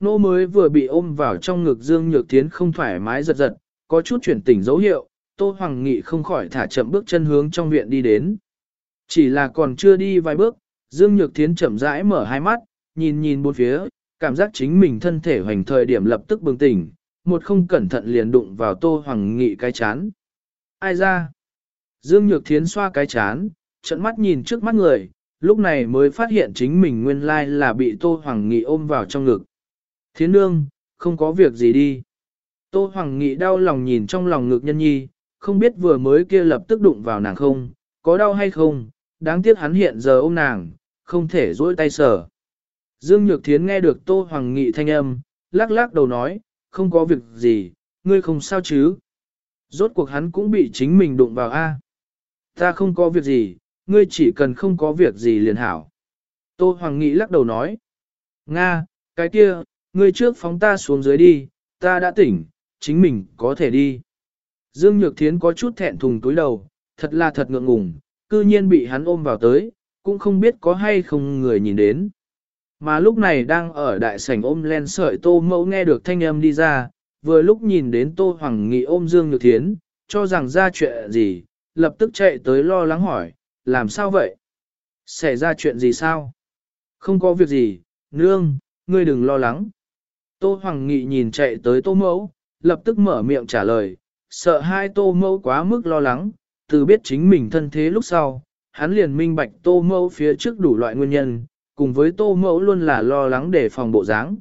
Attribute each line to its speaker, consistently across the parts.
Speaker 1: Nô mới vừa bị ôm vào trong ngực Dương Nhược Thiến không thoải mái giật giật, có chút chuyển tỉnh dấu hiệu, Tô Hoàng Nghị không khỏi thả chậm bước chân hướng trong viện đi đến. Chỉ là còn chưa đi vài bước, Dương Nhược Thiến chậm rãi mở hai mắt, nhìn nhìn bốn phía, cảm giác chính mình thân thể hoành thời điểm lập tức bừng tỉnh, một không cẩn thận liền đụng vào Tô Hoàng Nghị cái chán. Ai ra? Dương Nhược Thiến xoa cái chán, trận mắt nhìn trước mắt người, lúc này mới phát hiện chính mình nguyên lai là bị Tô Hoàng Nghị ôm vào trong ngực. Thiến nương, không có việc gì đi. Tô Hoàng Nghị đau lòng nhìn trong lòng ngực nhân nhi, không biết vừa mới kia lập tức đụng vào nàng không, có đau hay không, đáng tiếc hắn hiện giờ ôm nàng, không thể dỗi tay sờ. Dương Nhược Thiến nghe được Tô Hoàng Nghị thanh âm, lắc lắc đầu nói, không có việc gì, ngươi không sao chứ. Rốt cuộc hắn cũng bị chính mình đụng vào A. Ta không có việc gì, ngươi chỉ cần không có việc gì liền hảo. Tô Hoàng Nghị lắc đầu nói, Nga, cái kia, ngươi trước phóng ta xuống dưới đi, ta đã tỉnh, chính mình có thể đi. Dương Nhược Thiến có chút thẹn thùng túi đầu, thật là thật ngượng ngùng, cư nhiên bị hắn ôm vào tới, cũng không biết có hay không người nhìn đến. Mà lúc này đang ở đại sảnh ôm len sợi tô mẫu nghe được thanh âm đi ra, vừa lúc nhìn đến tô hoàng nghị ôm Dương Nhược Thiến, cho rằng ra chuyện gì, lập tức chạy tới lo lắng hỏi, làm sao vậy? Xảy ra chuyện gì sao? Không có việc gì, nương, ngươi đừng lo lắng. Tô Hoàng Nghị nhìn chạy tới tô mẫu, lập tức mở miệng trả lời, sợ hai tô mẫu quá mức lo lắng, từ biết chính mình thân thế lúc sau, hắn liền minh bạch tô mẫu phía trước đủ loại nguyên nhân, cùng với tô mẫu luôn là lo lắng để phòng bộ dáng.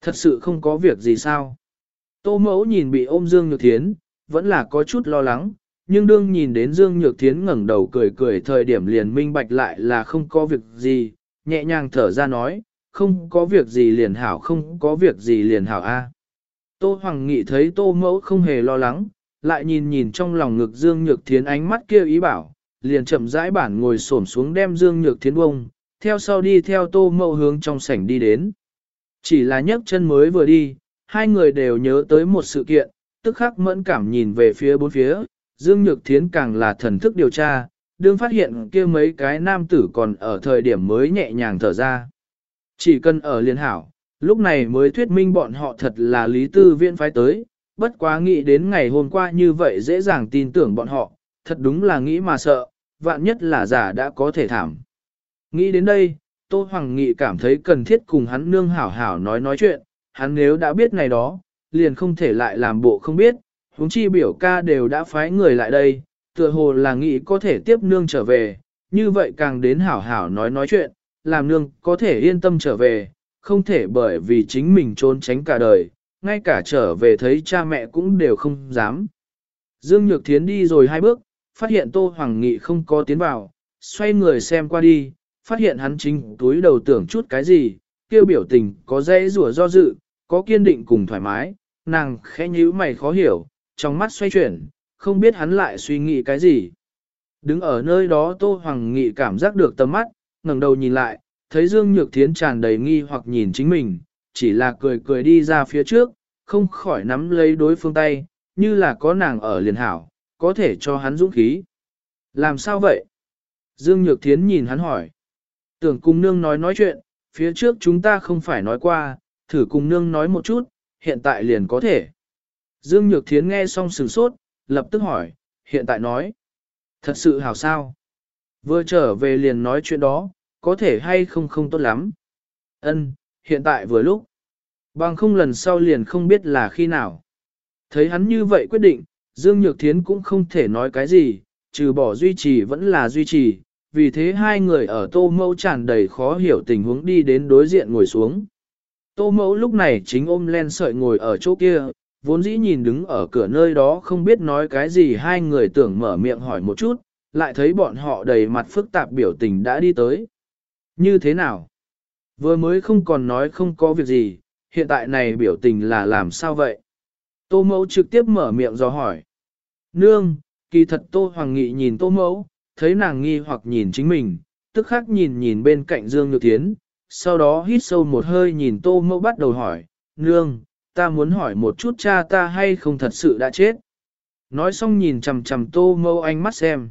Speaker 1: Thật sự không có việc gì sao. Tô mẫu nhìn bị ôm Dương Nhược Thiến, vẫn là có chút lo lắng, nhưng đương nhìn đến Dương Nhược Thiến ngẩng đầu cười cười thời điểm liền minh bạch lại là không có việc gì, nhẹ nhàng thở ra nói, không có việc gì liền hảo không có việc gì liền hảo a. Tô Hoàng Nghị thấy Tô Mẫu không hề lo lắng, lại nhìn nhìn trong lòng ngực Dương Nhược Thiến ánh mắt kia ý bảo, liền chậm rãi bản ngồi xổm xuống đem Dương Nhược Thiến bông, theo sau đi theo Tô Mẫu hướng trong sảnh đi đến. Chỉ là nhấc chân mới vừa đi, hai người đều nhớ tới một sự kiện, tức khắc mẫn cảm nhìn về phía bốn phía, Dương Nhược Thiến càng là thần thức điều tra, đương phát hiện kia mấy cái nam tử còn ở thời điểm mới nhẹ nhàng thở ra. Chỉ cần ở liên hảo, lúc này mới thuyết minh bọn họ thật là lý tư viện phái tới, bất quá nghĩ đến ngày hôm qua như vậy dễ dàng tin tưởng bọn họ, thật đúng là nghĩ mà sợ, vạn nhất là giả đã có thể thảm. Nghĩ đến đây, Tô Hoàng Nghị cảm thấy cần thiết cùng hắn nương hảo hảo nói nói chuyện, hắn nếu đã biết này đó, liền không thể lại làm bộ không biết, huống chi biểu ca đều đã phái người lại đây, tựa hồ là nghĩ có thể tiếp nương trở về, như vậy càng đến hảo hảo nói nói chuyện, làm nương có thể yên tâm trở về, không thể bởi vì chính mình trốn tránh cả đời, ngay cả trở về thấy cha mẹ cũng đều không dám. Dương Nhược Thiến đi rồi hai bước, phát hiện Tô Hoàng Nghị không có tiến vào, xoay người xem qua đi, phát hiện hắn chính túi đầu tưởng chút cái gì, kêu biểu tình có dễ rủa do dự, có kiên định cùng thoải mái, nàng khẽ nhíu mày khó hiểu, trong mắt xoay chuyển, không biết hắn lại suy nghĩ cái gì. Đứng ở nơi đó Tô Hoàng Nghị cảm giác được tầm mắt, ngẩng đầu nhìn lại, thấy Dương Nhược Thiến tràn đầy nghi hoặc nhìn chính mình, chỉ là cười cười đi ra phía trước, không khỏi nắm lấy đối phương tay, như là có nàng ở liền hảo, có thể cho hắn dũng khí. Làm sao vậy? Dương Nhược Thiến nhìn hắn hỏi. Tưởng cùng nương nói nói chuyện, phía trước chúng ta không phải nói qua, thử cùng nương nói một chút, hiện tại liền có thể. Dương Nhược Thiến nghe xong sửng sốt, lập tức hỏi, hiện tại nói. Thật sự hảo sao? Vừa trở về liền nói chuyện đó, có thể hay không không tốt lắm. Ân, hiện tại vừa lúc. Bằng không lần sau liền không biết là khi nào. Thấy hắn như vậy quyết định, Dương Nhược Thiến cũng không thể nói cái gì, trừ bỏ duy trì vẫn là duy trì, vì thế hai người ở tô mẫu tràn đầy khó hiểu tình huống đi đến đối diện ngồi xuống. Tô mẫu lúc này chính ôm len sợi ngồi ở chỗ kia, vốn dĩ nhìn đứng ở cửa nơi đó không biết nói cái gì hai người tưởng mở miệng hỏi một chút, lại thấy bọn họ đầy mặt phức tạp biểu tình đã đi tới. Như thế nào? Vừa mới không còn nói không có việc gì, hiện tại này biểu tình là làm sao vậy? Tô mẫu trực tiếp mở miệng do hỏi. Nương, kỳ thật Tô Hoàng Nghị nhìn Tô mẫu, thấy nàng nghi hoặc nhìn chính mình, tức khắc nhìn nhìn bên cạnh Dương Nhược Thiến, sau đó hít sâu một hơi nhìn Tô mẫu bắt đầu hỏi, Nương, ta muốn hỏi một chút cha ta hay không thật sự đã chết. Nói xong nhìn chằm chằm Tô mẫu ánh mắt xem.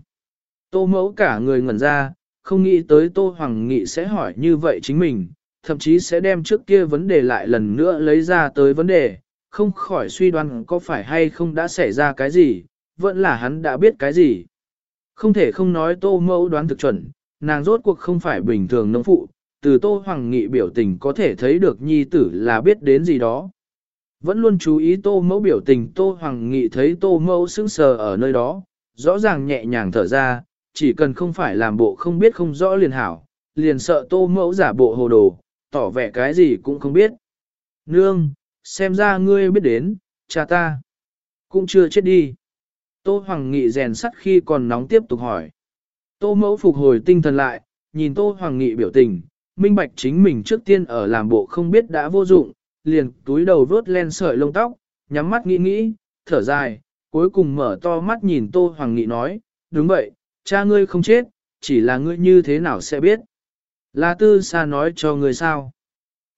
Speaker 1: Tô mẫu cả người ngẩn ra, không nghĩ tới Tô Hoàng Nghị sẽ hỏi như vậy chính mình, thậm chí sẽ đem trước kia vấn đề lại lần nữa lấy ra tới vấn đề, không khỏi suy đoán có phải hay không đã xảy ra cái gì, vẫn là hắn đã biết cái gì. Không thể không nói tô mẫu đoán thực chuẩn, nàng rốt cuộc không phải bình thường nông phụ, từ tô hoàng nghị biểu tình có thể thấy được nhi tử là biết đến gì đó. Vẫn luôn chú ý tô mẫu biểu tình tô hoàng nghị thấy tô mẫu sững sờ ở nơi đó, rõ ràng nhẹ nhàng thở ra, chỉ cần không phải làm bộ không biết không rõ liền hảo, liền sợ tô mẫu giả bộ hồ đồ, tỏ vẻ cái gì cũng không biết. Nương, xem ra ngươi biết đến, cha ta, cũng chưa chết đi. Tô Hoàng Nghị rèn sắt khi còn nóng tiếp tục hỏi. Tô mẫu phục hồi tinh thần lại, nhìn Tô Hoàng Nghị biểu tình, minh bạch chính mình trước tiên ở làm bộ không biết đã vô dụng, liền túi đầu vớt len sợi lông tóc, nhắm mắt nghĩ nghĩ, thở dài, cuối cùng mở to mắt nhìn Tô Hoàng Nghị nói, đúng vậy, cha ngươi không chết, chỉ là ngươi như thế nào sẽ biết. Là tư xa nói cho ngươi sao.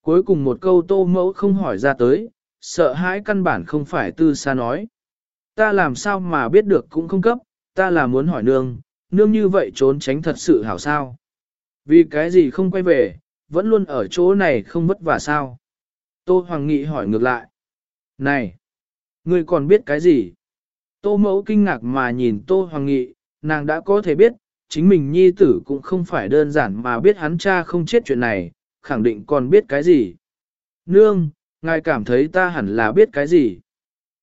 Speaker 1: Cuối cùng một câu Tô mẫu không hỏi ra tới, sợ hãi căn bản không phải tư xa nói. Ta làm sao mà biết được cũng không cấp, ta là muốn hỏi nương, nương như vậy trốn tránh thật sự hảo sao. Vì cái gì không quay về, vẫn luôn ở chỗ này không vất vả sao. Tô Hoàng Nghị hỏi ngược lại. Này, ngươi còn biết cái gì? Tô mẫu kinh ngạc mà nhìn Tô Hoàng Nghị, nàng đã có thể biết, chính mình nhi tử cũng không phải đơn giản mà biết hắn cha không chết chuyện này, khẳng định còn biết cái gì. Nương, ngài cảm thấy ta hẳn là biết cái gì?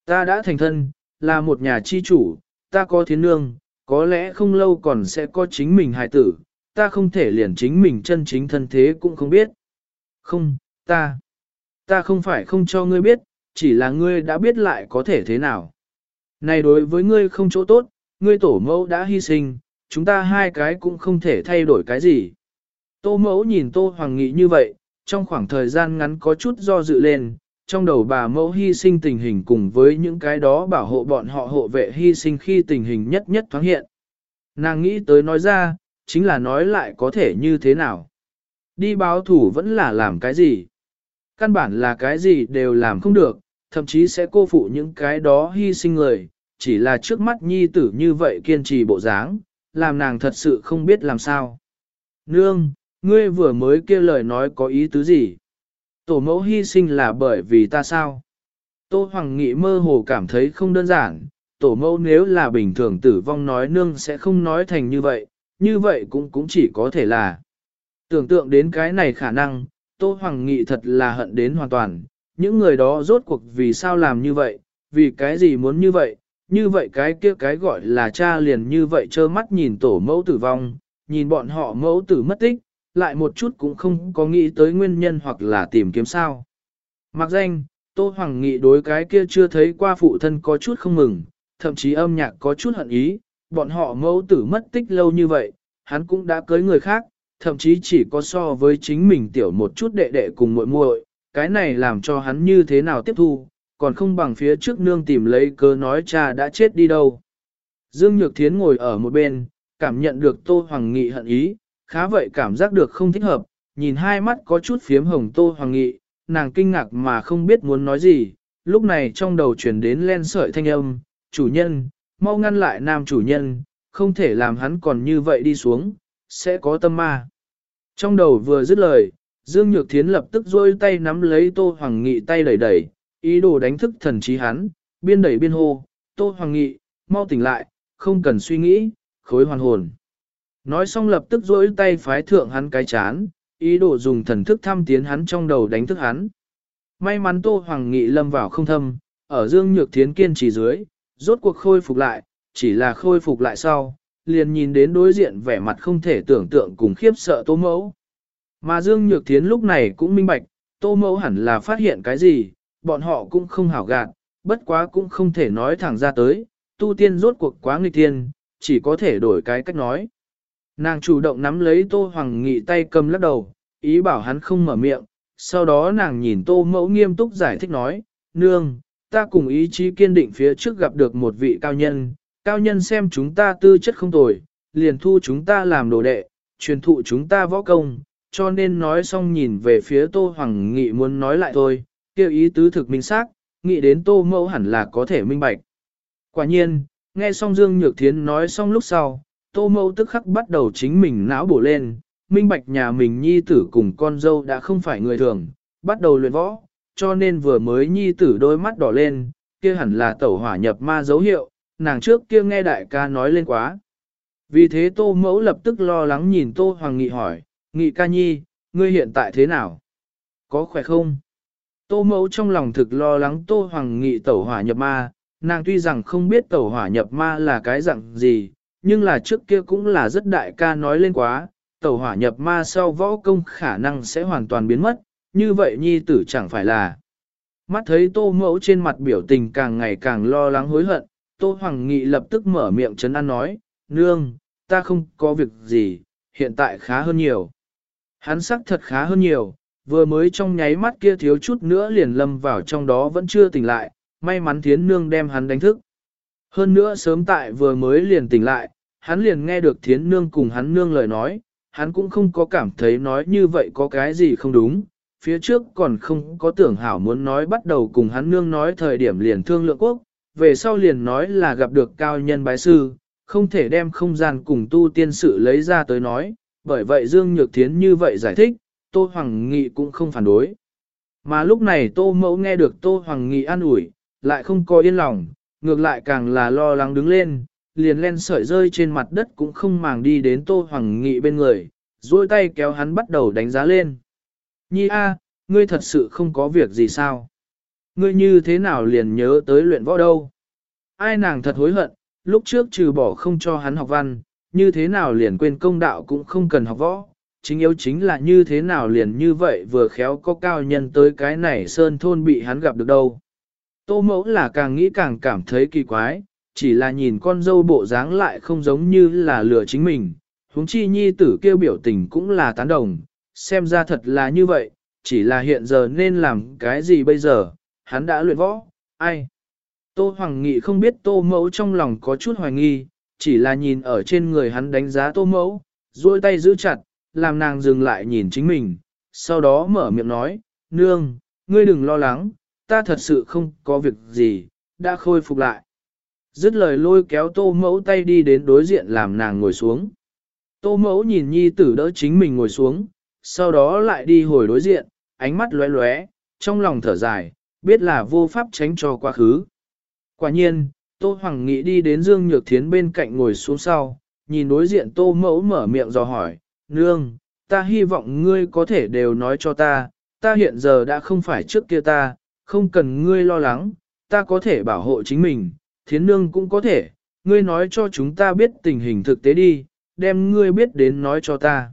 Speaker 1: Ta đã thành thân, là một nhà chi chủ, ta có thiên nương, có lẽ không lâu còn sẽ có chính mình hài tử, ta không thể liền chính mình chân chính thân thế cũng không biết. Không, ta, ta không phải không cho ngươi biết, chỉ là ngươi đã biết lại có thể thế nào. Này đối với ngươi không chỗ tốt, ngươi tổ mẫu đã hy sinh, chúng ta hai cái cũng không thể thay đổi cái gì. Tô mẫu nhìn Tô Hoàng Nghị như vậy, trong khoảng thời gian ngắn có chút do dự lên, trong đầu bà mẫu hy sinh tình hình cùng với những cái đó bảo hộ bọn họ hộ vệ hy sinh khi tình hình nhất nhất thoáng hiện. Nàng nghĩ tới nói ra, chính là nói lại có thể như thế nào. Đi báo thủ vẫn là làm cái gì. Căn bản là cái gì đều làm không được, thậm chí sẽ cô phụ những cái đó hy sinh người, chỉ là trước mắt nhi tử như vậy kiên trì bộ dáng, làm nàng thật sự không biết làm sao. Nương, ngươi vừa mới kia lời nói có ý tứ gì? Tổ mẫu hy sinh là bởi vì ta sao? Tô Hoàng Nghị mơ hồ cảm thấy không đơn giản, tổ mẫu nếu là bình thường tử vong nói nương sẽ không nói thành như vậy, như vậy cũng cũng chỉ có thể là. Tưởng tượng đến cái này khả năng, Tô Hoàng Nghị thật là hận đến hoàn toàn, những người đó rốt cuộc vì sao làm như vậy, vì cái gì muốn như vậy, như vậy cái kia cái gọi là cha liền như vậy trơ mắt nhìn tổ mẫu tử vong, nhìn bọn họ mẫu tử mất tích, lại một chút cũng không có nghĩ tới nguyên nhân hoặc là tìm kiếm sao. Mặc danh, Tô Hoàng Nghị đối cái kia chưa thấy qua phụ thân có chút không mừng, thậm chí âm nhạc có chút hận ý, bọn họ mẫu tử mất tích lâu như vậy, hắn cũng đã cưới người khác, thậm chí chỉ có so với chính mình tiểu một chút đệ đệ cùng muội muội, cái này làm cho hắn như thế nào tiếp thu, còn không bằng phía trước nương tìm lấy cớ nói cha đã chết đi đâu. Dương Nhược Thiến ngồi ở một bên, cảm nhận được Tô Hoàng Nghị hận ý, khá vậy cảm giác được không thích hợp, nhìn hai mắt có chút phiếm hồng Tô Hoàng Nghị, nàng kinh ngạc mà không biết muốn nói gì, lúc này trong đầu chuyển đến len sợi thanh âm, chủ nhân, mau ngăn lại nam chủ nhân, không thể làm hắn còn như vậy đi xuống, sẽ có tâm ma. Trong đầu vừa dứt lời, Dương Nhược Thiến lập tức rôi tay nắm lấy Tô Hoàng Nghị tay đẩy đẩy, ý đồ đánh thức thần trí hắn, biên đẩy biên hô, Tô Hoàng Nghị, mau tỉnh lại, không cần suy nghĩ, khối hoàn hồn. Nói xong lập tức rỗi tay phái thượng hắn cái chán, ý đồ dùng thần thức thăm tiến hắn trong đầu đánh thức hắn. May mắn Tô Hoàng Nghị lâm vào không thâm, ở Dương Nhược Thiến kiên trì dưới, rốt cuộc khôi phục lại, chỉ là khôi phục lại sau, liền nhìn đến đối diện vẻ mặt không thể tưởng tượng cùng khiếp sợ Tô Mẫu. Mà Dương Nhược Thiến lúc này cũng minh bạch, Tô Mẫu hẳn là phát hiện cái gì, bọn họ cũng không hảo gạt, bất quá cũng không thể nói thẳng ra tới, tu tiên rốt cuộc quá nghịch tiên, chỉ có thể đổi cái cách nói. Nàng chủ động nắm lấy Tô Hoàng Nghị tay cầm lắc đầu, ý bảo hắn không mở miệng, sau đó nàng nhìn Tô Mẫu nghiêm túc giải thích nói, Nương, ta cùng ý chí kiên định phía trước gặp được một vị cao nhân, cao nhân xem chúng ta tư chất không tồi, liền thu chúng ta làm đồ đệ, truyền thụ chúng ta võ công, cho nên nói xong nhìn về phía Tô Hoàng Nghị muốn nói lại thôi, kêu ý tứ thực minh xác, nghĩ đến Tô Mẫu hẳn là có thể minh bạch. Quả nhiên, nghe xong Dương Nhược Thiến nói xong lúc sau, Tô Mẫu tức khắc bắt đầu chính mình não bổ lên, minh bạch nhà mình nhi tử cùng con dâu đã không phải người thường, bắt đầu luyện võ, cho nên vừa mới nhi tử đôi mắt đỏ lên, kia hẳn là tẩu hỏa nhập ma dấu hiệu, nàng trước kia nghe đại ca nói lên quá. Vì thế tô mẫu lập tức lo lắng nhìn tô hoàng nghị hỏi, nghị ca nhi, ngươi hiện tại thế nào? Có khỏe không? Tô mẫu trong lòng thực lo lắng tô hoàng nghị tẩu hỏa nhập ma, nàng tuy rằng không biết tẩu hỏa nhập ma là cái dạng gì, nhưng là trước kia cũng là rất đại ca nói lên quá, tẩu hỏa nhập ma sau võ công khả năng sẽ hoàn toàn biến mất, như vậy nhi tử chẳng phải là. Mắt thấy tô mẫu trên mặt biểu tình càng ngày càng lo lắng hối hận, tô hoàng nghị lập tức mở miệng chấn an nói, nương, ta không có việc gì, hiện tại khá hơn nhiều. Hắn sắc thật khá hơn nhiều, vừa mới trong nháy mắt kia thiếu chút nữa liền lâm vào trong đó vẫn chưa tỉnh lại, may mắn thiến nương đem hắn đánh thức. Hơn nữa sớm tại vừa mới liền tỉnh lại, hắn liền nghe được thiến nương cùng hắn nương lời nói, hắn cũng không có cảm thấy nói như vậy có cái gì không đúng, phía trước còn không có tưởng hảo muốn nói bắt đầu cùng hắn nương nói thời điểm liền thương lượng quốc, về sau liền nói là gặp được cao nhân bái sư, không thể đem không gian cùng tu tiên sự lấy ra tới nói, bởi vậy Dương Nhược Thiến như vậy giải thích, Tô Hoàng Nghị cũng không phản đối. Mà lúc này Tô Mẫu nghe được Tô Hoàng Nghị an ủi, lại không có yên lòng, ngược lại càng là lo lắng đứng lên, liền len sợi rơi trên mặt đất cũng không màng đi đến Tô Hoàng Nghị bên người, duỗi tay kéo hắn bắt đầu đánh giá lên. Nhi A, ngươi thật sự không có việc gì sao? Ngươi như thế nào liền nhớ tới luyện võ đâu? Ai nàng thật hối hận, lúc trước trừ bỏ không cho hắn học văn, như thế nào liền quên công đạo cũng không cần học võ, chính yếu chính là như thế nào liền như vậy vừa khéo có cao nhân tới cái này sơn thôn bị hắn gặp được đâu. Tô mẫu là càng nghĩ càng cảm thấy kỳ quái, chỉ là nhìn con dâu bộ dáng lại không giống như là lừa chính mình, huống chi nhi tử kêu biểu tình cũng là tán đồng, xem ra thật là như vậy, chỉ là hiện giờ nên làm cái gì bây giờ, hắn đã luyện võ, ai. Tô Hoàng Nghị không biết tô mẫu trong lòng có chút hoài nghi, chỉ là nhìn ở trên người hắn đánh giá tô mẫu, duỗi tay giữ chặt, làm nàng dừng lại nhìn chính mình, sau đó mở miệng nói, nương, ngươi đừng lo lắng, ta thật sự không có việc gì, đã khôi phục lại. Dứt lời lôi kéo tô mẫu tay đi đến đối diện làm nàng ngồi xuống. Tô mẫu nhìn nhi tử đỡ chính mình ngồi xuống, sau đó lại đi hồi đối diện, ánh mắt lóe lóe, trong lòng thở dài, biết là vô pháp tránh cho quá khứ. Quả nhiên, Tô Hoàng Nghị đi đến Dương Nhược Thiến bên cạnh ngồi xuống sau, nhìn đối diện Tô Mẫu mở miệng dò hỏi, Nương, ta hy vọng ngươi có thể đều nói cho ta, ta hiện giờ đã không phải trước kia ta, không cần ngươi lo lắng, ta có thể bảo hộ chính mình, Thiến Nương cũng có thể, ngươi nói cho chúng ta biết tình hình thực tế đi, đem ngươi biết đến nói cho ta.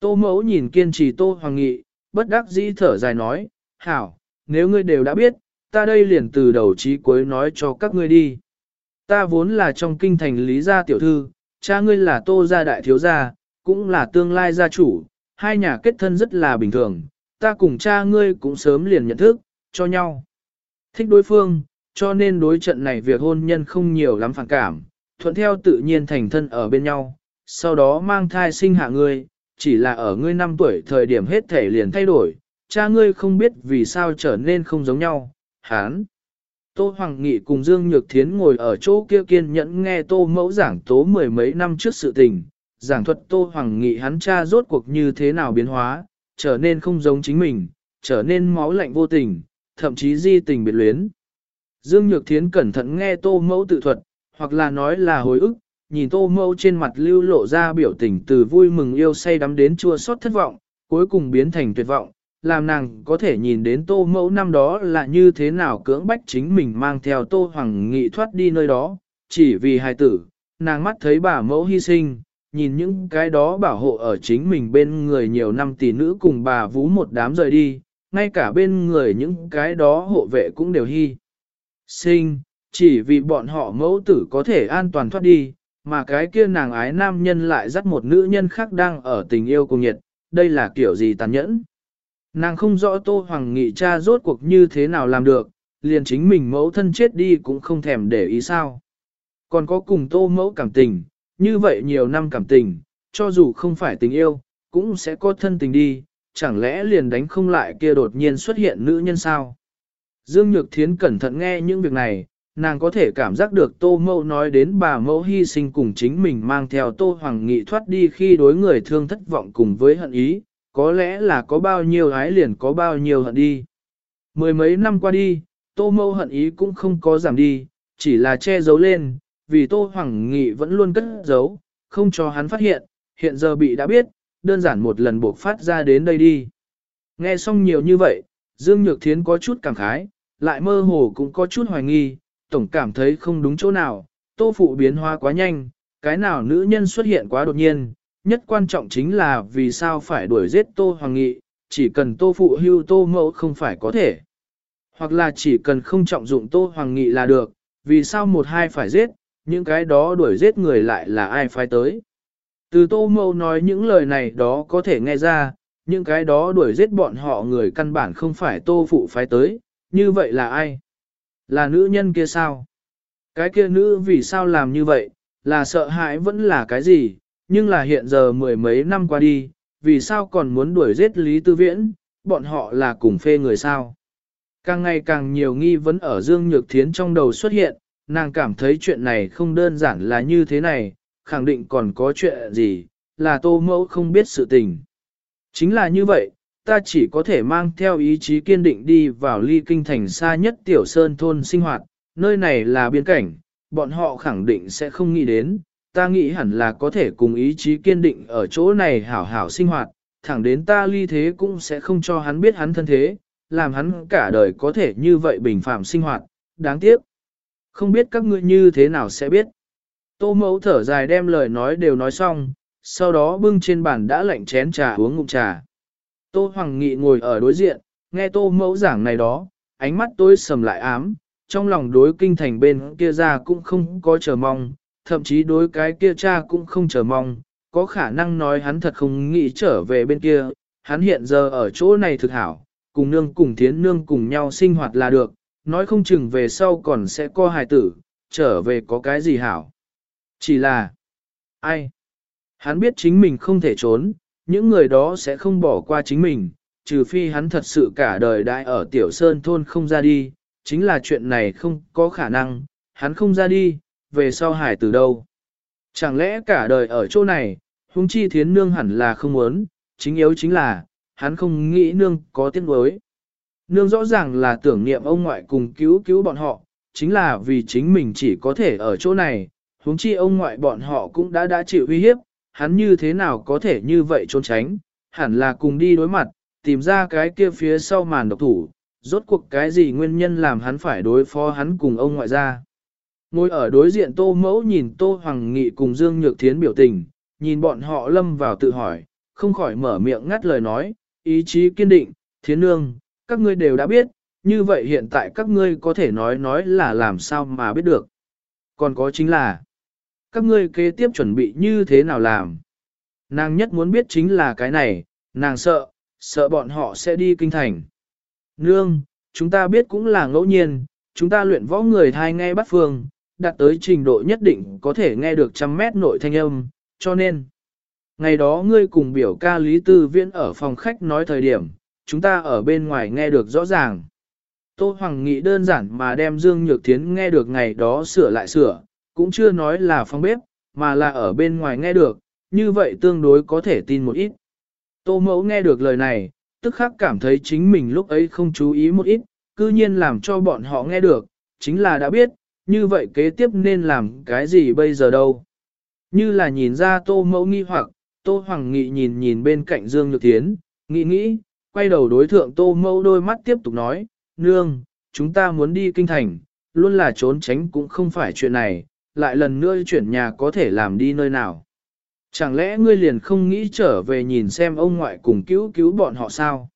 Speaker 1: Tô Mẫu nhìn kiên trì Tô Hoàng Nghị, bất đắc dĩ thở dài nói, Hảo, nếu ngươi đều đã biết, ta đây liền từ đầu chí cuối nói cho các ngươi đi. Ta vốn là trong kinh thành lý gia tiểu thư, cha ngươi là tô gia đại thiếu gia, cũng là tương lai gia chủ, hai nhà kết thân rất là bình thường, ta cùng cha ngươi cũng sớm liền nhận thức, cho nhau. Thích đối phương, cho nên đối trận này việc hôn nhân không nhiều lắm phản cảm, thuận theo tự nhiên thành thân ở bên nhau, sau đó mang thai sinh hạ ngươi, chỉ là ở ngươi năm tuổi thời điểm hết thể liền thay đổi, cha ngươi không biết vì sao trở nên không giống nhau, hán. Tô Hoàng Nghị cùng Dương Nhược Thiến ngồi ở chỗ kia kiên nhẫn nghe Tô Mẫu giảng tố mười mấy năm trước sự tình, giảng thuật Tô Hoàng Nghị hắn cha rốt cuộc như thế nào biến hóa, trở nên không giống chính mình, trở nên máu lạnh vô tình, thậm chí di tình biệt luyến. Dương Nhược Thiến cẩn thận nghe Tô Mẫu tự thuật, hoặc là nói là hồi ức, nhìn Tô Mẫu trên mặt lưu lộ ra biểu tình từ vui mừng yêu say đắm đến chua xót thất vọng, cuối cùng biến thành tuyệt vọng, làm nàng có thể nhìn đến tô mẫu năm đó là như thế nào cưỡng bách chính mình mang theo tô hoàng nghị thoát đi nơi đó, chỉ vì hài tử, nàng mắt thấy bà mẫu hy sinh, nhìn những cái đó bảo hộ ở chính mình bên người nhiều năm tỷ nữ cùng bà vú một đám rời đi, ngay cả bên người những cái đó hộ vệ cũng đều hy sinh, chỉ vì bọn họ mẫu tử có thể an toàn thoát đi, mà cái kia nàng ái nam nhân lại dắt một nữ nhân khác đang ở tình yêu cùng nhiệt, đây là kiểu gì tàn nhẫn. Nàng không rõ Tô Hoàng Nghị cha rốt cuộc như thế nào làm được, liền chính mình mẫu thân chết đi cũng không thèm để ý sao. Còn có cùng Tô mẫu cảm tình, như vậy nhiều năm cảm tình, cho dù không phải tình yêu, cũng sẽ có thân tình đi, chẳng lẽ liền đánh không lại kia đột nhiên xuất hiện nữ nhân sao. Dương Nhược Thiến cẩn thận nghe những việc này, nàng có thể cảm giác được tô mẫu nói đến bà mẫu hy sinh cùng chính mình mang theo tô hoàng nghị thoát đi khi đối người thương thất vọng cùng với hận ý, có lẽ là có bao nhiêu ái liền có bao nhiêu hận đi. Mười mấy năm qua đi, tô mẫu hận ý cũng không có giảm đi, chỉ là che giấu lên, vì tô hoàng nghị vẫn luôn cất giấu, không cho hắn phát hiện, hiện giờ bị đã biết, đơn giản một lần buộc phát ra đến đây đi. Nghe xong nhiều như vậy, Dương Nhược Thiến có chút cảm khái, lại mơ hồ cũng có chút hoài nghi, tổng cảm thấy không đúng chỗ nào, tô phụ biến hóa quá nhanh, cái nào nữ nhân xuất hiện quá đột nhiên, nhất quan trọng chính là vì sao phải đuổi giết tô hoàng nghị, chỉ cần tô phụ hưu tô mẫu không phải có thể. Hoặc là chỉ cần không trọng dụng tô hoàng nghị là được, vì sao một hai phải giết, những cái đó đuổi giết người lại là ai phái tới. Từ tô Mâu nói những lời này đó có thể nghe ra, những cái đó đuổi giết bọn họ người căn bản không phải tô phụ phái tới, như vậy là ai? Là nữ nhân kia sao? Cái kia nữ vì sao làm như vậy, là sợ hãi vẫn là cái gì, nhưng là hiện giờ mười mấy năm qua đi, vì sao còn muốn đuổi giết Lý Tư Viễn, bọn họ là cùng phê người sao? Càng ngày càng nhiều nghi vấn ở Dương Nhược Thiến trong đầu xuất hiện, nàng cảm thấy chuyện này không đơn giản là như thế này, khẳng định còn có chuyện gì, là tô mẫu không biết sự tình. Chính là như vậy, ta chỉ có thể mang theo ý chí kiên định đi vào ly kinh thành xa nhất tiểu sơn thôn sinh hoạt, nơi này là biên cảnh, bọn họ khẳng định sẽ không nghĩ đến, ta nghĩ hẳn là có thể cùng ý chí kiên định ở chỗ này hảo hảo sinh hoạt, thẳng đến ta ly thế cũng sẽ không cho hắn biết hắn thân thế, làm hắn cả đời có thể như vậy bình phạm sinh hoạt, đáng tiếc. Không biết các ngươi như thế nào sẽ biết. Tô mẫu thở dài đem lời nói đều nói xong, sau đó bưng trên bàn đã lạnh chén trà uống ngụm trà. Tô Hoàng Nghị ngồi ở đối diện, nghe tô mẫu giảng này đó, ánh mắt tôi sầm lại ám, trong lòng đối kinh thành bên kia ra cũng không có chờ mong, thậm chí đối cái kia cha cũng không chờ mong, có khả năng nói hắn thật không nghĩ trở về bên kia, hắn hiện giờ ở chỗ này thực hảo, cùng nương cùng thiến nương cùng nhau sinh hoạt là được, nói không chừng về sau còn sẽ co hài tử, trở về có cái gì hảo. Chỉ là, ai? Hắn biết chính mình không thể trốn, những người đó sẽ không bỏ qua chính mình, trừ phi hắn thật sự cả đời đại ở Tiểu Sơn thôn không ra đi, chính là chuyện này không có khả năng, hắn không ra đi, về sau hải từ đâu. Chẳng lẽ cả đời ở chỗ này, huống chi thiến nương hẳn là không muốn, chính yếu chính là, hắn không nghĩ nương có tiếng đối. Nương rõ ràng là tưởng niệm ông ngoại cùng cứu cứu bọn họ, chính là vì chính mình chỉ có thể ở chỗ này, huống chi ông ngoại bọn họ cũng đã đã chịu uy hiếp, hắn như thế nào có thể như vậy trốn tránh, hẳn là cùng đi đối mặt, tìm ra cái kia phía sau màn độc thủ, rốt cuộc cái gì nguyên nhân làm hắn phải đối phó hắn cùng ông ngoại ra. Ngồi ở đối diện tô mẫu nhìn tô hoàng nghị cùng Dương Nhược Thiến biểu tình, nhìn bọn họ lâm vào tự hỏi, không khỏi mở miệng ngắt lời nói, ý chí kiên định, thiến nương, các ngươi đều đã biết, như vậy hiện tại các ngươi có thể nói nói là làm sao mà biết được. Còn có chính là, các ngươi kế tiếp chuẩn bị như thế nào làm. Nàng nhất muốn biết chính là cái này, nàng sợ, sợ bọn họ sẽ đi kinh thành. Nương, chúng ta biết cũng là ngẫu nhiên, chúng ta luyện võ người thai nghe bắt phương, đạt tới trình độ nhất định có thể nghe được trăm mét nội thanh âm, cho nên. Ngày đó ngươi cùng biểu ca Lý Tư Viễn ở phòng khách nói thời điểm, chúng ta ở bên ngoài nghe được rõ ràng. Tô Hoàng nghĩ đơn giản mà đem Dương Nhược Thiến nghe được ngày đó sửa lại sửa, cũng chưa nói là phòng bếp, mà là ở bên ngoài nghe được, như vậy tương đối có thể tin một ít. Tô mẫu nghe được lời này, tức khắc cảm thấy chính mình lúc ấy không chú ý một ít, cư nhiên làm cho bọn họ nghe được, chính là đã biết, như vậy kế tiếp nên làm cái gì bây giờ đâu. Như là nhìn ra tô mẫu nghi hoặc, tô hoàng nghị nhìn nhìn bên cạnh Dương Nhược Thiến, nghĩ nghĩ, quay đầu đối thượng tô mẫu đôi mắt tiếp tục nói, nương, chúng ta muốn đi kinh thành, luôn là trốn tránh cũng không phải chuyện này, lại lần nữa chuyển nhà có thể làm đi nơi nào. Chẳng lẽ ngươi liền không nghĩ trở về nhìn xem ông ngoại cùng cứu cứu bọn họ sao?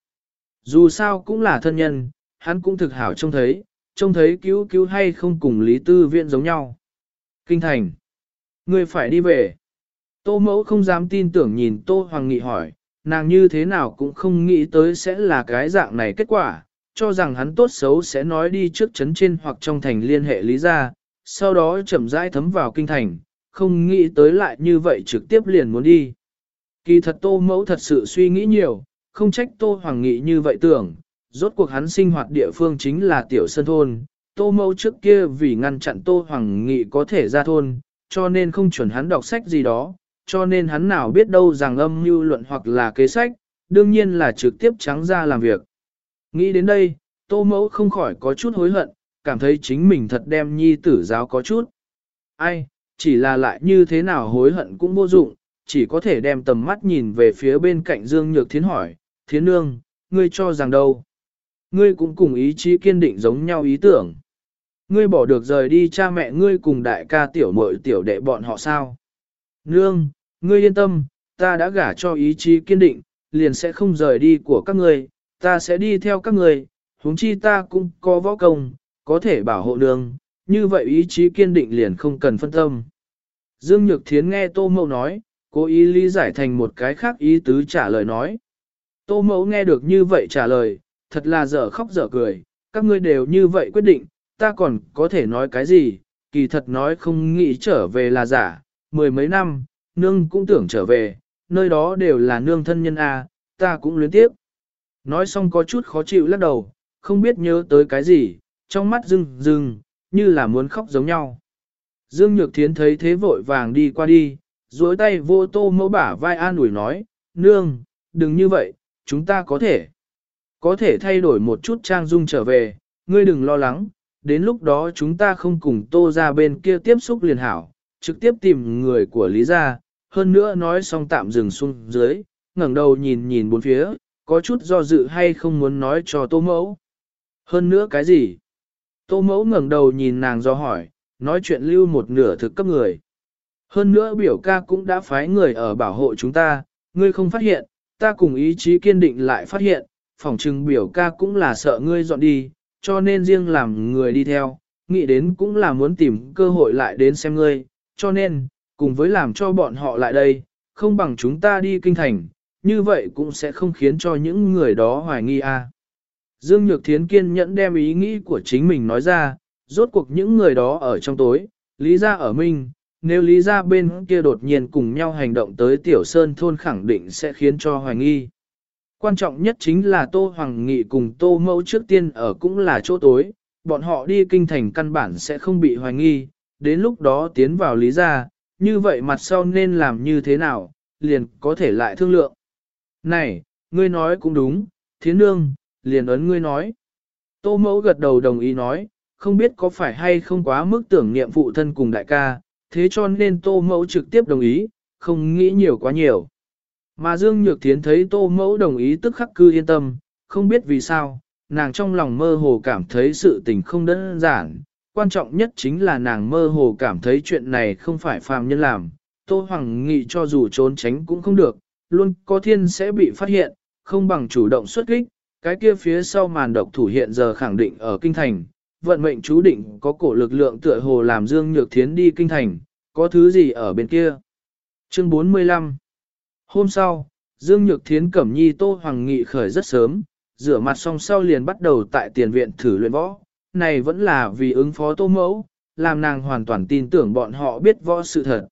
Speaker 1: Dù sao cũng là thân nhân, hắn cũng thực hảo trông thấy, trông thấy cứu cứu hay không cùng Lý Tư Viện giống nhau. Kinh thành. Ngươi phải đi về. Tô mẫu không dám tin tưởng nhìn Tô Hoàng Nghị hỏi, nàng như thế nào cũng không nghĩ tới sẽ là cái dạng này kết quả, cho rằng hắn tốt xấu sẽ nói đi trước chấn trên hoặc trong thành liên hệ lý ra, sau đó chậm rãi thấm vào kinh thành, không nghĩ tới lại như vậy trực tiếp liền muốn đi. Kỳ thật tô mẫu thật sự suy nghĩ nhiều, không trách tô hoàng nghị như vậy tưởng, rốt cuộc hắn sinh hoạt địa phương chính là tiểu sân thôn, tô mẫu trước kia vì ngăn chặn tô hoàng nghị có thể ra thôn, cho nên không chuẩn hắn đọc sách gì đó, cho nên hắn nào biết đâu rằng âm mưu luận hoặc là kế sách, đương nhiên là trực tiếp trắng ra làm việc. Nghĩ đến đây, tô mẫu không khỏi có chút hối hận, cảm thấy chính mình thật đem nhi tử giáo có chút. Ai, chỉ là lại như thế nào hối hận cũng vô dụng, chỉ có thể đem tầm mắt nhìn về phía bên cạnh Dương Nhược Thiến hỏi, Thiến Nương, ngươi cho rằng đâu? Ngươi cũng cùng ý chí kiên định giống nhau ý tưởng. Ngươi bỏ được rời đi cha mẹ ngươi cùng đại ca tiểu muội tiểu đệ bọn họ sao? Nương, ngươi yên tâm, ta đã gả cho ý chí kiên định, liền sẽ không rời đi của các ngươi, ta sẽ đi theo các ngươi, huống chi ta cũng có võ công, có thể bảo hộ đường. như vậy ý chí kiên định liền không cần phân tâm. Dương Nhược Thiến nghe Tô Mậu nói, cố ý lý giải thành một cái khác ý tứ trả lời nói. Tô Mẫu nghe được như vậy trả lời, thật là dở khóc dở cười, các ngươi đều như vậy quyết định, ta còn có thể nói cái gì, kỳ thật nói không nghĩ trở về là giả, mười mấy năm, nương cũng tưởng trở về, nơi đó đều là nương thân nhân A, ta cũng luyến tiếp. Nói xong có chút khó chịu lắc đầu, không biết nhớ tới cái gì, trong mắt rưng rưng, như là muốn khóc giống nhau. Dương Nhược Thiến thấy thế vội vàng đi qua đi, duỗi tay vô tô mẫu bả vai an ủi nói, nương, đừng như vậy, chúng ta có thể, có thể thay đổi một chút trang dung trở về, ngươi đừng lo lắng, đến lúc đó chúng ta không cùng tô ra bên kia tiếp xúc liền hảo, trực tiếp tìm người của Lý gia, hơn nữa nói xong tạm dừng xuống dưới, ngẩng đầu nhìn nhìn bốn phía, có chút do dự hay không muốn nói cho tô mẫu. Hơn nữa cái gì? Tô mẫu ngẩng đầu nhìn nàng do hỏi, nói chuyện lưu một nửa thực cấp người. Hơn nữa biểu ca cũng đã phái người ở bảo hộ chúng ta, ngươi không phát hiện, ta cùng ý chí kiên định lại phát hiện, phỏng chừng biểu ca cũng là sợ ngươi dọn đi, cho nên riêng làm người đi theo, nghĩ đến cũng là muốn tìm cơ hội lại đến xem ngươi, cho nên, cùng với làm cho bọn họ lại đây, không bằng chúng ta đi kinh thành, như vậy cũng sẽ không khiến cho những người đó hoài nghi a. Dương Nhược Thiến kiên nhẫn đem ý nghĩ của chính mình nói ra, rốt cuộc những người đó ở trong tối, lý ra ở minh, nếu lý ra bên kia đột nhiên cùng nhau hành động tới tiểu sơn thôn khẳng định sẽ khiến cho hoài nghi. Quan trọng nhất chính là Tô Hoàng Nghị cùng Tô Mẫu trước tiên ở cũng là chỗ tối, bọn họ đi kinh thành căn bản sẽ không bị hoài nghi, đến lúc đó tiến vào lý gia như vậy mặt sau nên làm như thế nào, liền có thể lại thương lượng. Này, ngươi nói cũng đúng, thiến nương, liền ấn ngươi nói. Tô Mẫu gật đầu đồng ý nói, không biết có phải hay không quá mức tưởng niệm phụ thân cùng đại ca, thế cho nên Tô Mẫu trực tiếp đồng ý, không nghĩ nhiều quá nhiều. Mà Dương Nhược Thiến thấy Tô Mẫu đồng ý tức khắc cư yên tâm, không biết vì sao, nàng trong lòng mơ hồ cảm thấy sự tình không đơn giản, quan trọng nhất chính là nàng mơ hồ cảm thấy chuyện này không phải phàm nhân làm, Tô Hoàng Nghị cho dù trốn tránh cũng không được, luôn có thiên sẽ bị phát hiện, không bằng chủ động xuất kích, cái kia phía sau màn độc thủ hiện giờ khẳng định ở kinh thành, vận mệnh chú định có cổ lực lượng tựa hồ làm Dương Nhược Thiến đi kinh thành, có thứ gì ở bên kia. Chương 45 Hôm sau, Dương Nhược Thiến Cẩm Nhi Tô Hoàng Nghị khởi rất sớm, rửa mặt xong sau liền bắt đầu tại tiền viện thử luyện võ. Này vẫn là vì ứng phó Tô Mẫu, làm nàng hoàn toàn tin tưởng bọn họ biết võ sự thật.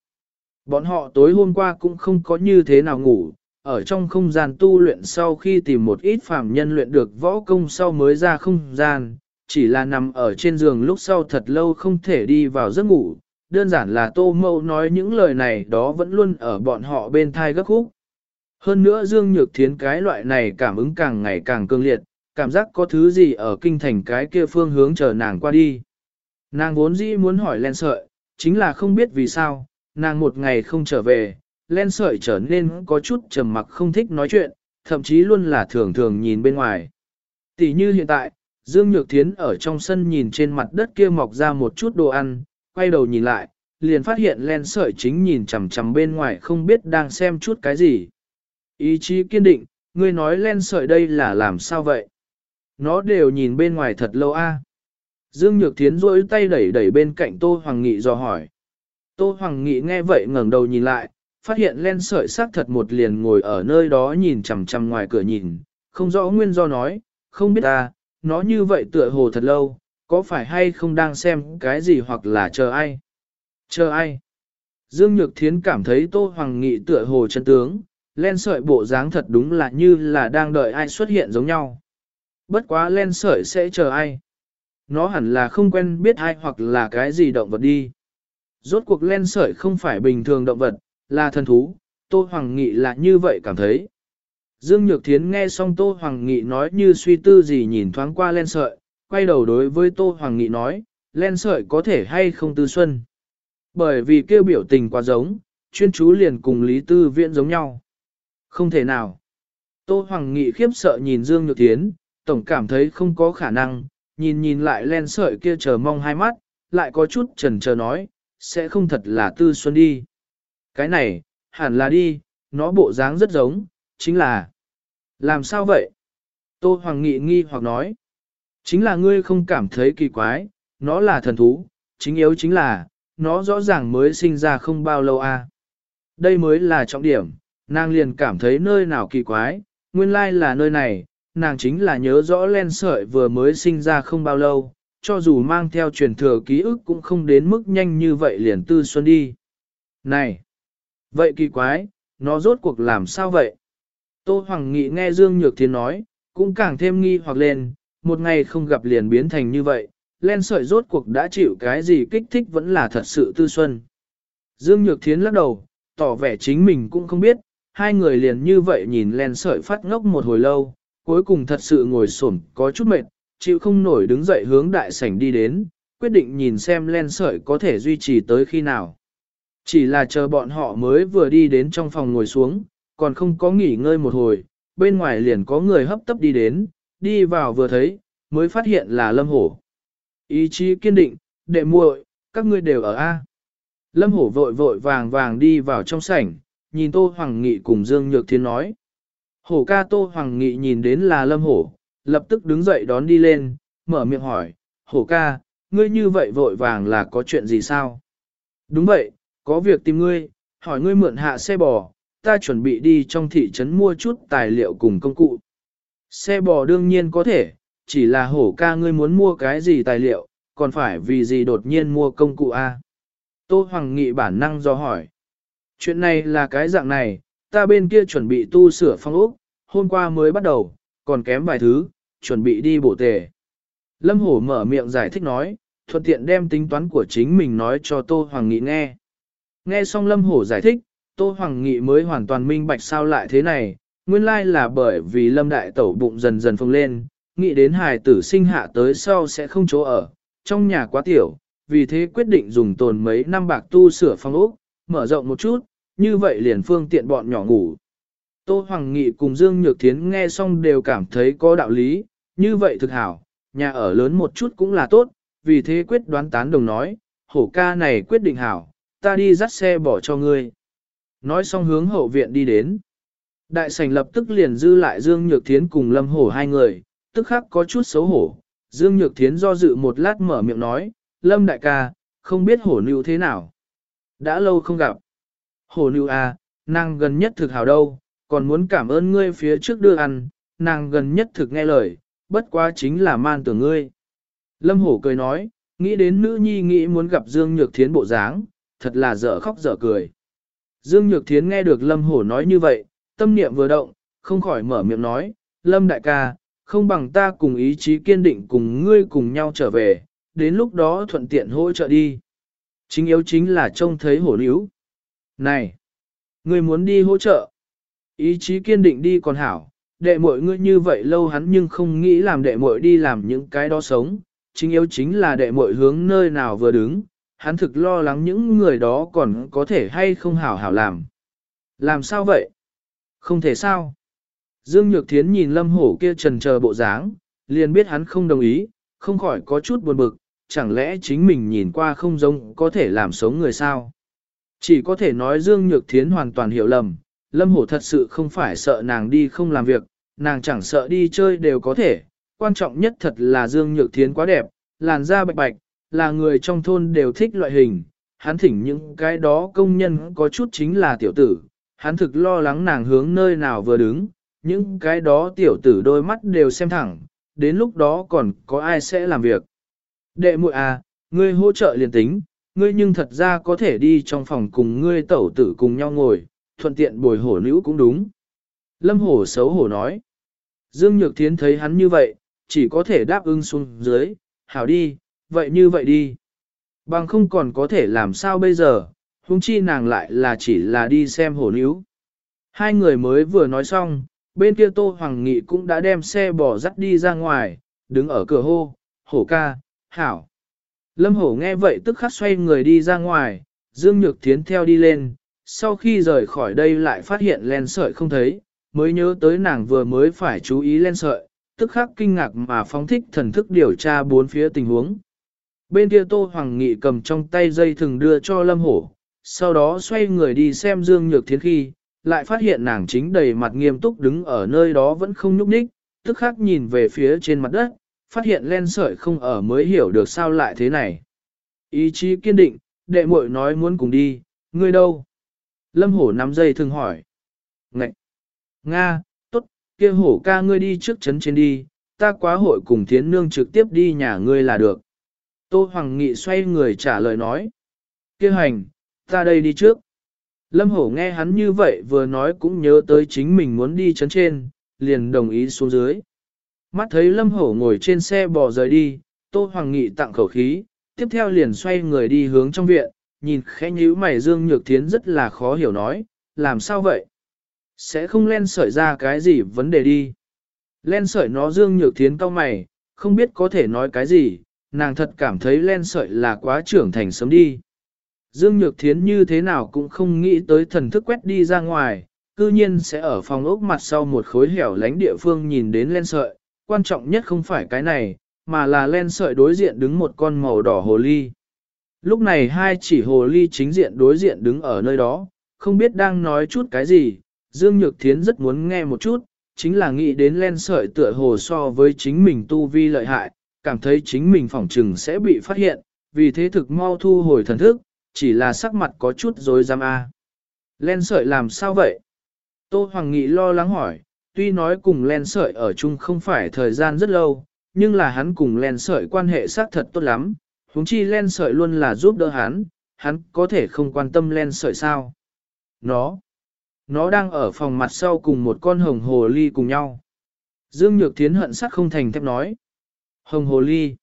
Speaker 1: Bọn họ tối hôm qua cũng không có như thế nào ngủ, ở trong không gian tu luyện sau khi tìm một ít phàm nhân luyện được võ công sau mới ra không gian, chỉ là nằm ở trên giường lúc sau thật lâu không thể đi vào giấc ngủ, đơn giản là tô mâu nói những lời này đó vẫn luôn ở bọn họ bên thai gấp khúc. Hơn nữa Dương Nhược Thiến cái loại này cảm ứng càng ngày càng cương liệt, cảm giác có thứ gì ở kinh thành cái kia phương hướng chờ nàng qua đi. Nàng vốn dĩ muốn hỏi len sợi, chính là không biết vì sao, nàng một ngày không trở về, len sợi trở nên có chút trầm mặc không thích nói chuyện, thậm chí luôn là thường thường nhìn bên ngoài. Tỷ như hiện tại, Dương Nhược Thiến ở trong sân nhìn trên mặt đất kia mọc ra một chút đồ ăn, quay đầu nhìn lại, liền phát hiện len sợi chính nhìn chằm chằm bên ngoài không biết đang xem chút cái gì. Ý chí kiên định, ngươi nói len sợi đây là làm sao vậy? Nó đều nhìn bên ngoài thật lâu a. Dương Nhược Thiến rỗi tay đẩy đẩy bên cạnh Tô Hoàng Nghị dò hỏi. Tô Hoàng Nghị nghe vậy ngẩng đầu nhìn lại, phát hiện len sợi sắc thật một liền ngồi ở nơi đó nhìn chằm chằm ngoài cửa nhìn, không rõ nguyên do nói, không biết ta, nó như vậy tựa hồ thật lâu, có phải hay không đang xem cái gì hoặc là chờ ai? Chờ ai? Dương Nhược Thiến cảm thấy Tô Hoàng Nghị tựa hồ chân tướng, len sợi bộ dáng thật đúng là như là đang đợi ai xuất hiện giống nhau. Bất quá len sợi sẽ chờ ai? nó hẳn là không quen biết ai hoặc là cái gì động vật đi. Rốt cuộc len sợi không phải bình thường động vật, là thần thú, Tô Hoàng Nghị là như vậy cảm thấy. Dương Nhược Thiến nghe xong Tô Hoàng Nghị nói như suy tư gì nhìn thoáng qua len sợi, quay đầu đối với Tô Hoàng Nghị nói, len sợi có thể hay không tư xuân. Bởi vì kêu biểu tình quá giống, chuyên chú liền cùng Lý Tư Viễn giống nhau. Không thể nào. Tô Hoàng Nghị khiếp sợ nhìn Dương Nhược Thiến, tổng cảm thấy không có khả năng, nhìn nhìn lại len sợi kia chờ mong hai mắt, lại có chút chần chờ nói, sẽ không thật là tư xuân đi. Cái này, hẳn là đi, nó bộ dáng rất giống, chính là... Làm sao vậy? Tô Hoàng Nghị nghi hoặc nói. Chính là ngươi không cảm thấy kỳ quái, nó là thần thú, chính yếu chính là, nó rõ ràng mới sinh ra không bao lâu a. À. Đây mới là trọng điểm, nàng liền cảm thấy nơi nào kỳ quái, nguyên lai là nơi này, nàng chính là nhớ rõ len sợi vừa mới sinh ra không bao lâu, cho dù mang theo truyền thừa ký ức cũng không đến mức nhanh như vậy liền tư xuân đi. Này! Vậy kỳ quái, nó rốt cuộc làm sao vậy? Tô Hoàng Nghị nghe Dương Nhược Thiên nói, cũng càng thêm nghi hoặc lên, một ngày không gặp liền biến thành như vậy, len sợi rốt cuộc đã chịu cái gì kích thích vẫn là thật sự tư xuân. Dương Nhược Thiến lắc đầu, tỏ vẻ chính mình cũng không biết, hai người liền như vậy nhìn len sợi phát ngốc một hồi lâu, cuối cùng thật sự ngồi xổm có chút mệt, chịu không nổi đứng dậy hướng đại sảnh đi đến, quyết định nhìn xem len sợi có thể duy trì tới khi nào. Chỉ là chờ bọn họ mới vừa đi đến trong phòng ngồi xuống, còn không có nghỉ ngơi một hồi, bên ngoài liền có người hấp tấp đi đến, đi vào vừa thấy, mới phát hiện là Lâm Hổ. Ý chí kiên định, đệ muội, các ngươi đều ở A. Lâm Hổ vội vội vàng vàng đi vào trong sảnh, nhìn Tô Hoàng Nghị cùng Dương Nhược Thiên nói. Hổ ca Tô Hoàng Nghị nhìn đến là Lâm Hổ, lập tức đứng dậy đón đi lên, mở miệng hỏi, Hổ ca, ngươi như vậy vội vàng là có chuyện gì sao? Đúng vậy, có việc tìm ngươi, hỏi ngươi mượn hạ xe bò, ta chuẩn bị đi trong thị trấn mua chút tài liệu cùng công cụ. Xe bò đương nhiên có thể, chỉ là hổ ca ngươi muốn mua cái gì tài liệu, còn phải vì gì đột nhiên mua công cụ A. Tô Hoàng Nghị bản năng do hỏi. Chuyện này là cái dạng này, ta bên kia chuẩn bị tu sửa phong ốc, hôm qua mới bắt đầu, còn kém vài thứ, chuẩn bị đi bổ tề. Lâm Hổ mở miệng giải thích nói, thuận tiện đem tính toán của chính mình nói cho Tô Hoàng Nghị nghe. Nghe xong Lâm Hổ giải thích, Tô Hoàng Nghị mới hoàn toàn minh bạch sao lại thế này, nguyên lai là bởi vì Lâm Đại Tẩu bụng dần dần phồng lên, nghĩ đến hài tử sinh hạ tới sau sẽ không chỗ ở, trong nhà quá tiểu, vì thế quyết định dùng tồn mấy năm bạc tu sửa phòng ốc, mở rộng một chút, như vậy liền phương tiện bọn nhỏ ngủ. Tô Hoàng Nghị cùng Dương Nhược Thiến nghe xong đều cảm thấy có đạo lý, như vậy thực hảo, nhà ở lớn một chút cũng là tốt, vì thế quyết đoán tán đồng nói, hổ ca này quyết định hảo, ta đi dắt xe bỏ cho ngươi. Nói xong hướng hậu viện đi đến. Đại sảnh lập tức liền dư lại Dương Nhược Thiến cùng Lâm Hổ hai người, tức khắc có chút xấu hổ. Dương Nhược Thiến do dự một lát mở miệng nói, Lâm đại ca, không biết hổ nữ thế nào. Đã lâu không gặp. Hổ nữ à, nàng gần nhất thực hào đâu, còn muốn cảm ơn ngươi phía trước đưa ăn, nàng gần nhất thực nghe lời, bất quá chính là man tưởng ngươi. Lâm hổ cười nói, nghĩ đến nữ nhi nghĩ muốn gặp Dương Nhược Thiến bộ dáng, thật là dở khóc dở cười. Dương Nhược Thiến nghe được Lâm hổ nói như vậy, tâm niệm vừa động, không khỏi mở miệng nói, Lâm đại ca, không bằng ta cùng ý chí kiên định cùng ngươi cùng nhau trở về, đến lúc đó thuận tiện hỗ trợ đi. Chính yếu chính là trông thấy hổ níu. Này, ngươi muốn đi hỗ trợ. Ý chí kiên định đi còn hảo, đệ muội ngươi như vậy lâu hắn nhưng không nghĩ làm đệ muội đi làm những cái đó sống. Chính yếu chính là đệ muội hướng nơi nào vừa đứng, hắn thực lo lắng những người đó còn có thể hay không hảo hảo làm. Làm sao vậy? Không thể sao? Dương Nhược Thiến nhìn Lâm Hổ kia trần chờ bộ dáng, liền biết hắn không đồng ý, không khỏi có chút buồn bực, chẳng lẽ chính mình nhìn qua không giống có thể làm sống người sao? Chỉ có thể nói Dương Nhược Thiến hoàn toàn hiểu lầm, Lâm Hổ thật sự không phải sợ nàng đi không làm việc, nàng chẳng sợ đi chơi đều có thể, quan trọng nhất thật là Dương Nhược Thiến quá đẹp, làn da bạch bạch, là người trong thôn đều thích loại hình, hắn thỉnh những cái đó công nhân có chút chính là tiểu tử, hắn thực lo lắng nàng hướng nơi nào vừa đứng, những cái đó tiểu tử đôi mắt đều xem thẳng, đến lúc đó còn có ai sẽ làm việc. Đệ muội à, ngươi hỗ trợ liền tính, ngươi nhưng thật ra có thể đi trong phòng cùng ngươi tẩu tử cùng nhau ngồi, thuận tiện bồi hổ nữ cũng đúng. Lâm hổ xấu hổ nói. Dương Nhược Thiến thấy hắn như vậy, chỉ có thể đáp ứng xuống dưới, hảo đi, vậy như vậy đi. Bằng không còn có thể làm sao bây giờ, huống chi nàng lại là chỉ là đi xem hổ nữ. Hai người mới vừa nói xong, bên kia Tô Hoàng Nghị cũng đã đem xe bò dắt đi ra ngoài, đứng ở cửa hô, hổ ca, hảo. Lâm hổ nghe vậy tức khắc xoay người đi ra ngoài, Dương Nhược Thiến theo đi lên, sau khi rời khỏi đây lại phát hiện len sợi không thấy, mới nhớ tới nàng vừa mới phải chú ý len sợi, tức khắc kinh ngạc mà phóng thích thần thức điều tra bốn phía tình huống. Bên kia Tô Hoàng Nghị cầm trong tay dây thừng đưa cho Lâm Hổ, sau đó xoay người đi xem Dương Nhược Thiến khi, lại phát hiện nàng chính đầy mặt nghiêm túc đứng ở nơi đó vẫn không nhúc nhích, tức khắc nhìn về phía trên mặt đất, phát hiện len sợi không ở mới hiểu được sao lại thế này. Ý chí kiên định, đệ muội nói muốn cùng đi, ngươi đâu? Lâm hổ nắm dây thường hỏi. Ngậy! Nga, tốt, kia hổ ca ngươi đi trước chấn trên đi, ta quá hội cùng thiến nương trực tiếp đi nhà ngươi là được. Tô Hoàng Nghị xoay người trả lời nói. Kia hành, ta đây đi trước. Lâm hổ nghe hắn như vậy vừa nói cũng nhớ tới chính mình muốn đi chấn trên, liền đồng ý xuống dưới. Mắt thấy Lâm hổ ngồi trên xe bò rời đi, Tô Hoàng Nghị tặng khẩu khí, tiếp theo liền xoay người đi hướng trong viện, nhìn khẽ nhíu mày Dương Nhược Thiến rất là khó hiểu nói, làm sao vậy? Sẽ không len sợi ra cái gì vấn đề đi. Len sợi nó Dương Nhược Thiến cau mày, không biết có thể nói cái gì, nàng thật cảm thấy len sợi là quá trưởng thành sớm đi. Dương Nhược Thiến như thế nào cũng không nghĩ tới thần thức quét đi ra ngoài, cư nhiên sẽ ở phòng ốc mặt sau một khối hẻo lánh địa phương nhìn đến len sợi, quan trọng nhất không phải cái này, mà là len sợi đối diện đứng một con màu đỏ hồ ly. Lúc này hai chỉ hồ ly chính diện đối diện đứng ở nơi đó, không biết đang nói chút cái gì, Dương Nhược Thiến rất muốn nghe một chút, chính là nghĩ đến len sợi tựa hồ so với chính mình tu vi lợi hại, cảm thấy chính mình phỏng trừng sẽ bị phát hiện, vì thế thực mau thu hồi thần thức, chỉ là sắc mặt có chút dối giam a. Len sợi làm sao vậy? Tô Hoàng Nghị lo lắng hỏi, tuy nói cùng len sợi ở chung không phải thời gian rất lâu, nhưng là hắn cùng len sợi quan hệ xác thật tốt lắm, huống chi len sợi luôn là giúp đỡ hắn, hắn có thể không quan tâm len sợi sao. Nó, nó đang ở phòng mặt sau cùng một con hồng hồ ly cùng nhau. Dương Nhược Thiến hận sắc không thành thép nói. Hồng hồ ly.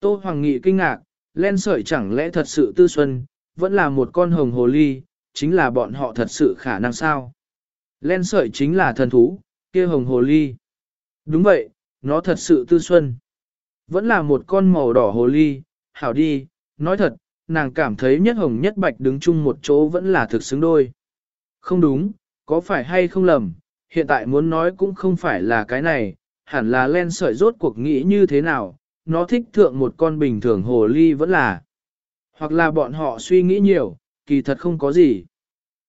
Speaker 1: Tô Hoàng Nghị kinh ngạc, len sợi chẳng lẽ thật sự tư xuân, vẫn là một con hồng hồ ly, chính là bọn họ thật sự khả năng sao. Len sợi chính là thần thú, kia hồng hồ ly. Đúng vậy, nó thật sự tư xuân. Vẫn là một con màu đỏ hồ ly, hảo đi, nói thật, nàng cảm thấy nhất hồng nhất bạch đứng chung một chỗ vẫn là thực xứng đôi. Không đúng, có phải hay không lầm, hiện tại muốn nói cũng không phải là cái này, hẳn là len sợi rốt cuộc nghĩ như thế nào, nó thích thượng một con bình thường hồ ly vẫn là. Hoặc là bọn họ suy nghĩ nhiều, kỳ thật không có gì.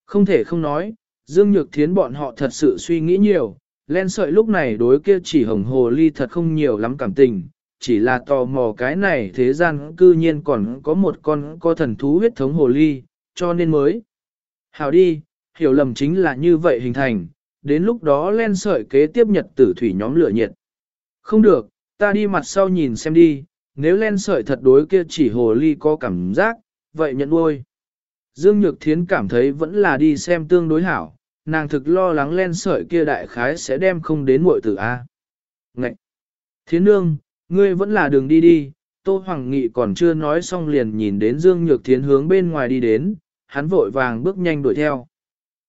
Speaker 1: Không thể không nói, Dương Nhược Thiến bọn họ thật sự suy nghĩ nhiều, len sợi lúc này đối kia chỉ hồng hồ ly thật không nhiều lắm cảm tình, chỉ là tò mò cái này thế gian cư nhiên còn có một con có thần thú huyết thống hồ ly, cho nên mới. Hảo đi, hiểu lầm chính là như vậy hình thành, đến lúc đó len sợi kế tiếp nhật tử thủy nhóm lửa nhiệt. Không được, ta đi mặt sau nhìn xem đi, nếu len sợi thật đối kia chỉ hồ ly có cảm giác, vậy nhận nuôi. Dương Nhược Thiến cảm thấy vẫn là đi xem tương đối hảo, nàng thực lo lắng len sợi kia đại khái sẽ đem không đến muội tử A. Ngậy! Thiến nương, ngươi vẫn là đường đi đi, Tô Hoàng Nghị còn chưa nói xong liền nhìn đến Dương Nhược Thiến hướng bên ngoài đi đến, hắn vội vàng bước nhanh đuổi theo.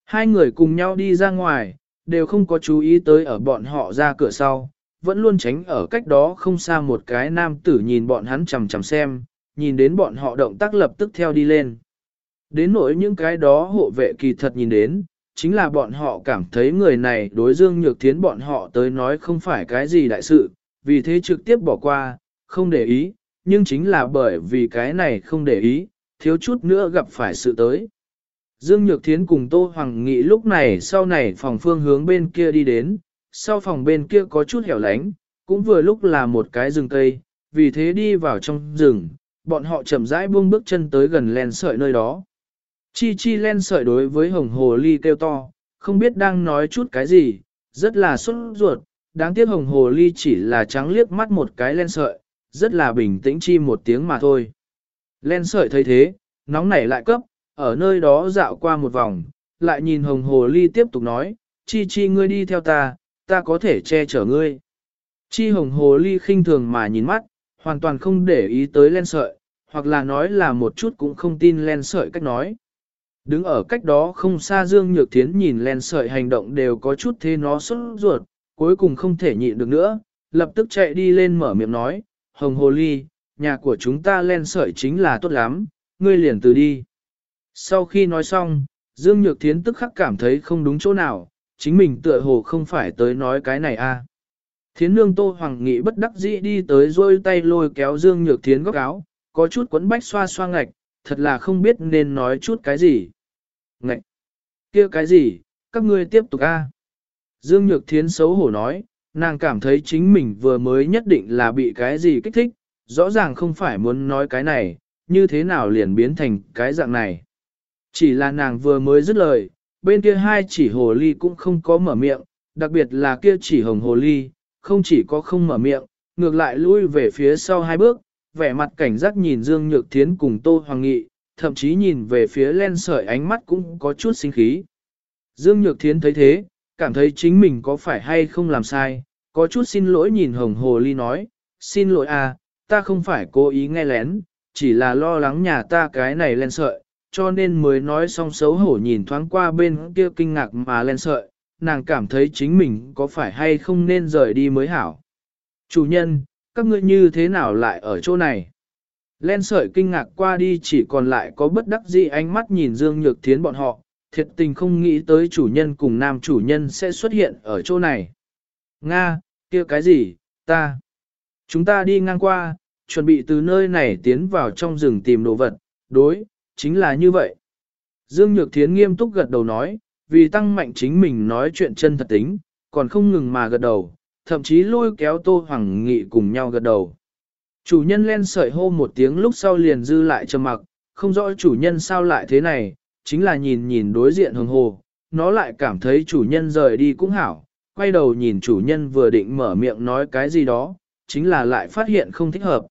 Speaker 1: Hai người cùng nhau đi ra ngoài, đều không có chú ý tới ở bọn họ ra cửa sau, vẫn luôn tránh ở cách đó không xa một cái nam tử nhìn bọn hắn chằm chằm xem, nhìn đến bọn họ động tác lập tức theo đi lên. Đến nỗi những cái đó hộ vệ kỳ thật nhìn đến, chính là bọn họ cảm thấy người này đối dương nhược thiến bọn họ tới nói không phải cái gì đại sự, vì thế trực tiếp bỏ qua, không để ý, nhưng chính là bởi vì cái này không để ý, thiếu chút nữa gặp phải sự tới. Dương Nhược Thiến cùng Tô Hoàng Nghị lúc này sau này phòng phương hướng bên kia đi đến, sau phòng bên kia có chút hẻo lánh, cũng vừa lúc là một cái rừng cây, vì thế đi vào trong rừng, bọn họ chậm rãi buông bước chân tới gần len sợi nơi đó. Chi chi len sợi đối với hồng hồ ly kêu to, không biết đang nói chút cái gì, rất là xuất ruột, đáng tiếc hồng hồ ly chỉ là trắng liếc mắt một cái len sợi, rất là bình tĩnh chi một tiếng mà thôi. Len sợi thấy thế, nóng nảy lại cấp, ở nơi đó dạo qua một vòng, lại nhìn hồng hồ ly tiếp tục nói, chi chi ngươi đi theo ta, ta có thể che chở ngươi. Chi hồng hồ ly khinh thường mà nhìn mắt, hoàn toàn không để ý tới len sợi, hoặc là nói là một chút cũng không tin len sợi cách nói. Đứng ở cách đó không xa Dương Nhược Thiến nhìn len sợi hành động đều có chút thế nó xuất ruột, cuối cùng không thể nhịn được nữa, lập tức chạy đi lên mở miệng nói, Hồng Hồ Ly, nhà của chúng ta len sợi chính là tốt lắm, ngươi liền từ đi. Sau khi nói xong, Dương Nhược Thiến tức khắc cảm thấy không đúng chỗ nào, chính mình tựa hồ không phải tới nói cái này a. À. Thiến nương Tô Hoàng Nghị bất đắc dĩ đi tới rôi tay lôi kéo Dương Nhược Thiến góc áo, có chút quấn bách xoa xoa ngạch, thật là không biết nên nói chút cái gì. Ngạch! kia cái gì, các ngươi tiếp tục a. Dương Nhược Thiến xấu hổ nói, nàng cảm thấy chính mình vừa mới nhất định là bị cái gì kích thích, rõ ràng không phải muốn nói cái này, như thế nào liền biến thành cái dạng này. Chỉ là nàng vừa mới dứt lời, bên kia hai chỉ hồ ly cũng không có mở miệng, đặc biệt là kia chỉ hồng hồ ly, không chỉ có không mở miệng, ngược lại lui về phía sau hai bước, vẻ mặt cảnh giác nhìn Dương Nhược Thiến cùng Tô Hoàng Nghị, thậm chí nhìn về phía len sợi ánh mắt cũng có chút sinh khí. Dương Nhược Thiến thấy thế, cảm thấy chính mình có phải hay không làm sai, có chút xin lỗi nhìn Hồng Hồ Ly nói, xin lỗi à, ta không phải cố ý nghe lén, chỉ là lo lắng nhà ta cái này len sợi, cho nên mới nói xong xấu hổ nhìn thoáng qua bên kia kinh ngạc mà len sợi, nàng cảm thấy chính mình có phải hay không nên rời đi mới hảo. Chủ nhân, các ngươi như thế nào lại ở chỗ này? Len sợi kinh ngạc qua đi chỉ còn lại có bất đắc dĩ ánh mắt nhìn Dương Nhược Thiến bọn họ, thiệt tình không nghĩ tới chủ nhân cùng nam chủ nhân sẽ xuất hiện ở chỗ này. Nga, kia cái gì, ta? Chúng ta đi ngang qua, chuẩn bị từ nơi này tiến vào trong rừng tìm đồ vật, đối, chính là như vậy. Dương Nhược Thiến nghiêm túc gật đầu nói, vì tăng mạnh chính mình nói chuyện chân thật tính, còn không ngừng mà gật đầu, thậm chí lôi kéo Tô Hoàng Nghị cùng nhau gật đầu. Chủ nhân len sợi hô một tiếng lúc sau liền dư lại trầm mặc, không rõ chủ nhân sao lại thế này, chính là nhìn nhìn đối diện hồng hồ, nó lại cảm thấy chủ nhân rời đi cũng hảo, quay đầu nhìn chủ nhân vừa định mở miệng nói cái gì đó, chính là lại phát hiện không thích hợp.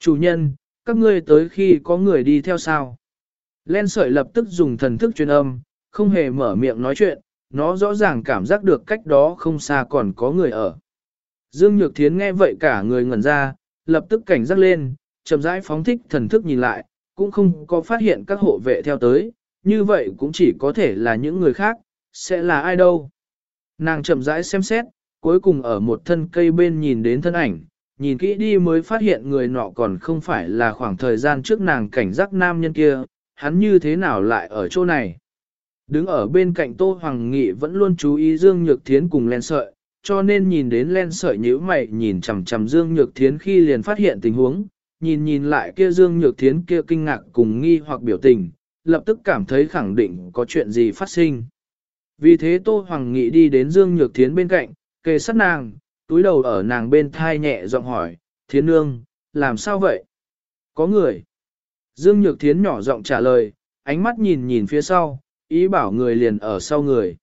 Speaker 1: Chủ nhân, các ngươi tới khi có người đi theo sao? Len sợi lập tức dùng thần thức truyền âm, không hề mở miệng nói chuyện, nó rõ ràng cảm giác được cách đó không xa còn có người ở. Dương Nhược Thiến nghe vậy cả người ngẩn ra, lập tức cảnh giác lên, chậm rãi phóng thích thần thức nhìn lại, cũng không có phát hiện các hộ vệ theo tới, như vậy cũng chỉ có thể là những người khác, sẽ là ai đâu. Nàng chậm rãi xem xét, cuối cùng ở một thân cây bên nhìn đến thân ảnh, nhìn kỹ đi mới phát hiện người nọ còn không phải là khoảng thời gian trước nàng cảnh giác nam nhân kia, hắn như thế nào lại ở chỗ này. Đứng ở bên cạnh Tô Hoàng Nghị vẫn luôn chú ý Dương Nhược Thiến cùng len sợi, cho nên nhìn đến len sợi nhíu mày nhìn chằm chằm Dương Nhược Thiến khi liền phát hiện tình huống, nhìn nhìn lại kia Dương Nhược Thiến kia kinh ngạc cùng nghi hoặc biểu tình, lập tức cảm thấy khẳng định có chuyện gì phát sinh. Vì thế Tô Hoàng Nghị đi đến Dương Nhược Thiến bên cạnh, kề sát nàng, túi đầu ở nàng bên thai nhẹ giọng hỏi, Thiến Nương, làm sao vậy? Có người. Dương Nhược Thiến nhỏ giọng trả lời, ánh mắt nhìn nhìn phía sau, ý bảo người liền ở sau người.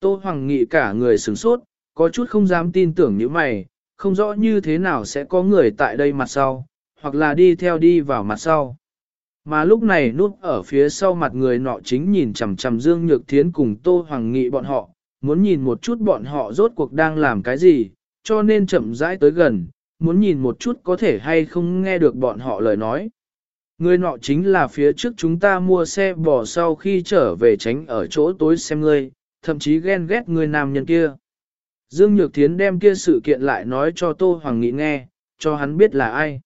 Speaker 1: Tô Hoàng Nghị cả người sửng sốt, có chút không dám tin tưởng như mày, không rõ như thế nào sẽ có người tại đây mặt sau, hoặc là đi theo đi vào mặt sau. Mà lúc này núp ở phía sau mặt người nọ chính nhìn chằm chằm Dương Nhược Thiến cùng Tô Hoàng Nghị bọn họ, muốn nhìn một chút bọn họ rốt cuộc đang làm cái gì, cho nên chậm rãi tới gần, muốn nhìn một chút có thể hay không nghe được bọn họ lời nói. Người nọ chính là phía trước chúng ta mua xe bò sau khi trở về tránh ở chỗ tối xem ngươi, thậm chí ghen ghét người nam nhân kia. Dương Nhược Thiến đem kia sự kiện lại nói cho Tô Hoàng Nghị nghe, cho hắn biết là ai.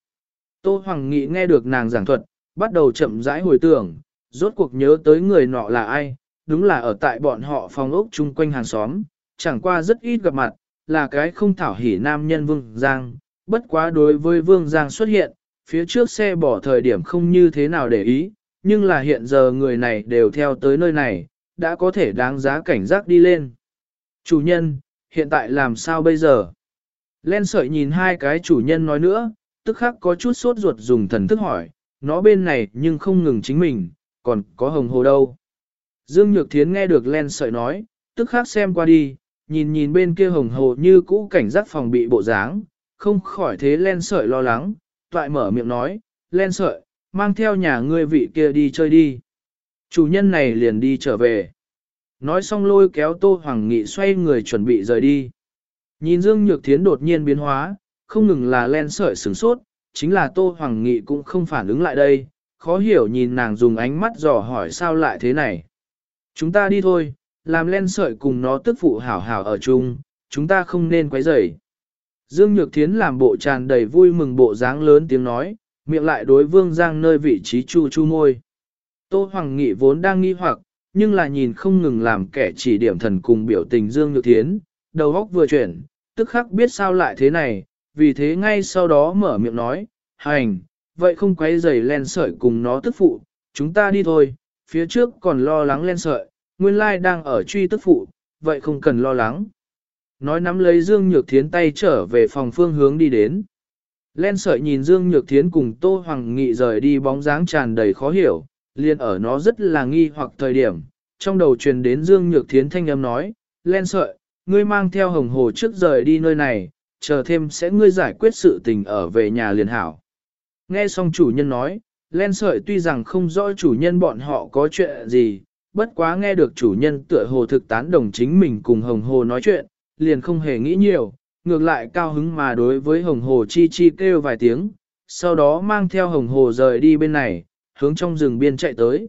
Speaker 1: Tô Hoàng Nghị nghe được nàng giảng thuật, bắt đầu chậm rãi hồi tưởng, rốt cuộc nhớ tới người nọ là ai, đúng là ở tại bọn họ phòng ốc chung quanh hàng xóm, chẳng qua rất ít gặp mặt, là cái không thảo hỉ nam nhân Vương Giang, bất quá đối với Vương Giang xuất hiện, phía trước xe bỏ thời điểm không như thế nào để ý, nhưng là hiện giờ người này đều theo tới nơi này, đã có thể đáng giá cảnh giác đi lên. Chủ nhân, hiện tại làm sao bây giờ? Len sợi nhìn hai cái chủ nhân nói nữa, tức khắc có chút sốt ruột dùng thần thức hỏi, nó bên này nhưng không ngừng chính mình, còn có hồng hồ đâu. Dương Nhược Thiến nghe được len sợi nói, tức khắc xem qua đi, nhìn nhìn bên kia hồng hồ như cũ cảnh giác phòng bị bộ dáng, không khỏi thế len sợi lo lắng, toại mở miệng nói, len sợi, mang theo nhà ngươi vị kia đi chơi đi. Chủ nhân này liền đi trở về. Nói xong lôi kéo Tô Hoàng Nghị xoay người chuẩn bị rời đi. Nhìn Dương Nhược Thiến đột nhiên biến hóa, không ngừng là len sợi sửng sốt, chính là Tô Hoàng Nghị cũng không phản ứng lại đây, khó hiểu nhìn nàng dùng ánh mắt dò hỏi sao lại thế này. Chúng ta đi thôi, làm len sợi cùng nó tức phụ hảo hảo ở chung, chúng ta không nên quấy rầy. Dương Nhược Thiến làm bộ tràn đầy vui mừng bộ dáng lớn tiếng nói, miệng lại đối Vương Giang nơi vị trí chu chu môi. Tô Hoàng Nghị vốn đang nghi hoặc, nhưng là nhìn không ngừng làm kẻ chỉ điểm thần cùng biểu tình Dương Nhược Thiến, đầu óc vừa chuyển, tức khắc biết sao lại thế này, vì thế ngay sau đó mở miệng nói, hành, vậy không quấy giày len sợi cùng nó tức phụ, chúng ta đi thôi, phía trước còn lo lắng len sợi, nguyên lai đang ở truy tức phụ, vậy không cần lo lắng. Nói nắm lấy Dương Nhược Thiến tay trở về phòng phương hướng đi đến. Len sợi nhìn Dương Nhược Thiến cùng Tô Hoàng Nghị rời đi bóng dáng tràn đầy khó hiểu, liền ở nó rất là nghi hoặc thời điểm. Trong đầu truyền đến Dương Nhược Thiến thanh âm nói, Len sợi, ngươi mang theo hồng hồ trước rời đi nơi này, chờ thêm sẽ ngươi giải quyết sự tình ở về nhà liền hảo. Nghe xong chủ nhân nói, Len sợi tuy rằng không rõ chủ nhân bọn họ có chuyện gì, bất quá nghe được chủ nhân tựa hồ thực tán đồng chính mình cùng hồng hồ nói chuyện, liền không hề nghĩ nhiều, ngược lại cao hứng mà đối với hồng hồ chi chi kêu vài tiếng, sau đó mang theo hồng hồ rời đi bên này, hướng trong rừng biên chạy tới.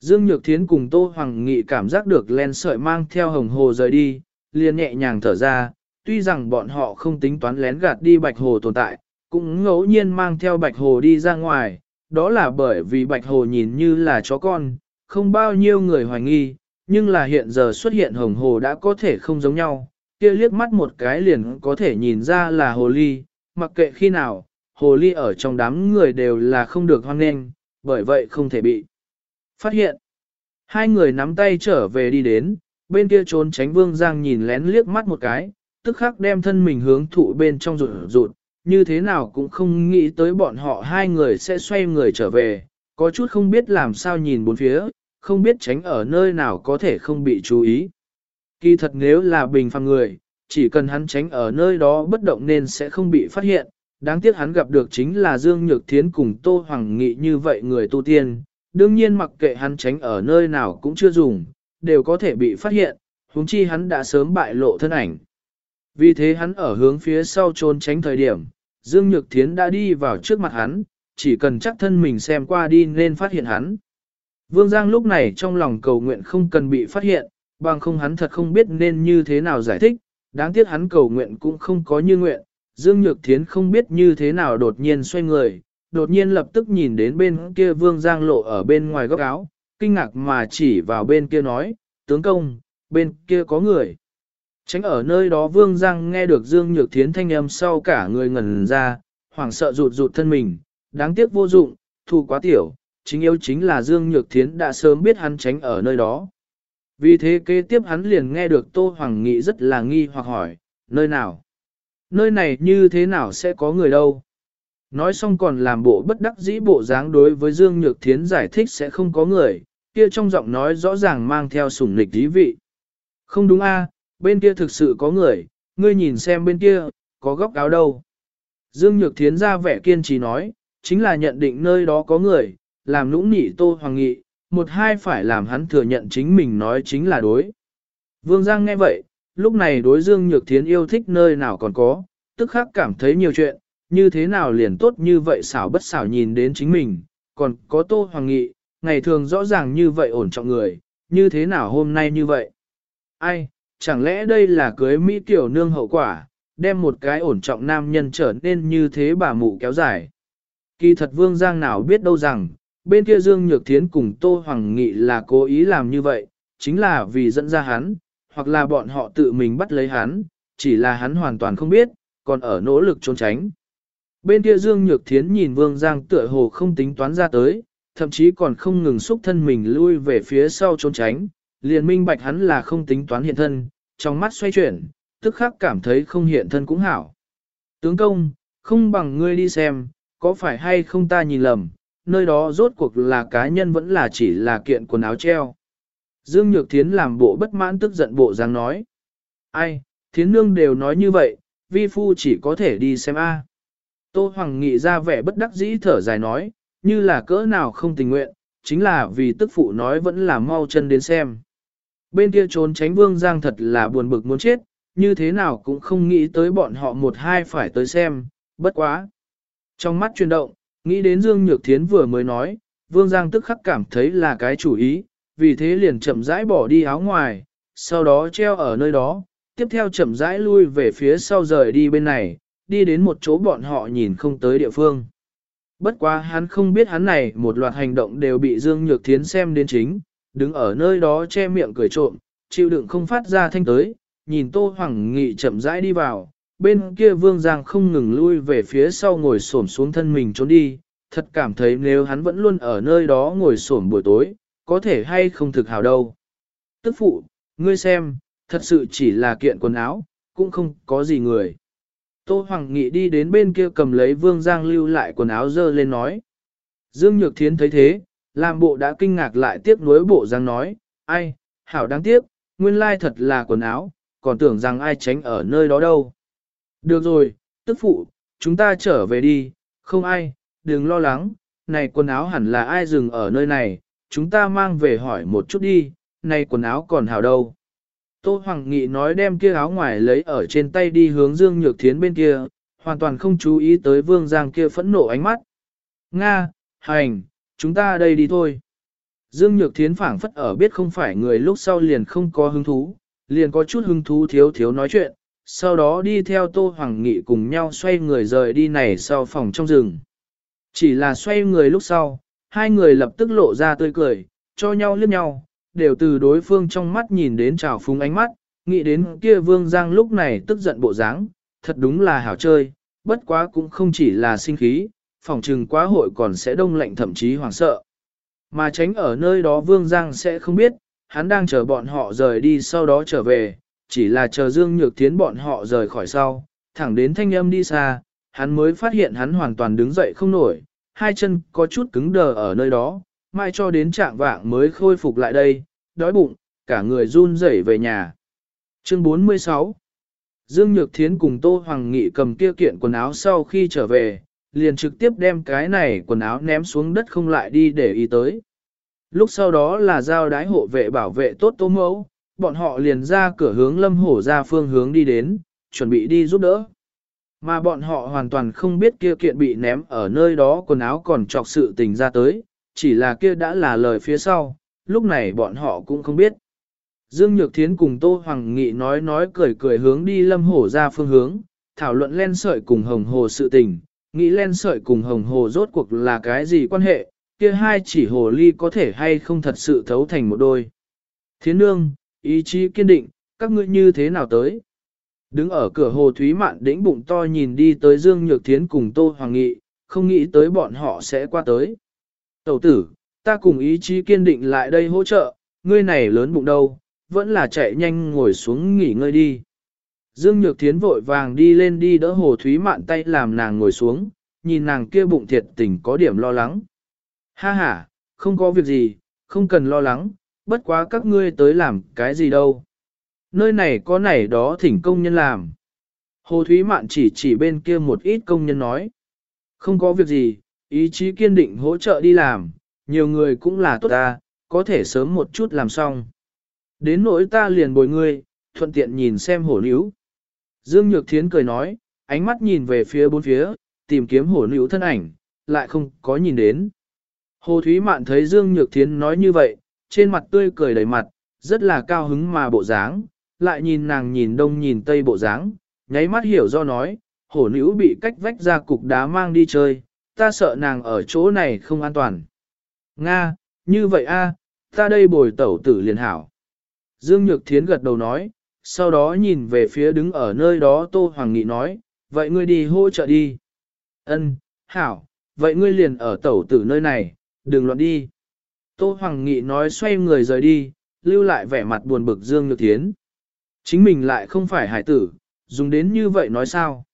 Speaker 1: Dương Nhược Thiến cùng Tô Hoàng Nghị cảm giác được len sợi mang theo hồng hồ rời đi, liền nhẹ nhàng thở ra, tuy rằng bọn họ không tính toán lén gạt đi bạch hồ tồn tại, cũng ngẫu nhiên mang theo bạch hồ đi ra ngoài, đó là bởi vì bạch hồ nhìn như là chó con, không bao nhiêu người hoài nghi, nhưng là hiện giờ xuất hiện hồng hồ đã có thể không giống nhau, kia liếc mắt một cái liền có thể nhìn ra là hồ ly, mặc kệ khi nào, hồ ly ở trong đám người đều là không được hoan nghênh, bởi vậy không thể bị phát hiện. Hai người nắm tay trở về đi đến, bên kia trốn tránh vương giang nhìn lén liếc mắt một cái, tức khắc đem thân mình hướng thụ bên trong rụt rụt, như thế nào cũng không nghĩ tới bọn họ hai người sẽ xoay người trở về, có chút không biết làm sao nhìn bốn phía, không biết tránh ở nơi nào có thể không bị chú ý. Kỳ thật nếu là bình phàm người, chỉ cần hắn tránh ở nơi đó bất động nên sẽ không bị phát hiện. Đáng tiếc hắn gặp được chính là Dương Nhược Thiến cùng Tô Hoàng Nghị như vậy người tu tiên. Đương nhiên mặc kệ hắn tránh ở nơi nào cũng chưa dùng, đều có thể bị phát hiện, huống chi hắn đã sớm bại lộ thân ảnh. Vì thế hắn ở hướng phía sau trốn tránh thời điểm, Dương Nhược Thiến đã đi vào trước mặt hắn, chỉ cần chắc thân mình xem qua đi nên phát hiện hắn. Vương Giang lúc này trong lòng cầu nguyện không cần bị phát hiện, bằng không hắn thật không biết nên như thế nào giải thích, đáng tiếc hắn cầu nguyện cũng không có như nguyện, Dương Nhược Thiến không biết như thế nào đột nhiên xoay người, đột nhiên lập tức nhìn đến bên kia Vương Giang lộ ở bên ngoài góc áo, kinh ngạc mà chỉ vào bên kia nói, tướng công, bên kia có người. Tránh ở nơi đó Vương Giang nghe được Dương Nhược Thiến thanh âm sau cả người ngẩn ra, hoảng sợ rụt rụt thân mình, đáng tiếc vô dụng, thu quá tiểu, chính yếu chính là Dương Nhược Thiến đã sớm biết hắn tránh ở nơi đó. Vì thế kế tiếp hắn liền nghe được Tô Hoàng Nghị rất là nghi hoặc hỏi, nơi nào? Nơi này như thế nào sẽ có người đâu? Nói xong còn làm bộ bất đắc dĩ bộ dáng đối với Dương Nhược Thiến giải thích sẽ không có người, kia trong giọng nói rõ ràng mang theo sủng nịch ý vị. Không đúng a, bên kia thực sự có người, ngươi nhìn xem bên kia, có góc áo đâu. Dương Nhược Thiến ra vẻ kiên trì nói, chính là nhận định nơi đó có người, làm nũng nỉ Tô Hoàng Nghị, một hai phải làm hắn thừa nhận chính mình nói chính là đối. Vương Giang nghe vậy, lúc này đối Dương Nhược Thiến yêu thích nơi nào còn có, tức khắc cảm thấy nhiều chuyện, như thế nào liền tốt như vậy xảo bất xảo nhìn đến chính mình, còn có Tô Hoàng Nghị, ngày thường rõ ràng như vậy ổn trọng người, như thế nào hôm nay như vậy. Ai, chẳng lẽ đây là cưới Mỹ tiểu nương hậu quả, đem một cái ổn trọng nam nhân trở nên như thế bà mụ kéo dài. Kỳ thật Vương Giang nào biết đâu rằng, bên kia Dương Nhược Thiến cùng Tô Hoàng Nghị là cố ý làm như vậy, chính là vì dẫn ra hắn, hoặc là bọn họ tự mình bắt lấy hắn, chỉ là hắn hoàn toàn không biết, còn ở nỗ lực trốn tránh. Bên kia Dương Nhược Thiến nhìn Vương Giang tựa hồ không tính toán ra tới, thậm chí còn không ngừng xúc thân mình lui về phía sau trốn tránh, liền minh bạch hắn là không tính toán hiện thân, trong mắt xoay chuyển, tức khắc cảm thấy không hiện thân cũng hảo. Tướng công, không bằng ngươi đi xem, có phải hay không ta nhìn lầm, nơi đó rốt cuộc là cá nhân vẫn là chỉ là kiện quần áo treo. Dương Nhược Thiến làm bộ bất mãn tức giận bộ dáng nói. Ai, Thiến Nương đều nói như vậy, vi phu chỉ có thể đi xem a. Tô Hoàng Nghị ra vẻ bất đắc dĩ thở dài nói, như là cỡ nào không tình nguyện, chính là vì tức phụ nói vẫn là mau chân đến xem. Bên kia trốn tránh Vương Giang thật là buồn bực muốn chết, như thế nào cũng không nghĩ tới bọn họ một hai phải tới xem, bất quá. Trong mắt chuyển động, nghĩ đến Dương Nhược Thiến vừa mới nói, Vương Giang tức khắc cảm thấy là cái chủ ý, vì thế liền chậm rãi bỏ đi áo ngoài, sau đó treo ở nơi đó, tiếp theo chậm rãi lui về phía sau rời đi bên này, đi đến một chỗ bọn họ nhìn không tới địa phương. Bất quá hắn không biết hắn này một loạt hành động đều bị Dương Nhược Thiến xem đến chính, đứng ở nơi đó che miệng cười trộm, chịu đựng không phát ra thanh tới, nhìn Tô Hoàng Nghị chậm rãi đi vào, bên kia Vương Giang không ngừng lui về phía sau ngồi xổm xuống thân mình trốn đi, thật cảm thấy nếu hắn vẫn luôn ở nơi đó ngồi xổm buổi tối, có thể hay không thực hào đâu. Tức phụ, ngươi xem, thật sự chỉ là kiện quần áo, cũng không có gì người. Tô Hoàng Nghị đi đến bên kia cầm lấy Vương Giang lưu lại quần áo dơ lên nói. Dương Nhược Thiến thấy thế, làm bộ đã kinh ngạc lại tiếc nuối bộ Giang nói, ai, hảo đáng tiếc, nguyên lai thật là quần áo, còn tưởng rằng ai tránh ở nơi đó đâu. Được rồi, tức phụ, chúng ta trở về đi, không ai, đừng lo lắng, này quần áo hẳn là ai dừng ở nơi này, chúng ta mang về hỏi một chút đi, này quần áo còn hào đâu. Tô Hoàng Nghị nói đem kia áo ngoài lấy ở trên tay đi hướng Dương Nhược Thiến bên kia, hoàn toàn không chú ý tới Vương Giang kia phẫn nộ ánh mắt. Nga, hành, chúng ta đây đi thôi. Dương Nhược Thiến phảng phất ở biết không phải người lúc sau liền không có hứng thú, liền có chút hứng thú thiếu thiếu nói chuyện, sau đó đi theo Tô Hoàng Nghị cùng nhau xoay người rời đi này sau phòng trong rừng. Chỉ là xoay người lúc sau, hai người lập tức lộ ra tươi cười, cho nhau liếc nhau, đều từ đối phương trong mắt nhìn đến trào phúng ánh mắt, nghĩ đến kia Vương Giang lúc này tức giận bộ dáng, thật đúng là hảo chơi, bất quá cũng không chỉ là sinh khí, phòng trừng quá hội còn sẽ đông lạnh thậm chí hoảng sợ. Mà tránh ở nơi đó Vương Giang sẽ không biết, hắn đang chờ bọn họ rời đi sau đó trở về, chỉ là chờ Dương Nhược Thiến bọn họ rời khỏi sau, thẳng đến thanh âm đi xa, hắn mới phát hiện hắn hoàn toàn đứng dậy không nổi, hai chân có chút cứng đờ ở nơi đó, mai cho đến trạng vạng mới khôi phục lại đây, đói bụng, cả người run rẩy về nhà. Chương 46 Dương Nhược Thiến cùng Tô Hoàng Nghị cầm kia kiện quần áo sau khi trở về, liền trực tiếp đem cái này quần áo ném xuống đất không lại đi để ý tới. Lúc sau đó là giao đái hộ vệ bảo vệ tốt Tô Mẫu, bọn họ liền ra cửa hướng lâm hổ ra phương hướng đi đến, chuẩn bị đi giúp đỡ. Mà bọn họ hoàn toàn không biết kia kiện bị ném ở nơi đó quần áo còn trọc sự tình ra tới, chỉ là kia đã là lời phía sau, lúc này bọn họ cũng không biết. Dương Nhược Thiến cùng Tô Hoàng Nghị nói nói cười cười hướng đi lâm hổ ra phương hướng, thảo luận len sợi cùng hồng hồ sự tình, nghĩ len sợi cùng hồng hồ rốt cuộc là cái gì quan hệ, kia hai chỉ hồ ly có thể hay không thật sự thấu thành một đôi. Thiến nương, ý chí kiên định, các ngươi như thế nào tới? Đứng ở cửa hồ Thúy Mạn đĩnh bụng to nhìn đi tới Dương Nhược Thiến cùng Tô Hoàng Nghị, không nghĩ tới bọn họ sẽ qua tới. Tẩu tử, ta cùng ý chí kiên định lại đây hỗ trợ, ngươi này lớn bụng đâu, vẫn là chạy nhanh ngồi xuống nghỉ ngơi đi. Dương Nhược Thiến vội vàng đi lên đi đỡ Hồ Thúy Mạn tay làm nàng ngồi xuống, nhìn nàng kia bụng thiệt tình có điểm lo lắng. Ha ha, không có việc gì, không cần lo lắng, bất quá các ngươi tới làm cái gì đâu. Nơi này có này đó thỉnh công nhân làm. Hồ Thúy Mạn chỉ chỉ bên kia một ít công nhân nói. Không có việc gì, ý chí kiên định hỗ trợ đi làm, nhiều người cũng là tốt ta, có thể sớm một chút làm xong. Đến nỗi ta liền bồi ngươi, thuận tiện nhìn xem hổ níu. Dương Nhược Thiến cười nói, ánh mắt nhìn về phía bốn phía, tìm kiếm hổ níu thân ảnh, lại không có nhìn đến. Hồ Thúy Mạn thấy Dương Nhược Thiến nói như vậy, trên mặt tươi cười đầy mặt, rất là cao hứng mà bộ dáng, lại nhìn nàng nhìn đông nhìn tây bộ dáng, nháy mắt hiểu do nói, hổ nữ bị cách vách ra cục đá mang đi chơi, ta sợ nàng ở chỗ này không an toàn. Nga, như vậy a, ta đây bồi tẩu tử liền hảo. Dương Nhược Thiến gật đầu nói, sau đó nhìn về phía đứng ở nơi đó Tô Hoàng Nghị nói, vậy ngươi đi hỗ trợ đi. Ân, hảo, vậy ngươi liền ở tẩu tử nơi này, đừng loạn đi. Tô Hoàng Nghị nói xoay người rời đi, lưu lại vẻ mặt buồn bực Dương Nhược Thiến. Chính mình lại không phải hải tử, dùng đến như vậy nói sao?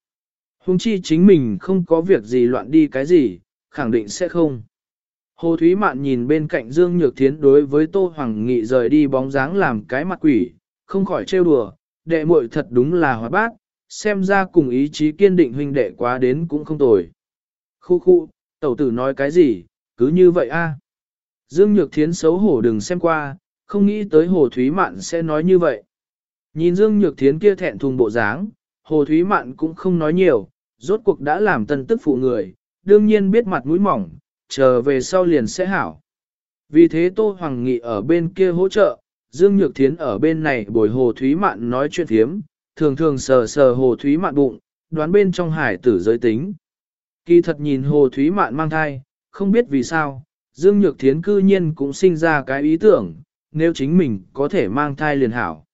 Speaker 1: Hùng chi chính mình không có việc gì loạn đi cái gì, khẳng định sẽ không. Hồ Thúy Mạn nhìn bên cạnh Dương Nhược Thiến đối với Tô Hoàng Nghị rời đi bóng dáng làm cái mặt quỷ, không khỏi trêu đùa, đệ muội thật đúng là hóa bát, xem ra cùng ý chí kiên định huynh đệ quá đến cũng không tồi. Khu khu, tẩu tử nói cái gì, cứ như vậy a. Dương Nhược Thiến xấu hổ đừng xem qua, không nghĩ tới Hồ Thúy Mạn sẽ nói như vậy. Nhìn Dương Nhược Thiến kia thẹn thùng bộ dáng, Hồ Thúy Mạn cũng không nói nhiều, rốt cuộc đã làm tân tức phụ người, đương nhiên biết mặt mũi mỏng, chờ về sau liền sẽ hảo. Vì thế Tô Hoàng Nghị ở bên kia hỗ trợ, Dương Nhược Thiến ở bên này bồi Hồ Thúy Mạn nói chuyện thiếm, thường thường sờ sờ Hồ Thúy Mạn bụng, đoán bên trong hải tử giới tính. Kỳ thật nhìn Hồ Thúy Mạn mang thai, không biết vì sao, Dương Nhược Thiến cư nhiên cũng sinh ra cái ý tưởng, nếu chính mình có thể mang thai liền hảo.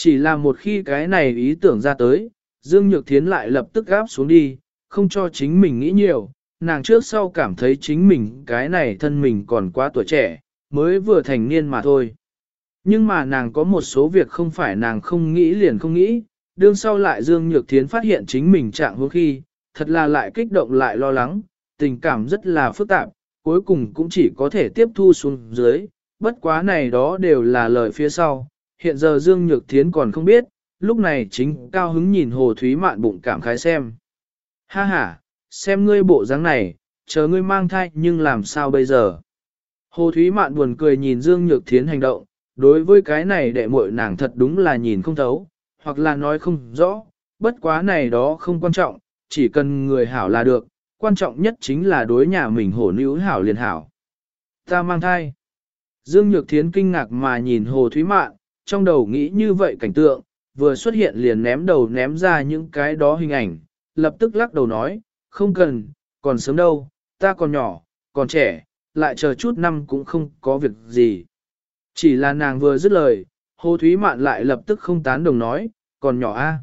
Speaker 1: Chỉ là một khi cái này ý tưởng ra tới, Dương Nhược Thiến lại lập tức gáp xuống đi, không cho chính mình nghĩ nhiều, nàng trước sau cảm thấy chính mình cái này thân mình còn quá tuổi trẻ, mới vừa thành niên mà thôi. Nhưng mà nàng có một số việc không phải nàng không nghĩ liền không nghĩ, đương sau lại Dương Nhược Thiến phát hiện chính mình trạng hướng khi, thật là lại kích động lại lo lắng, tình cảm rất là phức tạp, cuối cùng cũng chỉ có thể tiếp thu xuống dưới, bất quá này đó đều là lời phía sau, hiện giờ Dương Nhược Thiến còn không biết, lúc này chính cao hứng nhìn Hồ Thúy Mạn bụng cảm khái xem. Ha ha, xem ngươi bộ dáng này, chờ ngươi mang thai nhưng làm sao bây giờ? Hồ Thúy Mạn buồn cười nhìn Dương Nhược Thiến hành động, đối với cái này đệ muội nàng thật đúng là nhìn không thấu, hoặc là nói không rõ, bất quá này đó không quan trọng, chỉ cần người hảo là được, quan trọng nhất chính là đối nhà mình hổ nữ hảo liền hảo. Ta mang thai. Dương Nhược Thiến kinh ngạc mà nhìn Hồ Thúy Mạn, trong đầu nghĩ như vậy cảnh tượng, vừa xuất hiện liền ném đầu ném ra những cái đó hình ảnh, lập tức lắc đầu nói, không cần, còn sớm đâu, ta còn nhỏ, còn trẻ, lại chờ chút năm cũng không có việc gì. Chỉ là nàng vừa dứt lời, Hồ Thúy Mạn lại lập tức không tán đồng nói, còn nhỏ a,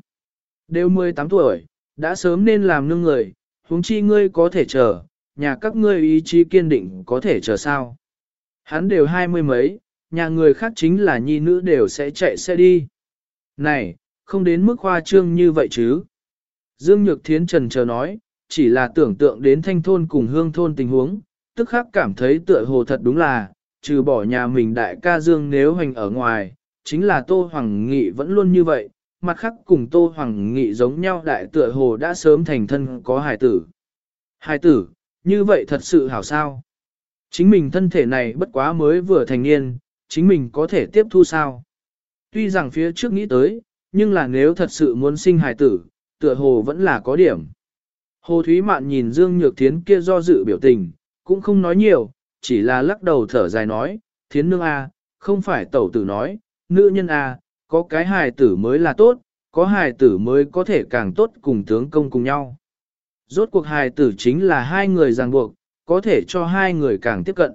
Speaker 1: Đều 18 tuổi, đã sớm nên làm nương người, huống chi ngươi có thể chờ, nhà các ngươi ý chí kiên định có thể chờ sao. Hắn đều hai mươi mấy, nhà người khác chính là nhi nữ đều sẽ chạy xe đi. Này, không đến mức khoa trương như vậy chứ. Dương Nhược Thiến trần chờ nói, chỉ là tưởng tượng đến thanh thôn cùng hương thôn tình huống, tức khắc cảm thấy tựa hồ thật đúng là, trừ bỏ nhà mình đại ca Dương nếu hành ở ngoài, chính là Tô Hoàng Nghị vẫn luôn như vậy, mặt khác cùng Tô Hoàng Nghị giống nhau đại tựa hồ đã sớm thành thân có hài tử. Hài tử, như vậy thật sự hảo sao? Chính mình thân thể này bất quá mới vừa thành niên, chính mình có thể tiếp thu sao? Tuy rằng phía trước nghĩ tới, nhưng là nếu thật sự muốn sinh hài tử, tựa hồ vẫn là có điểm. Hồ Thúy Mạn nhìn Dương Nhược Thiến kia do dự biểu tình, cũng không nói nhiều, chỉ là lắc đầu thở dài nói, Thiến nương A, không phải tẩu tử nói, nữ nhân A, có cái hài tử mới là tốt, có hài tử mới có thể càng tốt cùng tướng công cùng nhau. Rốt cuộc hài tử chính là hai người ràng buộc, có thể cho hai người càng tiếp cận.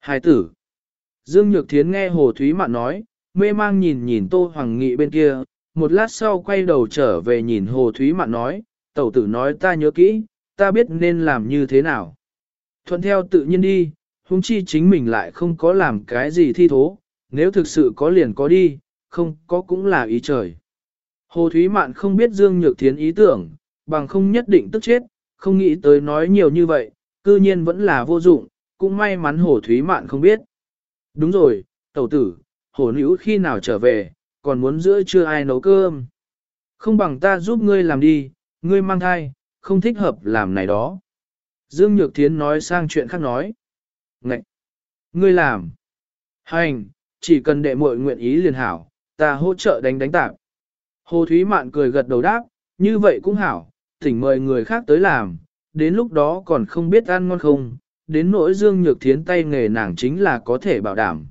Speaker 1: Hài tử. Dương Nhược Thiến nghe Hồ Thúy Mạn nói, mê mang nhìn nhìn Tô Hoàng Nghị bên kia, một lát sau quay đầu trở về nhìn Hồ Thúy Mạn nói, tẩu tử nói ta nhớ kỹ, ta biết nên làm như thế nào. Thuận theo tự nhiên đi, huống chi chính mình lại không có làm cái gì thi thố, nếu thực sự có liền có đi, không có cũng là ý trời. Hồ Thúy Mạn không biết Dương Nhược Thiến ý tưởng, bằng không nhất định tức chết, không nghĩ tới nói nhiều như vậy, cư nhiên vẫn là vô dụng, cũng may mắn Hồ Thúy Mạn không biết. Đúng rồi, tẩu tử, hổ Nữ khi nào trở về, còn muốn giữa trưa ai nấu cơm. Không bằng ta giúp ngươi làm đi, ngươi mang thai, không thích hợp làm này đó. Dương Nhược Thiến nói sang chuyện khác nói. Ngậy! Ngươi làm! Hành, chỉ cần đệ muội nguyện ý liền hảo, ta hỗ trợ đánh đánh tạp. Hồ Thúy Mạn cười gật đầu đáp, như vậy cũng hảo, thỉnh mời người khác tới làm, đến lúc đó còn không biết ăn ngon không, đến nỗi Dương Nhược Thiến tay nghề nàng chính là có thể bảo đảm.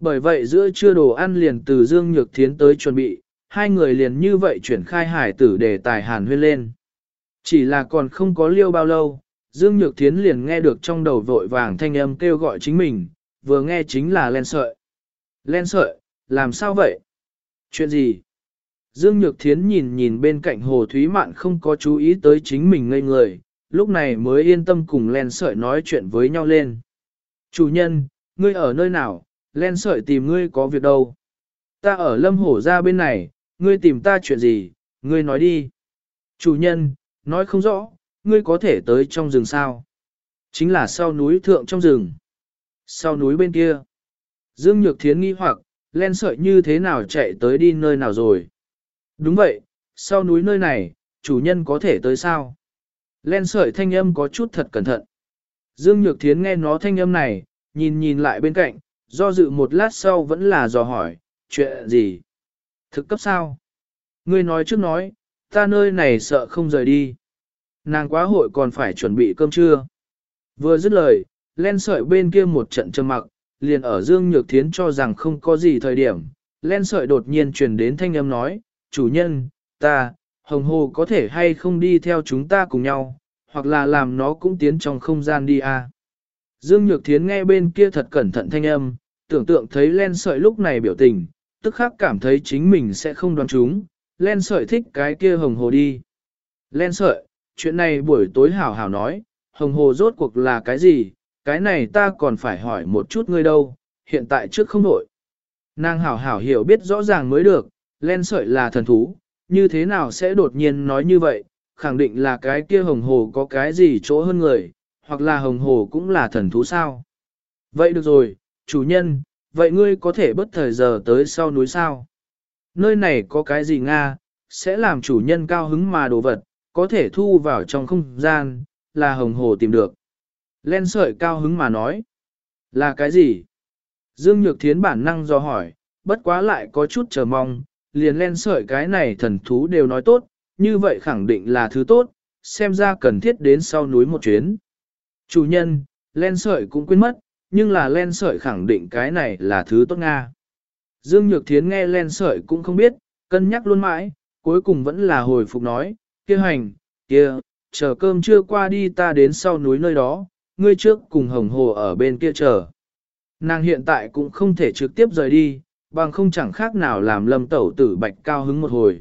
Speaker 1: Bởi vậy giữa trưa đồ ăn liền từ Dương Nhược Thiến tới chuẩn bị, hai người liền như vậy chuyển khai hải tử để tài hàn huyên lên. Chỉ là còn không có liêu bao lâu, Dương Nhược Thiến liền nghe được trong đầu vội vàng thanh âm kêu gọi chính mình, vừa nghe chính là len sợi. Len sợi, làm sao vậy? Chuyện gì? Dương Nhược Thiến nhìn nhìn bên cạnh Hồ Thúy Mạn không có chú ý tới chính mình ngây người, lúc này mới yên tâm cùng len sợi nói chuyện với nhau lên. Chủ nhân, ngươi ở nơi nào, len sợi tìm ngươi có việc đâu. Ta ở lâm hổ ra bên này, ngươi tìm ta chuyện gì, ngươi nói đi. Chủ nhân, nói không rõ, ngươi có thể tới trong rừng sao. Chính là sau núi thượng trong rừng. Sau núi bên kia. Dương Nhược Thiến nghi hoặc, len sợi như thế nào chạy tới đi nơi nào rồi. Đúng vậy, sau núi nơi này, chủ nhân có thể tới sao? Len sợi thanh âm có chút thật cẩn thận. Dương Nhược Thiến nghe nó thanh âm này, nhìn nhìn lại bên cạnh, do dự một lát sau vẫn là dò hỏi, chuyện gì? Thực cấp sao? Ngươi nói trước nói, ta nơi này sợ không rời đi. Nàng quá hội còn phải chuẩn bị cơm trưa. Vừa dứt lời, len sợi bên kia một trận trầm mặc, liền ở Dương Nhược Thiến cho rằng không có gì thời điểm. Len sợi đột nhiên truyền đến thanh âm nói, chủ nhân, ta, hồng hồ có thể hay không đi theo chúng ta cùng nhau, hoặc là làm nó cũng tiến trong không gian đi à. Dương Nhược Thiến nghe bên kia thật cẩn thận thanh âm, tưởng tượng thấy len sợi lúc này biểu tình, tức khắc cảm thấy chính mình sẽ không đoán chúng, len sợi thích cái kia hồng hồ đi. Len sợi, chuyện này buổi tối hảo hảo nói, hồng hồ rốt cuộc là cái gì, cái này ta còn phải hỏi một chút ngươi đâu, hiện tại trước không đổi. Nàng hảo hảo hiểu biết rõ ràng mới được, len sợi là thần thú, như thế nào sẽ đột nhiên nói như vậy, khẳng định là cái kia hồng hồ có cái gì chỗ hơn người, hoặc là hồng hồ cũng là thần thú sao. Vậy được rồi, chủ nhân, vậy ngươi có thể bất thời giờ tới sau núi sao? Nơi này có cái gì Nga, sẽ làm chủ nhân cao hứng mà đồ vật, có thể thu vào trong không gian, là hồng hồ tìm được. Len sợi cao hứng mà nói, là cái gì? Dương Nhược Thiến bản năng do hỏi, bất quá lại có chút chờ mong, liền len sợi cái này thần thú đều nói tốt, như vậy khẳng định là thứ tốt, xem ra cần thiết đến sau núi một chuyến. Chủ nhân, len sợi cũng quên mất, nhưng là len sợi khẳng định cái này là thứ tốt Nga. Dương Nhược Thiến nghe len sợi cũng không biết, cân nhắc luôn mãi, cuối cùng vẫn là hồi phục nói, kia hành, kia, chờ cơm chưa qua đi ta đến sau núi nơi đó, ngươi trước cùng hồng hồ ở bên kia chờ. Nàng hiện tại cũng không thể trực tiếp rời đi, bằng không chẳng khác nào làm lâm tẩu tử bạch cao hứng một hồi.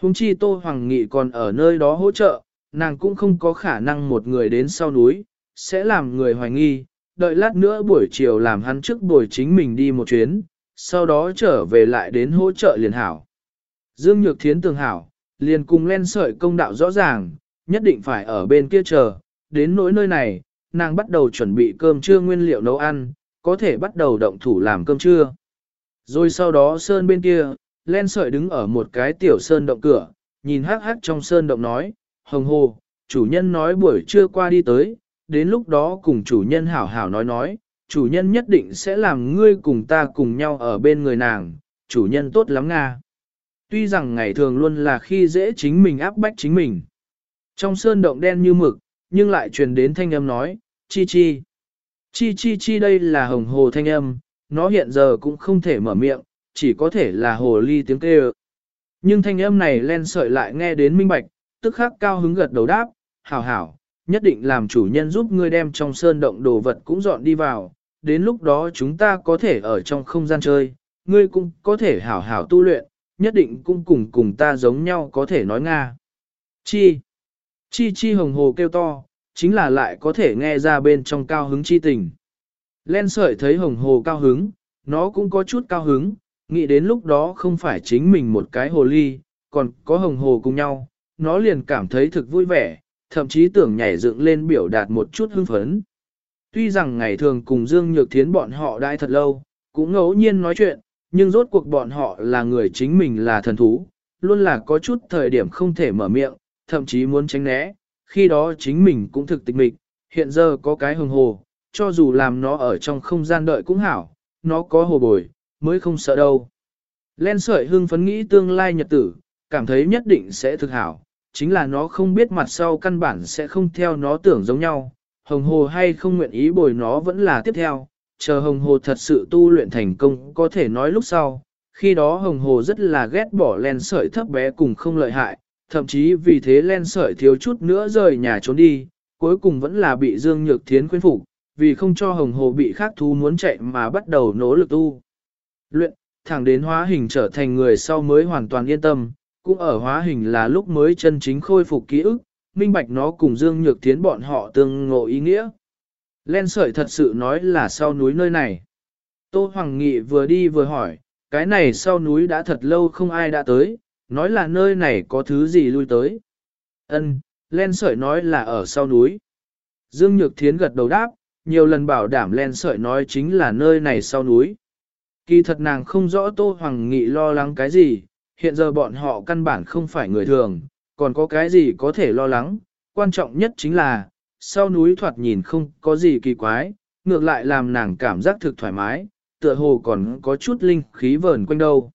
Speaker 1: Hùng chi Tô Hoàng Nghị còn ở nơi đó hỗ trợ, nàng cũng không có khả năng một người đến sau núi, sẽ làm người hoài nghi, đợi lát nữa buổi chiều làm hắn trước buổi chính mình đi một chuyến, sau đó trở về lại đến hỗ trợ liền hảo. Dương Nhược Thiến tường hảo, liền cùng len sợi công đạo rõ ràng, nhất định phải ở bên kia chờ, đến nỗi nơi này, nàng bắt đầu chuẩn bị cơm trưa nguyên liệu nấu ăn, có thể bắt đầu động thủ làm cơm trưa. Rồi sau đó sơn bên kia, len sợi đứng ở một cái tiểu sơn động cửa, nhìn hắc hắc trong sơn động nói, hồng hồ, chủ nhân nói buổi trưa qua đi tới, đến lúc đó cùng chủ nhân hảo hảo nói nói, chủ nhân nhất định sẽ làm ngươi cùng ta cùng nhau ở bên người nàng, chủ nhân tốt lắm Nga. Tuy rằng ngày thường luôn là khi dễ chính mình áp bách chính mình. Trong sơn động đen như mực, nhưng lại truyền đến thanh âm nói, chi chi. Chi chi chi đây là hồng hồ thanh âm, nó hiện giờ cũng không thể mở miệng, chỉ có thể là hồ ly tiếng kêu. Nhưng thanh âm này len sợi lại nghe đến minh bạch, tức khắc cao hứng gật đầu đáp, hảo hảo, nhất định làm chủ nhân giúp ngươi đem trong sơn động đồ vật cũng dọn đi vào, đến lúc đó chúng ta có thể ở trong không gian chơi, ngươi cũng có thể hảo hảo tu luyện, nhất định cũng cùng cùng ta giống nhau có thể nói Nga. Chi? Chi chi hồng hồ kêu to, chính là lại có thể nghe ra bên trong cao hứng chi tình. Len sợi thấy hồng hồ cao hứng, nó cũng có chút cao hứng, nghĩ đến lúc đó không phải chính mình một cái hồ ly, còn có hồng hồ cùng nhau, nó liền cảm thấy thực vui vẻ, thậm chí tưởng nhảy dựng lên biểu đạt một chút hưng phấn. Tuy rằng ngày thường cùng Dương Nhược Thiến bọn họ đãi thật lâu, cũng ngẫu nhiên nói chuyện, nhưng rốt cuộc bọn họ là người chính mình là thần thú, luôn là có chút thời điểm không thể mở miệng, thậm chí muốn tránh né, khi đó chính mình cũng thực tịch mịch, hiện giờ có cái hồng hồ, cho dù làm nó ở trong không gian đợi cũng hảo, nó có hồ bồi, mới không sợ đâu. Len sợi hưng phấn nghĩ tương lai nhật tử, cảm thấy nhất định sẽ thực hảo, chính là nó không biết mặt sau căn bản sẽ không theo nó tưởng giống nhau, hồng hồ hay không nguyện ý bồi nó vẫn là tiếp theo, chờ hồng hồ thật sự tu luyện thành công có thể nói lúc sau, khi đó hồng hồ rất là ghét bỏ len sợi thấp bé cùng không lợi hại, thậm chí vì thế len sợi thiếu chút nữa rời nhà trốn đi, cuối cùng vẫn là bị Dương Nhược Thiến khuyên phục, vì không cho hồng hồ bị khác thú muốn chạy mà bắt đầu nỗ lực tu. Luyện, thẳng đến hóa hình trở thành người sau mới hoàn toàn yên tâm, cũng ở hóa hình là lúc mới chân chính khôi phục ký ức, minh bạch nó cùng Dương Nhược Thiến bọn họ tương ngộ ý nghĩa. Len sợi thật sự nói là sau núi nơi này. Tô Hoàng Nghị vừa đi vừa hỏi, cái này sau núi đã thật lâu không ai đã tới, nói là nơi này có thứ gì lui tới. Ân, Len sợi nói là ở sau núi. Dương Nhược Thiến gật đầu đáp, nhiều lần bảo đảm Len sợi nói chính là nơi này sau núi. Kỳ thật nàng không rõ Tô Hoàng Nghị lo lắng cái gì, hiện giờ bọn họ căn bản không phải người thường, còn có cái gì có thể lo lắng, quan trọng nhất chính là, sau núi thoạt nhìn không có gì kỳ quái, ngược lại làm nàng cảm giác thực thoải mái, tựa hồ còn có chút linh khí vờn quanh đâu.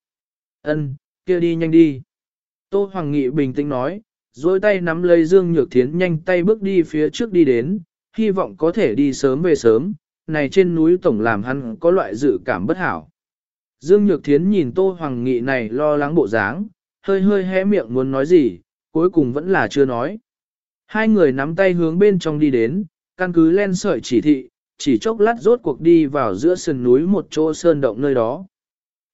Speaker 1: Ân, kia đi nhanh đi. Tô Hoàng Nghị bình tĩnh nói, dối tay nắm lấy Dương Nhược Thiến nhanh tay bước đi phía trước đi đến, hy vọng có thể đi sớm về sớm, này trên núi tổng làm hắn có loại dự cảm bất hảo. Dương Nhược Thiến nhìn Tô Hoàng Nghị này lo lắng bộ dáng, hơi hơi hé miệng muốn nói gì, cuối cùng vẫn là chưa nói. Hai người nắm tay hướng bên trong đi đến, căn cứ len sợi chỉ thị, chỉ chốc lát rốt cuộc đi vào giữa sườn núi một chỗ sơn động nơi đó.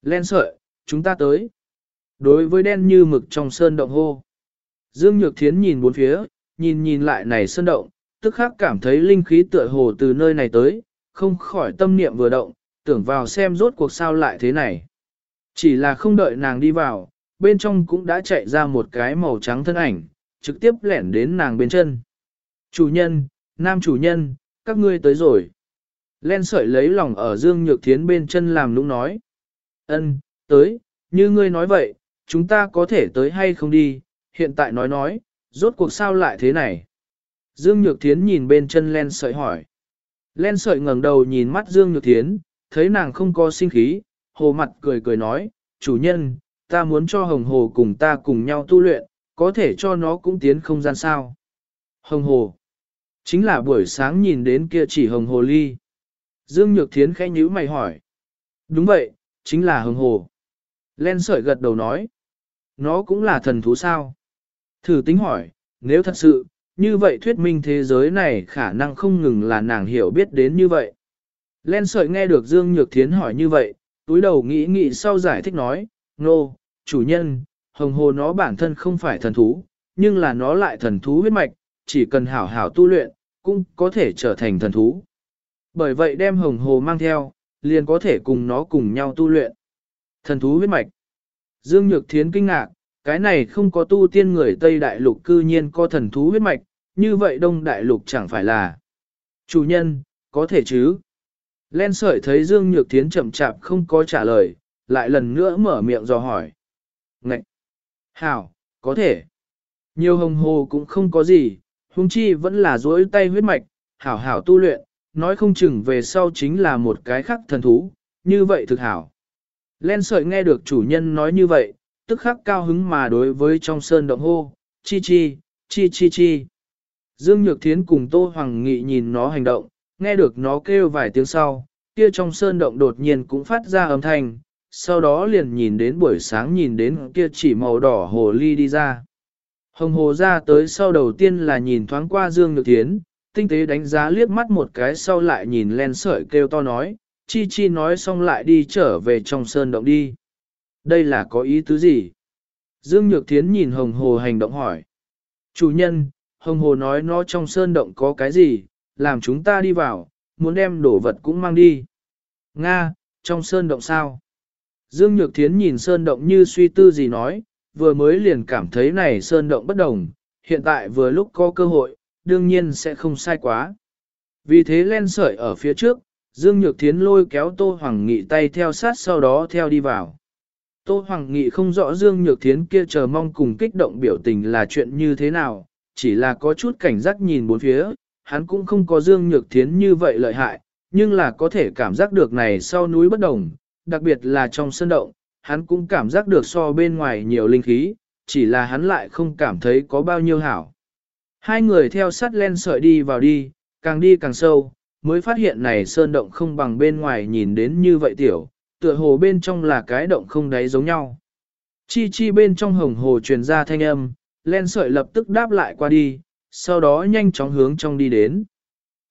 Speaker 1: Len sợi, chúng ta tới. Đối với đen như mực trong sơn động hô. Dương Nhược Thiến nhìn bốn phía, nhìn nhìn lại này sơn động, tức khắc cảm thấy linh khí tựa hồ từ nơi này tới, không khỏi tâm niệm vừa động, tưởng vào xem rốt cuộc sao lại thế này. Chỉ là không đợi nàng đi vào, bên trong cũng đã chạy ra một cái màu trắng thân ảnh, trực tiếp lẻn đến nàng bên chân. Chủ nhân, nam chủ nhân, các ngươi tới rồi. Len sợi lấy lòng ở Dương Nhược Thiến bên chân làm nũng nói. ân tới, như ngươi nói vậy, chúng ta có thể tới hay không đi, hiện tại nói nói, rốt cuộc sao lại thế này. Dương Nhược Thiến nhìn bên chân Len sợi hỏi. Len sợi ngẩng đầu nhìn mắt Dương Nhược Thiến, thấy nàng không có sinh khí, hồ mặt cười cười nói, chủ nhân, ta muốn cho hồng hồ cùng ta cùng nhau tu luyện, có thể cho nó cũng tiến không gian sao. Hồng hồ. Chính là buổi sáng nhìn đến kia chỉ hồng hồ ly. Dương Nhược Thiến khẽ nhíu mày hỏi. Đúng vậy, chính là hồng hồ. Len sợi gật đầu nói. Nó cũng là thần thú sao? Thử tính hỏi, nếu thật sự, như vậy thuyết minh thế giới này khả năng không ngừng là nàng hiểu biết đến như vậy. Len sợi nghe được Dương Nhược Thiến hỏi như vậy, túi đầu nghĩ nghĩ sau giải thích nói, nô, no, chủ nhân, hồng hồ nó bản thân không phải thần thú, nhưng là nó lại thần thú huyết mạch, chỉ cần hảo hảo tu luyện, cũng có thể trở thành thần thú. Bởi vậy đem hồng hồ mang theo, liền có thể cùng nó cùng nhau tu luyện. Thần thú huyết mạch. Dương Nhược Thiến kinh ngạc, cái này không có tu tiên người Tây Đại Lục cư nhiên có thần thú huyết mạch, như vậy Đông Đại Lục chẳng phải là. Chủ nhân, có thể chứ? Len sợi thấy Dương Nhược Thiến chậm chạp không có trả lời, lại lần nữa mở miệng dò hỏi. Ngậy! Hảo, có thể. Nhiều hồng hồ cũng không có gì, huống chi vẫn là dối tay huyết mạch, hảo hảo tu luyện, nói không chừng về sau chính là một cái khác thần thú, như vậy thực hảo. Len sợi nghe được chủ nhân nói như vậy, tức khắc cao hứng mà đối với trong sơn động hô, chi chi, chi chi chi. Dương Nhược Thiến cùng Tô Hoàng Nghị nhìn nó hành động, nghe được nó kêu vài tiếng sau, kia trong sơn động đột nhiên cũng phát ra âm thanh, sau đó liền nhìn đến buổi sáng nhìn đến kia chỉ màu đỏ hồ ly đi ra. Hồng hồ ra tới sau đầu tiên là nhìn thoáng qua Dương Nhược Thiến, tinh tế đánh giá liếc mắt một cái sau lại nhìn len sợi kêu to nói, chi chi nói xong lại đi trở về trong sơn động đi. Đây là có ý tứ gì? Dương Nhược Thiến nhìn Hồng Hồ hành động hỏi. Chủ nhân, Hồng Hồ nói nó trong sơn động có cái gì, làm chúng ta đi vào, muốn đem đổ vật cũng mang đi. Nga, trong sơn động sao? Dương Nhược Thiến nhìn sơn động như suy tư gì nói, vừa mới liền cảm thấy này sơn động bất đồng, hiện tại vừa lúc có cơ hội, đương nhiên sẽ không sai quá. Vì thế len sợi ở phía trước, Dương Nhược Thiến lôi kéo Tô Hoàng Nghị tay theo sát sau đó theo đi vào. Tô Hoàng Nghị không rõ Dương Nhược Thiến kia chờ mong cùng kích động biểu tình là chuyện như thế nào, chỉ là có chút cảnh giác nhìn bốn phía, hắn cũng không có Dương Nhược Thiến như vậy lợi hại, nhưng là có thể cảm giác được này sau núi bất đồng, đặc biệt là trong sân động, hắn cũng cảm giác được so bên ngoài nhiều linh khí, chỉ là hắn lại không cảm thấy có bao nhiêu hảo. Hai người theo sát len sợi đi vào đi, càng đi càng sâu, mới phát hiện này sơn động không bằng bên ngoài nhìn đến như vậy tiểu, tựa hồ bên trong là cái động không đáy giống nhau. Chi chi bên trong hồng hồ truyền ra thanh âm, len sợi lập tức đáp lại qua đi, sau đó nhanh chóng hướng trong đi đến.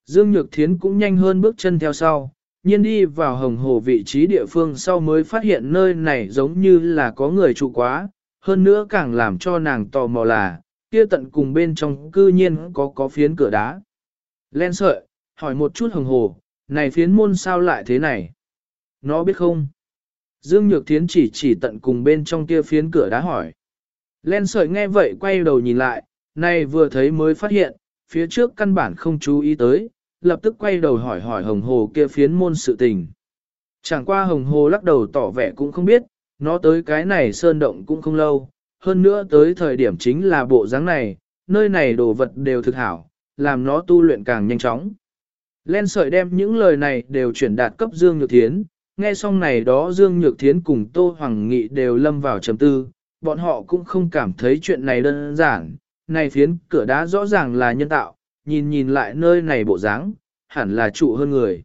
Speaker 1: Dương Nhược Thiến cũng nhanh hơn bước chân theo sau, nhiên đi vào hồng hồ vị trí địa phương sau mới phát hiện nơi này giống như là có người trụ quá, hơn nữa càng làm cho nàng tò mò là, kia tận cùng bên trong cư nhiên có có phiến cửa đá. Len sợi, hỏi một chút hồng hồ, này phiến môn sao lại thế này? Nó biết không? Dương Nhược Thiến chỉ chỉ tận cùng bên trong kia phiến cửa đá hỏi. Len sợi nghe vậy quay đầu nhìn lại, này vừa thấy mới phát hiện, phía trước căn bản không chú ý tới, lập tức quay đầu hỏi hỏi hồng hồ kia phiến môn sự tình. Chẳng qua hồng hồ lắc đầu tỏ vẻ cũng không biết, nó tới cái này sơn động cũng không lâu, hơn nữa tới thời điểm chính là bộ dáng này, nơi này đồ vật đều thực hảo, làm nó tu luyện càng nhanh chóng. Len sợi đem những lời này đều chuyển đạt cấp Dương Nhược Thiến, nghe xong này đó Dương Nhược Thiến cùng Tô Hoàng Nghị đều lâm vào trầm tư, bọn họ cũng không cảm thấy chuyện này đơn giản, này phiến cửa đá rõ ràng là nhân tạo, nhìn nhìn lại nơi này bộ dáng, hẳn là trụ hơn người.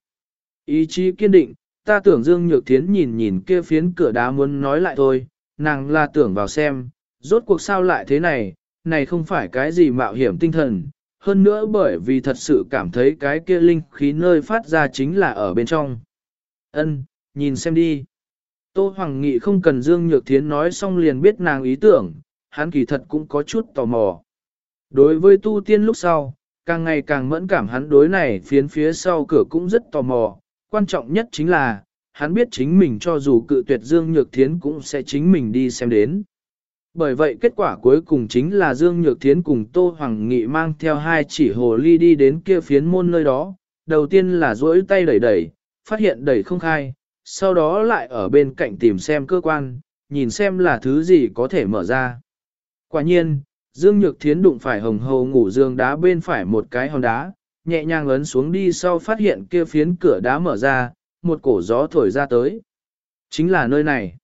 Speaker 1: Ý chí kiên định, ta tưởng Dương Nhược Thiến nhìn nhìn kia phiến cửa đá muốn nói lại thôi, nàng là tưởng vào xem, rốt cuộc sao lại thế này, này không phải cái gì mạo hiểm tinh thần, hơn nữa bởi vì thật sự cảm thấy cái kia linh khí nơi phát ra chính là ở bên trong. Ân, nhìn xem đi. Tô Hoàng Nghị không cần Dương Nhược Thiến nói xong liền biết nàng ý tưởng, hắn kỳ thật cũng có chút tò mò. Đối với tu tiên lúc sau, càng ngày càng mẫn cảm hắn đối này phiến phía sau cửa cũng rất tò mò, quan trọng nhất chính là, hắn biết chính mình cho dù cự tuyệt Dương Nhược Thiến cũng sẽ chính mình đi xem đến. Bởi vậy kết quả cuối cùng chính là Dương Nhược Thiến cùng Tô Hoàng Nghị mang theo hai chỉ hồ ly đi đến kia phiến môn nơi đó, đầu tiên là duỗi tay đẩy đẩy, phát hiện đẩy không khai, sau đó lại ở bên cạnh tìm xem cơ quan, nhìn xem là thứ gì có thể mở ra. Quả nhiên, Dương Nhược Thiến đụng phải hồng hồ ngủ dương đá bên phải một cái hòn đá, nhẹ nhàng ấn xuống đi sau phát hiện kia phiến cửa đá mở ra, một cổ gió thổi ra tới. Chính là nơi này.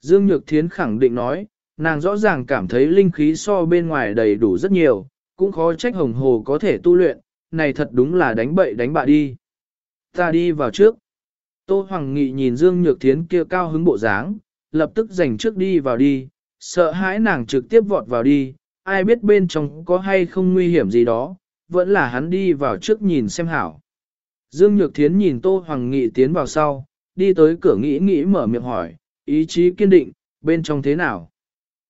Speaker 1: Dương Nhược Thiến khẳng định nói, nàng rõ ràng cảm thấy linh khí so bên ngoài đầy đủ rất nhiều, cũng khó trách hồng hồ có thể tu luyện, này thật đúng là đánh bậy đánh bạ đi. Ta đi vào trước. Tô Hoàng Nghị nhìn Dương Nhược Thiến kia cao hứng bộ dáng, lập tức giành trước đi vào đi, sợ hãi nàng trực tiếp vọt vào đi, ai biết bên trong có hay không nguy hiểm gì đó, vẫn là hắn đi vào trước nhìn xem hảo. Dương Nhược Thiến nhìn Tô Hoàng Nghị tiến vào sau, đi tới cửa nghĩ nghĩ mở miệng hỏi, ý chí kiên định, bên trong thế nào?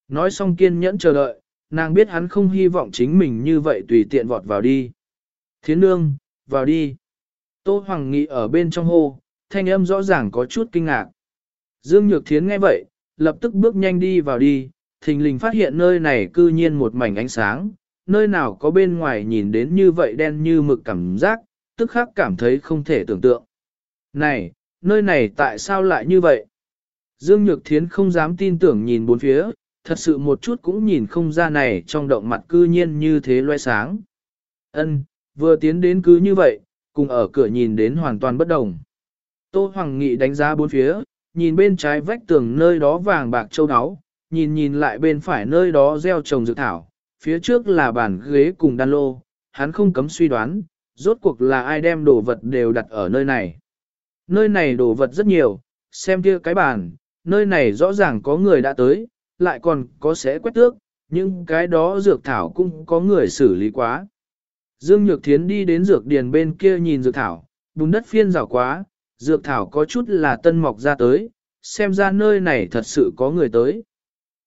Speaker 1: Nói xong kiên nhẫn chờ đợi, nàng biết hắn không hy vọng chính mình như vậy tùy tiện vọt vào đi. Thiến nương, vào đi. Tô Hoàng Nghị ở bên trong hô, thanh âm rõ ràng có chút kinh ngạc. Dương Nhược Thiến nghe vậy, lập tức bước nhanh đi vào đi, thình lình phát hiện nơi này cư nhiên một mảnh ánh sáng, nơi nào có bên ngoài nhìn đến như vậy đen như mực cảm giác, tức khắc cảm thấy không thể tưởng tượng. Này, nơi này tại sao lại như vậy? Dương Nhược Thiến không dám tin tưởng nhìn bốn phía, thật sự một chút cũng nhìn không ra này trong động mặt cư nhiên như thế loe sáng. Ân, vừa tiến đến cứ như vậy, cùng ở cửa nhìn đến hoàn toàn bất đồng. Tô Hoàng Nghị đánh giá bốn phía, nhìn bên trái vách tường nơi đó vàng bạc châu áo, nhìn nhìn lại bên phải nơi đó gieo trồng dược thảo, phía trước là bàn ghế cùng đan lô, hắn không cấm suy đoán, rốt cuộc là ai đem đồ vật đều đặt ở nơi này. Nơi này đồ vật rất nhiều, xem kia cái bàn, nơi này rõ ràng có người đã tới, lại còn có sẽ quét tước, nhưng cái đó dược thảo cũng có người xử lý quá. Dương Nhược Thiến đi đến dược điền bên kia nhìn dược thảo, bùn đất phiên rào quá, dược thảo có chút là tân mọc ra tới, xem ra nơi này thật sự có người tới.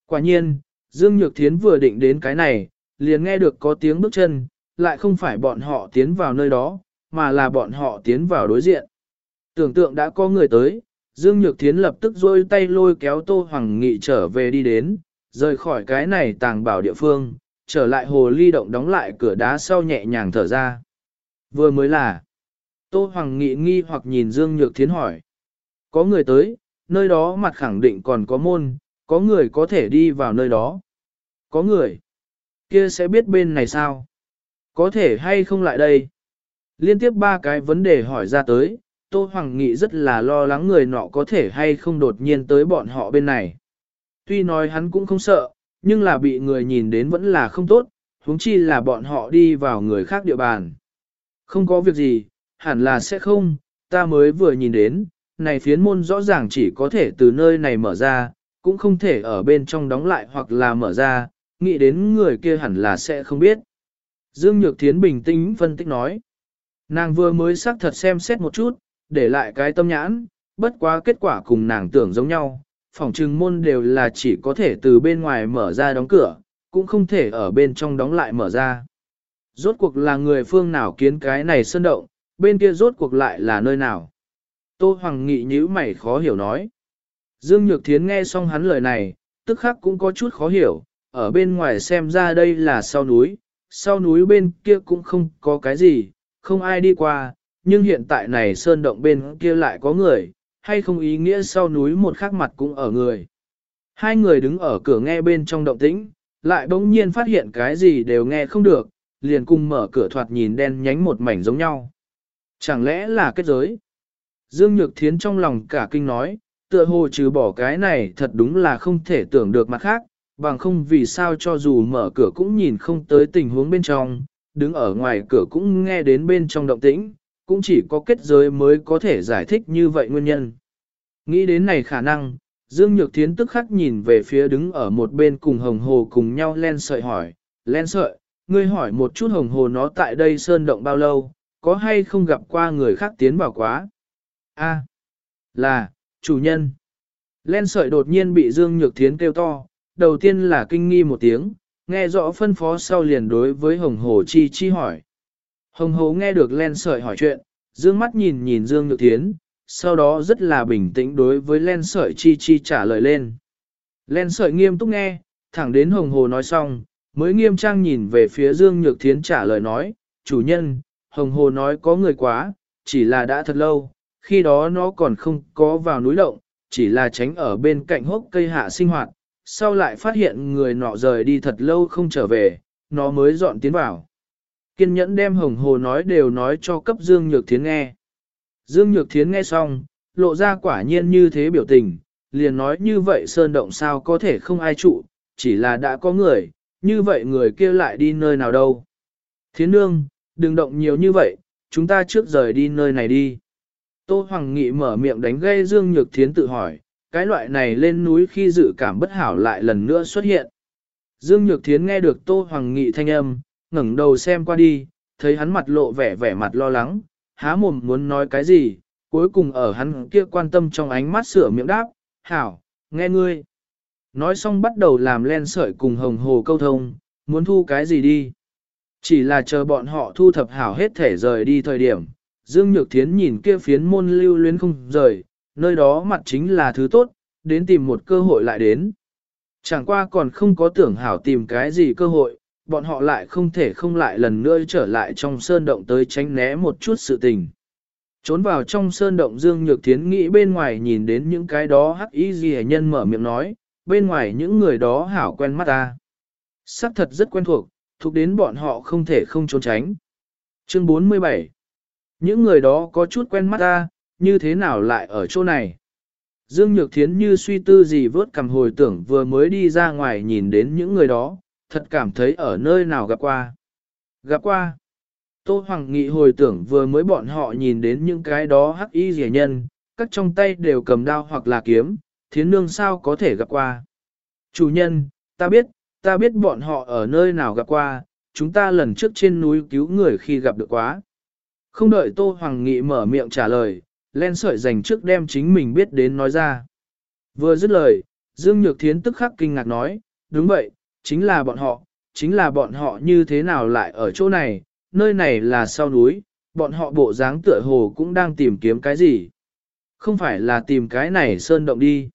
Speaker 1: Quả nhiên, Dương Nhược Thiến vừa định đến cái này, liền nghe được có tiếng bước chân, lại không phải bọn họ tiến vào nơi đó, mà là bọn họ tiến vào đối diện. Tưởng tượng đã có người tới, Dương Nhược Thiến lập tức rôi tay lôi kéo Tô Hoàng Nghị trở về đi đến, rời khỏi cái này tàng bảo địa phương, trở lại hồ ly động đóng lại cửa đá sau nhẹ nhàng thở ra. Vừa mới là, Tô Hoàng Nghị nghi hoặc nhìn Dương Nhược Thiến hỏi. Có người tới, nơi đó mặt khẳng định còn có môn, có người có thể đi vào nơi đó. Có người, kia sẽ biết bên này sao? Có thể hay không lại đây? Liên tiếp ba cái vấn đề hỏi ra tới, Tô Hoàng Nghị rất là lo lắng người nọ có thể hay không đột nhiên tới bọn họ bên này. Tuy nói hắn cũng không sợ, nhưng là bị người nhìn đến vẫn là không tốt, huống chi là bọn họ đi vào người khác địa bàn. Không có việc gì, hẳn là sẽ không, ta mới vừa nhìn đến, này phiến môn rõ ràng chỉ có thể từ nơi này mở ra, cũng không thể ở bên trong đóng lại hoặc là mở ra, nghĩ đến người kia hẳn là sẽ không biết. Dương Nhược Thiến bình tĩnh phân tích nói. Nàng vừa mới xác thật xem xét một chút, để lại cái tâm nhãn, bất quá kết quả cùng nàng tưởng giống nhau, phòng trừng môn đều là chỉ có thể từ bên ngoài mở ra đóng cửa, cũng không thể ở bên trong đóng lại mở ra. Rốt cuộc là người phương nào kiến cái này sơn động, bên kia rốt cuộc lại là nơi nào. Tô Hoàng Nghị nhíu mày khó hiểu nói. Dương Nhược Thiến nghe xong hắn lời này, tức khắc cũng có chút khó hiểu, ở bên ngoài xem ra đây là sau núi, sau núi bên kia cũng không có cái gì, không ai đi qua, nhưng hiện tại này sơn động bên kia lại có người, hay không ý nghĩa sau núi một khắc mặt cũng ở người. Hai người đứng ở cửa nghe bên trong động tĩnh, lại bỗng nhiên phát hiện cái gì đều nghe không được, liền cùng mở cửa thoạt nhìn đen nhánh một mảnh giống nhau. Chẳng lẽ là kết giới? Dương Nhược Thiến trong lòng cả kinh nói, tựa hồ trừ bỏ cái này thật đúng là không thể tưởng được mặt khác, bằng không vì sao cho dù mở cửa cũng nhìn không tới tình huống bên trong, đứng ở ngoài cửa cũng nghe đến bên trong động tĩnh, cũng chỉ có kết giới mới có thể giải thích như vậy nguyên nhân. Nghĩ đến này khả năng, Dương Nhược Thiến tức khắc nhìn về phía đứng ở một bên cùng hồng hồ cùng nhau len sợi hỏi, len sợi, ngươi hỏi một chút hồng hồ nó tại đây sơn động bao lâu, có hay không gặp qua người khác tiến vào quá? A, là, chủ nhân. Len sợi đột nhiên bị Dương Nhược Thiến kêu to, đầu tiên là kinh nghi một tiếng, nghe rõ phân phó sau liền đối với hồng hồ chi chi hỏi. Hồng hồ nghe được len sợi hỏi chuyện, dương mắt nhìn nhìn Dương Nhược Thiến, sau đó rất là bình tĩnh đối với len sợi chi chi trả lời lên. Len sợi nghiêm túc nghe, thẳng đến hồng hồ nói xong, mới nghiêm trang nhìn về phía Dương Nhược Thiến trả lời nói, chủ nhân, hồng hồ nói có người quá, chỉ là đã thật lâu, khi đó nó còn không có vào núi động, chỉ là tránh ở bên cạnh hốc cây hạ sinh hoạt, sau lại phát hiện người nọ rời đi thật lâu không trở về, nó mới dọn tiến vào. Kiên nhẫn đem hồng hồ nói đều nói cho cấp Dương Nhược Thiến nghe. Dương Nhược Thiến nghe xong, lộ ra quả nhiên như thế biểu tình, liền nói như vậy sơn động sao có thể không ai trụ, chỉ là đã có người, như vậy người kia lại đi nơi nào đâu. Thiến nương, đừng động nhiều như vậy, chúng ta trước rời đi nơi này đi. Tô Hoàng Nghị mở miệng đánh gây Dương Nhược Thiến tự hỏi, cái loại này lên núi khi dự cảm bất hảo lại lần nữa xuất hiện. Dương Nhược Thiến nghe được Tô Hoàng Nghị thanh âm, ngẩng đầu xem qua đi, thấy hắn mặt lộ vẻ vẻ mặt lo lắng, há mồm muốn nói cái gì, cuối cùng ở hắn kia quan tâm trong ánh mắt sửa miệng đáp, hảo, nghe ngươi. Nói xong bắt đầu làm len sợi cùng hồng hồ câu thông, muốn thu cái gì đi. Chỉ là chờ bọn họ thu thập hảo hết thể rời đi thời điểm, Dương Nhược Thiến nhìn kia phiến môn lưu luyến không rời, nơi đó mặt chính là thứ tốt, đến tìm một cơ hội lại đến. Chẳng qua còn không có tưởng hảo tìm cái gì cơ hội, bọn họ lại không thể không lại lần nữa trở lại trong sơn động tới tránh né một chút sự tình. Trốn vào trong sơn động Dương Nhược Thiến nghĩ bên ngoài nhìn đến những cái đó hắc y gì nhân mở miệng nói, bên ngoài những người đó hảo quen mắt ta. Sắc thật rất quen thuộc, thuộc đến bọn họ không thể không trốn tránh. Chương 47 Những người đó có chút quen mắt ta, như thế nào lại ở chỗ này? Dương Nhược Thiến như suy tư gì vớt cầm hồi tưởng vừa mới đi ra ngoài nhìn đến những người đó, thật cảm thấy ở nơi nào gặp qua. Gặp qua. Tô Hoàng Nghị hồi tưởng vừa mới bọn họ nhìn đến những cái đó hắc y rẻ nhân, các trong tay đều cầm đao hoặc là kiếm, thiến nương sao có thể gặp qua. Chủ nhân, ta biết, ta biết bọn họ ở nơi nào gặp qua, chúng ta lần trước trên núi cứu người khi gặp được quá. Không đợi Tô Hoàng Nghị mở miệng trả lời, len sợi dành trước đem chính mình biết đến nói ra. Vừa dứt lời, Dương Nhược Thiến tức khắc kinh ngạc nói, đúng vậy, chính là bọn họ, chính là bọn họ như thế nào lại ở chỗ này, nơi này là sau núi, bọn họ bộ dáng tựa hồ cũng đang tìm kiếm cái gì. Không phải là tìm cái này sơn động đi.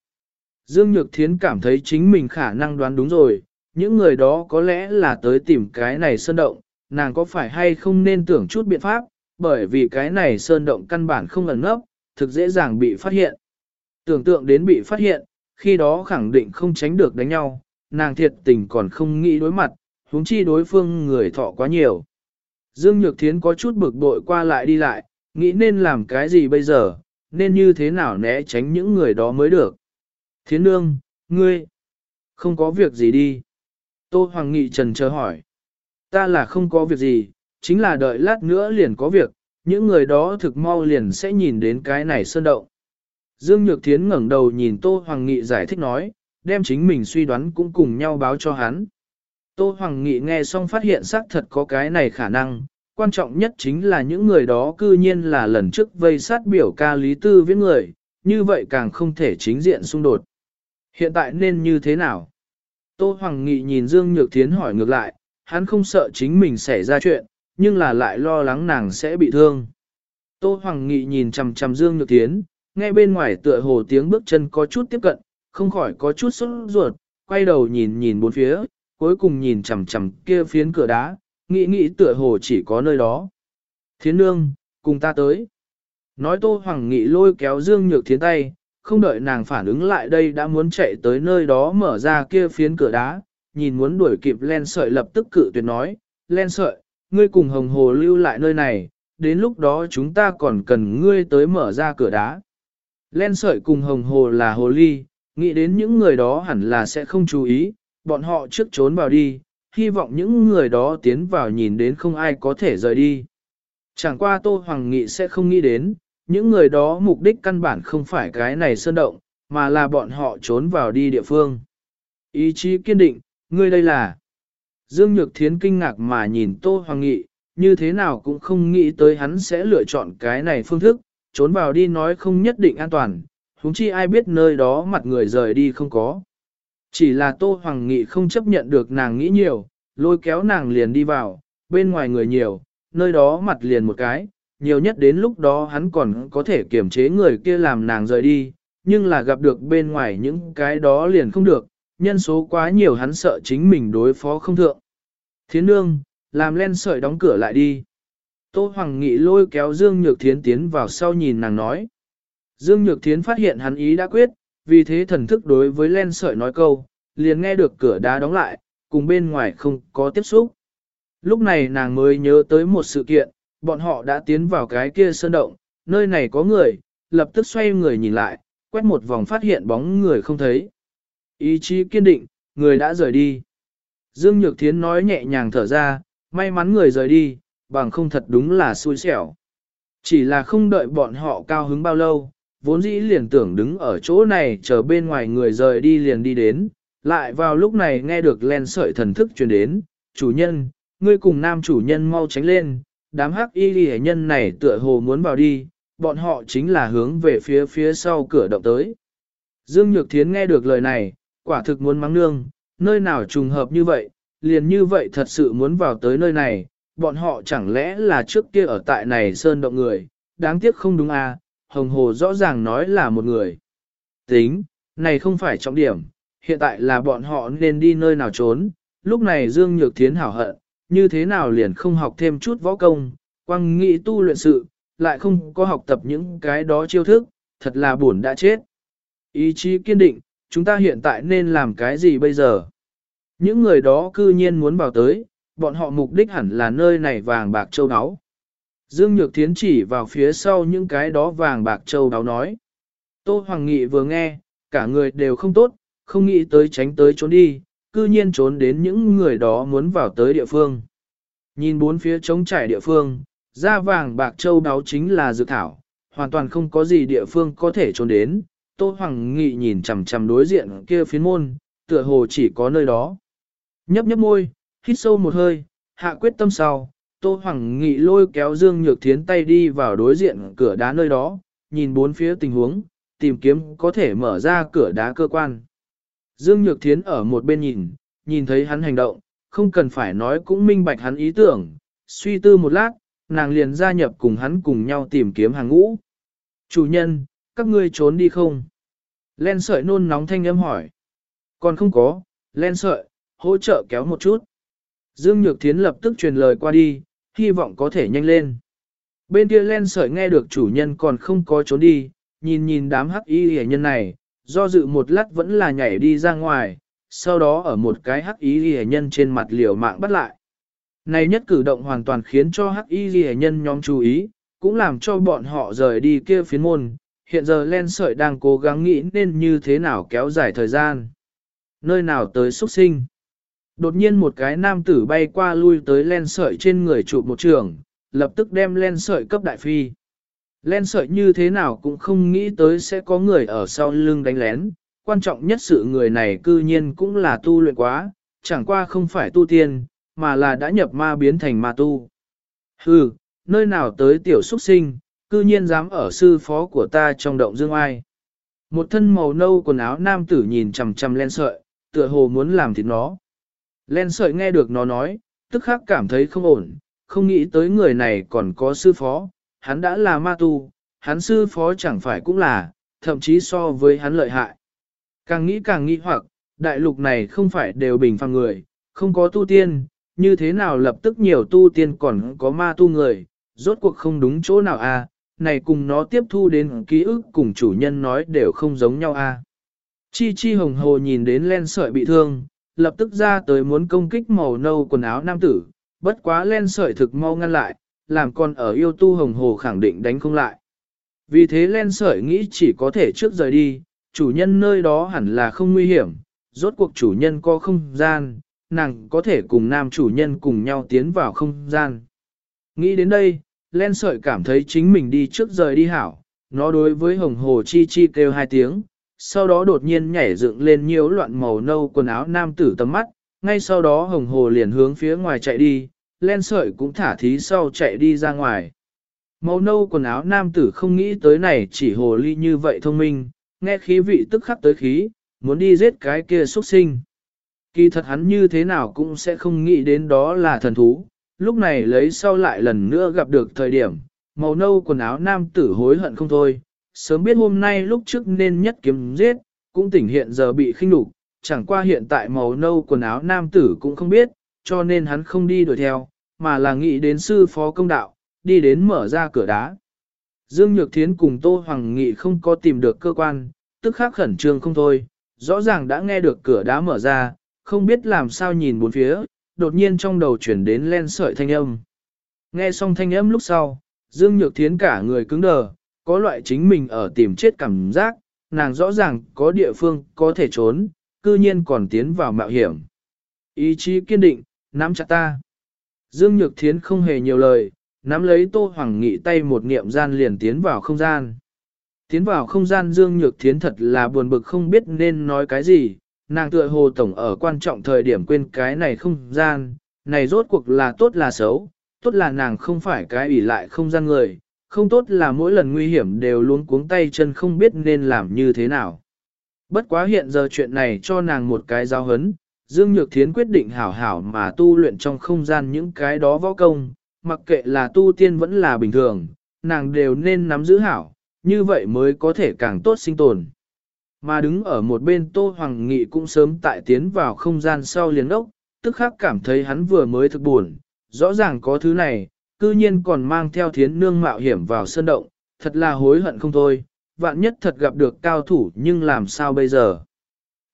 Speaker 1: Dương Nhược Thiến cảm thấy chính mình khả năng đoán đúng rồi, những người đó có lẽ là tới tìm cái này sơn động, nàng có phải hay không nên tưởng chút biện pháp, bởi vì cái này sơn động căn bản không ẩn nấp, thực dễ dàng bị phát hiện. Tưởng tượng đến bị phát hiện, khi đó khẳng định không tránh được đánh nhau, nàng thiệt tình còn không nghĩ đối mặt, huống chi đối phương người thọ quá nhiều. Dương Nhược Thiến có chút bực bội qua lại đi lại, nghĩ nên làm cái gì bây giờ, nên như thế nào né tránh những người đó mới được. Thiến nương, ngươi, không có việc gì đi. Tô Hoàng Nghị trần chờ hỏi. Ta là không có việc gì, chính là đợi lát nữa liền có việc, những người đó thực mau liền sẽ nhìn đến cái này sơn động. Dương Nhược Thiến ngẩng đầu nhìn Tô Hoàng Nghị giải thích nói, đem chính mình suy đoán cũng cùng nhau báo cho hắn. Tô Hoàng Nghị nghe xong phát hiện xác thật có cái này khả năng, quan trọng nhất chính là những người đó cư nhiên là lần trước vây sát biểu ca Lý Tư viễn người, như vậy càng không thể chính diện xung đột. Hiện tại nên như thế nào? Tô Hoàng Nghị nhìn Dương Nhược Thiến hỏi ngược lại, hắn không sợ chính mình xảy ra chuyện, nhưng là lại lo lắng nàng sẽ bị thương. Tô Hoàng Nghị nhìn chằm chằm Dương Nhược Thiến, nghe bên ngoài tựa hồ tiếng bước chân có chút tiếp cận, không khỏi có chút sốt ruột, quay đầu nhìn nhìn bốn phía, cuối cùng nhìn chằm chằm kia phiến cửa đá, nghĩ nghĩ tựa hồ chỉ có nơi đó. Thiến nương, cùng ta tới. Nói Tô Hoàng Nghị lôi kéo Dương Nhược Thiến tay, không đợi nàng phản ứng lại đây đã muốn chạy tới nơi đó mở ra kia phiến cửa đá, nhìn muốn đuổi kịp len sợi lập tức cự tuyệt nói, len sợi, ngươi cùng hồng hồ lưu lại nơi này, đến lúc đó chúng ta còn cần ngươi tới mở ra cửa đá. Len sợi cùng hồng hồ là hồ ly, nghĩ đến những người đó hẳn là sẽ không chú ý, bọn họ trước trốn vào đi, hy vọng những người đó tiến vào nhìn đến không ai có thể rời đi. Chẳng qua Tô Hoàng Nghị sẽ không nghĩ đến, những người đó mục đích căn bản không phải cái này sơn động, mà là bọn họ trốn vào đi địa phương. Ý chí kiên định, ngươi đây là... Dương Nhược Thiến kinh ngạc mà nhìn Tô Hoàng Nghị, như thế nào cũng không nghĩ tới hắn sẽ lựa chọn cái này phương thức, trốn vào đi nói không nhất định an toàn, huống chi ai biết nơi đó mặt người rời đi không có. Chỉ là Tô Hoàng Nghị không chấp nhận được nàng nghĩ nhiều, lôi kéo nàng liền đi vào, bên ngoài người nhiều, nơi đó mặt liền một cái, nhiều nhất đến lúc đó hắn còn có thể kiềm chế người kia làm nàng rời đi, nhưng là gặp được bên ngoài những cái đó liền không được, nhân số quá nhiều hắn sợ chính mình đối phó không thượng. Thiến nương, làm len sợi đóng cửa lại đi. Tô Hoàng Nghị lôi kéo Dương Nhược Thiến tiến vào sau nhìn nàng nói. Dương Nhược Thiến phát hiện hắn ý đã quyết, vì thế thần thức đối với len sợi nói câu, liền nghe được cửa đá đóng lại, cùng bên ngoài không có tiếp xúc. Lúc này nàng mới nhớ tới một sự kiện, bọn họ đã tiến vào cái kia sơn động, nơi này có người, lập tức xoay người nhìn lại, quét một vòng phát hiện bóng người không thấy. Ý chí kiên định, người đã rời đi. Dương Nhược Thiến nói nhẹ nhàng thở ra, may mắn người rời đi, bằng không thật đúng là xui xẻo. Chỉ là không đợi bọn họ cao hứng bao lâu, vốn dĩ liền tưởng đứng ở chỗ này chờ bên ngoài người rời đi liền đi đến, lại vào lúc này nghe được len sợi thần thức truyền đến, chủ nhân, ngươi cùng nam chủ nhân mau tránh lên, đám hắc y ghi nhân này tựa hồ muốn vào đi, bọn họ chính là hướng về phía phía sau cửa động tới. Dương Nhược Thiến nghe được lời này, quả thực muốn mắng nương, nơi nào trùng hợp như vậy, liền như vậy thật sự muốn vào tới nơi này, bọn họ chẳng lẽ là trước kia ở tại này sơn động người, đáng tiếc không đúng à, hồng hồ rõ ràng nói là một người. Tính, này không phải trọng điểm, hiện tại là bọn họ nên đi nơi nào trốn, lúc này Dương Nhược Thiến hảo hận, như thế nào liền không học thêm chút võ công, quăng nghĩ tu luyện sự, lại không có học tập những cái đó chiêu thức, thật là buồn đã chết. Ý chí kiên định, chúng ta hiện tại nên làm cái gì bây giờ? Những người đó cư nhiên muốn bảo tới, bọn họ mục đích hẳn là nơi này vàng bạc châu áo. Dương Nhược Thiến chỉ vào phía sau những cái đó vàng bạc châu áo nói. Tô Hoàng Nghị vừa nghe, cả người đều không tốt, không nghĩ tới tránh tới trốn đi, cư nhiên trốn đến những người đó muốn vào tới địa phương. Nhìn bốn phía trống trải địa phương, da vàng bạc châu đáo chính là dược thảo, hoàn toàn không có gì địa phương có thể trốn đến. Tô Hoàng Nghị nhìn chằm chằm đối diện kia phiến môn, tựa hồ chỉ có nơi đó. Nhấp nhấp môi, hít sâu một hơi, hạ quyết tâm sau, Tô Hoàng Nghị lôi kéo Dương Nhược Thiến tay đi vào đối diện cửa đá nơi đó, nhìn bốn phía tình huống, tìm kiếm có thể mở ra cửa đá cơ quan. Dương Nhược Thiến ở một bên nhìn, nhìn thấy hắn hành động, không cần phải nói cũng minh bạch hắn ý tưởng, suy tư một lát, nàng liền gia nhập cùng hắn cùng nhau tìm kiếm hàng ngũ. Chủ nhân, các ngươi trốn đi không? Len sợi nôn nóng thanh âm hỏi. Còn không có, len sợi, hỗ trợ kéo một chút. Dương Nhược Thiến lập tức truyền lời qua đi, hy vọng có thể nhanh lên. Bên kia len sợi nghe được chủ nhân còn không có trốn đi, nhìn nhìn đám hắc y hề nhân này, do dự một lát vẫn là nhảy đi ra ngoài, sau đó ở một cái hắc y ghi nhân trên mặt liều mạng bắt lại. Này nhất cử động hoàn toàn khiến cho hắc y ghi nhân nhóm chú ý, cũng làm cho bọn họ rời đi kia phiến môn, hiện giờ len sợi đang cố gắng nghĩ nên như thế nào kéo dài thời gian. Nơi nào tới xuất sinh. Đột nhiên một cái nam tử bay qua lui tới len sợi trên người trụ một trường, lập tức đem len sợi cấp đại phi. Len sợi như thế nào cũng không nghĩ tới sẽ có người ở sau lưng đánh lén, quan trọng nhất sự người này cư nhiên cũng là tu luyện quá, chẳng qua không phải tu tiên, mà là đã nhập ma biến thành ma tu. Hừ, nơi nào tới tiểu xuất sinh, cư nhiên dám ở sư phó của ta trong động dương ai. Một thân màu nâu quần áo nam tử nhìn chằm chằm len sợi, tựa hồ muốn làm thịt nó. Len sợi nghe được nó nói, tức khắc cảm thấy không ổn, không nghĩ tới người này còn có sư phó, hắn đã là ma tu, hắn sư phó chẳng phải cũng là, thậm chí so với hắn lợi hại. Càng nghĩ càng nghĩ hoặc, đại lục này không phải đều bình phàm người, không có tu tiên, như thế nào lập tức nhiều tu tiên còn có ma tu người, rốt cuộc không đúng chỗ nào a à, này cùng nó tiếp thu đến ký ức cùng chủ nhân nói đều không giống nhau a à. Chi chi hồng hồ nhìn đến len sợi bị thương, lập tức ra tới muốn công kích màu nâu quần áo nam tử, bất quá len sợi thực mau ngăn lại, làm con ở yêu tu hồng hồ khẳng định đánh không lại. Vì thế len sợi nghĩ chỉ có thể trước rời đi, chủ nhân nơi đó hẳn là không nguy hiểm, rốt cuộc chủ nhân có không gian, nàng có thể cùng nam chủ nhân cùng nhau tiến vào không gian. Nghĩ đến đây, len sợi cảm thấy chính mình đi trước rời đi hảo, nó đối với hồng hồ chi chi kêu hai tiếng, sau đó đột nhiên nhảy dựng lên nhiều loạn màu nâu quần áo nam tử tầm mắt, ngay sau đó hồng hồ liền hướng phía ngoài chạy đi, len sợi cũng thả thí sau chạy đi ra ngoài. Màu nâu quần áo nam tử không nghĩ tới này chỉ hồ ly như vậy thông minh, nghe khí vị tức khắc tới khí, muốn đi giết cái kia xuất sinh. Kỳ thật hắn như thế nào cũng sẽ không nghĩ đến đó là thần thú, lúc này lấy sau lại lần nữa gặp được thời điểm, màu nâu quần áo nam tử hối hận không thôi, sớm biết hôm nay lúc trước nên nhất kiếm giết, cũng tỉnh hiện giờ bị khinh đục, chẳng qua hiện tại màu nâu quần áo nam tử cũng không biết, cho nên hắn không đi đuổi theo, mà là nghĩ đến sư phó công đạo, đi đến mở ra cửa đá. Dương Nhược Thiến cùng Tô Hoàng Nghị không có tìm được cơ quan, tức khắc khẩn trương không thôi, rõ ràng đã nghe được cửa đá mở ra, không biết làm sao nhìn bốn phía, đột nhiên trong đầu chuyển đến len sợi thanh âm. Nghe xong thanh âm lúc sau, Dương Nhược Thiến cả người cứng đờ, có loại chính mình ở tìm chết cảm giác, nàng rõ ràng có địa phương có thể trốn, cư nhiên còn tiến vào mạo hiểm. Ý chí kiên định, nắm chặt ta. Dương Nhược Thiến không hề nhiều lời, nắm lấy Tô Hoàng Nghị tay một niệm gian liền tiến vào không gian. Tiến vào không gian Dương Nhược Thiến thật là buồn bực không biết nên nói cái gì, nàng tựa hồ tổng ở quan trọng thời điểm quên cái này không gian, này rốt cuộc là tốt là xấu, tốt là nàng không phải cái ủy lại không gian người, không tốt là mỗi lần nguy hiểm đều luôn cuống tay chân không biết nên làm như thế nào. Bất quá hiện giờ chuyện này cho nàng một cái giáo hấn, Dương Nhược Thiến quyết định hảo hảo mà tu luyện trong không gian những cái đó võ công, mặc kệ là tu tiên vẫn là bình thường, nàng đều nên nắm giữ hảo, như vậy mới có thể càng tốt sinh tồn. Mà đứng ở một bên Tô Hoàng Nghị cũng sớm tại tiến vào không gian sau liền ốc, tức khắc cảm thấy hắn vừa mới thực buồn, rõ ràng có thứ này, cư nhiên còn mang theo thiến nương mạo hiểm vào sơn động, thật là hối hận không thôi, vạn nhất thật gặp được cao thủ nhưng làm sao bây giờ.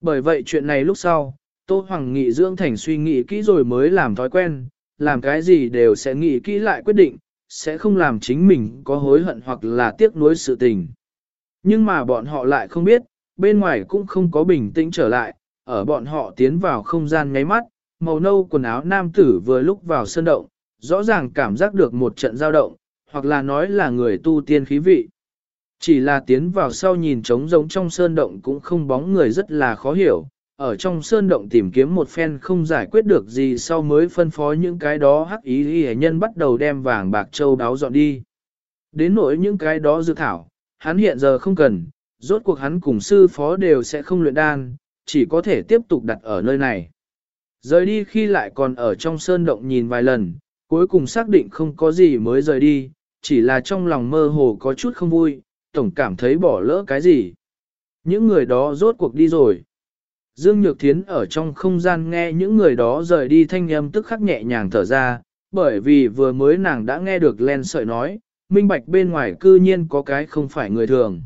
Speaker 1: Bởi vậy chuyện này lúc sau, Tô Hoàng Nghị dưỡng thành suy nghĩ kỹ rồi mới làm thói quen, làm cái gì đều sẽ nghĩ kỹ lại quyết định, sẽ không làm chính mình có hối hận hoặc là tiếc nuối sự tình. Nhưng mà bọn họ lại không biết, bên ngoài cũng không có bình tĩnh trở lại, ở bọn họ tiến vào không gian nháy mắt, màu nâu quần áo nam tử vừa lúc vào sân động, rõ ràng cảm giác được một trận dao động, hoặc là nói là người tu tiên khí vị. Chỉ là tiến vào sau nhìn trống giống trong sơn động cũng không bóng người rất là khó hiểu, ở trong sơn động tìm kiếm một phen không giải quyết được gì sau mới phân phó những cái đó hắc ý y nhân bắt đầu đem vàng bạc châu đáo dọn đi. Đến nỗi những cái đó dự thảo, hắn hiện giờ không cần, rốt cuộc hắn cùng sư phó đều sẽ không luyện đan, chỉ có thể tiếp tục đặt ở nơi này. Rời đi khi lại còn ở trong sơn động nhìn vài lần, cuối cùng xác định không có gì mới rời đi, chỉ là trong lòng mơ hồ có chút không vui, tổng cảm thấy bỏ lỡ cái gì. Những người đó rốt cuộc đi rồi. Dương Nhược Thiến ở trong không gian nghe những người đó rời đi thanh âm tức khắc nhẹ nhàng thở ra, bởi vì vừa mới nàng đã nghe được len sợi nói, minh bạch bên ngoài cư nhiên có cái không phải người thường.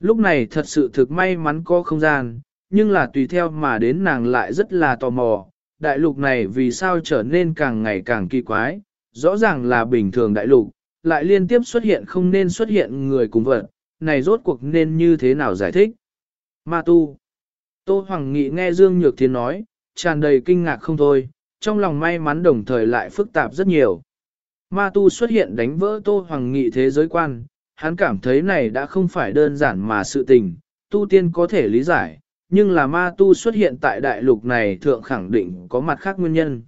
Speaker 1: Lúc này thật sự thực may mắn có không gian, nhưng là tùy theo mà đến nàng lại rất là tò mò, đại lục này vì sao trở nên càng ngày càng kỳ quái, rõ ràng là bình thường đại lục, lại liên tiếp xuất hiện không nên xuất hiện người cùng vật, này rốt cuộc nên như thế nào giải thích. Ma tu. Tô Hoàng Nghị nghe Dương Nhược Thiên nói, tràn đầy kinh ngạc không thôi, trong lòng may mắn đồng thời lại phức tạp rất nhiều. Ma tu xuất hiện đánh vỡ Tô Hoàng Nghị thế giới quan, hắn cảm thấy này đã không phải đơn giản mà sự tình, tu tiên có thể lý giải, nhưng là ma tu xuất hiện tại đại lục này thượng khẳng định có mặt khác nguyên nhân.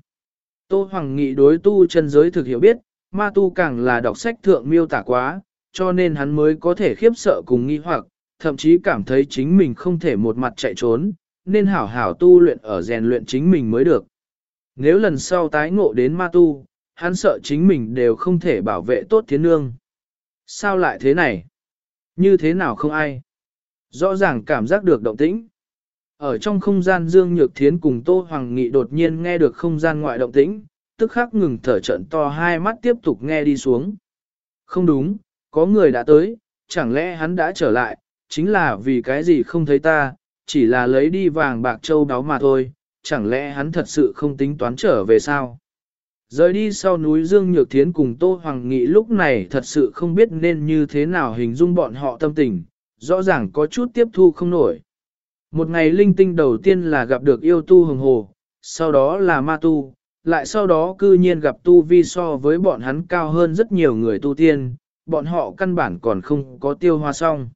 Speaker 1: Tô Hoàng Nghị đối tu chân giới thực hiểu biết, ma tu càng là đọc sách thượng miêu tả quá, cho nên hắn mới có thể khiếp sợ cùng nghi hoặc, thậm chí cảm thấy chính mình không thể một mặt chạy trốn, nên hảo hảo tu luyện ở rèn luyện chính mình mới được. Nếu lần sau tái ngộ đến ma tu, hắn sợ chính mình đều không thể bảo vệ tốt thiên nương. Sao lại thế này? Như thế nào không ai? Rõ ràng cảm giác được động tĩnh. Ở trong không gian Dương Nhược Thiến cùng Tô Hoàng Nghị đột nhiên nghe được không gian ngoại động tĩnh, tức khắc ngừng thở trận to hai mắt tiếp tục nghe đi xuống. Không đúng, có người đã tới, chẳng lẽ hắn đã trở lại, chính là vì cái gì không thấy ta, chỉ là lấy đi vàng bạc châu đáo mà thôi, chẳng lẽ hắn thật sự không tính toán trở về sao? Rời đi sau núi Dương Nhược Thiến cùng Tô Hoàng Nghị lúc này thật sự không biết nên như thế nào hình dung bọn họ tâm tình, rõ ràng có chút tiếp thu không nổi. Một ngày linh tinh đầu tiên là gặp được yêu tu hồng hồ, sau đó là ma tu, lại sau đó cư nhiên gặp tu vi so với bọn hắn cao hơn rất nhiều người tu tiên, bọn họ căn bản còn không có tiêu hoa xong.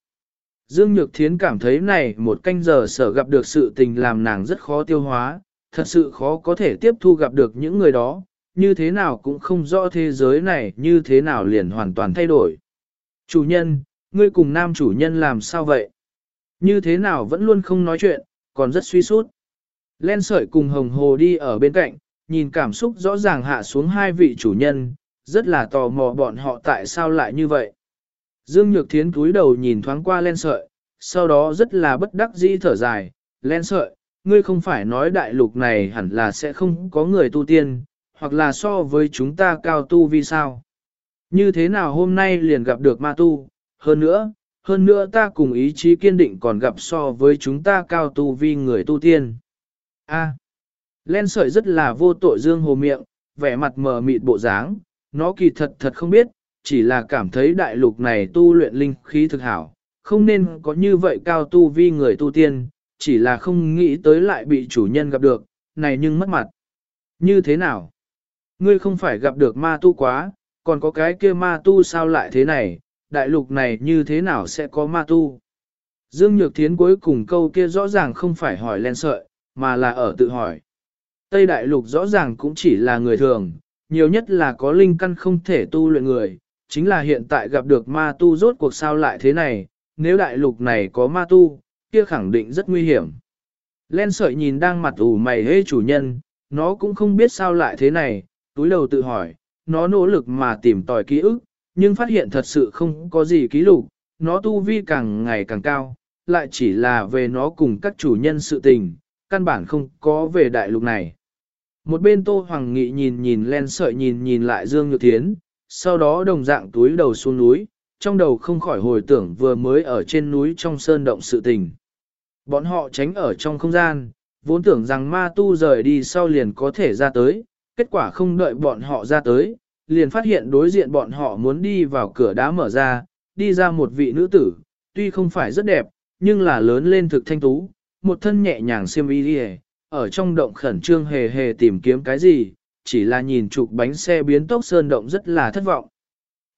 Speaker 1: Dương Nhược Thiến cảm thấy này một canh giờ sở gặp được sự tình làm nàng rất khó tiêu hóa, thật sự khó có thể tiếp thu gặp được những người đó, như thế nào cũng không rõ thế giới này như thế nào liền hoàn toàn thay đổi. Chủ nhân, ngươi cùng nam chủ nhân làm sao vậy? Như thế nào vẫn luôn không nói chuyện, còn rất suy sút. Len sợi cùng hồng hồ đi ở bên cạnh, nhìn cảm xúc rõ ràng hạ xuống hai vị chủ nhân, rất là tò mò bọn họ tại sao lại như vậy. Dương Nhược Thiến cúi đầu nhìn thoáng qua len sợi, sau đó rất là bất đắc dĩ thở dài, len sợi, ngươi không phải nói đại lục này hẳn là sẽ không có người tu tiên, hoặc là so với chúng ta cao tu vì sao. Như thế nào hôm nay liền gặp được ma tu, hơn nữa, hơn nữa ta cùng ý chí kiên định còn gặp so với chúng ta cao tu vi người tu tiên. A. Len sợi rất là vô tội dương hồ miệng, vẻ mặt mờ mịt bộ dáng, nó kỳ thật thật không biết, chỉ là cảm thấy đại lục này tu luyện linh khí thực hảo, không nên có như vậy cao tu vi người tu tiên, chỉ là không nghĩ tới lại bị chủ nhân gặp được, này nhưng mất mặt. Như thế nào? Ngươi không phải gặp được ma tu quá, còn có cái kia ma tu sao lại thế này, đại lục này như thế nào sẽ có ma tu? Dương Nhược Thiến cuối cùng câu kia rõ ràng không phải hỏi len sợi, mà là ở tự hỏi. Tây đại lục rõ ràng cũng chỉ là người thường, nhiều nhất là có linh căn không thể tu luyện người, chính là hiện tại gặp được ma tu rốt cuộc sao lại thế này, nếu đại lục này có ma tu, kia khẳng định rất nguy hiểm. Len sợi nhìn đang mặt ủ mày hê chủ nhân, nó cũng không biết sao lại thế này, túi đầu tự hỏi, nó nỗ lực mà tìm tòi ký ức, nhưng phát hiện thật sự không có gì ký lục, nó tu vi càng ngày càng cao, lại chỉ là về nó cùng các chủ nhân sự tình, căn bản không có về đại lục này. Một bên Tô Hoàng Nghị nhìn nhìn len sợi nhìn nhìn lại Dương Nhược Thiến, sau đó đồng dạng túi đầu xuống núi, trong đầu không khỏi hồi tưởng vừa mới ở trên núi trong sơn động sự tình. Bọn họ tránh ở trong không gian, vốn tưởng rằng ma tu rời đi sau liền có thể ra tới, kết quả không đợi bọn họ ra tới, liền phát hiện đối diện bọn họ muốn đi vào cửa đá mở ra, đi ra một vị nữ tử, tuy không phải rất đẹp, nhưng là lớn lên thực thanh tú, một thân nhẹ nhàng xiêm y đi ở trong động khẩn trương hề hề tìm kiếm cái gì, chỉ là nhìn chụp bánh xe biến tốc sơn động rất là thất vọng.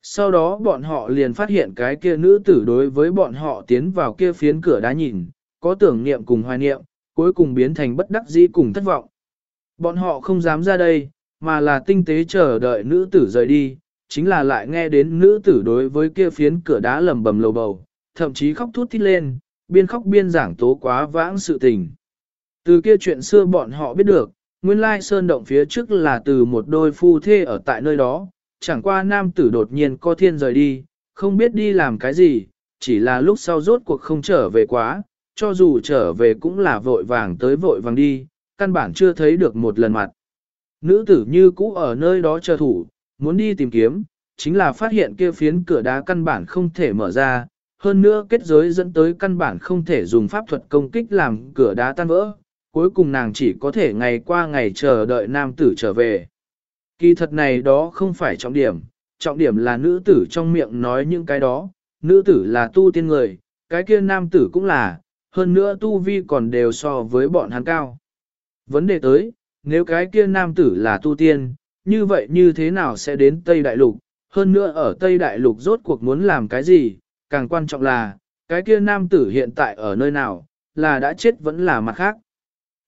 Speaker 1: Sau đó bọn họ liền phát hiện cái kia nữ tử đối với bọn họ tiến vào kia phiến cửa đá nhìn, có tưởng niệm cùng hoài niệm, cuối cùng biến thành bất đắc dĩ cùng thất vọng. Bọn họ không dám ra đây, mà là tinh tế chờ đợi nữ tử rời đi, chính là lại nghe đến nữ tử đối với kia phiến cửa đá lầm bầm lầu bầu, thậm chí khóc thút thít lên, biên khóc biên giảng tố quá vãng sự tình. Từ kia chuyện xưa bọn họ biết được, nguyên lai sơn động phía trước là từ một đôi phu thê ở tại nơi đó, chẳng qua nam tử đột nhiên co thiên rời đi, không biết đi làm cái gì, chỉ là lúc sau rốt cuộc không trở về quá, cho dù trở về cũng là vội vàng tới vội vàng đi, căn bản chưa thấy được một lần mặt. Nữ tử như cũ ở nơi đó chờ thủ, muốn đi tìm kiếm, chính là phát hiện kia phiến cửa đá căn bản không thể mở ra, hơn nữa kết giới dẫn tới căn bản không thể dùng pháp thuật công kích làm cửa đá tan vỡ, cuối cùng nàng chỉ có thể ngày qua ngày chờ đợi nam tử trở về. Kỳ thật này đó không phải trọng điểm, trọng điểm là nữ tử trong miệng nói những cái đó, nữ tử là tu tiên người, cái kia nam tử cũng là, hơn nữa tu vi còn đều so với bọn hắn cao. Vấn đề tới, nếu cái kia nam tử là tu tiên, như vậy như thế nào sẽ đến Tây Đại Lục, hơn nữa ở Tây Đại Lục rốt cuộc muốn làm cái gì, càng quan trọng là, cái kia nam tử hiện tại ở nơi nào, là đã chết vẫn là mặt khác.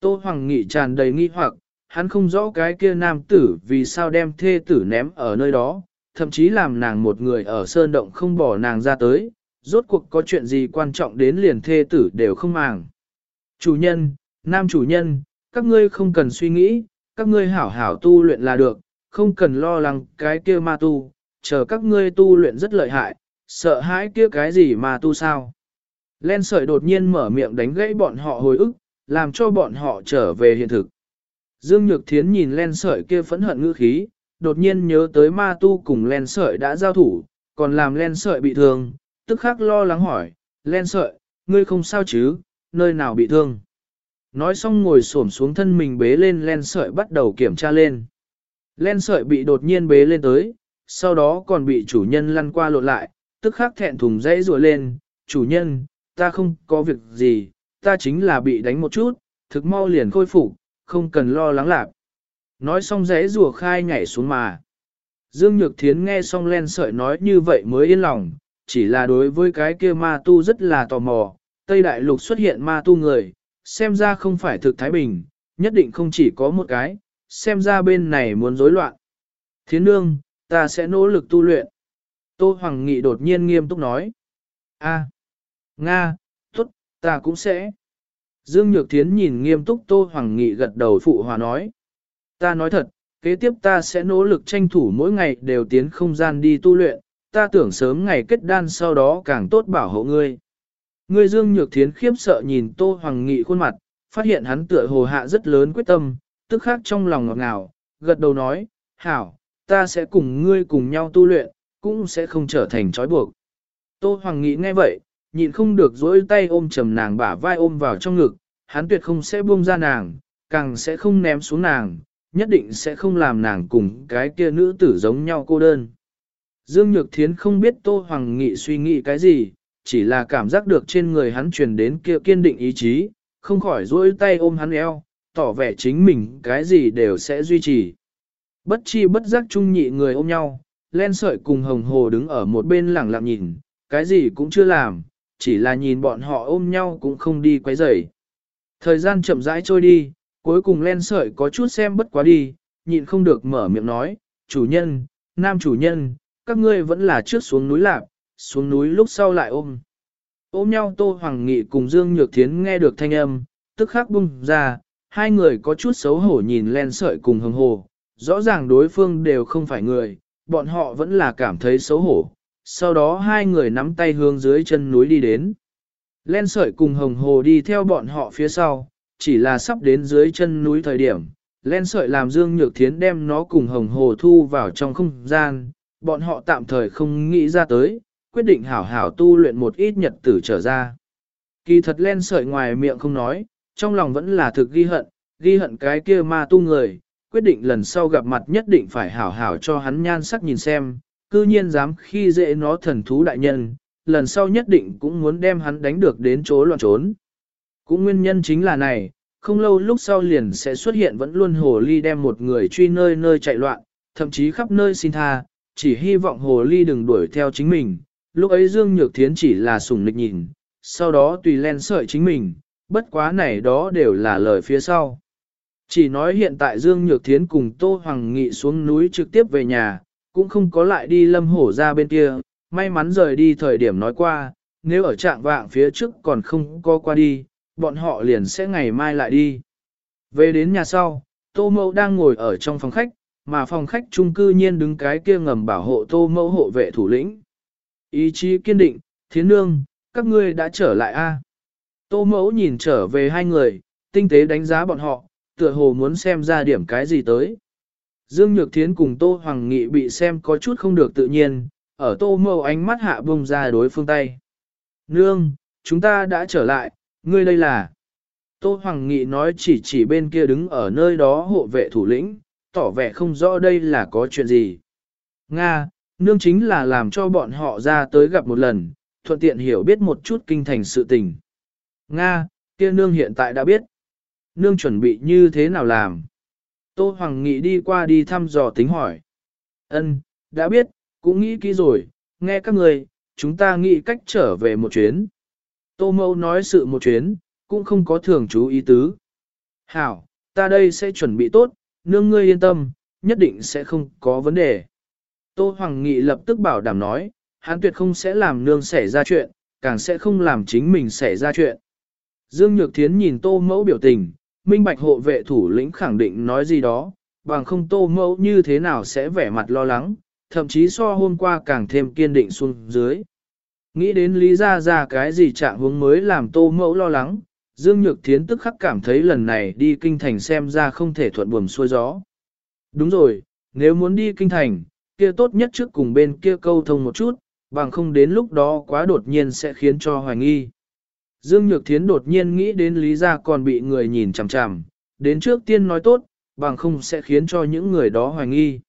Speaker 1: Tô Hoàng Nghị tràn đầy nghi hoặc, hắn không rõ cái kia nam tử vì sao đem thê tử ném ở nơi đó, thậm chí làm nàng một người ở sơn động không bỏ nàng ra tới, rốt cuộc có chuyện gì quan trọng đến liền thê tử đều không màng. Chủ nhân, nam chủ nhân, các ngươi không cần suy nghĩ, các ngươi hảo hảo tu luyện là được, không cần lo lắng cái kia ma tu, chờ các ngươi tu luyện rất lợi hại, sợ hãi kia cái gì ma tu sao. Len sợi đột nhiên mở miệng đánh gãy bọn họ hồi ức, làm cho bọn họ trở về hiện thực. Dương Nhược Thiến nhìn len sợi kia phẫn hận ngữ khí, đột nhiên nhớ tới ma tu cùng len sợi đã giao thủ, còn làm len sợi bị thương, tức khắc lo lắng hỏi, len sợi, ngươi không sao chứ, nơi nào bị thương. Nói xong ngồi xổm xuống thân mình bế lên len sợi bắt đầu kiểm tra lên. Len sợi bị đột nhiên bế lên tới, sau đó còn bị chủ nhân lăn qua lộn lại, tức khắc thẹn thùng dãy rùa lên, chủ nhân, ta không có việc gì, ta chính là bị đánh một chút, thực mau liền khôi phục, không cần lo lắng lạc. Nói xong rẽ rùa khai nhảy xuống mà. Dương Nhược Thiến nghe xong len sợi nói như vậy mới yên lòng, chỉ là đối với cái kia ma tu rất là tò mò, Tây Đại Lục xuất hiện ma tu người, xem ra không phải thực Thái Bình, nhất định không chỉ có một cái, xem ra bên này muốn rối loạn. Thiến nương, ta sẽ nỗ lực tu luyện. Tô Hoàng Nghị đột nhiên nghiêm túc nói. A, Nga, ta cũng sẽ. Dương Nhược Thiến nhìn nghiêm túc Tô Hoàng Nghị gật đầu phụ hòa nói. Ta nói thật, kế tiếp ta sẽ nỗ lực tranh thủ mỗi ngày đều tiến không gian đi tu luyện, ta tưởng sớm ngày kết đan sau đó càng tốt bảo hộ ngươi. Ngươi Dương Nhược Thiến khiếp sợ nhìn Tô Hoàng Nghị khuôn mặt, phát hiện hắn tựa hồ hạ rất lớn quyết tâm, tức khắc trong lòng ngọt ngào, gật đầu nói, hảo, ta sẽ cùng ngươi cùng nhau tu luyện, cũng sẽ không trở thành trói buộc. Tô Hoàng Nghị nghe vậy, nhịn không được dỗi tay ôm chầm nàng bả vai ôm vào trong ngực, hắn tuyệt không sẽ buông ra nàng, càng sẽ không ném xuống nàng, nhất định sẽ không làm nàng cùng cái kia nữ tử giống nhau cô đơn. Dương Nhược Thiến không biết Tô Hoàng Nghị suy nghĩ cái gì, chỉ là cảm giác được trên người hắn truyền đến kia kiên định ý chí, không khỏi duỗi tay ôm hắn eo, tỏ vẻ chính mình cái gì đều sẽ duy trì. Bất chi bất giác chung nhị người ôm nhau, len sợi cùng hồng hồ đứng ở một bên lẳng lặng nhìn, cái gì cũng chưa làm, chỉ là nhìn bọn họ ôm nhau cũng không đi quấy rầy. Thời gian chậm rãi trôi đi, cuối cùng len sợi có chút xem bất quá đi, nhịn không được mở miệng nói, chủ nhân, nam chủ nhân, các ngươi vẫn là trước xuống núi lạp, xuống núi lúc sau lại ôm. Ôm nhau Tô Hoàng Nghị cùng Dương Nhược Thiến nghe được thanh âm, tức khắc bung ra, hai người có chút xấu hổ nhìn len sợi cùng hồng hồ, rõ ràng đối phương đều không phải người, bọn họ vẫn là cảm thấy xấu hổ. Sau đó hai người nắm tay hướng dưới chân núi đi đến. Len sợi cùng hồng hồ đi theo bọn họ phía sau, chỉ là sắp đến dưới chân núi thời điểm. Len sợi làm Dương Nhược Thiến đem nó cùng hồng hồ thu vào trong không gian, bọn họ tạm thời không nghĩ ra tới, quyết định hảo hảo tu luyện một ít nhật tử trở ra. Kỳ thật len sợi ngoài miệng không nói, trong lòng vẫn là thực ghi hận, ghi hận cái kia ma tu người, quyết định lần sau gặp mặt nhất định phải hảo hảo cho hắn nhan sắc nhìn xem, cư nhiên dám khi dễ nó thần thú đại nhân, lần sau nhất định cũng muốn đem hắn đánh được đến chỗ loạn trốn. Cũng nguyên nhân chính là này, không lâu lúc sau liền sẽ xuất hiện vẫn luôn hồ ly đem một người truy nơi nơi chạy loạn, thậm chí khắp nơi xin tha, chỉ hy vọng hồ ly đừng đuổi theo chính mình. Lúc ấy Dương Nhược Thiến chỉ là sùng nịch nhìn, sau đó tùy len sợi chính mình, bất quá này đó đều là lời phía sau. Chỉ nói hiện tại Dương Nhược Thiến cùng Tô Hoàng Nghị xuống núi trực tiếp về nhà, cũng không có lại đi lâm hổ ra bên kia, may mắn rời đi thời điểm nói qua, nếu ở trạng vạng phía trước còn không có qua đi, bọn họ liền sẽ ngày mai lại đi. Về đến nhà sau, Tô Mẫu đang ngồi ở trong phòng khách, mà phòng khách trung cư nhiên đứng cái kia ngầm bảo hộ Tô Mẫu hộ vệ thủ lĩnh. Ý chí kiên định, thiến nương, các ngươi đã trở lại a Tô Mẫu nhìn trở về hai người, tinh tế đánh giá bọn họ, tựa hồ muốn xem ra điểm cái gì tới. Dương Nhược Thiến cùng Tô Hoàng Nghị bị xem có chút không được tự nhiên, ở Tô Mâu ánh mắt hạ bông ra đối phương tay. Nương, chúng ta đã trở lại, ngươi đây là... Tô Hoàng Nghị nói chỉ chỉ bên kia đứng ở nơi đó hộ vệ thủ lĩnh, tỏ vẻ không rõ đây là có chuyện gì. Nga, nương chính là làm cho bọn họ ra tới gặp một lần, thuận tiện hiểu biết một chút kinh thành sự tình. Nga, kia nương hiện tại đã biết nương chuẩn bị như thế nào làm? Tô Hoàng Nghị đi qua đi thăm dò tính hỏi. Ân, đã biết, cũng nghĩ kỹ rồi, nghe các người, chúng ta nghĩ cách trở về một chuyến. Tô Mâu nói sự một chuyến, cũng không có thường chú ý tứ. Hảo, ta đây sẽ chuẩn bị tốt, nương ngươi yên tâm, nhất định sẽ không có vấn đề. Tô Hoàng Nghị lập tức bảo đảm nói, hắn tuyệt không sẽ làm nương xảy ra chuyện, càng sẽ không làm chính mình xảy ra chuyện. Dương Nhược Thiến nhìn Tô Mẫu biểu tình, minh bạch hộ vệ thủ lĩnh khẳng định nói gì đó, bằng không tô mẫu như thế nào sẽ vẻ mặt lo lắng, thậm chí so hôm qua càng thêm kiên định xuống dưới. Nghĩ đến lý ra ra cái gì trạng hướng mới làm tô mẫu lo lắng, Dương Nhược Thiến tức khắc cảm thấy lần này đi kinh thành xem ra không thể thuận buồm xuôi gió. Đúng rồi, nếu muốn đi kinh thành, kia tốt nhất trước cùng bên kia câu thông một chút, bằng không đến lúc đó quá đột nhiên sẽ khiến cho hoài nghi. Dương Nhược Thiến đột nhiên nghĩ đến Lý Gia còn bị người nhìn chằm chằm, đến trước tiên nói tốt, bằng không sẽ khiến cho những người đó hoài nghi.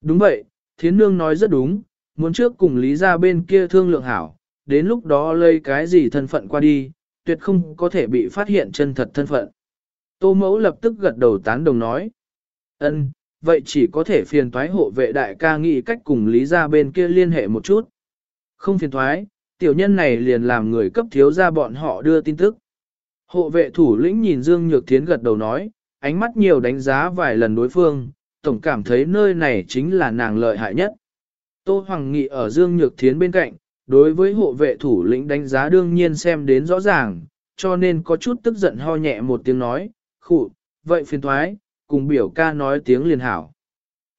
Speaker 1: Đúng vậy, Thiến Nương nói rất đúng, muốn trước cùng Lý Gia bên kia thương lượng hảo, đến lúc đó lây cái gì thân phận qua đi, tuyệt không có thể bị phát hiện chân thật thân phận. Tô mẫu lập tức gật đầu tán đồng nói. ân, vậy chỉ có thể phiền thoái hộ vệ đại ca nghĩ cách cùng lý Gia bên kia liên hệ một chút. Không phiền thoái, tiểu nhân này liền làm người cấp thiếu ra bọn họ đưa tin tức. Hộ vệ thủ lĩnh nhìn Dương Nhược Thiến gật đầu nói, ánh mắt nhiều đánh giá vài lần đối phương, tổng cảm thấy nơi này chính là nàng lợi hại nhất. Tô Hoàng Nghị ở Dương Nhược Thiến bên cạnh, đối với hộ vệ thủ lĩnh đánh giá đương nhiên xem đến rõ ràng, cho nên có chút tức giận ho nhẹ một tiếng nói, khụ, vậy phiền thoái, cùng biểu ca nói tiếng liền hảo.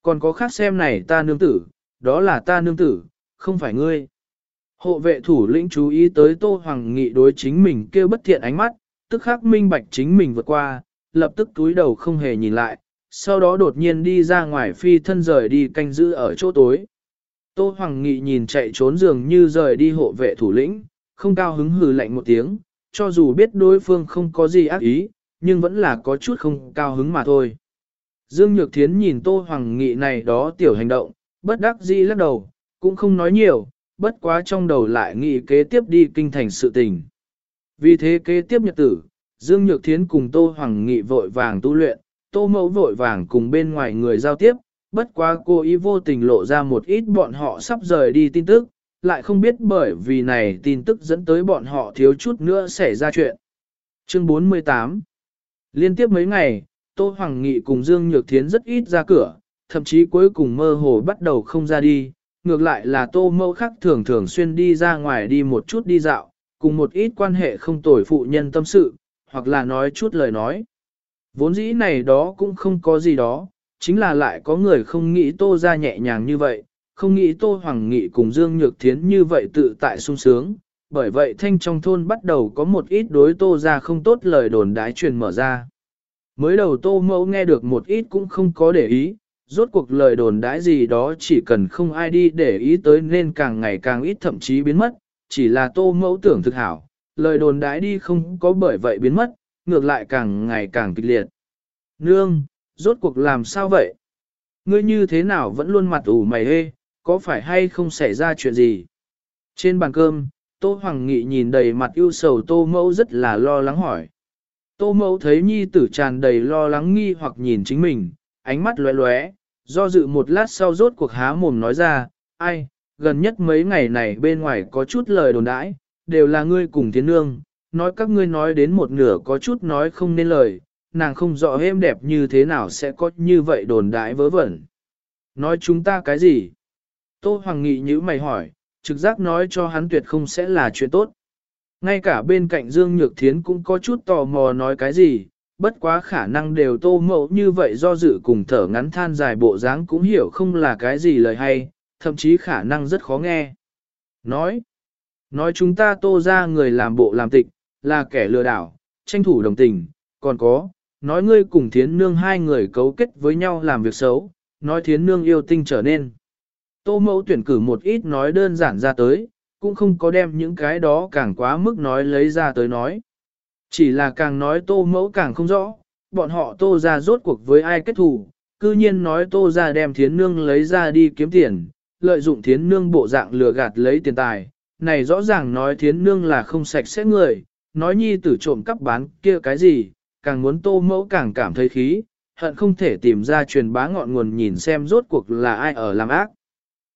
Speaker 1: Còn có khác xem này ta nương tử, đó là ta nương tử, không phải ngươi. Hộ vệ thủ lĩnh chú ý tới Tô Hoàng Nghị đối chính mình kêu bất thiện ánh mắt, tức khắc minh bạch chính mình vượt qua, lập tức túi đầu không hề nhìn lại, sau đó đột nhiên đi ra ngoài phi thân rời đi canh giữ ở chỗ tối. Tô Hoàng Nghị nhìn chạy trốn dường như rời đi hộ vệ thủ lĩnh, không cao hứng hừ lạnh một tiếng, cho dù biết đối phương không có gì ác ý, nhưng vẫn là có chút không cao hứng mà thôi. Dương Nhược Thiến nhìn Tô Hoàng Nghị này đó tiểu hành động, bất đắc dĩ lắc đầu, cũng không nói nhiều, bất quá trong đầu lại nghĩ kế tiếp đi kinh thành sự tình. Vì thế kế tiếp nhật tử, Dương Nhược Thiến cùng Tô Hoàng Nghị vội vàng tu luyện, Tô Mẫu vội vàng cùng bên ngoài người giao tiếp, bất quá cô ý vô tình lộ ra một ít bọn họ sắp rời đi tin tức, lại không biết bởi vì này tin tức dẫn tới bọn họ thiếu chút nữa xảy ra chuyện. Chương 48 Liên tiếp mấy ngày, Tô Hoàng Nghị cùng Dương Nhược Thiến rất ít ra cửa, thậm chí cuối cùng mơ hồ bắt đầu không ra đi, ngược lại là Tô Mẫu khác thường thường xuyên đi ra ngoài đi một chút đi dạo, cùng một ít quan hệ không tồi phụ nhân tâm sự, hoặc là nói chút lời nói. Vốn dĩ này đó cũng không có gì đó, chính là lại có người không nghĩ Tô ra nhẹ nhàng như vậy, không nghĩ Tô Hoàng Nghị cùng Dương Nhược Thiến như vậy tự tại sung sướng, bởi vậy thanh trong thôn bắt đầu có một ít đối Tô ra không tốt lời đồn đái truyền mở ra. Mới đầu Tô Mẫu nghe được một ít cũng không có để ý, rốt cuộc lời đồn đãi gì đó chỉ cần không ai đi để ý tới nên càng ngày càng ít thậm chí biến mất, chỉ là Tô Mẫu tưởng thực hảo, lời đồn đãi đi không có bởi vậy biến mất, ngược lại càng ngày càng kịch liệt. Nương, rốt cuộc làm sao vậy? Ngươi như thế nào vẫn luôn mặt ủ mày hê, có phải hay không xảy ra chuyện gì? Trên bàn cơm, Tô Hoàng Nghị nhìn đầy mặt ưu sầu Tô Mẫu rất là lo lắng hỏi. Tô Mẫu thấy nhi tử tràn đầy lo lắng nghi hoặc nhìn chính mình, ánh mắt lóe lóe, do dự một lát sau rốt cuộc há mồm nói ra, ai, gần nhất mấy ngày này bên ngoài có chút lời đồn đãi, đều là ngươi cùng tiến nương, nói các ngươi nói đến một nửa có chút nói không nên lời, nàng không rõ êm đẹp như thế nào sẽ có như vậy đồn đãi vớ vẩn. Nói chúng ta cái gì? Tô Hoàng Nghị như mày hỏi, trực giác nói cho hắn tuyệt không sẽ là chuyện tốt. Ngay cả bên cạnh Dương Nhược Thiến cũng có chút tò mò nói cái gì, bất quá khả năng đều tô mẫu như vậy do dự cùng thở ngắn than dài bộ dáng cũng hiểu không là cái gì lời hay, thậm chí khả năng rất khó nghe. Nói, nói chúng ta tô ra người làm bộ làm tịch, là kẻ lừa đảo, tranh thủ đồng tình, còn có, nói ngươi cùng thiến nương hai người cấu kết với nhau làm việc xấu, nói thiến nương yêu tinh trở nên. Tô mẫu tuyển cử một ít nói đơn giản ra tới, cũng không có đem những cái đó càng quá mức nói lấy ra tới nói. Chỉ là càng nói tô mẫu càng không rõ, bọn họ tô ra rốt cuộc với ai kết thù, cư nhiên nói tô ra đem thiến nương lấy ra đi kiếm tiền, lợi dụng thiến nương bộ dạng lừa gạt lấy tiền tài. Này rõ ràng nói thiến nương là không sạch sẽ người, nói nhi tử trộm cắp bán kia cái gì, càng muốn tô mẫu càng cảm thấy khí, hận không thể tìm ra truyền bá ngọn nguồn nhìn xem rốt cuộc là ai ở làm ác.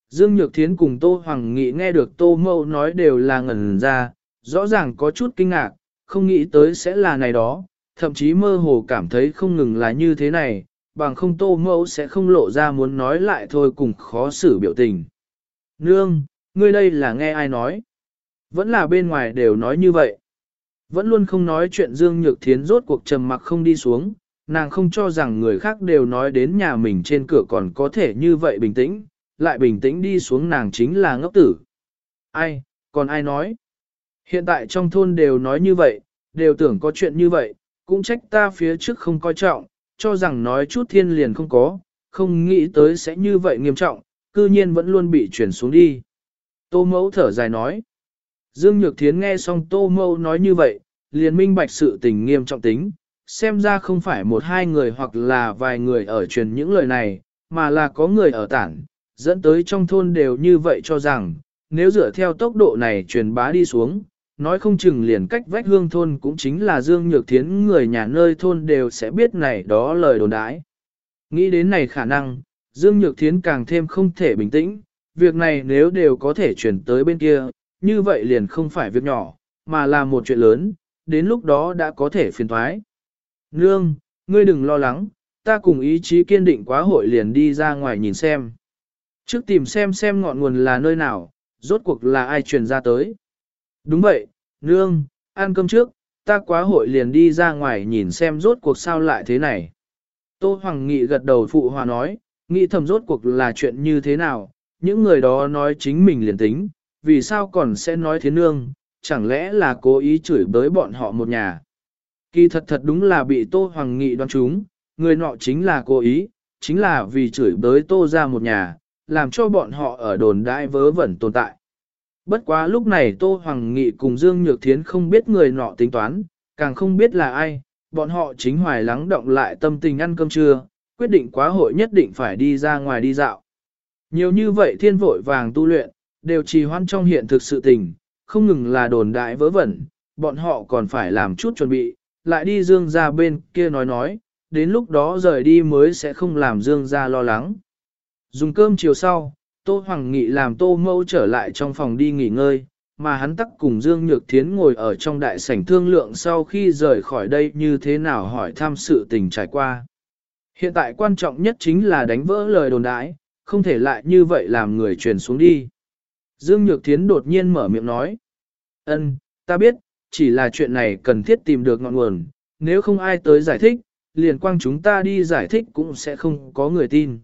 Speaker 1: Dương Nhược Thiến cùng Tô Hoàng Nghị nghe được Tô Mâu nói đều là ngẩn ra, rõ ràng có chút kinh ngạc, không nghĩ tới sẽ là này đó, thậm chí mơ hồ cảm thấy không ngừng là như thế này, bằng không Tô Mẫu sẽ không lộ ra muốn nói lại thôi cùng khó xử biểu tình. Nương, ngươi đây là nghe ai nói? Vẫn là bên ngoài đều nói như vậy. Vẫn luôn không nói chuyện Dương Nhược Thiến rốt cuộc trầm mặc không đi xuống, nàng không cho rằng người khác đều nói đến nhà mình trên cửa còn có thể như vậy bình tĩnh, lại bình tĩnh đi xuống nàng chính là ngốc tử. Ai, còn ai nói? Hiện tại trong thôn đều nói như vậy, đều tưởng có chuyện như vậy, cũng trách ta phía trước không coi trọng, cho rằng nói chút thiên liền không có, không nghĩ tới sẽ như vậy nghiêm trọng, cư nhiên vẫn luôn bị chuyển xuống đi. Tô mẫu thở dài nói. Dương Nhược Thiến nghe xong Tô mẫu nói như vậy, liền minh bạch sự tình nghiêm trọng tính, xem ra không phải một hai người hoặc là vài người ở truyền những lời này, mà là có người ở tản, dẫn tới trong thôn đều như vậy cho rằng, nếu dựa theo tốc độ này truyền bá đi xuống, nói không chừng liền cách vách hương thôn cũng chính là Dương Nhược Thiến người nhà nơi thôn đều sẽ biết này đó lời đồn đãi. Nghĩ đến này khả năng, Dương Nhược Thiến càng thêm không thể bình tĩnh, việc này nếu đều có thể chuyển tới bên kia, như vậy liền không phải việc nhỏ, mà là một chuyện lớn, đến lúc đó đã có thể phiền thoái. Nương, ngươi đừng lo lắng, ta cùng ý chí kiên định quá hội liền đi ra ngoài nhìn xem. Trước tìm xem xem ngọn nguồn là nơi nào, rốt cuộc là ai truyền ra tới. Đúng vậy, nương, ăn cơm trước, ta quá hội liền đi ra ngoài nhìn xem rốt cuộc sao lại thế này. Tô Hoàng Nghị gật đầu phụ hòa nói, nghĩ thầm rốt cuộc là chuyện như thế nào, những người đó nói chính mình liền tính, vì sao còn sẽ nói thế nương, chẳng lẽ là cố ý chửi bới bọn họ một nhà. Kỳ thật thật đúng là bị Tô Hoàng Nghị đoán chúng, người nọ chính là cố ý, chính là vì chửi bới Tô ra một nhà, làm cho bọn họ ở đồn đại vớ vẩn tồn tại. Bất quá lúc này Tô Hoàng Nghị cùng Dương Nhược Thiến không biết người nọ tính toán, càng không biết là ai, bọn họ chính hoài lắng động lại tâm tình ăn cơm trưa, quyết định quá hội nhất định phải đi ra ngoài đi dạo. Nhiều như vậy thiên vội vàng tu luyện, đều trì hoãn trong hiện thực sự tình, không ngừng là đồn đại vớ vẩn, bọn họ còn phải làm chút chuẩn bị, lại đi Dương ra bên kia nói nói, đến lúc đó rời đi mới sẽ không làm Dương ra lo lắng. Dùng cơm chiều sau, Tô Hoàng Nghị làm Tô Mâu trở lại trong phòng đi nghỉ ngơi, mà hắn tắc cùng Dương Nhược Thiến ngồi ở trong đại sảnh thương lượng sau khi rời khỏi đây như thế nào hỏi thăm sự tình trải qua. Hiện tại quan trọng nhất chính là đánh vỡ lời đồn đãi, không thể lại như vậy làm người truyền xuống đi. Dương Nhược Thiến đột nhiên mở miệng nói. ân, ta biết, chỉ là chuyện này cần thiết tìm được ngọn nguồn, nếu không ai tới giải thích, liền quang chúng ta đi giải thích cũng sẽ không có người tin.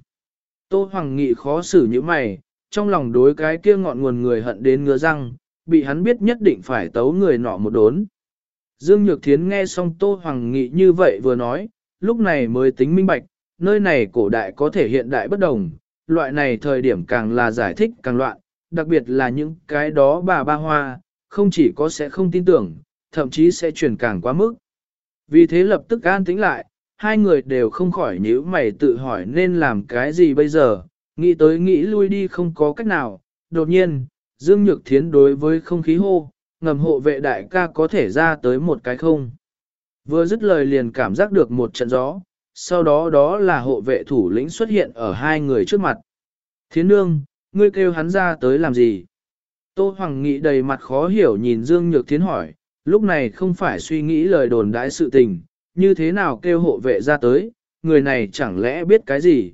Speaker 1: Tô Hoàng Nghị khó xử như mày, trong lòng đối cái kia ngọn nguồn người hận đến ngứa răng, bị hắn biết nhất định phải tấu người nọ một đốn. Dương Nhược Thiến nghe xong Tô Hoàng Nghị như vậy vừa nói, lúc này mới tính minh bạch, nơi này cổ đại có thể hiện đại bất đồng, loại này thời điểm càng là giải thích càng loạn, đặc biệt là những cái đó bà ba hoa, không chỉ có sẽ không tin tưởng, thậm chí sẽ truyền càng quá mức. Vì thế lập tức an tĩnh lại, hai người đều không khỏi nhíu mày tự hỏi nên làm cái gì bây giờ, nghĩ tới nghĩ lui đi không có cách nào, đột nhiên, Dương Nhược Thiến đối với không khí hô, ngầm hộ vệ đại ca có thể ra tới một cái không. Vừa dứt lời liền cảm giác được một trận gió, sau đó đó là hộ vệ thủ lĩnh xuất hiện ở hai người trước mặt. Thiến nương, ngươi kêu hắn ra tới làm gì? Tô Hoàng Nghị đầy mặt khó hiểu nhìn Dương Nhược Thiến hỏi, lúc này không phải suy nghĩ lời đồn đãi sự tình, như thế nào kêu hộ vệ ra tới, người này chẳng lẽ biết cái gì?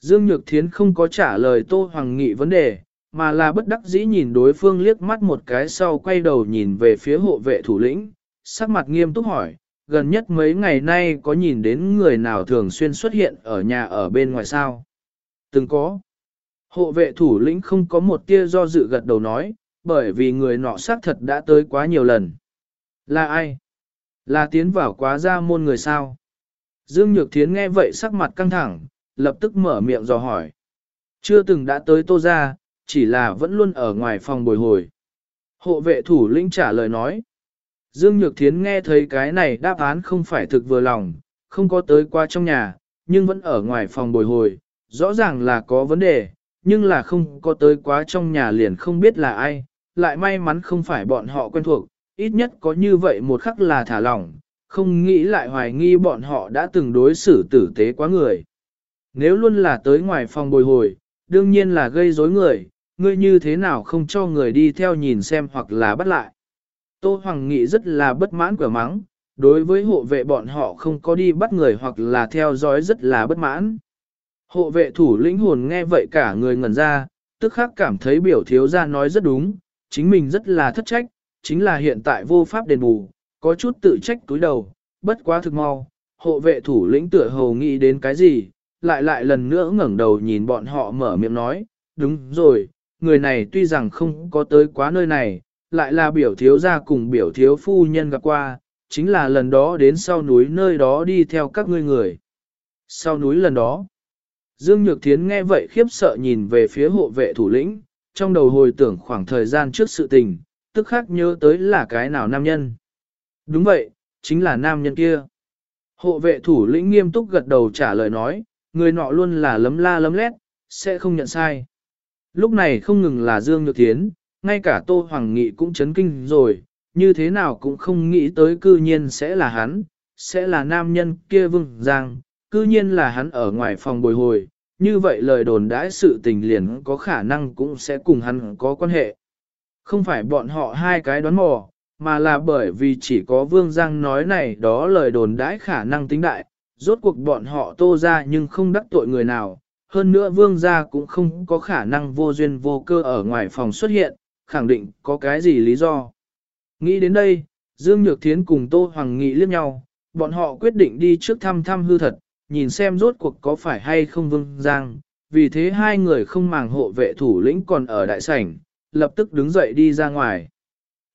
Speaker 1: Dương Nhược Thiến không có trả lời Tô Hoàng Nghị vấn đề, mà là bất đắc dĩ nhìn đối phương liếc mắt một cái sau quay đầu nhìn về phía hộ vệ thủ lĩnh, sắc mặt nghiêm túc hỏi, gần nhất mấy ngày nay có nhìn đến người nào thường xuyên xuất hiện ở nhà ở bên ngoài sao? Từng có. Hộ vệ thủ lĩnh không có một tia do dự gật đầu nói, bởi vì người nọ xác thật đã tới quá nhiều lần. Là ai? Là tiến vào quá ra môn người sao? Dương Nhược Thiến nghe vậy sắc mặt căng thẳng, lập tức mở miệng dò hỏi. Chưa từng đã tới tô ra, chỉ là vẫn luôn ở ngoài phòng bồi hồi. Hộ vệ thủ lĩnh trả lời nói. Dương Nhược Thiến nghe thấy cái này đáp án không phải thực vừa lòng, không có tới qua trong nhà, nhưng vẫn ở ngoài phòng bồi hồi, rõ ràng là có vấn đề, nhưng là không có tới quá trong nhà liền không biết là ai, lại may mắn không phải bọn họ quen thuộc, ít nhất có như vậy một khắc là thả lỏng, không nghĩ lại hoài nghi bọn họ đã từng đối xử tử tế quá người. Nếu luôn là tới ngoài phòng bồi hồi, đương nhiên là gây rối người, ngươi như thế nào không cho người đi theo nhìn xem hoặc là bắt lại. Tô Hoàng Nghị rất là bất mãn quả mắng, đối với hộ vệ bọn họ không có đi bắt người hoặc là theo dõi rất là bất mãn. Hộ vệ thủ lĩnh hồn nghe vậy cả người ngẩn ra, tức khắc cảm thấy biểu thiếu gia nói rất đúng, chính mình rất là thất trách, chính là hiện tại vô pháp đền bù, có chút tự trách túi đầu, bất quá thực mau, hộ vệ thủ lĩnh tựa hồ nghĩ đến cái gì, lại lại lần nữa ngẩng đầu nhìn bọn họ mở miệng nói, đúng rồi, người này tuy rằng không có tới quá nơi này, lại là biểu thiếu gia cùng biểu thiếu phu nhân gặp qua, chính là lần đó đến sau núi nơi đó đi theo các ngươi người. Sau núi lần đó, Dương Nhược Thiến nghe vậy khiếp sợ nhìn về phía hộ vệ thủ lĩnh, trong đầu hồi tưởng khoảng thời gian trước sự tình, tức khắc nhớ tới là cái nào nam nhân. Đúng vậy, chính là nam nhân kia. Hộ vệ thủ lĩnh nghiêm túc gật đầu trả lời nói, người nọ luôn là lấm la lấm lét, sẽ không nhận sai. Lúc này không ngừng là Dương Nhược Thiến, ngay cả Tô Hoàng Nghị cũng chấn kinh rồi, như thế nào cũng không nghĩ tới cư nhiên sẽ là hắn, sẽ là nam nhân kia vương giang, cư nhiên là hắn ở ngoài phòng bồi hồi, như vậy lời đồn đãi sự tình liền có khả năng cũng sẽ cùng hắn có quan hệ. Không phải bọn họ hai cái đoán mò, mà là bởi vì chỉ có Vương Giang nói này đó lời đồn đãi khả năng tính đại, rốt cuộc bọn họ tô ra nhưng không đắc tội người nào, hơn nữa Vương gia cũng không có khả năng vô duyên vô cơ ở ngoài phòng xuất hiện, khẳng định có cái gì lý do. Nghĩ đến đây, Dương Nhược Thiến cùng Tô Hoàng Nghị liếc nhau, bọn họ quyết định đi trước thăm thăm hư thật, nhìn xem rốt cuộc có phải hay không Vương Giang, vì thế hai người không màng hộ vệ thủ lĩnh còn ở đại sảnh, lập tức đứng dậy đi ra ngoài.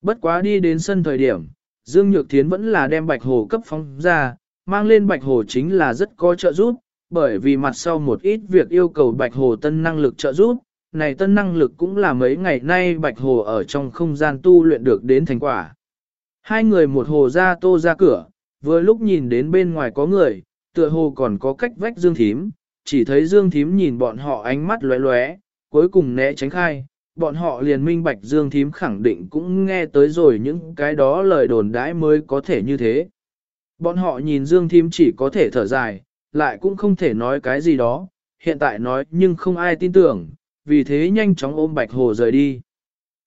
Speaker 1: Bất quá đi đến sân thời điểm, Dương Nhược Thiến vẫn là đem bạch hồ cấp phóng ra, mang lên bạch hồ chính là rất có trợ giúp, bởi vì mặt sau một ít việc yêu cầu bạch hồ tân năng lực trợ giúp, này tân năng lực cũng là mấy ngày nay bạch hồ ở trong không gian tu luyện được đến thành quả. Hai người một hồ ra tô ra cửa, vừa lúc nhìn đến bên ngoài có người, tựa hồ còn có cách vách Dương Thím, chỉ thấy Dương Thím nhìn bọn họ ánh mắt lóe lóe, cuối cùng né tránh khai, bọn họ liền minh bạch Dương Thím khẳng định cũng nghe tới rồi những cái đó lời đồn đãi mới có thể như thế. Bọn họ nhìn Dương Thím chỉ có thể thở dài, lại cũng không thể nói cái gì đó, hiện tại nói nhưng không ai tin tưởng, vì thế nhanh chóng ôm Bạch Hồ rời đi.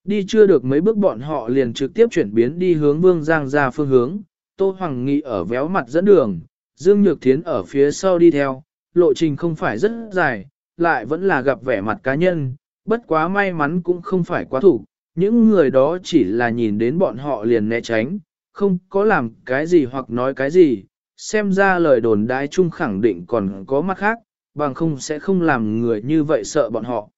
Speaker 1: Đi chưa được mấy bước bọn họ liền trực tiếp chuyển biến đi hướng Vương Giang ra phương hướng, Tô Hoàng Nghị ở véo mặt dẫn đường, Dương Nhược Thiến ở phía sau đi theo, lộ trình không phải rất dài, lại vẫn là gặp vẻ mặt cá nhân, bất quá may mắn cũng không phải quá thủ, những người đó chỉ là nhìn đến bọn họ liền né tránh, không có làm cái gì hoặc nói cái gì, xem ra lời đồn đái chung khẳng định còn có mắt khác, bằng không sẽ không làm người như vậy sợ bọn họ.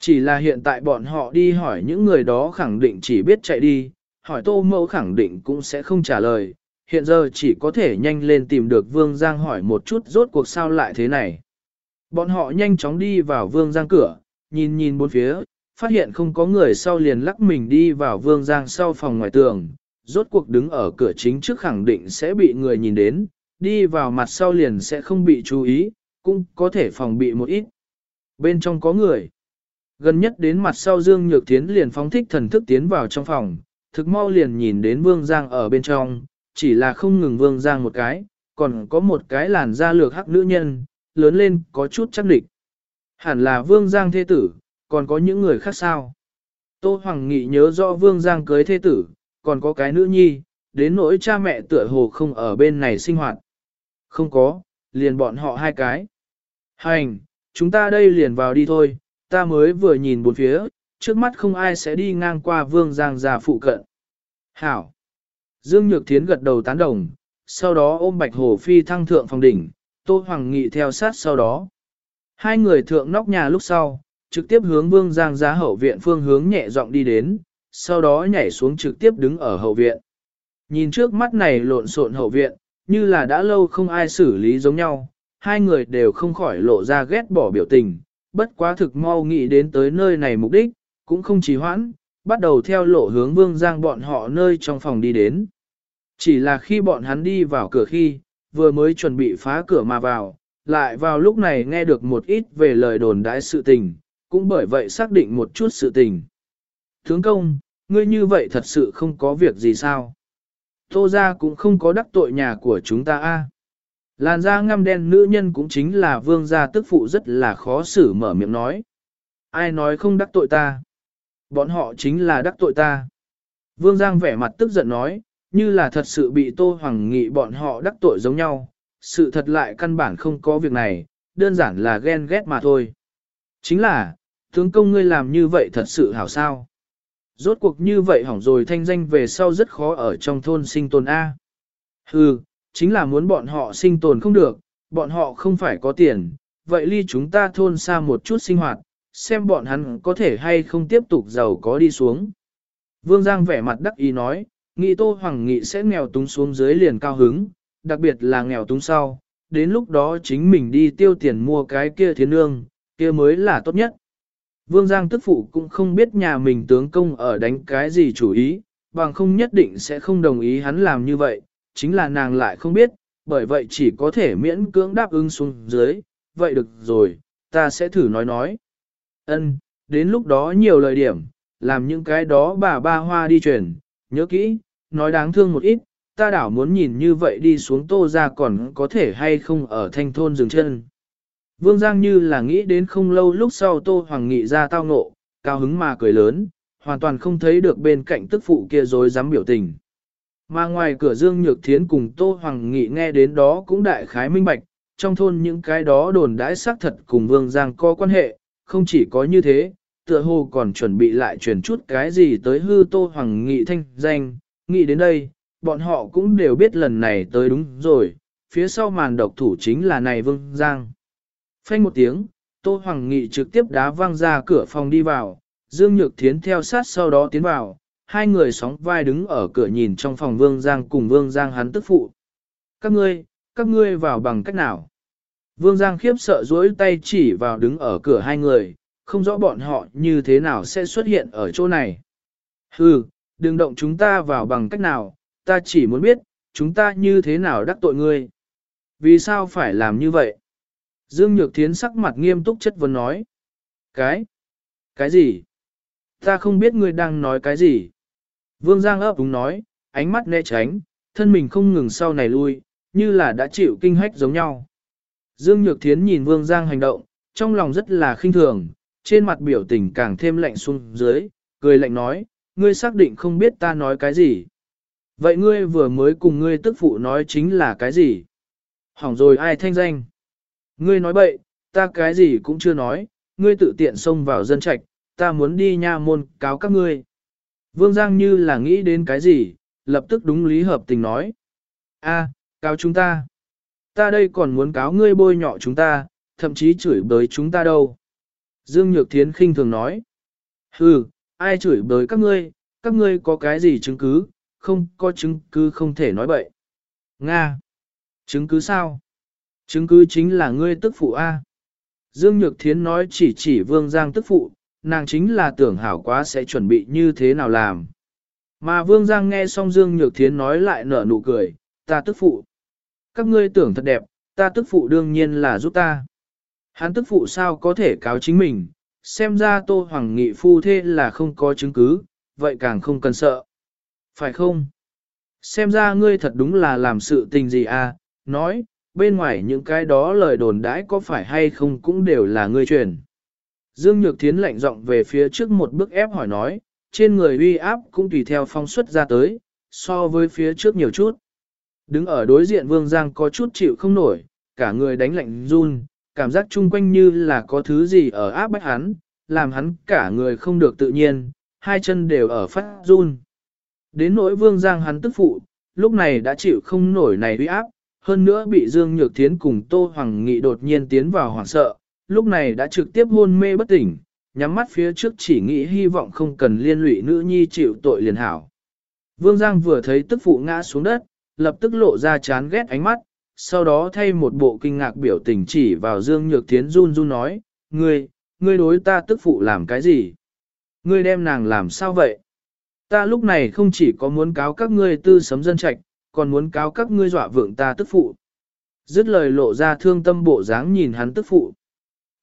Speaker 1: Chỉ là hiện tại bọn họ đi hỏi những người đó khẳng định chỉ biết chạy đi, hỏi tô mẫu khẳng định cũng sẽ không trả lời, hiện giờ chỉ có thể nhanh lên tìm được Vương Giang hỏi một chút rốt cuộc sao lại thế này. Bọn họ nhanh chóng đi vào Vương Giang cửa, nhìn nhìn bốn phía, phát hiện không có người sau liền lắc mình đi vào Vương Giang sau phòng ngoài tường, rốt cuộc đứng ở cửa chính trước khẳng định sẽ bị người nhìn đến, đi vào mặt sau liền sẽ không bị chú ý, cũng có thể phòng bị một ít. Bên trong có người. Gần nhất đến mặt sau Dương Nhược Thiến liền phóng thích thần thức tiến vào trong phòng, thực mau liền nhìn đến Vương Giang ở bên trong, chỉ là không ngừng Vương Giang một cái, còn có một cái làn da lược hắc nữ nhân, lớn lên có chút chắc địch. Hẳn là Vương Giang thế tử, còn có những người khác sao? Tô Hoàng Nghị nhớ rõ Vương Giang cưới thế tử, còn có cái nữ nhi, đến nỗi cha mẹ tựa hồ không ở bên này sinh hoạt. Không có, liền bọn họ hai cái. Hành, chúng ta đây liền vào đi thôi, ta mới vừa nhìn bốn phía, trước mắt không ai sẽ đi ngang qua Vương Giang già phụ cận. Hảo. Dương Nhược Thiến gật đầu tán đồng, sau đó ôm Bạch Hồ Phi thăng thượng phòng đỉnh, Tô Hoàng Nghị theo sát sau đó. Hai người thượng nóc nhà lúc sau, trực tiếp hướng Vương Giang ra hậu viện phương hướng nhẹ giọng đi đến, sau đó nhảy xuống trực tiếp đứng ở hậu viện. Nhìn trước mắt này lộn xộn hậu viện, như là đã lâu không ai xử lý giống nhau, hai người đều không khỏi lộ ra ghét bỏ biểu tình, bất quá thực mau nghĩ đến tới nơi này mục đích, cũng không trì hoãn, bắt đầu theo lộ hướng Vương Giang bọn họ nơi trong phòng đi đến. Chỉ là khi bọn hắn đi vào cửa khi, vừa mới chuẩn bị phá cửa mà vào, lại vào lúc này nghe được một ít về lời đồn đãi sự tình, cũng bởi vậy xác định một chút sự tình. Tướng công, ngươi như vậy thật sự không có việc gì sao? Tô ra cũng không có đắc tội nhà của chúng ta a. Làn da ngăm đen nữ nhân cũng chính là vương gia tức phụ rất là khó xử mở miệng nói. Ai nói không đắc tội ta? Bọn họ chính là đắc tội ta. Vương Giang vẻ mặt tức giận nói, như là thật sự bị Tô Hoàng Nghị bọn họ đắc tội giống nhau, sự thật lại căn bản không có việc này, đơn giản là ghen ghét mà thôi. Chính là, tướng công ngươi làm như vậy thật sự hảo sao. Rốt cuộc như vậy hỏng rồi thanh danh về sau rất khó ở trong thôn sinh tồn A. Hừ, chính là muốn bọn họ sinh tồn không được, bọn họ không phải có tiền, vậy ly chúng ta thôn xa một chút sinh hoạt, xem bọn hắn có thể hay không tiếp tục giàu có đi xuống. Vương Giang vẻ mặt đắc ý nói, nghị tô hoàng nghị sẽ nghèo túng xuống dưới liền cao hứng, đặc biệt là nghèo túng sau, đến lúc đó chính mình đi tiêu tiền mua cái kia thiên nương, kia mới là tốt nhất. Vương Giang tức phụ cũng không biết nhà mình tướng công ở đánh cái gì chủ ý, bằng không nhất định sẽ không đồng ý hắn làm như vậy, chính là nàng lại không biết, bởi vậy chỉ có thể miễn cưỡng đáp ứng xuống dưới, vậy được rồi, ta sẽ thử nói nói. Ân, đến lúc đó nhiều lời điểm, làm những cái đó bà ba hoa đi truyền, nhớ kỹ, nói đáng thương một ít, ta đảo muốn nhìn như vậy đi xuống tô ra còn có thể hay không ở thanh thôn dừng chân. Vương Giang như là nghĩ đến không lâu lúc sau tô hoàng nghị ra tao ngộ, cao hứng mà cười lớn, hoàn toàn không thấy được bên cạnh tức phụ kia dối dám biểu tình. Mà ngoài cửa Dương Nhược Thiến cùng Tô Hoàng Nghị nghe đến đó cũng đại khái minh bạch, trong thôn những cái đó đồn đãi xác thật cùng Vương Giang có quan hệ, không chỉ có như thế, tựa hồ còn chuẩn bị lại truyền chút cái gì tới hư Tô Hoàng Nghị thanh danh, nghĩ đến đây, bọn họ cũng đều biết lần này tới đúng rồi, phía sau màn độc thủ chính là này Vương Giang. Phanh một tiếng, Tô Hoàng Nghị trực tiếp đá văng ra cửa phòng đi vào, Dương Nhược Thiến theo sát sau đó tiến vào, hai người sóng vai đứng ở cửa nhìn trong phòng Vương Giang cùng Vương Giang hắn tức phụ. Các ngươi, các ngươi vào bằng cách nào? Vương Giang khiếp sợ dối tay chỉ vào đứng ở cửa hai người, không rõ bọn họ như thế nào sẽ xuất hiện ở chỗ này. Hừ, đừng động chúng ta vào bằng cách nào, ta chỉ muốn biết, chúng ta như thế nào đắc tội ngươi. Vì sao phải làm như vậy? Dương Nhược Thiến sắc mặt nghiêm túc chất vấn nói. Cái? Cái gì? Ta không biết ngươi đang nói cái gì. Vương Giang ấp đúng nói, ánh mắt né tránh, thân mình không ngừng sau này lui, như là đã chịu kinh hách giống nhau. Dương Nhược Thiến nhìn Vương Giang hành động, trong lòng rất là khinh thường, trên mặt biểu tình càng thêm lạnh xuống dưới, cười lạnh nói, ngươi xác định không biết ta nói cái gì. Vậy ngươi vừa mới cùng ngươi tức phụ nói chính là cái gì? Hỏng rồi ai thanh danh? Ngươi nói bậy, ta cái gì cũng chưa nói, ngươi tự tiện xông vào dân trạch, ta muốn đi nha môn cáo các ngươi. Vương Giang như là nghĩ đến cái gì, lập tức đúng lý hợp tình nói. a cáo chúng ta. Ta đây còn muốn cáo ngươi bôi nhọ chúng ta, thậm chí chửi bới chúng ta đâu. Dương Nhược Thiến khinh thường nói. Hừ, ai chửi bới các ngươi, các ngươi có cái gì chứng cứ, không có chứng cứ không thể nói bậy. Nga. Chứng cứ sao? Chứng cứ chính là ngươi tức phụ A. Dương Nhược Thiến nói chỉ chỉ Vương Giang tức phụ, nàng chính là tưởng hảo quá sẽ chuẩn bị như thế nào làm. Mà Vương Giang nghe xong Dương Nhược Thiến nói lại nở nụ cười, ta tức phụ. Các ngươi tưởng thật đẹp, ta tức phụ đương nhiên là giúp ta. Hắn tức phụ sao có thể cáo chính mình, xem ra Tô Hoàng Nghị phu thê là không có chứng cứ, vậy càng không cần sợ. Phải không? Xem ra ngươi thật đúng là làm sự tình gì à, nói, bên ngoài những cái đó lời đồn đãi có phải hay không cũng đều là ngươi truyền. Dương Nhược Thiến lạnh giọng về phía trước một bước ép hỏi nói, trên người uy áp cũng tùy theo phong suất ra tới, so với phía trước nhiều chút. Đứng ở đối diện Vương Giang có chút chịu không nổi, cả người đánh lạnh run, cảm giác chung quanh như là có thứ gì ở áp bách hắn, làm hắn cả người không được tự nhiên, hai chân đều ở phát run. Đến nỗi Vương Giang hắn tức phụ, lúc này đã chịu không nổi này uy áp, hơn nữa bị Dương Nhược Thiến cùng Tô Hoàng Nghị đột nhiên tiến vào hoảng sợ, lúc này đã trực tiếp hôn mê bất tỉnh, nhắm mắt phía trước chỉ nghĩ hy vọng không cần liên lụy nữ nhi chịu tội liền hảo. Vương Giang vừa thấy tức phụ ngã xuống đất, lập tức lộ ra chán ghét ánh mắt, sau đó thay một bộ kinh ngạc biểu tình chỉ vào Dương Nhược Thiến run run nói, ngươi, ngươi đối ta tức phụ làm cái gì? Ngươi đem nàng làm sao vậy? Ta lúc này không chỉ có muốn cáo các ngươi tư sấm dân trạch, còn muốn cáo các ngươi dọa vượng ta tức phụ. Dứt lời lộ ra thương tâm bộ dáng nhìn hắn tức phụ.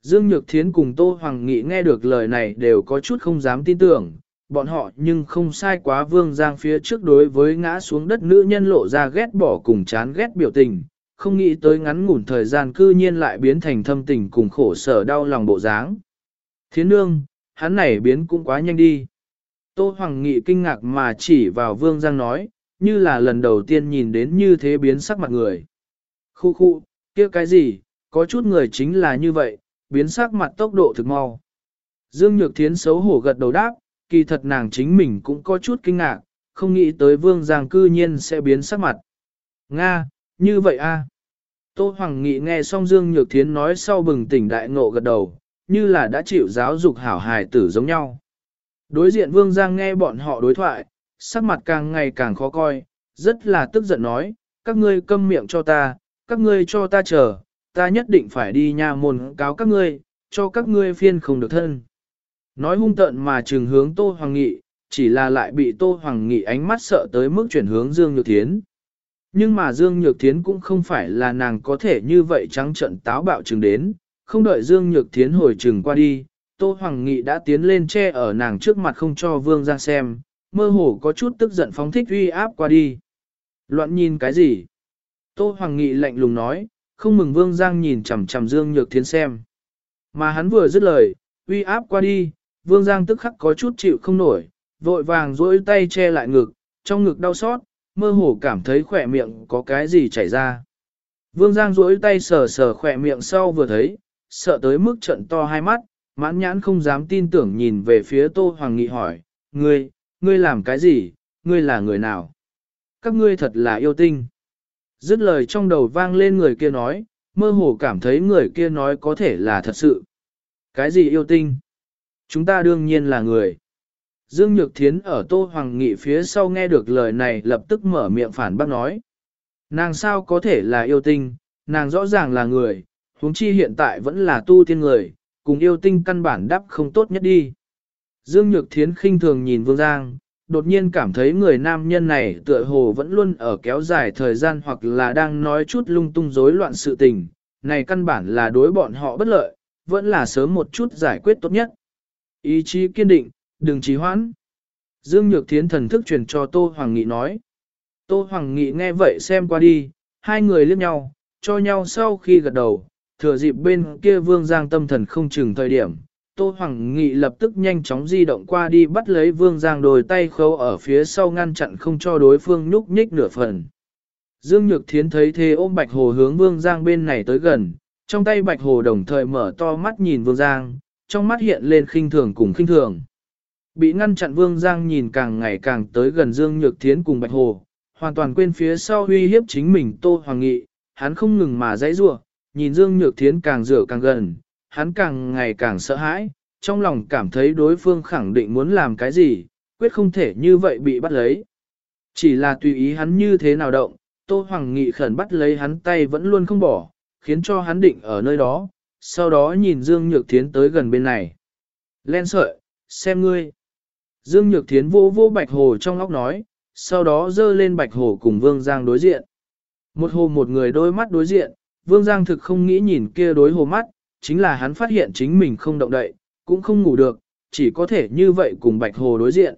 Speaker 1: Dương Nhược Thiến cùng Tô Hoàng Nghị nghe được lời này đều có chút không dám tin tưởng, bọn họ nhưng không sai quá vương giang phía trước đối với ngã xuống đất nữ nhân lộ ra ghét bỏ cùng chán ghét biểu tình, không nghĩ tới ngắn ngủn thời gian cư nhiên lại biến thành thâm tình cùng khổ sở đau lòng bộ dáng. Thiến nương, hắn này biến cũng quá nhanh đi. Tô Hoàng Nghị kinh ngạc mà chỉ vào vương giang nói, như là lần đầu tiên nhìn đến như thế biến sắc mặt người. Khu khu, kia cái gì, có chút người chính là như vậy, biến sắc mặt tốc độ thực mau. Dương Nhược Thiến xấu hổ gật đầu đáp, kỳ thật nàng chính mình cũng có chút kinh ngạc, không nghĩ tới Vương Giang cư nhiên sẽ biến sắc mặt. Nga, như vậy a. Tô Hoàng Nghị nghe xong Dương Nhược Thiến nói sau bừng tỉnh đại ngộ gật đầu, như là đã chịu giáo dục hảo hài tử giống nhau. Đối diện Vương Giang nghe bọn họ đối thoại, sắc mặt càng ngày càng khó coi, rất là tức giận nói, các ngươi câm miệng cho ta, các ngươi cho ta chờ, ta nhất định phải đi nhà môn cáo các ngươi, cho các ngươi phiên không được thân. Nói hung tận mà trừng hướng Tô Hoàng Nghị, chỉ là lại bị Tô Hoàng Nghị ánh mắt sợ tới mức chuyển hướng Dương Nhược Thiến. Nhưng mà Dương Nhược Thiến cũng không phải là nàng có thể như vậy trắng trận táo bạo trừng đến, không đợi Dương Nhược Thiến hồi trừng qua đi, Tô Hoàng Nghị đã tiến lên che ở nàng trước mặt không cho Vương Giang xem, mơ hồ có chút tức giận phóng thích uy áp qua đi. Loạn nhìn cái gì? Tô Hoàng Nghị lạnh lùng nói, không mừng Vương Giang nhìn chằm chằm Dương Nhược Thiến xem. Mà hắn vừa dứt lời, uy áp qua đi, Vương Giang tức khắc có chút chịu không nổi, vội vàng duỗi tay che lại ngực, trong ngực đau xót, mơ hồ cảm thấy khỏe miệng có cái gì chảy ra. Vương Giang duỗi tay sờ sờ khỏe miệng sau vừa thấy, sợ tới mức trận to hai mắt, mãn nhãn không dám tin tưởng nhìn về phía Tô Hoàng Nghị hỏi, ngươi, ngươi làm cái gì, ngươi là người nào? Các ngươi thật là yêu tinh. Dứt lời trong đầu vang lên người kia nói, mơ hồ cảm thấy người kia nói có thể là thật sự. Cái gì yêu tinh? Chúng ta đương nhiên là người. Dương Nhược Thiến ở Tô Hoàng Nghị phía sau nghe được lời này lập tức mở miệng phản bác nói. Nàng sao có thể là yêu tinh, nàng rõ ràng là người, huống chi hiện tại vẫn là tu tiên người, cùng yêu tinh căn bản đắp không tốt nhất đi. Dương Nhược Thiến khinh thường nhìn Vương Giang, đột nhiên cảm thấy người nam nhân này tựa hồ vẫn luôn ở kéo dài thời gian hoặc là đang nói chút lung tung rối loạn sự tình, này căn bản là đối bọn họ bất lợi, vẫn là sớm một chút giải quyết tốt nhất. Ý chí kiên định, đừng trì hoãn. Dương Nhược Thiến thần thức truyền cho Tô Hoàng Nghị nói. Tô Hoàng Nghị nghe vậy xem qua đi, hai người liếc nhau, cho nhau sau khi gật đầu, thừa dịp bên kia Vương Giang tâm thần không chừng thời điểm. Tô Hoàng Nghị lập tức nhanh chóng di động qua đi bắt lấy Vương Giang đồi tay khâu ở phía sau ngăn chặn không cho đối phương nhúc nhích nửa phần. Dương Nhược Thiến thấy thế ôm Bạch Hồ hướng Vương Giang bên này tới gần, trong tay Bạch Hồ đồng thời mở to mắt nhìn Vương Giang, trong mắt hiện lên khinh thường cùng khinh thường. Bị ngăn chặn Vương Giang nhìn càng ngày càng tới gần Dương Nhược Thiến cùng Bạch Hồ, hoàn toàn quên phía sau uy hiếp chính mình Tô Hoàng Nghị, hắn không ngừng mà dãy rủa, nhìn Dương Nhược Thiến càng rửa càng gần, hắn càng ngày càng sợ hãi, trong lòng cảm thấy đối phương khẳng định muốn làm cái gì, quyết không thể như vậy bị bắt lấy. Chỉ là tùy ý hắn như thế nào động, Tô Hoàng Nghị khẩn bắt lấy hắn tay vẫn luôn không bỏ, khiến cho hắn định ở nơi đó, sau đó nhìn Dương Nhược Thiến tới gần bên này. Len sợi, xem ngươi. Dương Nhược Thiến vô vô bạch hồ trong óc nói, sau đó dơ lên bạch hồ cùng Vương Giang đối diện. Một hồ một người đôi mắt đối diện, Vương Giang thực không nghĩ nhìn kia đối hồ mắt, chính là hắn phát hiện chính mình không động đậy, cũng không ngủ được, chỉ có thể như vậy cùng bạch hồ đối diện.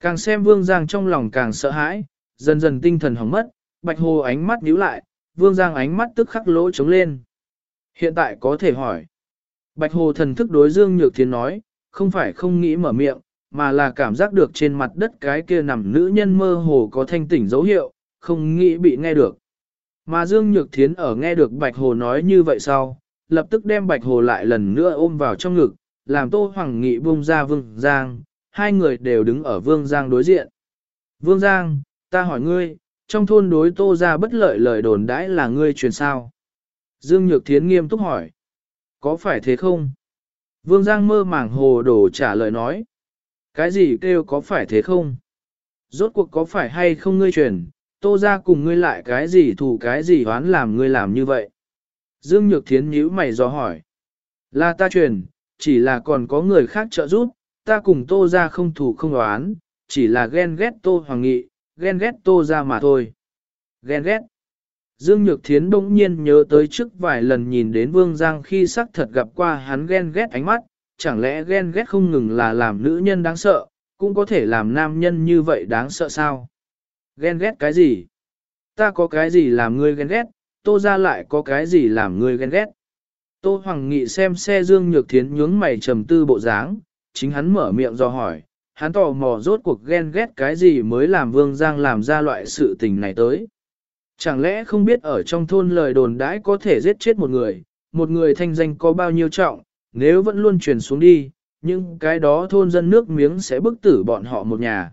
Speaker 1: Càng xem Vương Giang trong lòng càng sợ hãi, dần dần tinh thần hỏng mất, bạch hồ ánh mắt nhíu lại, Vương Giang ánh mắt tức khắc lỗ trống lên. Hiện tại có thể hỏi. Bạch hồ thần thức đối Dương Nhược Thiến nói, không phải không nghĩ mở miệng, mà là cảm giác được trên mặt đất cái kia nằm nữ nhân mơ hồ có thanh tỉnh dấu hiệu, không nghĩ bị nghe được. Mà Dương Nhược Thiến ở nghe được Bạch Hồ nói như vậy sau, lập tức đem Bạch Hồ lại lần nữa ôm vào trong ngực, làm Tô Hoàng Nghị buông ra Vương Giang, hai người đều đứng ở Vương Giang đối diện. Vương Giang, ta hỏi ngươi, trong thôn đối Tô ra bất lợi lời đồn đãi là ngươi truyền sao? Dương Nhược Thiến nghiêm túc hỏi. Có phải thế không? Vương Giang mơ màng hồ đồ trả lời nói. Cái gì kêu có phải thế không? Rốt cuộc có phải hay không ngươi truyền, tô ra cùng ngươi lại cái gì thủ cái gì hoán làm ngươi làm như vậy? Dương Nhược Thiến nhíu mày do hỏi. Là ta truyền, chỉ là còn có người khác trợ giúp, ta cùng tô ra không thủ không đoán, chỉ là ghen ghét tô hoàng nghị, ghen ghét tô ra mà thôi. Ghen ghét. Dương Nhược Thiến đông nhiên nhớ tới trước vài lần nhìn đến Vương Giang khi sắc thật gặp qua hắn ghen ghét ánh mắt, chẳng lẽ ghen ghét không ngừng là làm nữ nhân đáng sợ, cũng có thể làm nam nhân như vậy đáng sợ sao? Ghen ghét cái gì? Ta có cái gì làm ngươi ghen ghét, tô ra lại có cái gì làm ngươi ghen ghét? Tô Hoàng Nghị xem xe Dương Nhược Thiến nhướng mày trầm tư bộ dáng, chính hắn mở miệng do hỏi, hắn tò mò rốt cuộc ghen ghét cái gì mới làm Vương Giang làm ra loại sự tình này tới. Chẳng lẽ không biết ở trong thôn lời đồn đãi có thể giết chết một người, một người thanh danh có bao nhiêu trọng, nếu vẫn luôn truyền xuống đi, nhưng cái đó thôn dân nước miếng sẽ bức tử bọn họ một nhà.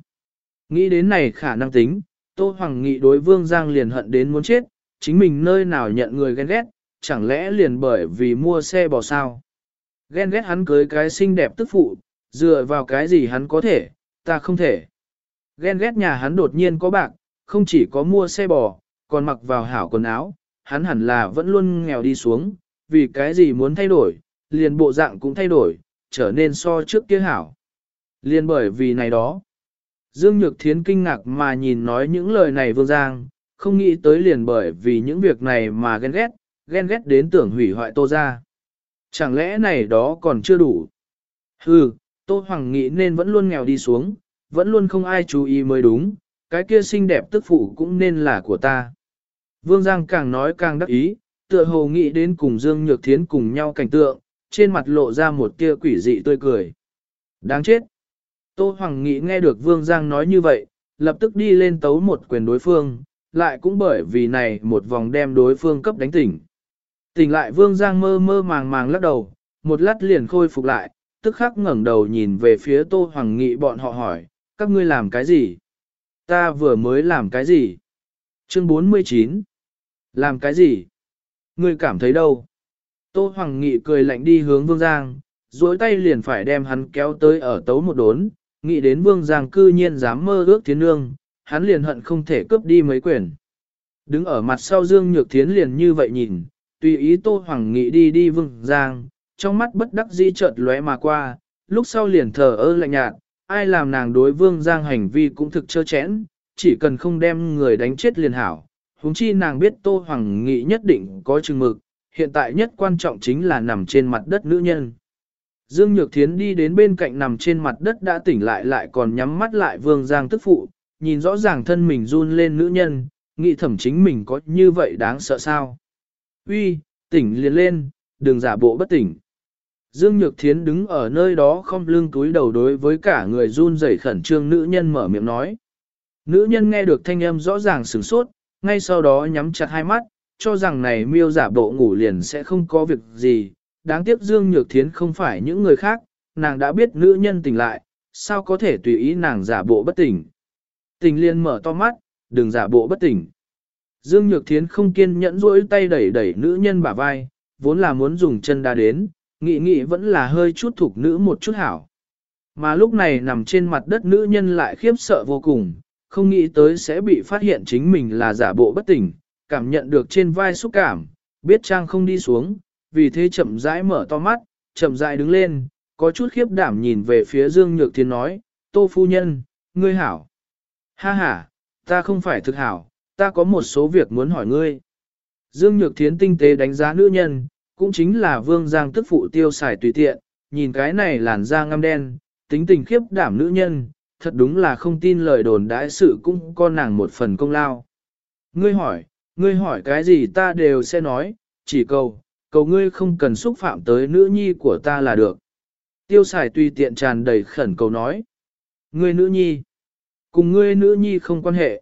Speaker 1: Nghĩ đến này khả năng tính, Tô Hoàng Nghị đối Vương Giang liền hận đến muốn chết, chính mình nơi nào nhận người ghen ghét, chẳng lẽ liền bởi vì mua xe bò sao. Ghen ghét hắn cưới cái xinh đẹp tức phụ, dựa vào cái gì hắn có thể, ta không thể. Ghen ghét nhà hắn đột nhiên có bạc, không chỉ có mua xe bò, còn mặc vào hảo quần áo, hắn hẳn là vẫn luôn nghèo đi xuống, vì cái gì muốn thay đổi, liền bộ dạng cũng thay đổi, trở nên so trước kia hảo. Liên bởi vì này đó. Dương Nhược Thiến kinh ngạc mà nhìn nói những lời này Vương Giang, không nghĩ tới liền bởi vì những việc này mà ghen ghét, ghen ghét đến tưởng hủy hoại Tô ra. Chẳng lẽ này đó còn chưa đủ? Hừ, Tô Hoàng nghĩ nên vẫn luôn nghèo đi xuống, vẫn luôn không ai chú ý mới đúng, cái kia xinh đẹp tức phụ cũng nên là của ta. Vương Giang càng nói càng đắc ý, tựa hồ nghĩ đến cùng Dương Nhược Thiến cùng nhau cảnh tượng, trên mặt lộ ra một tia quỷ dị tươi cười. Đáng chết! Tô Hoàng Nghị nghe được Vương Giang nói như vậy, lập tức đi lên tấu một quyền đối phương, lại cũng bởi vì này một vòng đem đối phương cấp đánh tỉnh. Tỉnh lại Vương Giang mơ mơ màng màng lắc đầu, một lát liền khôi phục lại, tức khắc ngẩng đầu nhìn về phía Tô Hoàng Nghị bọn họ hỏi, các ngươi làm cái gì? Ta vừa mới làm cái gì? Chương 49 Làm cái gì? Ngươi cảm thấy đâu? Tô Hoàng Nghị cười lạnh đi hướng Vương Giang, duỗi tay liền phải đem hắn kéo tới ở tấu một đốn, nghĩ đến Vương Giang cư nhiên dám mơ ước thiên nương, hắn liền hận không thể cướp đi mấy quyền. Đứng ở mặt sau Dương Nhược Thiến liền như vậy nhìn, tùy ý Tô Hoàng Nghị đi đi Vương Giang, trong mắt bất đắc dĩ chợt lóe mà qua, lúc sau liền thờ ơ lạnh nhạt, ai làm nàng đối Vương Giang hành vi cũng thực chơ chẽn, chỉ cần không đem người đánh chết liền hảo. Húng chi nàng biết Tô Hoàng Nghị nhất định có chừng mực, hiện tại nhất quan trọng chính là nằm trên mặt đất nữ nhân. Dương Nhược Thiến đi đến bên cạnh nằm trên mặt đất đã tỉnh lại lại còn nhắm mắt lại Vương Giang tức phụ, nhìn rõ ràng thân mình run lên nữ nhân, nghĩ thẩm chính mình có như vậy đáng sợ sao. Uy, tỉnh liền lên, đừng giả bộ bất tỉnh. Dương Nhược Thiến đứng ở nơi đó không lưng túi đầu đối với cả người run rẩy khẩn trương nữ nhân mở miệng nói. Nữ nhân nghe được thanh âm rõ ràng sửng sốt, ngay sau đó nhắm chặt hai mắt, cho rằng này miêu giả bộ ngủ liền sẽ không có việc gì. Đáng tiếc Dương Nhược Thiến không phải những người khác, nàng đã biết nữ nhân tỉnh lại, sao có thể tùy ý nàng giả bộ bất tỉnh. Tình liên mở to mắt, đừng giả bộ bất tỉnh. Dương Nhược Thiến không kiên nhẫn rỗi tay đẩy đẩy nữ nhân bả vai, vốn là muốn dùng chân đá đến, nghĩ nghĩ vẫn là hơi chút thục nữ một chút hảo. Mà lúc này nằm trên mặt đất nữ nhân lại khiếp sợ vô cùng, không nghĩ tới sẽ bị phát hiện chính mình là giả bộ bất tỉnh, cảm nhận được trên vai xúc cảm, biết trang không đi xuống, vì thế chậm rãi mở to mắt, chậm rãi đứng lên, có chút khiếp đảm nhìn về phía Dương Nhược Thiên nói, Tô Phu Nhân, ngươi hảo. Ha ha, ta không phải thực hảo, ta có một số việc muốn hỏi ngươi. Dương Nhược Thiến tinh tế đánh giá nữ nhân, cũng chính là Vương Giang tức phụ tiêu xài tùy tiện, nhìn cái này làn da ngăm đen, tính tình khiếp đảm nữ nhân, thật đúng là không tin lời đồn đãi sự cũng có nàng một phần công lao. Ngươi hỏi, ngươi hỏi cái gì ta đều sẽ nói, chỉ cầu, cầu ngươi không cần xúc phạm tới nữ nhi của ta là được. Tiêu xài tùy tiện tràn đầy khẩn cầu nói. Ngươi nữ nhi, cùng ngươi nữ nhi không quan hệ.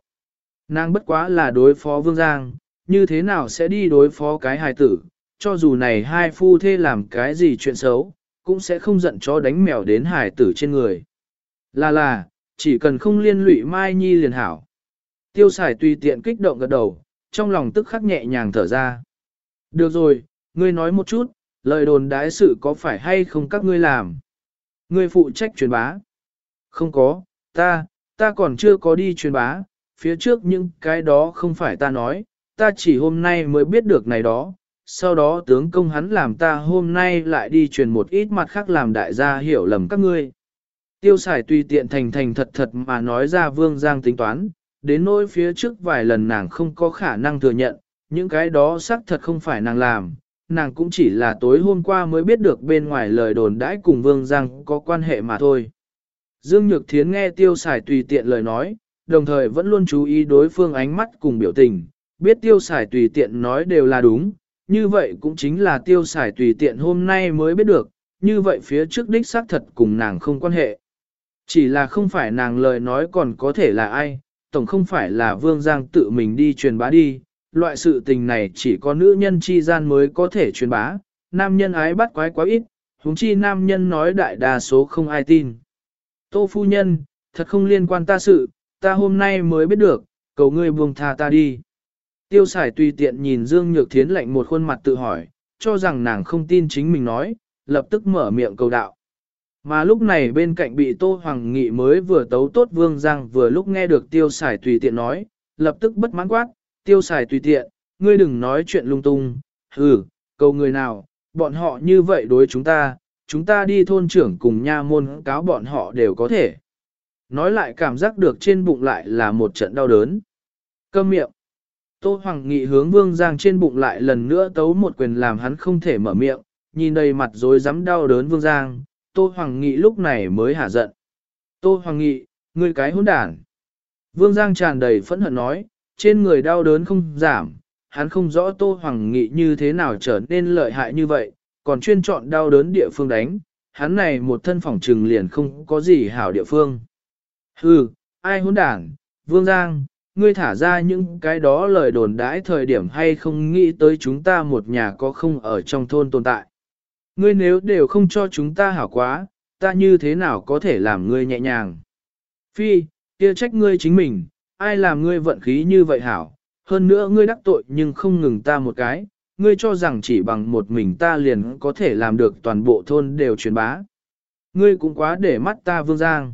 Speaker 1: Nàng bất quá là đối phó vương giang, như thế nào sẽ đi đối phó cái hài tử, cho dù này hai phu thê làm cái gì chuyện xấu, cũng sẽ không giận cho đánh mèo đến hài tử trên người. Là là, chỉ cần không liên lụy Mai Nhi liền hảo. Tiêu xài tùy tiện kích động gật đầu, trong lòng tức khắc nhẹ nhàng thở ra. Được rồi, ngươi nói một chút, lời đồn đái sự có phải hay không các ngươi làm? Ngươi phụ trách truyền bá. Không có, ta, ta còn chưa có đi truyền bá, phía trước những cái đó không phải ta nói, ta chỉ hôm nay mới biết được này đó, sau đó tướng công hắn làm ta hôm nay lại đi truyền một ít mặt khác làm đại gia hiểu lầm các ngươi. Tiêu xài tùy tiện thành thành thật thật mà nói ra vương giang tính toán, đến nỗi phía trước vài lần nàng không có khả năng thừa nhận, những cái đó xác thật không phải nàng làm, nàng cũng chỉ là tối hôm qua mới biết được bên ngoài lời đồn đãi cùng vương giang có quan hệ mà thôi. Dương Nhược Thiến nghe tiêu xài tùy tiện lời nói, đồng thời vẫn luôn chú ý đối phương ánh mắt cùng biểu tình, biết tiêu xài tùy tiện nói đều là đúng, như vậy cũng chính là tiêu xài tùy tiện hôm nay mới biết được, như vậy phía trước đích xác thật cùng nàng không quan hệ. Chỉ là không phải nàng lời nói còn có thể là ai, tổng không phải là Vương Giang tự mình đi truyền bá đi, loại sự tình này chỉ có nữ nhân chi gian mới có thể truyền bá, nam nhân ái bắt quái quá ít, huống chi nam nhân nói đại đa số không ai tin. Tô phu nhân, thật không liên quan ta sự, ta hôm nay mới biết được, cầu ngươi buông tha ta đi. Tiêu sải tùy tiện nhìn Dương Nhược Thiến lạnh một khuôn mặt tự hỏi, cho rằng nàng không tin chính mình nói, lập tức mở miệng cầu đạo. Mà lúc này bên cạnh bị Tô Hoàng Nghị mới vừa tấu tốt Vương Giang vừa lúc nghe được tiêu sải tùy tiện nói, lập tức bất mãn quát, tiêu xài tùy tiện, ngươi đừng nói chuyện lung tung, hừ, cầu người nào, bọn họ như vậy đối chúng ta, chúng ta đi thôn trưởng cùng nha môn cáo bọn họ đều có thể. Nói lại cảm giác được trên bụng lại là một trận đau đớn. Câm miệng. Tô Hoàng Nghị hướng Vương Giang trên bụng lại lần nữa tấu một quyền làm hắn không thể mở miệng, nhìn đầy mặt rồi dám đau đớn Vương Giang, Tô Hoàng Nghị lúc này mới hả giận. Tô Hoàng Nghị, ngươi cái hỗn đản. Vương Giang tràn đầy phẫn hận nói, trên người đau đớn không giảm, hắn không rõ Tô Hoàng Nghị như thế nào trở nên lợi hại như vậy, còn chuyên chọn đau đớn địa phương đánh, hắn này một thân phỏng trừng liền không có gì hảo địa phương. Hừ, ai hỗn đản, Vương Giang, ngươi thả ra những cái đó lời đồn đãi thời điểm hay không nghĩ tới chúng ta một nhà có không ở trong thôn tồn tại. Ngươi nếu đều không cho chúng ta hảo quá, ta như thế nào có thể làm ngươi nhẹ nhàng. Phi, kia trách ngươi chính mình, ai làm ngươi vận khí như vậy hảo, hơn nữa ngươi đắc tội nhưng không ngừng ta một cái, ngươi cho rằng chỉ bằng một mình ta liền có thể làm được toàn bộ thôn đều truyền bá. Ngươi cũng quá để mắt ta vương giang.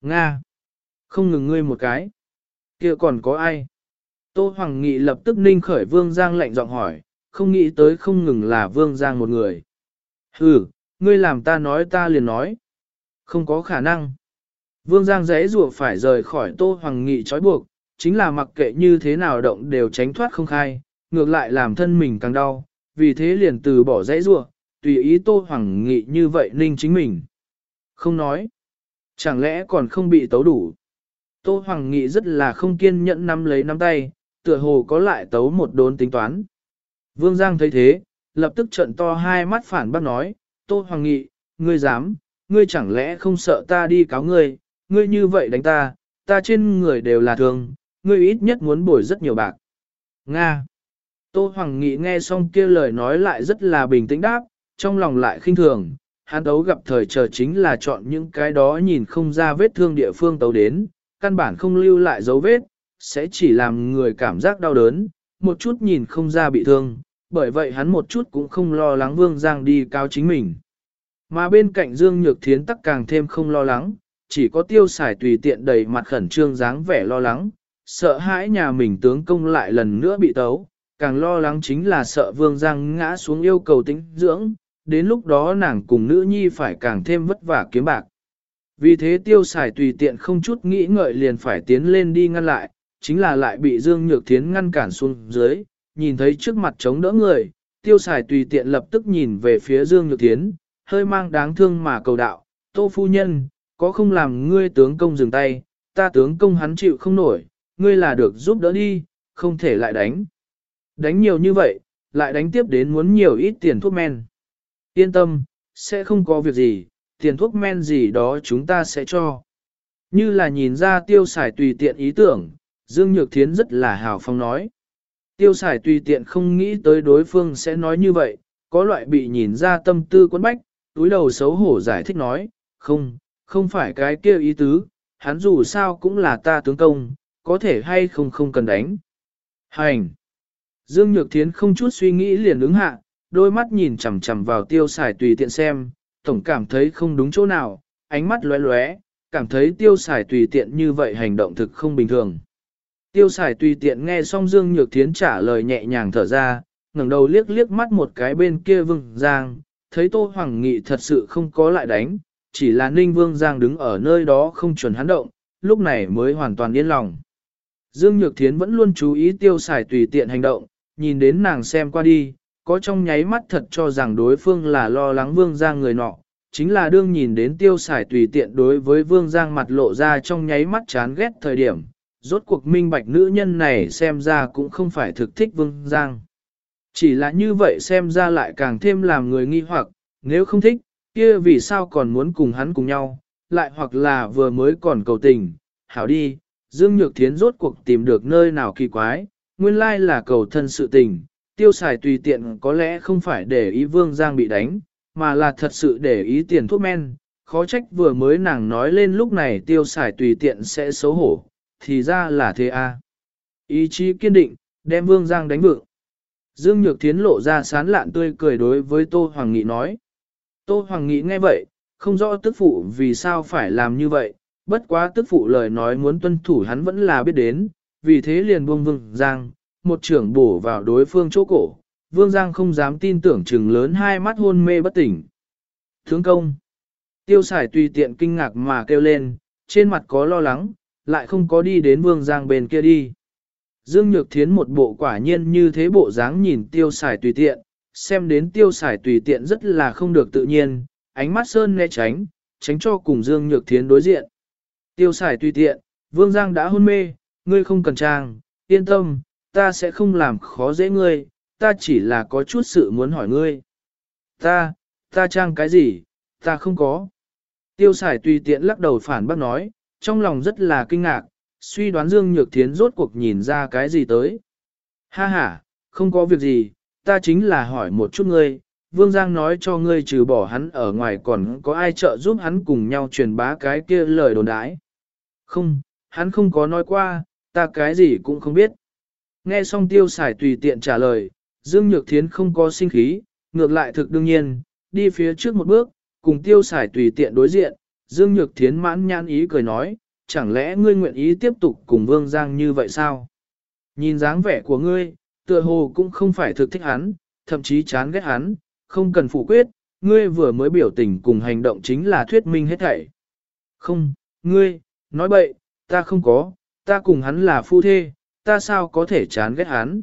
Speaker 1: Nga. Không ngừng ngươi một cái. kia còn có ai? Tô Hoàng Nghị lập tức ninh khởi vương giang lạnh giọng hỏi, không nghĩ tới không ngừng là vương giang một người. Hừ, ngươi làm ta nói ta liền nói. Không có khả năng. Vương Giang giấy rùa phải rời khỏi Tô Hoàng Nghị trói buộc, chính là mặc kệ như thế nào động đều tránh thoát không khai, ngược lại làm thân mình càng đau, vì thế liền từ bỏ giấy rùa, tùy ý Tô Hoàng Nghị như vậy ninh chính mình. Không nói. Chẳng lẽ còn không bị tấu đủ? Tô Hoàng Nghị rất là không kiên nhẫn nắm lấy nắm tay, tựa hồ có lại tấu một đốn tính toán. Vương Giang thấy thế, lập tức trận to hai mắt phản bác nói, Tô Hoàng Nghị, ngươi dám, ngươi chẳng lẽ không sợ ta đi cáo ngươi, ngươi như vậy đánh ta, ta trên người đều là thương, ngươi ít nhất muốn bồi rất nhiều bạc. Nga. Tô Hoàng Nghị nghe xong kia lời nói lại rất là bình tĩnh đáp, trong lòng lại khinh thường, hắn tấu gặp thời chờ chính là chọn những cái đó nhìn không ra vết thương địa phương tấu đến, căn bản không lưu lại dấu vết, sẽ chỉ làm người cảm giác đau đớn, một chút nhìn không ra bị thương, bởi vậy hắn một chút cũng không lo lắng Vương Giang đi cao chính mình. Mà bên cạnh Dương Nhược Thiến tắc càng thêm không lo lắng, chỉ có tiêu xài tùy tiện đầy mặt khẩn trương dáng vẻ lo lắng, sợ hãi nhà mình tướng công lại lần nữa bị tấu, càng lo lắng chính là sợ Vương Giang ngã xuống yêu cầu tính dưỡng, đến lúc đó nàng cùng nữ nhi phải càng thêm vất vả kiếm bạc. Vì thế tiêu xài tùy tiện không chút nghĩ ngợi liền phải tiến lên đi ngăn lại, chính là lại bị Dương Nhược Thiến ngăn cản xuống dưới, nhìn thấy trước mặt chống đỡ người, tiêu xài tùy tiện lập tức nhìn về phía Dương Nhược Thiến, hơi mang đáng thương mà cầu đạo, tô phu nhân, có không làm ngươi tướng công dừng tay, ta tướng công hắn chịu không nổi, ngươi là được giúp đỡ đi, không thể lại đánh. Đánh nhiều như vậy, lại đánh tiếp đến muốn nhiều ít tiền thuốc men. Yên tâm, sẽ không có việc gì, tiền thuốc men gì đó chúng ta sẽ cho. Như là nhìn ra tiêu xài tùy tiện ý tưởng, Dương Nhược Thiến rất là hào phong nói. Tiêu xài tùy tiện không nghĩ tới đối phương sẽ nói như vậy, có loại bị nhìn ra tâm tư quấn bách, túi đầu xấu hổ giải thích nói, không, không phải cái kia ý tứ, hắn dù sao cũng là ta tướng công, có thể hay không không cần đánh. Hành! Dương Nhược Thiến không chút suy nghĩ liền ứng hạ, đôi mắt nhìn chằm chằm vào tiêu xài tùy tiện xem, tổng cảm thấy không đúng chỗ nào, ánh mắt lóe lóe, cảm thấy tiêu xài tùy tiện như vậy hành động thực không bình thường. Tiêu xài tùy tiện nghe xong Dương Nhược Thiến trả lời nhẹ nhàng thở ra, ngẩng đầu liếc liếc mắt một cái bên kia vừng giang, thấy Tô Hoàng Nghị thật sự không có lại đánh, chỉ là Ninh Vương Giang đứng ở nơi đó không chuẩn hắn động, lúc này mới hoàn toàn yên lòng. Dương Nhược Thiến vẫn luôn chú ý tiêu xài tùy tiện hành động, nhìn đến nàng xem qua đi, có trong nháy mắt thật cho rằng đối phương là lo lắng Vương Giang người nọ, chính là đương nhìn đến tiêu xài tùy tiện đối với Vương Giang mặt lộ ra trong nháy mắt chán ghét thời điểm, rốt cuộc minh bạch nữ nhân này xem ra cũng không phải thực thích Vương Giang. Chỉ là như vậy xem ra lại càng thêm làm người nghi hoặc, nếu không thích, kia vì sao còn muốn cùng hắn cùng nhau, lại hoặc là vừa mới còn cầu tình, hảo đi, Dương Nhược Thiến rốt cuộc tìm được nơi nào kỳ quái, nguyên lai là cầu thân sự tình, tiêu xài tùy tiện có lẽ không phải để ý Vương Giang bị đánh, mà là thật sự để ý tiền thuốc men, khó trách vừa mới nàng nói lên lúc này tiêu xài tùy tiện sẽ xấu hổ, thì ra là thế a. Ý chí kiên định, đem Vương Giang đánh vượng. Dương Nhược Thiến lộ ra sán lạn tươi cười đối với Tô Hoàng Nghị nói. Tô Hoàng nghĩ nghe vậy, không rõ tức phụ vì sao phải làm như vậy, bất quá tức phụ lời nói muốn tuân thủ hắn vẫn là biết đến, vì thế liền buông Vương Giang, một trưởng bổ vào đối phương chỗ cổ. Vương Giang không dám tin tưởng chừng lớn hai mắt hôn mê bất tỉnh. Thướng công. Tiêu sải tùy tiện kinh ngạc mà kêu lên, trên mặt có lo lắng, lại không có đi đến Vương Giang bên kia đi. Dương Nhược Thiến một bộ quả nhiên như thế bộ dáng nhìn tiêu Sải tùy tiện, xem đến tiêu xài tùy tiện rất là không được tự nhiên, ánh mắt sơn né tránh, tránh cho cùng Dương Nhược Thiến đối diện. Tiêu xài tùy tiện, Vương Giang đã hôn mê, ngươi không cần trang, yên tâm, ta sẽ không làm khó dễ ngươi, ta chỉ là có chút sự muốn hỏi ngươi. Ta, ta trang cái gì, ta không có. Tiêu xài tùy tiện lắc đầu phản bác nói, trong lòng rất là kinh ngạc, suy đoán Dương Nhược Thiến rốt cuộc nhìn ra cái gì tới. Ha ha, không có việc gì, ta chính là hỏi một chút ngươi, Vương Giang nói cho ngươi trừ bỏ hắn ở ngoài còn có ai trợ giúp hắn cùng nhau truyền bá cái kia lời đồn đãi. Không, hắn không có nói qua, ta cái gì cũng không biết. Nghe xong tiêu xài tùy tiện trả lời, Dương Nhược Thiến không có sinh khí, ngược lại thực đương nhiên, đi phía trước một bước, cùng tiêu xài tùy tiện đối diện, Dương Nhược Thiến mãn nhãn ý cười nói, chẳng lẽ ngươi nguyện ý tiếp tục cùng Vương Giang như vậy sao? Nhìn dáng vẻ của ngươi, tựa hồ cũng không phải thực thích hắn, thậm chí chán ghét hắn, không cần phủ quyết, ngươi vừa mới biểu tình cùng hành động chính là thuyết minh hết thảy. Không, ngươi, nói bậy, ta không có, ta cùng hắn là phu thê, ta sao có thể chán ghét hắn.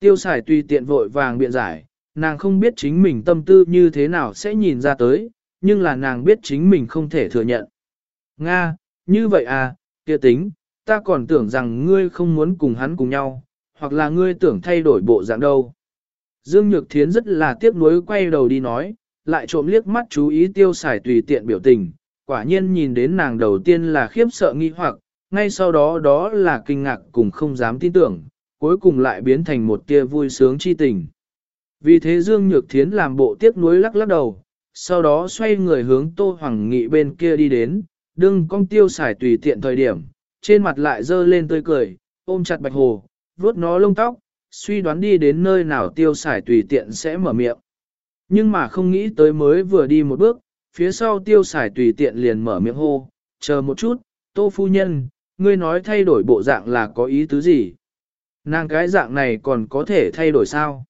Speaker 1: Tiêu xài tùy tiện vội vàng biện giải, nàng không biết chính mình tâm tư như thế nào sẽ nhìn ra tới, nhưng là nàng biết chính mình không thể thừa nhận. Nga, như vậy à, kia tính, ta còn tưởng rằng ngươi không muốn cùng hắn cùng nhau, hoặc là ngươi tưởng thay đổi bộ dạng đâu. Dương Nhược Thiến rất là tiếc nuối quay đầu đi nói, lại trộm liếc mắt chú ý tiêu xài tùy tiện biểu tình, quả nhiên nhìn đến nàng đầu tiên là khiếp sợ nghi hoặc, ngay sau đó đó là kinh ngạc cùng không dám tin tưởng, cuối cùng lại biến thành một tia vui sướng chi tình. Vì thế Dương Nhược Thiến làm bộ tiếc nuối lắc lắc đầu, sau đó xoay người hướng Tô Hoàng Nghị bên kia đi đến, đừng con tiêu xài tùy tiện thời điểm, trên mặt lại dơ lên tươi cười, ôm chặt bạch hồ, vuốt nó lông tóc, suy đoán đi đến nơi nào tiêu xài tùy tiện sẽ mở miệng. Nhưng mà không nghĩ tới mới vừa đi một bước, phía sau tiêu xài tùy tiện liền mở miệng hô, chờ một chút, tô phu nhân, ngươi nói thay đổi bộ dạng là có ý tứ gì? Nàng cái dạng này còn có thể thay đổi sao?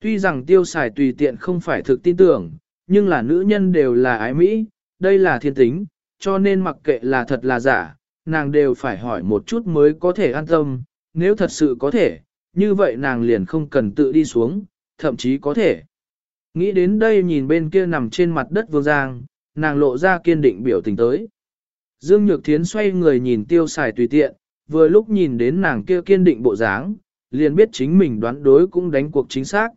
Speaker 1: Tuy rằng tiêu xài tùy tiện không phải thực tin tưởng, nhưng là nữ nhân đều là ái mỹ, đây là thiên tính, cho nên mặc kệ là thật là giả, nàng đều phải hỏi một chút mới có thể an tâm, nếu thật sự có thể, như vậy nàng liền không cần tự đi xuống, thậm chí có thể. Nghĩ đến đây nhìn bên kia nằm trên mặt đất vương giang, nàng lộ ra kiên định biểu tình tới. Dương Nhược Thiến xoay người nhìn tiêu xài tùy tiện, vừa lúc nhìn đến nàng kia kiên định bộ dáng, liền biết chính mình đoán đối cũng đánh cuộc chính xác.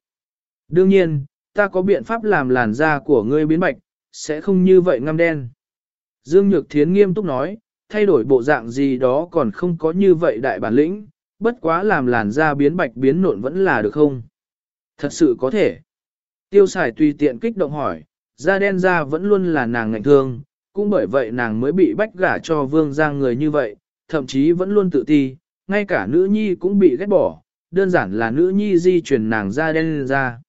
Speaker 1: Đương nhiên, ta có biện pháp làm làn da của ngươi biến bạch, sẽ không như vậy ngăm đen. Dương Nhược Thiến nghiêm túc nói, thay đổi bộ dạng gì đó còn không có như vậy đại bản lĩnh, bất quá làm làn da biến bạch biến nộn vẫn là được không? Thật sự có thể. Tiêu sải tùy tiện kích động hỏi, da đen da vẫn luôn là nàng ngạnh thương, cũng bởi vậy nàng mới bị bách gả cho vương giang người như vậy, thậm chí vẫn luôn tự ti, ngay cả nữ nhi cũng bị ghét bỏ, đơn giản là nữ nhi di chuyển nàng da đen ra.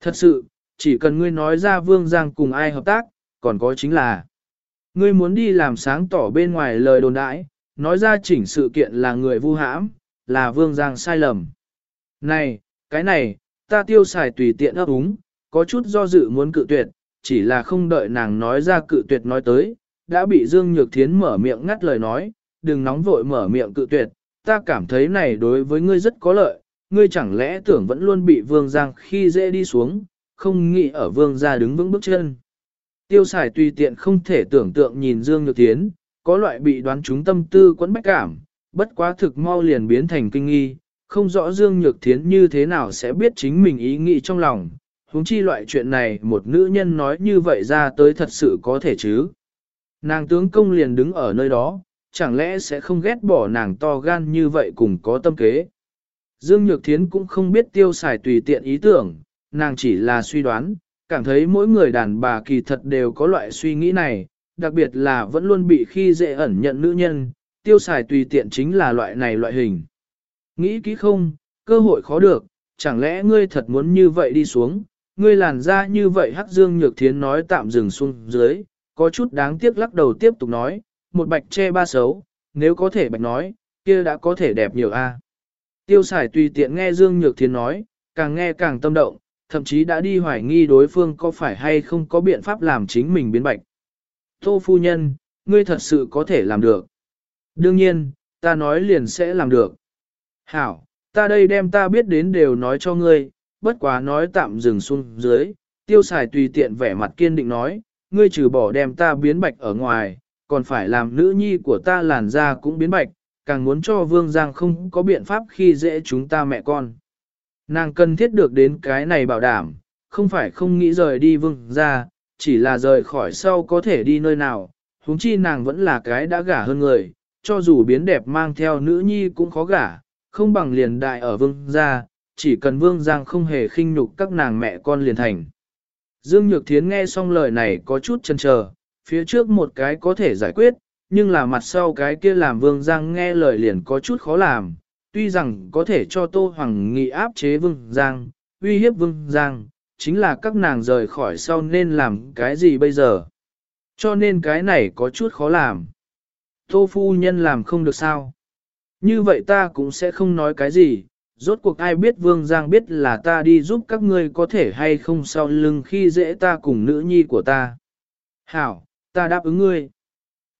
Speaker 1: Thật sự, chỉ cần ngươi nói ra vương giang cùng ai hợp tác, còn có chính là ngươi muốn đi làm sáng tỏ bên ngoài lời đồn đãi, nói ra chỉnh sự kiện là người vu hãm, là vương giang sai lầm. Này, cái này, ta tiêu xài tùy tiện ấp úng, có chút do dự muốn cự tuyệt, chỉ là không đợi nàng nói ra cự tuyệt nói tới, đã bị Dương Nhược Thiến mở miệng ngắt lời nói, đừng nóng vội mở miệng cự tuyệt, ta cảm thấy này đối với ngươi rất có lợi, ngươi chẳng lẽ tưởng vẫn luôn bị vương giang khi dễ đi xuống, không nghĩ ở vương gia đứng vững bước chân. Tiêu xài tùy tiện không thể tưởng tượng nhìn Dương Nhược Thiến, có loại bị đoán trúng tâm tư quấn bách cảm, bất quá thực mau liền biến thành kinh nghi, không rõ Dương Nhược Thiến như thế nào sẽ biết chính mình ý nghĩ trong lòng, huống chi loại chuyện này một nữ nhân nói như vậy ra tới thật sự có thể chứ. Nàng tướng công liền đứng ở nơi đó, chẳng lẽ sẽ không ghét bỏ nàng to gan như vậy cùng có tâm kế. Dương Nhược Thiến cũng không biết tiêu xài tùy tiện ý tưởng, nàng chỉ là suy đoán, cảm thấy mỗi người đàn bà kỳ thật đều có loại suy nghĩ này, đặc biệt là vẫn luôn bị khi dễ ẩn nhận nữ nhân, tiêu xài tùy tiện chính là loại này loại hình. Nghĩ kỹ không, cơ hội khó được, chẳng lẽ ngươi thật muốn như vậy đi xuống, ngươi làn ra như vậy hắc dương nhược thiến nói tạm dừng xuống dưới, có chút đáng tiếc lắc đầu tiếp tục nói, một bạch che ba xấu, nếu có thể bạch nói, kia đã có thể đẹp nhiều a. Tiêu xài tùy tiện nghe dương nhược thiến nói, càng nghe càng tâm động, thậm chí đã đi hoài nghi đối phương có phải hay không có biện pháp làm chính mình biến bạch. Tô phu nhân, ngươi thật sự có thể làm được. Đương nhiên, ta nói liền sẽ làm được. Hảo, ta đây đem ta biết đến đều nói cho ngươi, bất quá nói tạm dừng xuống dưới, tiêu xài tùy tiện vẻ mặt kiên định nói, ngươi trừ bỏ đem ta biến bạch ở ngoài, còn phải làm nữ nhi của ta làn da cũng biến bạch, càng muốn cho Vương Giang không có biện pháp khi dễ chúng ta mẹ con. Nàng cần thiết được đến cái này bảo đảm, không phải không nghĩ rời đi Vương ra, chỉ là rời khỏi sau có thể đi nơi nào, huống chi nàng vẫn là cái đã gả hơn người, cho dù biến đẹp mang theo nữ nhi cũng khó gả, không bằng liền đại ở Vương gia. chỉ cần Vương Giang không hề khinh nhục các nàng mẹ con liền thành. Dương Nhược Thiến nghe xong lời này có chút chần chờ, phía trước một cái có thể giải quyết, nhưng là mặt sau cái kia làm Vương Giang nghe lời liền có chút khó làm, tuy rằng có thể cho Tô Hoàng Nghị áp chế Vương Giang, uy hiếp Vương Giang, chính là các nàng rời khỏi sau nên làm cái gì bây giờ. Cho nên cái này có chút khó làm. Tô phu nhân làm không được sao. Như vậy ta cũng sẽ không nói cái gì, rốt cuộc ai biết Vương Giang biết là ta đi giúp các ngươi có thể hay không sau lưng khi dễ ta cùng nữ nhi của ta. Hảo, ta đáp ứng ngươi.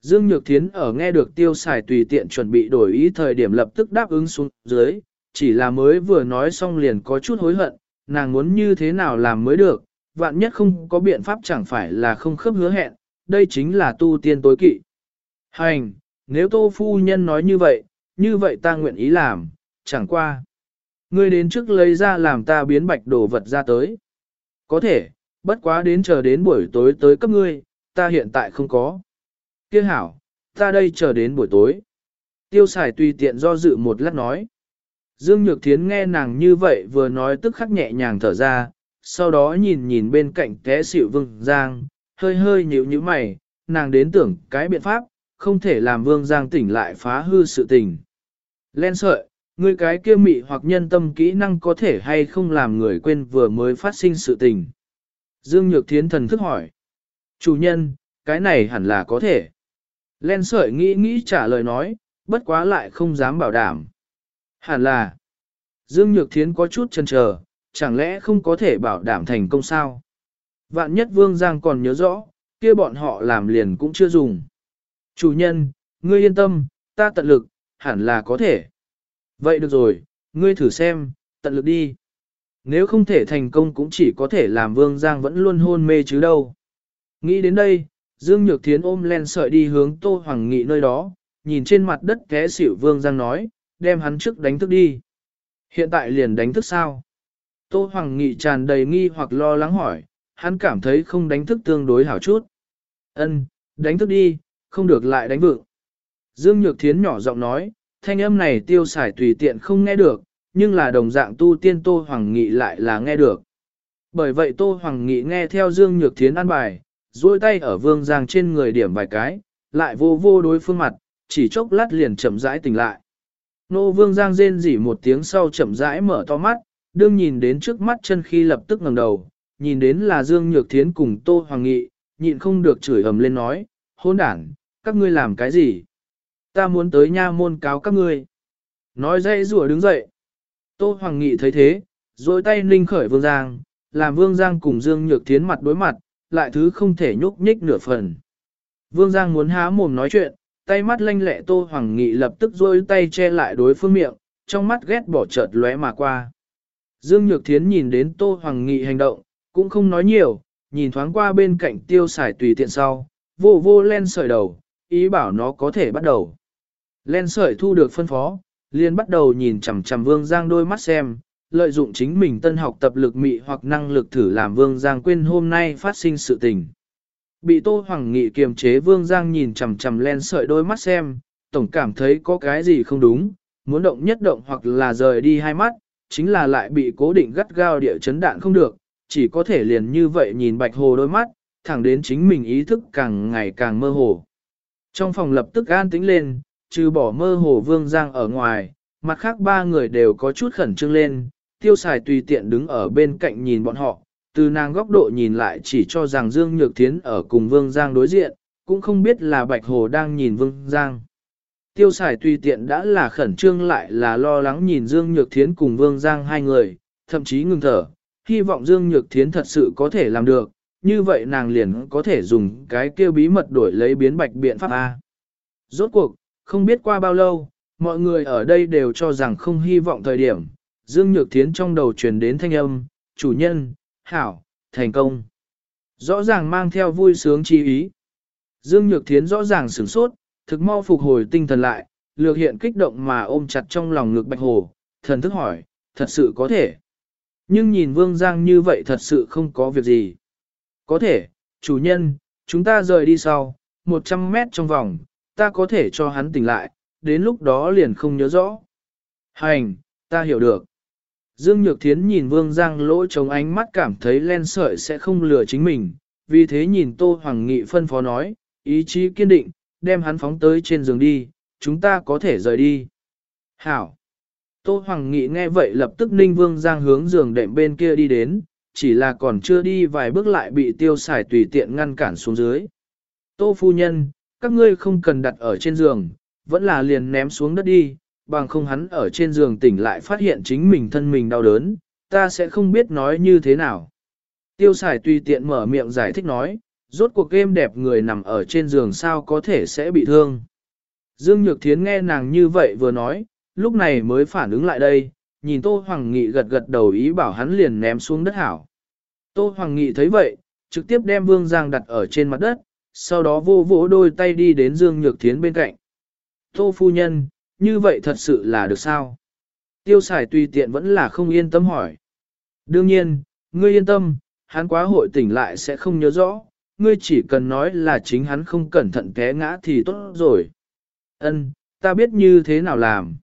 Speaker 1: Dương Nhược Thiến ở nghe được tiêu xài tùy tiện chuẩn bị đổi ý thời điểm lập tức đáp ứng xuống dưới, chỉ là mới vừa nói xong liền có chút hối hận, nàng muốn như thế nào làm mới được, vạn nhất không có biện pháp chẳng phải là không khớp hứa hẹn, đây chính là tu tiên tối kỵ. Hành, nếu tô phu nhân nói như vậy, như vậy ta nguyện ý làm, chẳng qua. Ngươi đến trước lấy ra làm ta biến bạch đồ vật ra tới. Có thể, bất quá đến chờ đến buổi tối tới cấp ngươi, ta hiện tại không có. Kia hảo, ta đây chờ đến buổi tối. Tiêu xài tùy tiện do dự một lát nói. Dương Nhược Thiến nghe nàng như vậy vừa nói tức khắc nhẹ nhàng thở ra, sau đó nhìn nhìn bên cạnh té xịu vương giang, hơi hơi nhíu như mày, nàng đến tưởng cái biện pháp, không thể làm vương giang tỉnh lại phá hư sự tình. Len sợi, người cái kia mị hoặc nhân tâm kỹ năng có thể hay không làm người quên vừa mới phát sinh sự tình. Dương Nhược Thiến thần thức hỏi. Chủ nhân, cái này hẳn là có thể. Len sợi nghĩ nghĩ trả lời nói, bất quá lại không dám bảo đảm. Hẳn là, Dương Nhược Thiến có chút chần chờ, chẳng lẽ không có thể bảo đảm thành công sao? Vạn nhất Vương Giang còn nhớ rõ, kia bọn họ làm liền cũng chưa dùng. Chủ nhân, ngươi yên tâm, ta tận lực, hẳn là có thể. Vậy được rồi, ngươi thử xem, tận lực đi. Nếu không thể thành công cũng chỉ có thể làm Vương Giang vẫn luôn hôn mê chứ đâu. Nghĩ đến đây, Dương Nhược Thiến ôm len sợi đi hướng Tô Hoàng Nghị nơi đó, nhìn trên mặt đất té xỉu Vương Giang nói, đem hắn trước đánh thức đi. Hiện tại liền đánh thức sao? Tô Hoàng Nghị tràn đầy nghi hoặc lo lắng hỏi, hắn cảm thấy không đánh thức tương đối hảo chút. Ân, đánh thức đi, không được lại đánh vượng. Dương Nhược Thiến nhỏ giọng nói, thanh âm này tiêu xài tùy tiện không nghe được, nhưng là đồng dạng tu tiên Tô Hoàng Nghị lại là nghe được. Bởi vậy Tô Hoàng Nghị nghe theo Dương Nhược Thiến ăn bài, duỗi tay ở Vương Giang trên người điểm vài cái, lại vô vô đối phương mặt, chỉ chốc lát liền chậm rãi tỉnh lại. Nô Vương Giang rên rỉ một tiếng sau chậm rãi mở to mắt, đương nhìn đến trước mắt chân khi lập tức ngẩng đầu, nhìn đến là Dương Nhược Thiến cùng Tô Hoàng Nghị, nhịn không được chửi ầm lên nói, hôn đảng, các ngươi làm cái gì? Ta muốn tới nha môn cáo các ngươi. Nói dây rùa đứng dậy. Tô Hoàng Nghị thấy thế, dối tay ninh khởi Vương Giang, làm Vương Giang cùng Dương Nhược Thiến mặt đối mặt, lại thứ không thể nhúc nhích nửa phần. Vương Giang muốn há mồm nói chuyện, tay mắt lanh lẹ Tô Hoàng Nghị lập tức dôi tay che lại đối phương miệng, trong mắt ghét bỏ chợt lóe mà qua. Dương Nhược Thiến nhìn đến Tô Hoàng Nghị hành động, cũng không nói nhiều, nhìn thoáng qua bên cạnh tiêu xài tùy tiện sau, vô vô len sợi đầu, ý bảo nó có thể bắt đầu. Len sợi thu được phân phó, liền bắt đầu nhìn chằm chằm Vương Giang đôi mắt xem, lợi dụng chính mình tân học tập lực mị hoặc năng lực thử làm Vương Giang quên hôm nay phát sinh sự tình. Bị Tô Hoàng Nghị kiềm chế Vương Giang nhìn chằm chằm len sợi đôi mắt xem, tổng cảm thấy có cái gì không đúng, muốn động nhất động hoặc là rời đi hai mắt, chính là lại bị cố định gắt gao địa chấn đạn không được, chỉ có thể liền như vậy nhìn bạch hồ đôi mắt, thẳng đến chính mình ý thức càng ngày càng mơ hồ. Trong phòng lập tức an tĩnh lên, trừ bỏ mơ hồ Vương Giang ở ngoài, mặt khác ba người đều có chút khẩn trương lên, tiêu xài tùy tiện đứng ở bên cạnh nhìn bọn họ, từ nàng góc độ nhìn lại chỉ cho rằng Dương Nhược Thiến ở cùng Vương Giang đối diện, cũng không biết là Bạch Hồ đang nhìn Vương Giang. Tiêu xài tùy tiện đã là khẩn trương lại là lo lắng nhìn Dương Nhược Thiến cùng Vương Giang hai người, thậm chí ngừng thở, hy vọng Dương Nhược Thiến thật sự có thể làm được, như vậy nàng liền có thể dùng cái kia bí mật đổi lấy biến bạch biện pháp A. Rốt cuộc, không biết qua bao lâu, mọi người ở đây đều cho rằng không hy vọng thời điểm, Dương Nhược Thiến trong đầu truyền đến thanh âm, chủ nhân, hảo, thành công. Rõ ràng mang theo vui sướng chi ý. Dương Nhược Thiến rõ ràng sửng sốt, thực mau phục hồi tinh thần lại, lược hiện kích động mà ôm chặt trong lòng ngực Bạch Hồ, thần thức hỏi, thật sự có thể. Nhưng nhìn Vương Giang như vậy thật sự không có việc gì. Có thể, chủ nhân, chúng ta rời đi sau, 100 mét trong vòng, ta có thể cho hắn tỉnh lại, đến lúc đó liền không nhớ rõ. Hành, ta hiểu được. Dương Nhược Thiến nhìn Vương Giang lỗ trống ánh mắt cảm thấy len sợi sẽ không lừa chính mình, vì thế nhìn Tô Hoàng Nghị phân phó nói, ý chí kiên định, đem hắn phóng tới trên giường đi, chúng ta có thể rời đi. Hảo! Tô Hoàng Nghị nghe vậy lập tức ninh Vương Giang hướng giường đệm bên kia đi đến, chỉ là còn chưa đi vài bước lại bị tiêu xài tùy tiện ngăn cản xuống dưới. Tô Phu Nhân, các ngươi không cần đặt ở trên giường, vẫn là liền ném xuống đất đi, bằng không hắn ở trên giường tỉnh lại phát hiện chính mình thân mình đau đớn, ta sẽ không biết nói như thế nào. Tiêu xài tùy tiện mở miệng giải thích nói, rốt cuộc game đẹp người nằm ở trên giường sao có thể sẽ bị thương. Dương Nhược Thiến nghe nàng như vậy vừa nói, lúc này mới phản ứng lại đây, nhìn Tô Hoàng Nghị gật gật đầu ý bảo hắn liền ném xuống đất hảo. Tô Hoàng Nghị thấy vậy, trực tiếp đem Vương Giang đặt ở trên mặt đất, sau đó vô vỗ đôi tay đi đến Dương Nhược Thiến bên cạnh. Tô Phu Nhân, như vậy thật sự là được sao? Tiêu xài tùy tiện vẫn là không yên tâm hỏi. Đương nhiên, ngươi yên tâm, hắn quá hội tỉnh lại sẽ không nhớ rõ, ngươi chỉ cần nói là chính hắn không cẩn thận té ngã thì tốt rồi. Ân, ta biết như thế nào làm.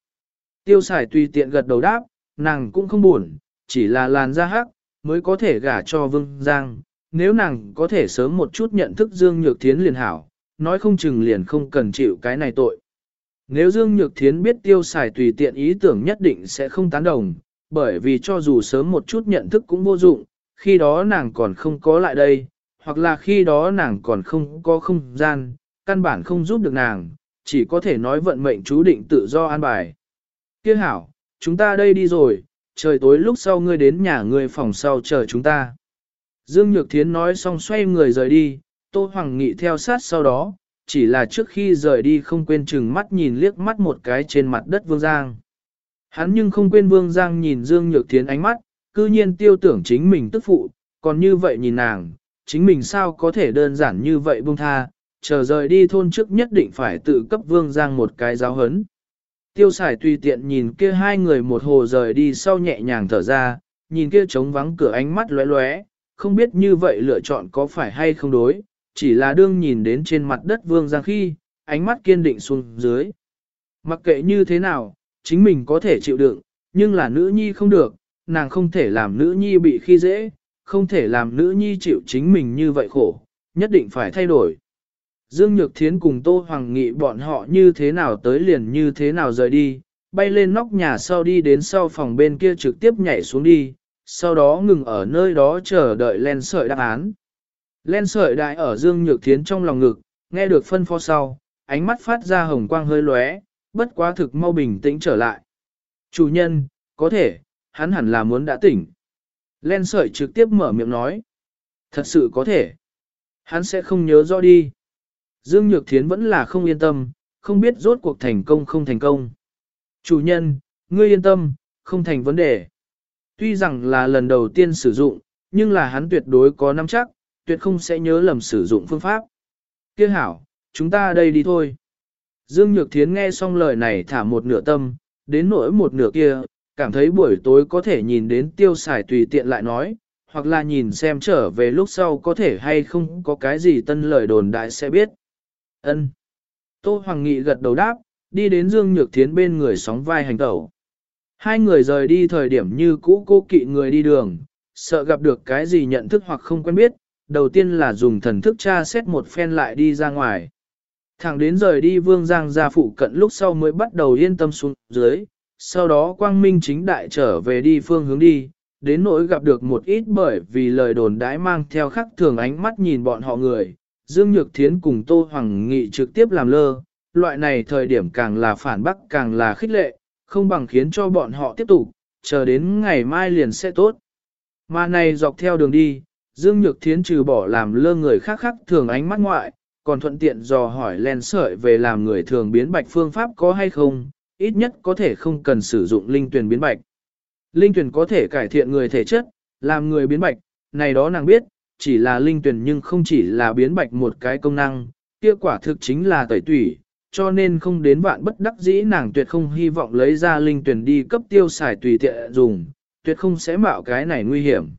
Speaker 1: Tiêu xài tùy tiện gật đầu đáp, nàng cũng không buồn, chỉ là làn da hắc, mới có thể gả cho Vương Giang. Nếu nàng có thể sớm một chút nhận thức Dương Nhược Thiến liền hảo, nói không chừng liền không cần chịu cái này tội. Nếu Dương Nhược Thiến biết tiêu xài tùy tiện ý tưởng nhất định sẽ không tán đồng, bởi vì cho dù sớm một chút nhận thức cũng vô dụng, khi đó nàng còn không có lại đây, hoặc là khi đó nàng còn không có không gian, căn bản không giúp được nàng, chỉ có thể nói vận mệnh chú định tự do an bài. Kia hảo, chúng ta đây đi rồi, trời tối lúc sau ngươi đến nhà ngươi phòng sau chờ chúng ta. Dương Nhược Thiến nói xong xoay người rời đi, Tô Hoàng Nghị theo sát sau đó, chỉ là trước khi rời đi không quên chừng mắt nhìn liếc mắt một cái trên mặt đất Vương Giang. Hắn nhưng không quên Vương Giang nhìn Dương Nhược Thiến ánh mắt, cư nhiên tiêu tưởng chính mình tức phụ, còn như vậy nhìn nàng, chính mình sao có thể đơn giản như vậy buông tha, chờ rời đi thôn trước nhất định phải tự cấp Vương Giang một cái giáo hấn. Tiêu sải tùy tiện nhìn kia hai người một hồ rời đi sau nhẹ nhàng thở ra, nhìn kia trống vắng cửa ánh mắt lóe lóe, không biết như vậy lựa chọn có phải hay không đối, chỉ là đương nhìn đến trên mặt đất Vương Giang khi, ánh mắt kiên định xuống dưới. Mặc kệ như thế nào, chính mình có thể chịu đựng, nhưng là nữ nhi không được, nàng không thể làm nữ nhi bị khi dễ, không thể làm nữ nhi chịu chính mình như vậy khổ, nhất định phải thay đổi. Dương Nhược Thiến cùng Tô Hoàng Nghị bọn họ như thế nào tới liền như thế nào rời đi, bay lên nóc nhà sau đi đến sau phòng bên kia trực tiếp nhảy xuống đi, sau đó ngừng ở nơi đó chờ đợi len sợi đáp án. Len sợi đại ở Dương Nhược Thiến trong lòng ngực, nghe được phân phó sau, ánh mắt phát ra hồng quang hơi lóe, bất quá thực mau bình tĩnh trở lại. Chủ nhân, có thể, hắn hẳn là muốn đã tỉnh. Len sợi trực tiếp mở miệng nói. Thật sự có thể. Hắn sẽ không nhớ rõ đi. Dương Nhược Thiến vẫn là không yên tâm, không biết rốt cuộc thành công không thành công. Chủ nhân, ngươi yên tâm, không thành vấn đề. Tuy rằng là lần đầu tiên sử dụng, nhưng là hắn tuyệt đối có nắm chắc, tuyệt không sẽ nhớ lầm sử dụng phương pháp. Kia hảo, chúng ta đây đi thôi. Dương Nhược Thiến nghe xong lời này thả một nửa tâm, đến nỗi một nửa kia, cảm thấy buổi tối có thể nhìn đến tiêu xài tùy tiện lại nói, hoặc là nhìn xem trở về lúc sau có thể hay không có cái gì tân lời đồn đại sẽ biết. Ân. Tô Hoàng Nghị gật đầu đáp, đi đến Dương Nhược Thiến bên người sóng vai hành tẩu. Hai người rời đi thời điểm như cũ cô kỵ người đi đường, sợ gặp được cái gì nhận thức hoặc không quen biết, đầu tiên là dùng thần thức tra xét một phen lại đi ra ngoài. Thẳng đến rời đi Vương Giang ra phụ cận lúc sau mới bắt đầu yên tâm xuống dưới, sau đó Quang Minh chính đại trở về đi phương hướng đi, đến nỗi gặp được một ít bởi vì lời đồn đãi mang theo khắc thường ánh mắt nhìn bọn họ người, Dương Nhược Thiến cùng Tô Hoàng Nghị trực tiếp làm lơ, loại này thời điểm càng là phản bác càng là khích lệ, không bằng khiến cho bọn họ tiếp tục, chờ đến ngày mai liền sẽ tốt. Mà này dọc theo đường đi, Dương Nhược Thiến trừ bỏ làm lơ người khác khác thường ánh mắt ngoại, còn thuận tiện dò hỏi len sợi về làm người thường biến bạch phương pháp có hay không, ít nhất có thể không cần sử dụng linh tuyển biến bạch. Linh tuyển có thể cải thiện người thể chất, làm người biến bạch, này đó nàng biết, chỉ là linh tuyển nhưng không chỉ là biến bạch một cái công năng, kia quả thực chính là tẩy tủy, cho nên không đến vạn bất đắc dĩ nàng tuyệt không hy vọng lấy ra linh tuyển đi cấp tiêu xài tùy tiện dùng, tuyệt không sẽ mạo cái này nguy hiểm.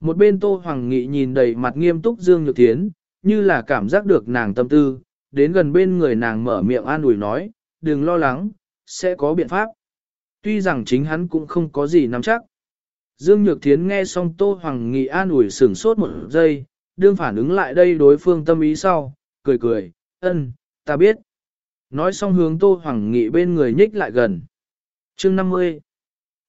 Speaker 1: Một bên Tô Hoàng Nghị nhìn đầy mặt nghiêm túc Dương Nhược Thiến, như là cảm giác được nàng tâm tư, đến gần bên người nàng mở miệng an ủi nói, đừng lo lắng, sẽ có biện pháp. Tuy rằng chính hắn cũng không có gì nắm chắc. Dương Nhược Thiến nghe xong Tô Hoàng Nghị an ủi sửng sốt một giây, đương phản ứng lại đây đối phương tâm ý sau, cười cười, ân, ta biết. Nói xong hướng Tô Hoàng Nghị bên người nhích lại gần. chương 50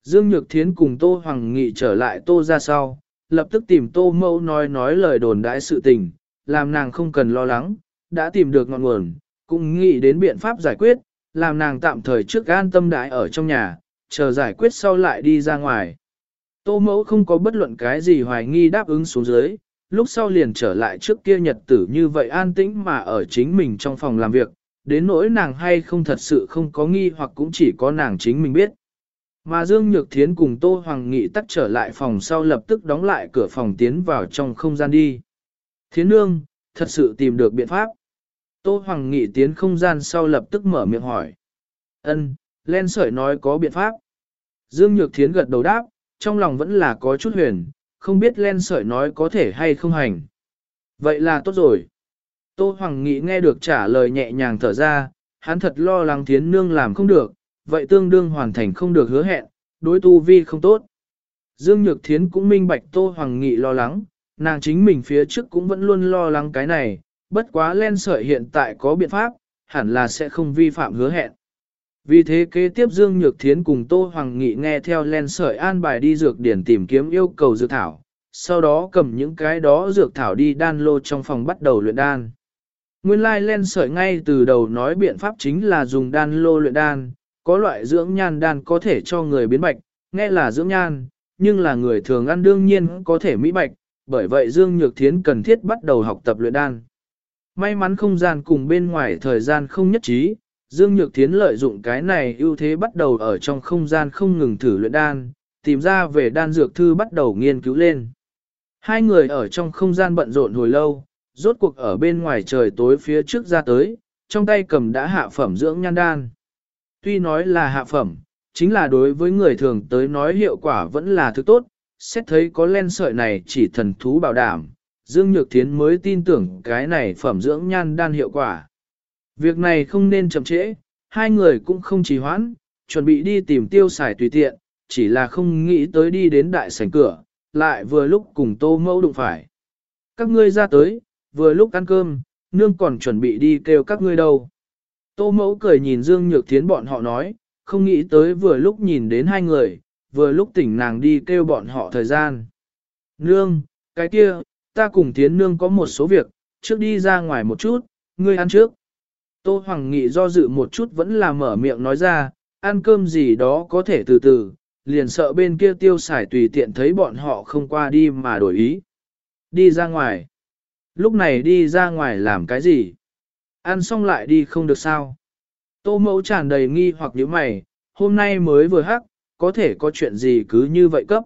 Speaker 1: Dương Nhược Thiến cùng Tô Hoàng Nghị trở lại Tô ra sau, lập tức tìm Tô Mẫu nói nói lời đồn đãi sự tình, làm nàng không cần lo lắng, đã tìm được ngọn nguồn, cũng nghĩ đến biện pháp giải quyết, làm nàng tạm thời trước an tâm đãi ở trong nhà, chờ giải quyết sau lại đi ra ngoài. Tô Mẫu không có bất luận cái gì hoài nghi đáp ứng xuống dưới, lúc sau liền trở lại trước kia nhật tử như vậy an tĩnh mà ở chính mình trong phòng làm việc, đến nỗi nàng hay không thật sự không có nghi hoặc cũng chỉ có nàng chính mình biết. Mà Dương Nhược Thiến cùng Tô Hoàng Nghị tắt trở lại phòng sau lập tức đóng lại cửa phòng tiến vào trong không gian đi. Thiến Nương, thật sự tìm được biện pháp. Tô Hoàng Nghị tiến không gian sau lập tức mở miệng hỏi. Ân, len sợi nói có biện pháp. Dương Nhược Thiến gật đầu đáp, trong lòng vẫn là có chút huyền, không biết len sợi nói có thể hay không hành. Vậy là tốt rồi. Tô Hoàng Nghị nghe được trả lời nhẹ nhàng thở ra, hắn thật lo lắng thiến nương làm không được, vậy tương đương hoàn thành không được hứa hẹn, đối tu vi không tốt. Dương Nhược Thiến cũng minh bạch Tô Hoàng Nghị lo lắng, nàng chính mình phía trước cũng vẫn luôn lo lắng cái này, bất quá len sợi hiện tại có biện pháp, hẳn là sẽ không vi phạm hứa hẹn. Vì thế kế tiếp Dương Nhược Thiến cùng Tô Hoàng Nghị nghe theo len sợi an bài đi dược điển tìm kiếm yêu cầu dược thảo, sau đó cầm những cái đó dược thảo đi đan lô trong phòng bắt đầu luyện đan. Nguyên lai len sợi ngay từ đầu nói biện pháp chính là dùng đan lô luyện đan, có loại dưỡng nhan đan có thể cho người biến bạch, nghe là dưỡng nhan, nhưng là người thường ăn đương nhiên có thể mỹ bạch, bởi vậy Dương Nhược Thiến cần thiết bắt đầu học tập luyện đan. May mắn không gian cùng bên ngoài thời gian không nhất trí, Dương Nhược Thiến lợi dụng cái này ưu thế bắt đầu ở trong không gian không ngừng thử luyện đan, tìm ra về đan dược thư bắt đầu nghiên cứu lên. Hai người ở trong không gian bận rộn hồi lâu, rốt cuộc ở bên ngoài trời tối phía trước ra tới, trong tay cầm đã hạ phẩm dưỡng nhan đan. Tuy nói là hạ phẩm, chính là đối với người thường tới nói hiệu quả vẫn là thứ tốt, xét thấy có len sợi này chỉ thần thú bảo đảm, Dương Nhược Thiến mới tin tưởng cái này phẩm dưỡng nhan đan hiệu quả. Việc này không nên chậm trễ, hai người cũng không trì hoãn, chuẩn bị đi tìm tiêu xài tùy tiện, chỉ là không nghĩ tới đi đến đại sảnh cửa, lại vừa lúc cùng tô mẫu đụng phải. Các ngươi ra tới, vừa lúc ăn cơm, nương còn chuẩn bị đi kêu các ngươi đâu. Tô mẫu cười nhìn Dương Nhược Thiến bọn họ nói, không nghĩ tới vừa lúc nhìn đến hai người, vừa lúc tỉnh nàng đi kêu bọn họ thời gian. Nương, cái kia, ta cùng Thiến nương có một số việc, trước đi ra ngoài một chút, ngươi ăn trước. Tô Hoàng Nghị do dự một chút vẫn là mở miệng nói ra, ăn cơm gì đó có thể từ từ, liền sợ bên kia tiêu xài tùy tiện thấy bọn họ không qua đi mà đổi ý. Đi ra ngoài. Lúc này đi ra ngoài làm cái gì? Ăn xong lại đi không được sao? Tô mẫu tràn đầy nghi hoặc nhíu mày, hôm nay mới vừa hắc, có thể có chuyện gì cứ như vậy cấp.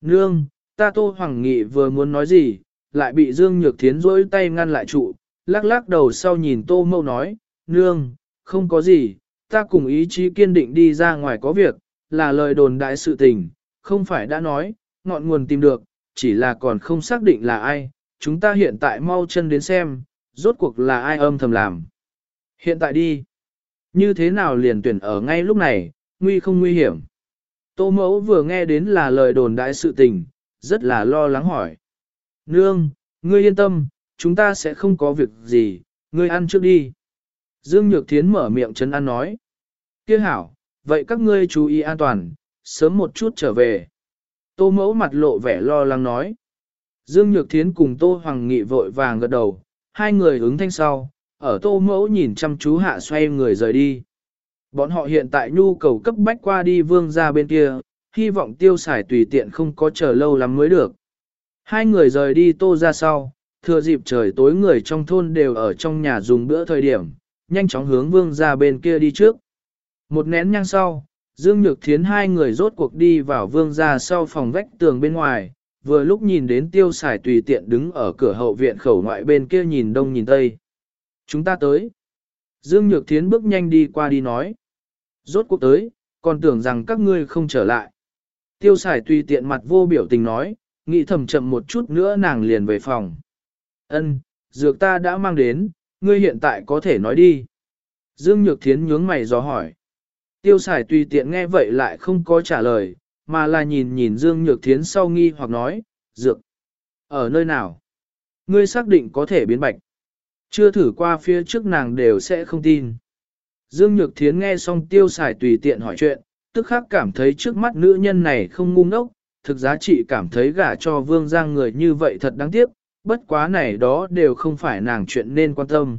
Speaker 1: Nương, ta Tô Hoàng Nghị vừa muốn nói gì, lại bị Dương Nhược Thiến rỗi tay ngăn lại trụ, lắc lắc đầu sau nhìn Tô mâu nói, Nương, không có gì, ta cùng ý chí kiên định đi ra ngoài có việc, là lời đồn đại sự tình, không phải đã nói, ngọn nguồn tìm được, chỉ là còn không xác định là ai, chúng ta hiện tại mau chân đến xem, rốt cuộc là ai âm thầm làm. Hiện tại đi, như thế nào liền tuyển ở ngay lúc này, nguy không nguy hiểm. Tô mẫu vừa nghe đến là lời đồn đại sự tình, rất là lo lắng hỏi. Nương, ngươi yên tâm, chúng ta sẽ không có việc gì, ngươi ăn trước đi. Dương Nhược Thiến mở miệng chấn ăn nói. Kia hảo, vậy các ngươi chú ý an toàn, sớm một chút trở về. Tô mẫu mặt lộ vẻ lo lắng nói. Dương Nhược Thiến cùng Tô Hoàng Nghị vội vàng gật đầu, hai người ứng thanh sau, ở Tô mẫu nhìn chăm chú hạ xoay người rời đi. Bọn họ hiện tại nhu cầu cấp bách qua đi vương ra bên kia, hy vọng tiêu xài tùy tiện không có chờ lâu lắm mới được. Hai người rời đi Tô ra sau, thừa dịp trời tối người trong thôn đều ở trong nhà dùng bữa thời điểm, nhanh chóng hướng vương ra bên kia đi trước. Một nén nhang sau, Dương Nhược Thiến hai người rốt cuộc đi vào vương ra sau phòng vách tường bên ngoài, vừa lúc nhìn đến tiêu xài tùy tiện đứng ở cửa hậu viện khẩu ngoại bên kia nhìn đông nhìn tây. Chúng ta tới. Dương Nhược Thiến bước nhanh đi qua đi nói. Rốt cuộc tới, còn tưởng rằng các ngươi không trở lại. Tiêu sải tùy tiện mặt vô biểu tình nói, nghĩ thầm chậm một chút nữa nàng liền về phòng. Ân, dược ta đã mang đến, ngươi hiện tại có thể nói đi. Dương Nhược Thiến nhướng mày do hỏi. Tiêu sải tùy tiện nghe vậy lại không có trả lời, mà là nhìn nhìn Dương Nhược Thiến sau nghi hoặc nói, dược. Ở nơi nào? Ngươi xác định có thể biến bạch. Chưa thử qua phía trước nàng đều sẽ không tin. Dương Nhược Thiến nghe xong tiêu sải tùy tiện hỏi chuyện, tức khắc cảm thấy trước mắt nữ nhân này không ngu ngốc, thực giá trị cảm thấy gả cho vương giang người như vậy thật đáng tiếc, bất quá này đó đều không phải nàng chuyện nên quan tâm.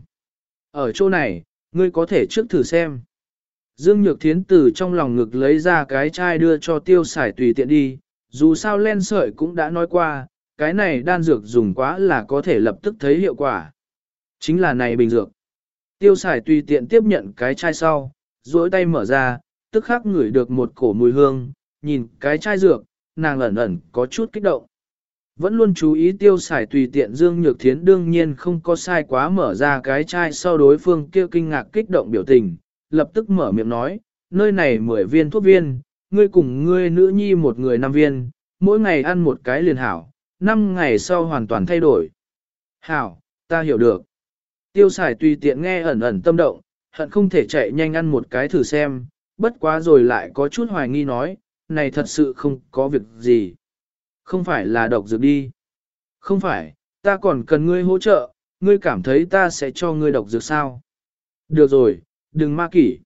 Speaker 1: Ở chỗ này, ngươi có thể trước thử xem. Dương Nhược Thiến từ trong lòng ngực lấy ra cái chai đưa cho tiêu sải tùy tiện đi, dù sao len sợi cũng đã nói qua, cái này đan dược dùng quá là có thể lập tức thấy hiệu quả. Chính là này bình dược. Tiêu sải tùy tiện tiếp nhận cái chai sau, duỗi tay mở ra, tức khắc ngửi được một cổ mùi hương, nhìn cái chai dược, nàng ẩn ẩn có chút kích động. Vẫn luôn chú ý tiêu sải tùy tiện Dương Nhược Thiến đương nhiên không có sai quá mở ra cái chai sau đối phương kia kinh ngạc kích động biểu tình, lập tức mở miệng nói, nơi này 10 viên thuốc viên, ngươi cùng ngươi nữ nhi một người năm viên, mỗi ngày ăn một cái liền hảo, năm ngày sau hoàn toàn thay đổi. Hảo, ta hiểu được. Tiêu sải tùy tiện nghe ẩn ẩn tâm động, hận không thể chạy nhanh ăn một cái thử xem, bất quá rồi lại có chút hoài nghi nói, này thật sự không có việc gì. Không phải là độc dược đi. Không phải, ta còn cần ngươi hỗ trợ, ngươi cảm thấy ta sẽ cho ngươi độc dược sao. Được rồi, đừng ma kỷ.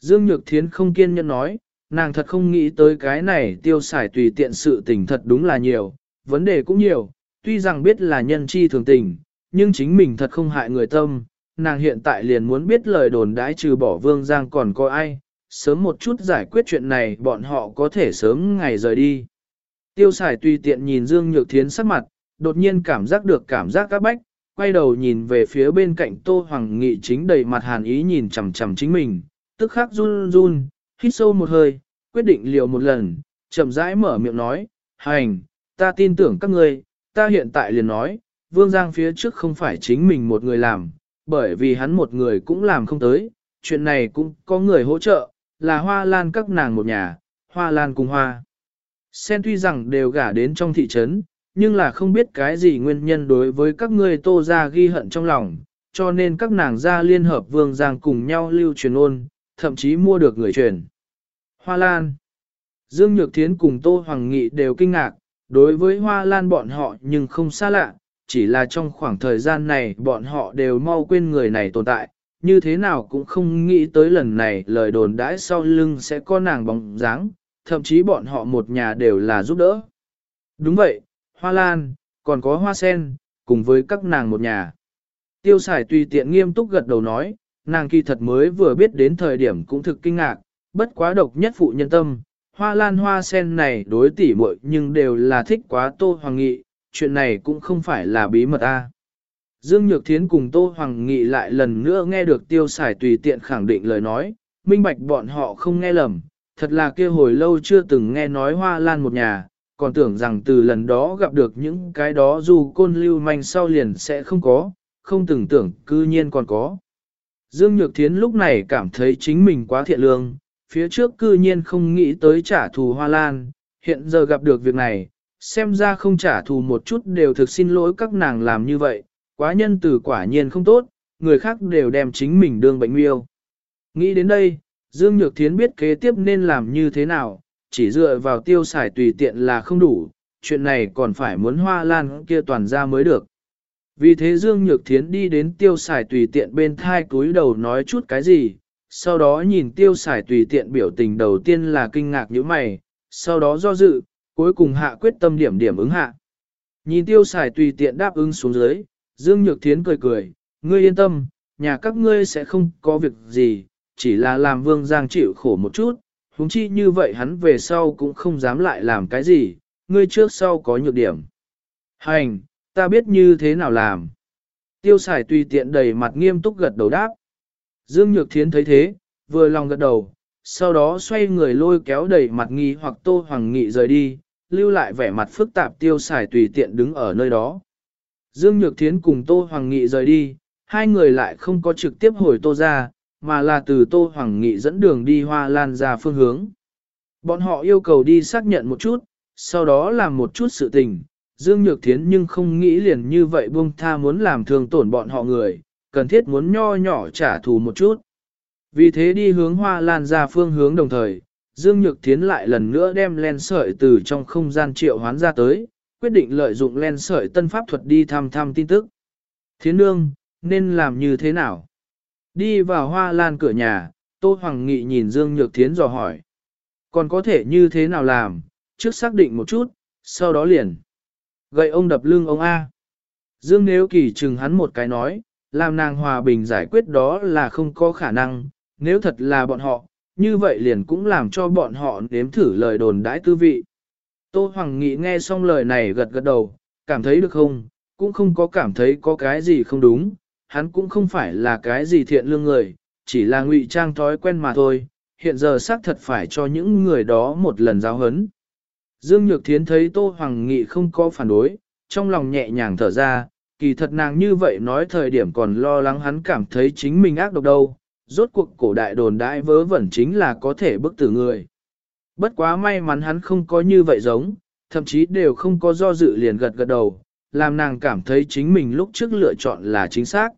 Speaker 1: Dương Nhược Thiến không kiên nhẫn nói, nàng thật không nghĩ tới cái này tiêu xài tùy tiện sự tình thật đúng là nhiều, vấn đề cũng nhiều, tuy rằng biết là nhân chi thường tình, nhưng chính mình thật không hại người tâm, nàng hiện tại liền muốn biết lời đồn đãi trừ bỏ vương giang còn có ai, sớm một chút giải quyết chuyện này bọn họ có thể sớm ngày rời đi. Tiêu xài tùy tiện nhìn Dương Nhược Thiến sắc mặt, đột nhiên cảm giác được cảm giác các bách, quay đầu nhìn về phía bên cạnh Tô Hoàng Nghị chính đầy mặt hàn ý nhìn chằm chằm chính mình, tức khắc run run, hít sâu một hơi, quyết định liều một lần, chậm rãi mở miệng nói, hành, ta tin tưởng các ngươi, ta hiện tại liền nói, Vương Giang phía trước không phải chính mình một người làm, bởi vì hắn một người cũng làm không tới, chuyện này cũng có người hỗ trợ, là hoa lan các nàng một nhà, hoa lan cùng hoa. Sen tuy rằng đều gả đến trong thị trấn, nhưng là không biết cái gì nguyên nhân đối với các ngươi tô ra ghi hận trong lòng, cho nên các nàng ra liên hợp vương giang cùng nhau lưu truyền ôn, thậm chí mua được người truyền. Hoa Lan Dương Nhược Thiến cùng Tô Hoàng Nghị đều kinh ngạc, đối với Hoa Lan bọn họ nhưng không xa lạ, chỉ là trong khoảng thời gian này bọn họ đều mau quên người này tồn tại, như thế nào cũng không nghĩ tới lần này lời đồn đãi sau lưng sẽ có nàng bóng dáng, thậm chí bọn họ một nhà đều là giúp đỡ. Đúng vậy, hoa lan, còn có hoa sen, cùng với các nàng một nhà. Tiêu sải tùy tiện nghiêm túc gật đầu nói, nàng kỳ thật mới vừa biết đến thời điểm cũng thực kinh ngạc, bất quá độc nhất phụ nhân tâm, hoa lan hoa sen này đối tỉ muội nhưng đều là thích quá tô hoàng nghị, chuyện này cũng không phải là bí mật a. Dương Nhược Thiến cùng Tô Hoàng Nghị lại lần nữa nghe được tiêu sải tùy tiện khẳng định lời nói, minh bạch bọn họ không nghe lầm, thật là kia hồi lâu chưa từng nghe nói hoa lan một nhà, còn tưởng rằng từ lần đó gặp được những cái đó dù côn lưu manh sau liền sẽ không có, không từng tưởng cư nhiên còn có. Dương Nhược Thiến lúc này cảm thấy chính mình quá thiện lương, phía trước cư nhiên không nghĩ tới trả thù hoa lan, hiện giờ gặp được việc này, xem ra không trả thù một chút đều thực xin lỗi các nàng làm như vậy, quá nhân từ quả nhiên không tốt, người khác đều đem chính mình đương bệnh miêu. Nghĩ đến đây, Dương Nhược Thiến biết kế tiếp nên làm như thế nào, chỉ dựa vào tiêu xài tùy tiện là không đủ, chuyện này còn phải muốn hoa lan kia toàn ra mới được. Vì thế Dương Nhược Thiến đi đến tiêu xài tùy tiện bên thai cúi đầu nói chút cái gì, sau đó nhìn tiêu xài tùy tiện biểu tình đầu tiên là kinh ngạc như mày, sau đó do dự, cuối cùng hạ quyết tâm điểm điểm ứng hạ. Nhìn tiêu xài tùy tiện đáp ứng xuống dưới, Dương Nhược Thiến cười cười, ngươi yên tâm, nhà các ngươi sẽ không có việc gì, chỉ là làm vương giang chịu khổ một chút, huống chi như vậy hắn về sau cũng không dám lại làm cái gì, ngươi trước sau có nhược điểm. Hành, ta biết như thế nào làm. Tiêu xài tùy tiện đầy mặt nghiêm túc gật đầu đáp. Dương Nhược Thiến thấy thế, vừa lòng gật đầu, sau đó xoay người lôi kéo đầy mặt nghi hoặc tô hoàng nghị rời đi, lưu lại vẻ mặt phức tạp tiêu xài tùy tiện đứng ở nơi đó. Dương Nhược Thiến cùng Tô Hoàng Nghị rời đi, hai người lại không có trực tiếp hồi tô ra, mà là từ tô hoàng nghị dẫn đường đi hoa lan ra phương hướng. Bọn họ yêu cầu đi xác nhận một chút, sau đó làm một chút sự tình. Dương Nhược Thiến nhưng không nghĩ liền như vậy buông tha muốn làm thương tổn bọn họ người, cần thiết muốn nho nhỏ trả thù một chút. Vì thế đi hướng hoa lan ra phương hướng đồng thời, Dương Nhược Thiến lại lần nữa đem len sợi từ trong không gian triệu hoán ra tới, quyết định lợi dụng len sợi tân pháp thuật đi thăm thăm tin tức. Thiến nương, nên làm như thế nào? Đi vào hoa lan cửa nhà, Tô Hoàng Nghị nhìn Dương Nhược Thiến dò hỏi. Còn có thể như thế nào làm, trước xác định một chút, sau đó liền. Gậy ông đập lưng ông A. Dương Nếu Kỳ chừng hắn một cái nói, làm nàng hòa bình giải quyết đó là không có khả năng, nếu thật là bọn họ, như vậy liền cũng làm cho bọn họ nếm thử lời đồn đãi tư vị. Tô Hoàng Nghị nghe xong lời này gật gật đầu, cảm thấy được không, cũng không có cảm thấy có cái gì không đúng, hắn cũng không phải là cái gì thiện lương người, chỉ là ngụy trang thói quen mà thôi, hiện giờ xác thật phải cho những người đó một lần giáo hấn. Dương Nhược Thiến thấy Tô Hoàng Nghị không có phản đối, trong lòng nhẹ nhàng thở ra, kỳ thật nàng như vậy nói thời điểm còn lo lắng hắn cảm thấy chính mình ác độc đâu, rốt cuộc cổ đại đồn đại vớ vẩn chính là có thể bức tử người. Bất quá may mắn hắn không có như vậy giống, thậm chí đều không có do dự liền gật gật đầu, làm nàng cảm thấy chính mình lúc trước lựa chọn là chính xác.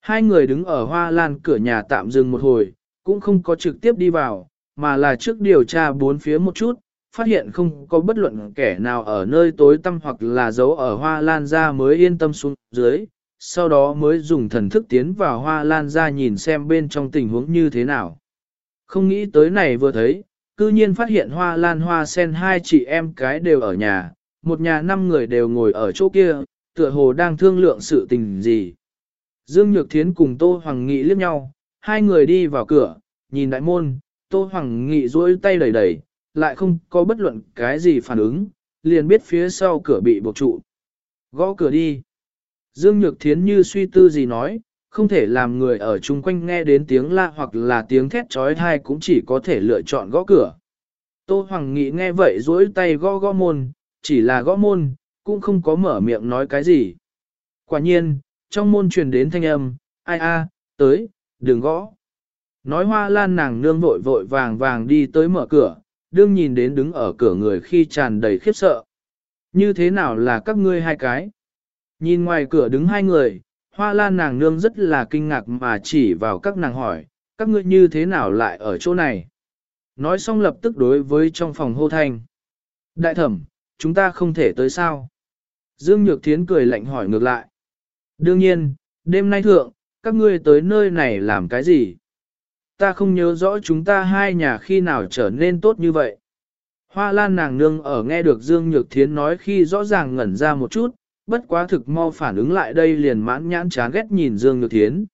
Speaker 1: Hai người đứng ở hoa lan cửa nhà tạm dừng một hồi, cũng không có trực tiếp đi vào, mà là trước điều tra bốn phía một chút, phát hiện không có bất luận kẻ nào ở nơi tối tăm hoặc là giấu ở hoa lan ra mới yên tâm xuống dưới, sau đó mới dùng thần thức tiến vào hoa lan ra nhìn xem bên trong tình huống như thế nào. Không nghĩ tới này vừa thấy, cư nhiên phát hiện hoa lan hoa sen hai chị em cái đều ở nhà, một nhà năm người đều ngồi ở chỗ kia, tựa hồ đang thương lượng sự tình gì. Dương Nhược Thiến cùng Tô Hoàng Nghị liếc nhau, hai người đi vào cửa, nhìn đại môn, Tô Hoàng Nghị duỗi tay đẩy đẩy, lại không có bất luận cái gì phản ứng, liền biết phía sau cửa bị buộc trụ. Gõ cửa đi. Dương Nhược Thiến như suy tư gì nói, không thể làm người ở chung quanh nghe đến tiếng la hoặc là tiếng thét trói thai cũng chỉ có thể lựa chọn gõ cửa. Tô Hoàng Nghị nghe vậy duỗi tay gõ gõ môn, chỉ là gõ môn, cũng không có mở miệng nói cái gì. Quả nhiên, trong môn truyền đến thanh âm, ai a, tới, đừng gõ. Nói hoa lan nàng nương vội vội vàng vàng đi tới mở cửa, đương nhìn đến đứng ở cửa người khi tràn đầy khiếp sợ. Như thế nào là các ngươi hai cái? Nhìn ngoài cửa đứng hai người, hoa lan nàng nương rất là kinh ngạc mà chỉ vào các nàng hỏi, các ngươi như thế nào lại ở chỗ này? Nói xong lập tức đối với trong phòng hô thanh. Đại thẩm, chúng ta không thể tới sao? Dương Nhược Thiến cười lạnh hỏi ngược lại. Đương nhiên, đêm nay thượng, các ngươi tới nơi này làm cái gì? Ta không nhớ rõ chúng ta hai nhà khi nào trở nên tốt như vậy. Hoa lan nàng nương ở nghe được Dương Nhược Thiến nói khi rõ ràng ngẩn ra một chút, bất quá thực mau phản ứng lại đây liền mãn nhãn chán ghét nhìn Dương Nhược Thiến.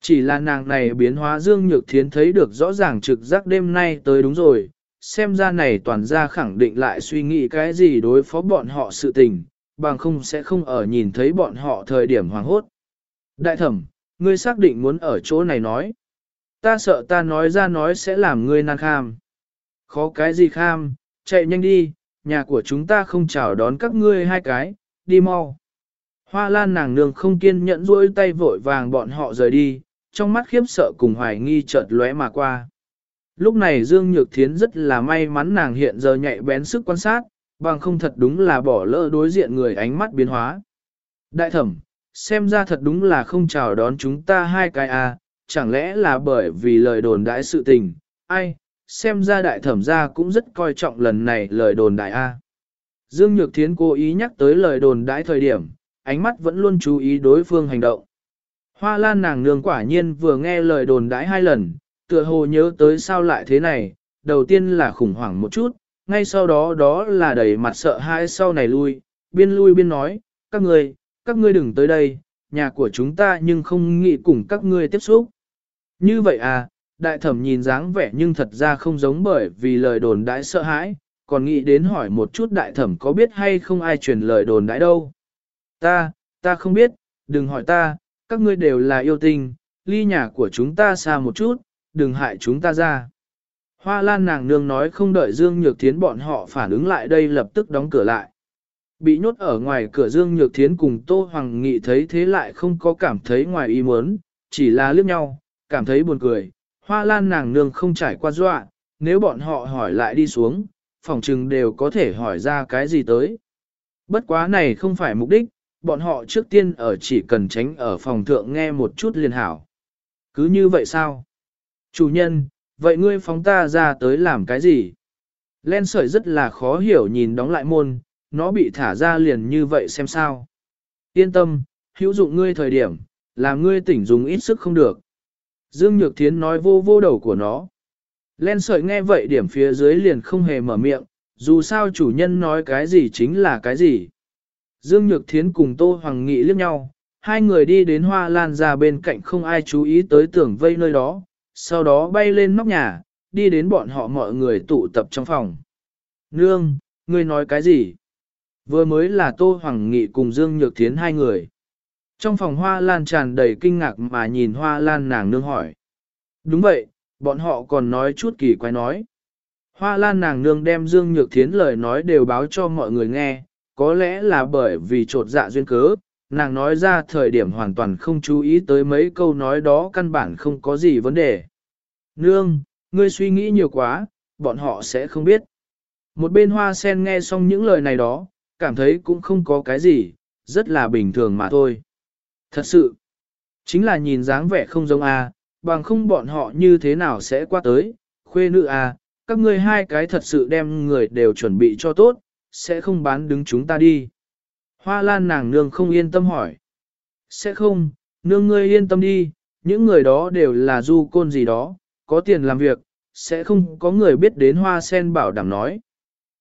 Speaker 1: Chỉ là nàng này biến hóa Dương Nhược Thiến thấy được rõ ràng trực giác đêm nay tới đúng rồi, xem ra này toàn ra khẳng định lại suy nghĩ cái gì đối phó bọn họ sự tình, bằng không sẽ không ở nhìn thấy bọn họ thời điểm hoàng hốt. Đại thẩm, ngươi xác định muốn ở chỗ này nói. Ta sợ ta nói ra nói sẽ làm ngươi nan kham. Khó cái gì kham, chạy nhanh đi, nhà của chúng ta không chào đón các ngươi hai cái, đi mau. Hoa lan nàng nương không kiên nhẫn duỗi tay vội vàng bọn họ rời đi, trong mắt khiếp sợ cùng hoài nghi chợt lóe mà qua. Lúc này Dương Nhược Thiến rất là may mắn nàng hiện giờ nhạy bén sức quan sát, bằng không thật đúng là bỏ lỡ đối diện người ánh mắt biến hóa. Đại thẩm, xem ra thật đúng là không chào đón chúng ta hai cái à, chẳng lẽ là bởi vì lời đồn đại sự tình, ai, xem ra đại thẩm gia cũng rất coi trọng lần này lời đồn đại a. Dương Nhược Thiến cố ý nhắc tới lời đồn đại thời điểm, ánh mắt vẫn luôn chú ý đối phương hành động. Hoa lan nàng nương quả nhiên vừa nghe lời đồn đãi hai lần, tựa hồ nhớ tới sao lại thế này, đầu tiên là khủng hoảng một chút, ngay sau đó đó là đẩy mặt sợ hãi sau này lui, biên lui biên nói, các ngươi, các ngươi đừng tới đây, nhà của chúng ta nhưng không nghĩ cùng các ngươi tiếp xúc. Như vậy à, đại thẩm nhìn dáng vẻ nhưng thật ra không giống bởi vì lời đồn đãi sợ hãi, còn nghĩ đến hỏi một chút đại thẩm có biết hay không ai truyền lời đồn đãi đâu. Ta, ta không biết, đừng hỏi ta, các ngươi đều là yêu tình, ly nhà của chúng ta xa một chút, đừng hại chúng ta ra. Hoa lan nàng nương nói không đợi Dương Nhược Thiến bọn họ phản ứng lại đây lập tức đóng cửa lại. Bị nhốt ở ngoài cửa Dương Nhược Thiến cùng Tô Hoàng Nghị thấy thế lại không có cảm thấy ngoài ý muốn, chỉ là liếc nhau, cảm thấy buồn cười. Hoa lan nàng nương không trải qua dọa, nếu bọn họ hỏi lại đi xuống, phòng trừng đều có thể hỏi ra cái gì tới. Bất quá này không phải mục đích, bọn họ trước tiên ở chỉ cần tránh ở phòng thượng nghe một chút liền hảo. Cứ như vậy sao? Chủ nhân, vậy ngươi phóng ta ra tới làm cái gì? Len sợi rất là khó hiểu nhìn đóng lại môn, nó bị thả ra liền như vậy xem sao. Yên tâm, hữu dụng ngươi thời điểm, làm ngươi tỉnh dùng ít sức không được. Dương Nhược Thiến nói vô vô đầu của nó. Len sợi nghe vậy điểm phía dưới liền không hề mở miệng, dù sao chủ nhân nói cái gì chính là cái gì. Dương Nhược Thiến cùng Tô Hoàng Nghị liếc nhau, hai người đi đến hoa lan ra bên cạnh không ai chú ý tới tưởng vây nơi đó, sau đó bay lên nóc nhà, đi đến bọn họ mọi người tụ tập trong phòng. Nương, ngươi nói cái gì? Vừa mới là Tô Hoàng Nghị cùng Dương Nhược Thiến hai người. Trong phòng hoa lan tràn đầy kinh ngạc mà nhìn hoa lan nàng nương hỏi. Đúng vậy, bọn họ còn nói chút kỳ quái nói. Hoa lan nàng nương đem Dương Nhược Thiến lời nói đều báo cho mọi người nghe, có lẽ là bởi vì trột dạ duyên cớ, nàng nói ra thời điểm hoàn toàn không chú ý tới mấy câu nói đó căn bản không có gì vấn đề. Nương, ngươi suy nghĩ nhiều quá, bọn họ sẽ không biết. Một bên hoa sen nghe xong những lời này đó, cảm thấy cũng không có cái gì, rất là bình thường mà thôi. Thật sự, chính là nhìn dáng vẻ không giống A, bằng không bọn họ như thế nào sẽ qua tới, khuê nữ A, các ngươi hai cái thật sự đem người đều chuẩn bị cho tốt, sẽ không bán đứng chúng ta đi. Hoa lan nàng nương không yên tâm hỏi. Sẽ không, nương ngươi yên tâm đi, những người đó đều là du côn gì đó, có tiền làm việc, sẽ không có người biết đến hoa sen bảo đảm nói.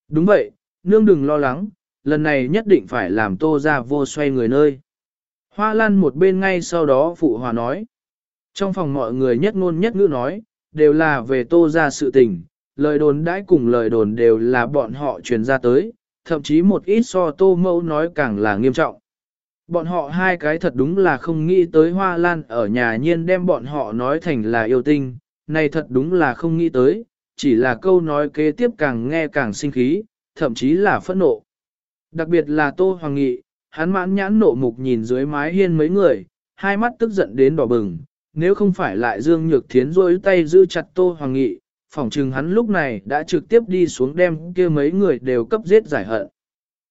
Speaker 1: Đúng vậy, nương đừng lo lắng, lần này nhất định phải làm tô ra vô xoay người nơi. Hoa lan một bên ngay sau đó phụ hòa nói. Trong phòng mọi người nhất ngôn nhất ngữ nói, đều là về tô ra sự tình, lời đồn đãi cùng lời đồn đều là bọn họ truyền ra tới, thậm chí một ít so tô mẫu nói càng là nghiêm trọng. Bọn họ hai cái thật đúng là không nghĩ tới hoa lan ở nhà nhiên đem bọn họ nói thành là yêu tinh, này thật đúng là không nghĩ tới, chỉ là câu nói kế tiếp càng nghe càng sinh khí, thậm chí là phẫn nộ. Đặc biệt là Tô Hoàng Nghị, hắn mãn nhãn nộ mục nhìn dưới mái hiên mấy người, hai mắt tức giận đến đỏ bừng, nếu không phải lại Dương Nhược Thiến rôi tay giữ chặt Tô Hoàng Nghị, phỏng chừng hắn lúc này đã trực tiếp đi xuống đem kia mấy người đều cấp giết giải hận.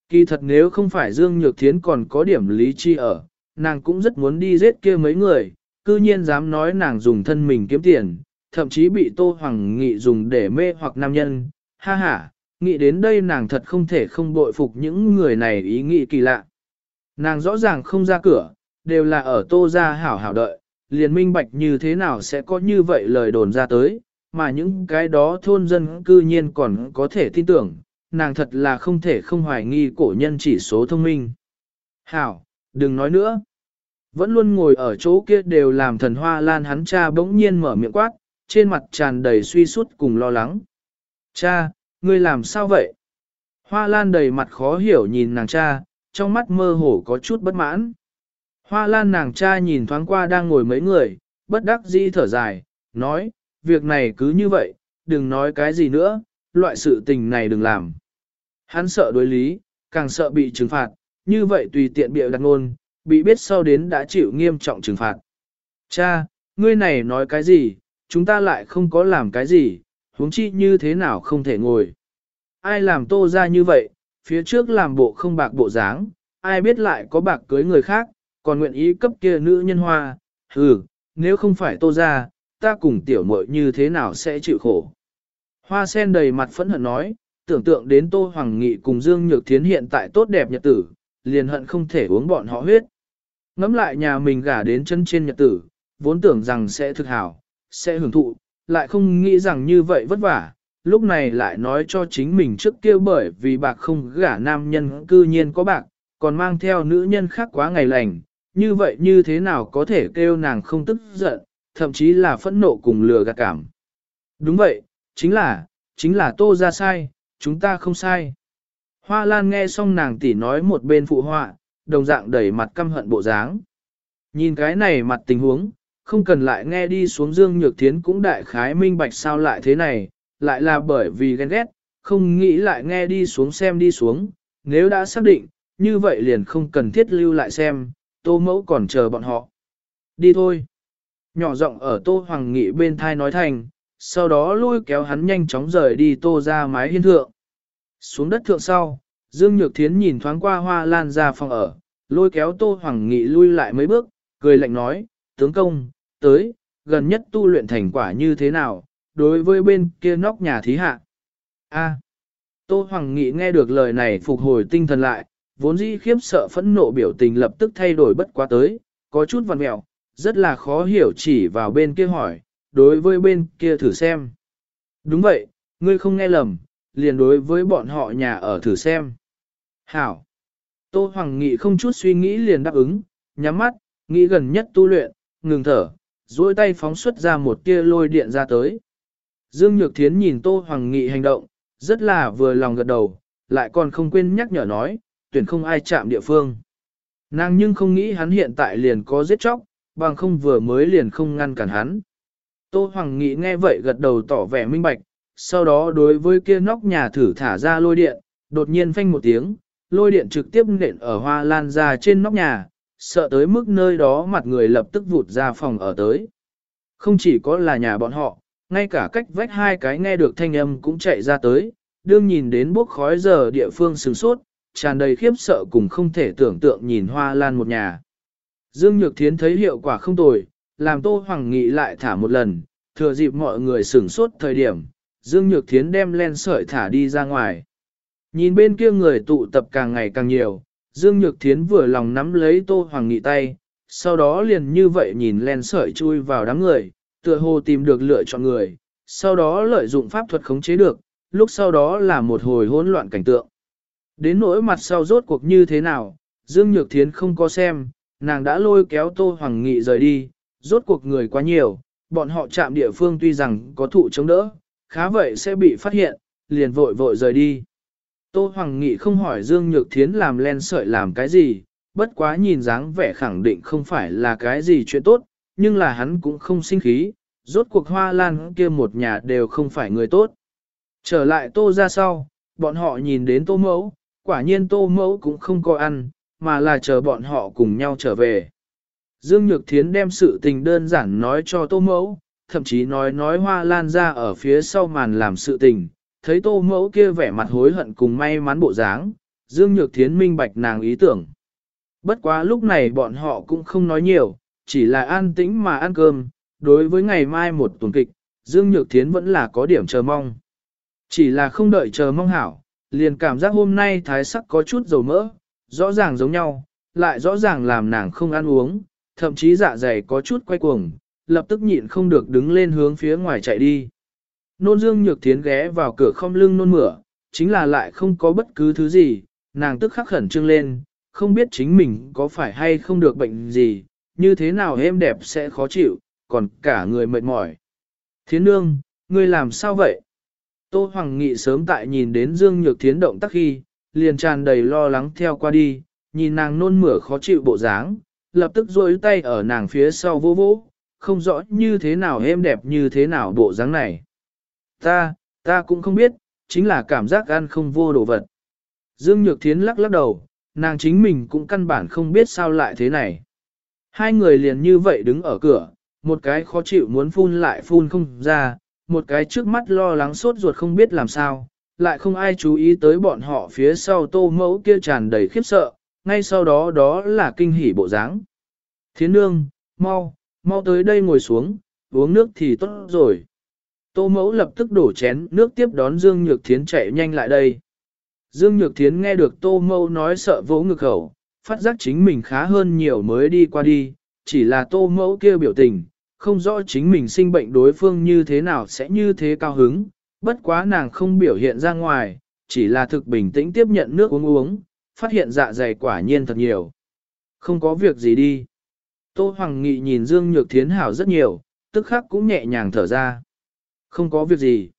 Speaker 1: Kỳ thật nếu không phải Dương Nhược Thiến còn có điểm lý chi ở, nàng cũng rất muốn đi giết kia mấy người, cư nhiên dám nói nàng dùng thân mình kiếm tiền, thậm chí bị Tô Hoàng Nghị dùng để mê hoặc nam nhân, ha ha, nghĩ đến đây nàng thật không thể không bội phục những người này ý nghĩ kỳ lạ. Nàng rõ ràng không ra cửa, đều là ở Tô ra hảo hảo đợi, liền minh bạch như thế nào sẽ có như vậy lời đồn ra tới, mà những cái đó thôn dân cư nhiên còn có thể tin tưởng, nàng thật là không thể không hoài nghi cổ nhân chỉ số thông minh. Hảo, đừng nói nữa. Vẫn luôn ngồi ở chỗ kia đều làm thần hoa lan hắn cha bỗng nhiên mở miệng quát, trên mặt tràn đầy suy sút cùng lo lắng. Cha, ngươi làm sao vậy? Hoa lan đầy mặt khó hiểu nhìn nàng cha, trong mắt mơ hồ có chút bất mãn. Hoa lan nàng cha nhìn thoáng qua đang ngồi mấy người, bất đắc dĩ thở dài, nói, việc này cứ như vậy, đừng nói cái gì nữa, loại sự tình này đừng làm. Hắn sợ đối lý, càng sợ bị trừng phạt, như vậy tùy tiện bịa đặt ngôn, bị biết sau đến đã chịu nghiêm trọng trừng phạt. Cha, ngươi này nói cái gì, chúng ta lại không có làm cái gì, huống chi như thế nào không thể ngồi. Ai làm tô ra như vậy, phía trước làm bộ không bạc bộ dáng, ai biết lại có bạc cưới người khác, còn nguyện ý cấp kia nữ nhân hoa, hừ, nếu không phải tô ra, ta cùng tiểu muội như thế nào sẽ chịu khổ. Hoa sen đầy mặt phẫn hận nói, tưởng tượng đến Tô Hoàng Nghị cùng Dương Nhược Thiến hiện tại tốt đẹp nhật tử, liền hận không thể uống bọn họ huyết. Ngắm lại nhà mình gả đến chân trên nhật tử, vốn tưởng rằng sẽ thực hảo, sẽ hưởng thụ, lại không nghĩ rằng như vậy vất vả, lúc này lại nói cho chính mình trước kia bởi vì bạc không gả nam nhân cư nhiên có bạc, còn mang theo nữ nhân khác quá ngày lành, như vậy như thế nào có thể kêu nàng không tức giận, thậm chí là phẫn nộ cùng lừa gạt cảm. Đúng vậy, chính là, chính là tô ra sai, chúng ta không sai. Hoa Lan nghe xong nàng tỷ nói một bên phụ họa, đồng dạng đẩy mặt căm hận bộ dáng. Nhìn cái này mặt tình huống, không cần lại nghe đi xuống Dương Nhược Thiến cũng đại khái minh bạch sao lại thế này, lại là bởi vì ghen ghét, không nghĩ lại nghe đi xuống xem đi xuống, nếu đã xác định, như vậy liền không cần thiết lưu lại xem, tô mẫu còn chờ bọn họ. Đi thôi. Nhỏ giọng ở tô hoàng nghị bên thai nói thành, sau đó lôi kéo hắn nhanh chóng rời đi tô ra mái hiên thượng. Xuống đất thượng sau, Dương Nhược Thiến nhìn thoáng qua hoa lan ra phòng ở, lôi kéo tô hoàng nghị lui lại mấy bước, cười lạnh nói, tướng công, tới, gần nhất tu luyện thành quả như thế nào, đối với bên kia nóc nhà thí hạ. A. Tô Hoàng Nghị nghe được lời này phục hồi tinh thần lại, vốn dĩ khiếp sợ phẫn nộ biểu tình lập tức thay đổi bất quá tới, có chút vằn mẹo, rất là khó hiểu chỉ vào bên kia hỏi, đối với bên kia thử xem. Đúng vậy, ngươi không nghe lầm, liền đối với bọn họ nhà ở thử xem. Hảo. Tô Hoàng Nghị không chút suy nghĩ liền đáp ứng, nhắm mắt, nghĩ gần nhất tu luyện, ngừng thở, duỗi tay phóng xuất ra một tia lôi điện ra tới. Dương Nhược Thiến nhìn Tô Hoàng Nghị hành động, rất là vừa lòng gật đầu, lại còn không quên nhắc nhở nói, tuyển không ai chạm địa phương. Nàng nhưng không nghĩ hắn hiện tại liền có giết chóc, bằng không vừa mới liền không ngăn cản hắn. Tô Hoàng Nghị nghe vậy gật đầu tỏ vẻ minh bạch, sau đó đối với kia nóc nhà thử thả ra lôi điện, đột nhiên phanh một tiếng, lôi điện trực tiếp nện ở hoa lan ra trên nóc nhà, sợ tới mức nơi đó mặt người lập tức vụt ra phòng ở tới. Không chỉ có là nhà bọn họ, ngay cả cách vách hai cái nghe được thanh âm cũng chạy ra tới, đương nhìn đến bốc khói giờ địa phương sừng sốt, tràn đầy khiếp sợ cùng không thể tưởng tượng nhìn hoa lan một nhà. Dương Nhược Thiến thấy hiệu quả không tồi, làm Tô Hoàng Nghị lại thả một lần, thừa dịp mọi người sửng sốt thời điểm, Dương Nhược Thiến đem len sợi thả đi ra ngoài. Nhìn bên kia người tụ tập càng ngày càng nhiều, Dương Nhược Thiến vừa lòng nắm lấy Tô Hoàng Nghị tay, sau đó liền như vậy nhìn len sợi chui vào đám người, tựa hồ tìm được lựa chọn người, sau đó lợi dụng pháp thuật khống chế được, lúc sau đó là một hồi hỗn loạn cảnh tượng. Đến nỗi mặt sau rốt cuộc như thế nào, Dương Nhược Thiến không có xem, nàng đã lôi kéo Tô Hoàng Nghị rời đi, rốt cuộc người quá nhiều, bọn họ chạm địa phương tuy rằng có thụ chống đỡ, khá vậy sẽ bị phát hiện, liền vội vội rời đi. Tô Hoàng Nghị không hỏi Dương Nhược Thiến làm len sợi làm cái gì, bất quá nhìn dáng vẻ khẳng định không phải là cái gì chuyện tốt, nhưng là hắn cũng không sinh khí, rốt cuộc hoa lan kia một nhà đều không phải người tốt. Trở lại tô ra sau, bọn họ nhìn đến tô mẫu, quả nhiên tô mẫu cũng không có ăn, mà là chờ bọn họ cùng nhau trở về. Dương Nhược Thiến đem sự tình đơn giản nói cho tô mẫu, thậm chí nói nói hoa lan ra ở phía sau màn làm sự tình, thấy tô mẫu kia vẻ mặt hối hận cùng may mắn bộ dáng, Dương Nhược Thiến minh bạch nàng ý tưởng. Bất quá lúc này bọn họ cũng không nói nhiều, chỉ là an tĩnh mà ăn cơm, đối với ngày mai một tuần kịch, Dương Nhược Thiến vẫn là có điểm chờ mong. Chỉ là không đợi chờ mong hảo, liền cảm giác hôm nay thái sắc có chút dầu mỡ, rõ ràng giống nhau, lại rõ ràng làm nàng không ăn uống, thậm chí dạ dày có chút quay cuồng, lập tức nhịn không được đứng lên hướng phía ngoài chạy đi. Nôn Dương Nhược Thiến ghé vào cửa không lưng nôn mửa, chính là lại không có bất cứ thứ gì, nàng tức khắc khẩn trương lên, không biết chính mình có phải hay không được bệnh gì, như thế nào êm đẹp sẽ khó chịu, còn cả người mệt mỏi. Thiến nương, ngươi làm sao vậy? Tô Hoàng Nghị sớm tại nhìn đến Dương Nhược Thiến động tác khi, liền tràn đầy lo lắng theo qua đi, nhìn nàng nôn mửa khó chịu bộ dáng, lập tức rôi tay ở nàng phía sau vô vỗ, không rõ như thế nào êm đẹp như thế nào bộ dáng này. Ta, ta cũng không biết, chính là cảm giác ăn không vô đồ vật. Dương Nhược Thiến lắc lắc đầu, nàng chính mình cũng căn bản không biết sao lại thế này. Hai người liền như vậy đứng ở cửa, một cái khó chịu muốn phun lại phun không ra, một cái trước mắt lo lắng sốt ruột không biết làm sao, lại không ai chú ý tới bọn họ phía sau tô mẫu kia tràn đầy khiếp sợ, ngay sau đó đó là kinh hỉ bộ dáng. Thiến nương, mau, mau tới đây ngồi xuống, uống nước thì tốt rồi. Tô mẫu lập tức đổ chén nước tiếp đón Dương Nhược Thiến chạy nhanh lại đây. Dương Nhược Thiến nghe được Tô mẫu nói sợ vỗ ngực khẩu, phát giác chính mình khá hơn nhiều mới đi qua đi, chỉ là Tô mẫu kia biểu tình, không rõ chính mình sinh bệnh đối phương như thế nào sẽ như thế cao hứng, bất quá nàng không biểu hiện ra ngoài, chỉ là thực bình tĩnh tiếp nhận nước uống uống, phát hiện dạ dày quả nhiên thật nhiều. Không có việc gì đi. Tô Hoàng Nghị nhìn Dương Nhược Thiến hảo rất nhiều, tức khắc cũng nhẹ nhàng thở ra. Không có việc gì.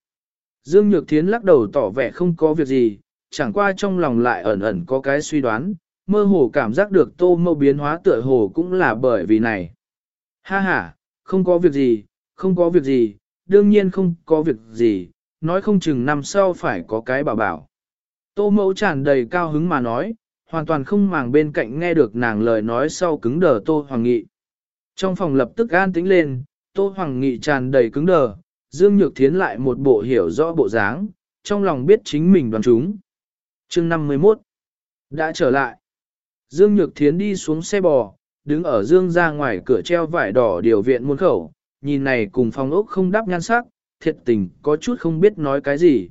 Speaker 1: Dương Nhược Thiến lắc đầu tỏ vẻ không có việc gì, chẳng qua trong lòng lại ẩn ẩn có cái suy đoán, mơ hồ cảm giác được tô mâu biến hóa tựa hồ cũng là bởi vì này. Ha ha, không có việc gì, không có việc gì, đương nhiên không có việc gì, nói không chừng năm sau phải có cái bảo bảo. Tô mẫu tràn đầy cao hứng mà nói, hoàn toàn không màng bên cạnh nghe được nàng lời nói sau cứng đờ Tô Hoàng Nghị. Trong phòng lập tức an tĩnh lên, Tô Hoàng Nghị tràn đầy cứng đờ, Dương Nhược Thiến lại một bộ hiểu rõ bộ dáng, trong lòng biết chính mình đoàn chúng. chương 51 đã trở lại. Dương Nhược Thiến đi xuống xe bò, đứng ở Dương ra ngoài cửa treo vải đỏ điều viện muôn khẩu, nhìn này cùng phòng ốc không đáp nhan sắc, thiệt tình có chút không biết nói cái gì.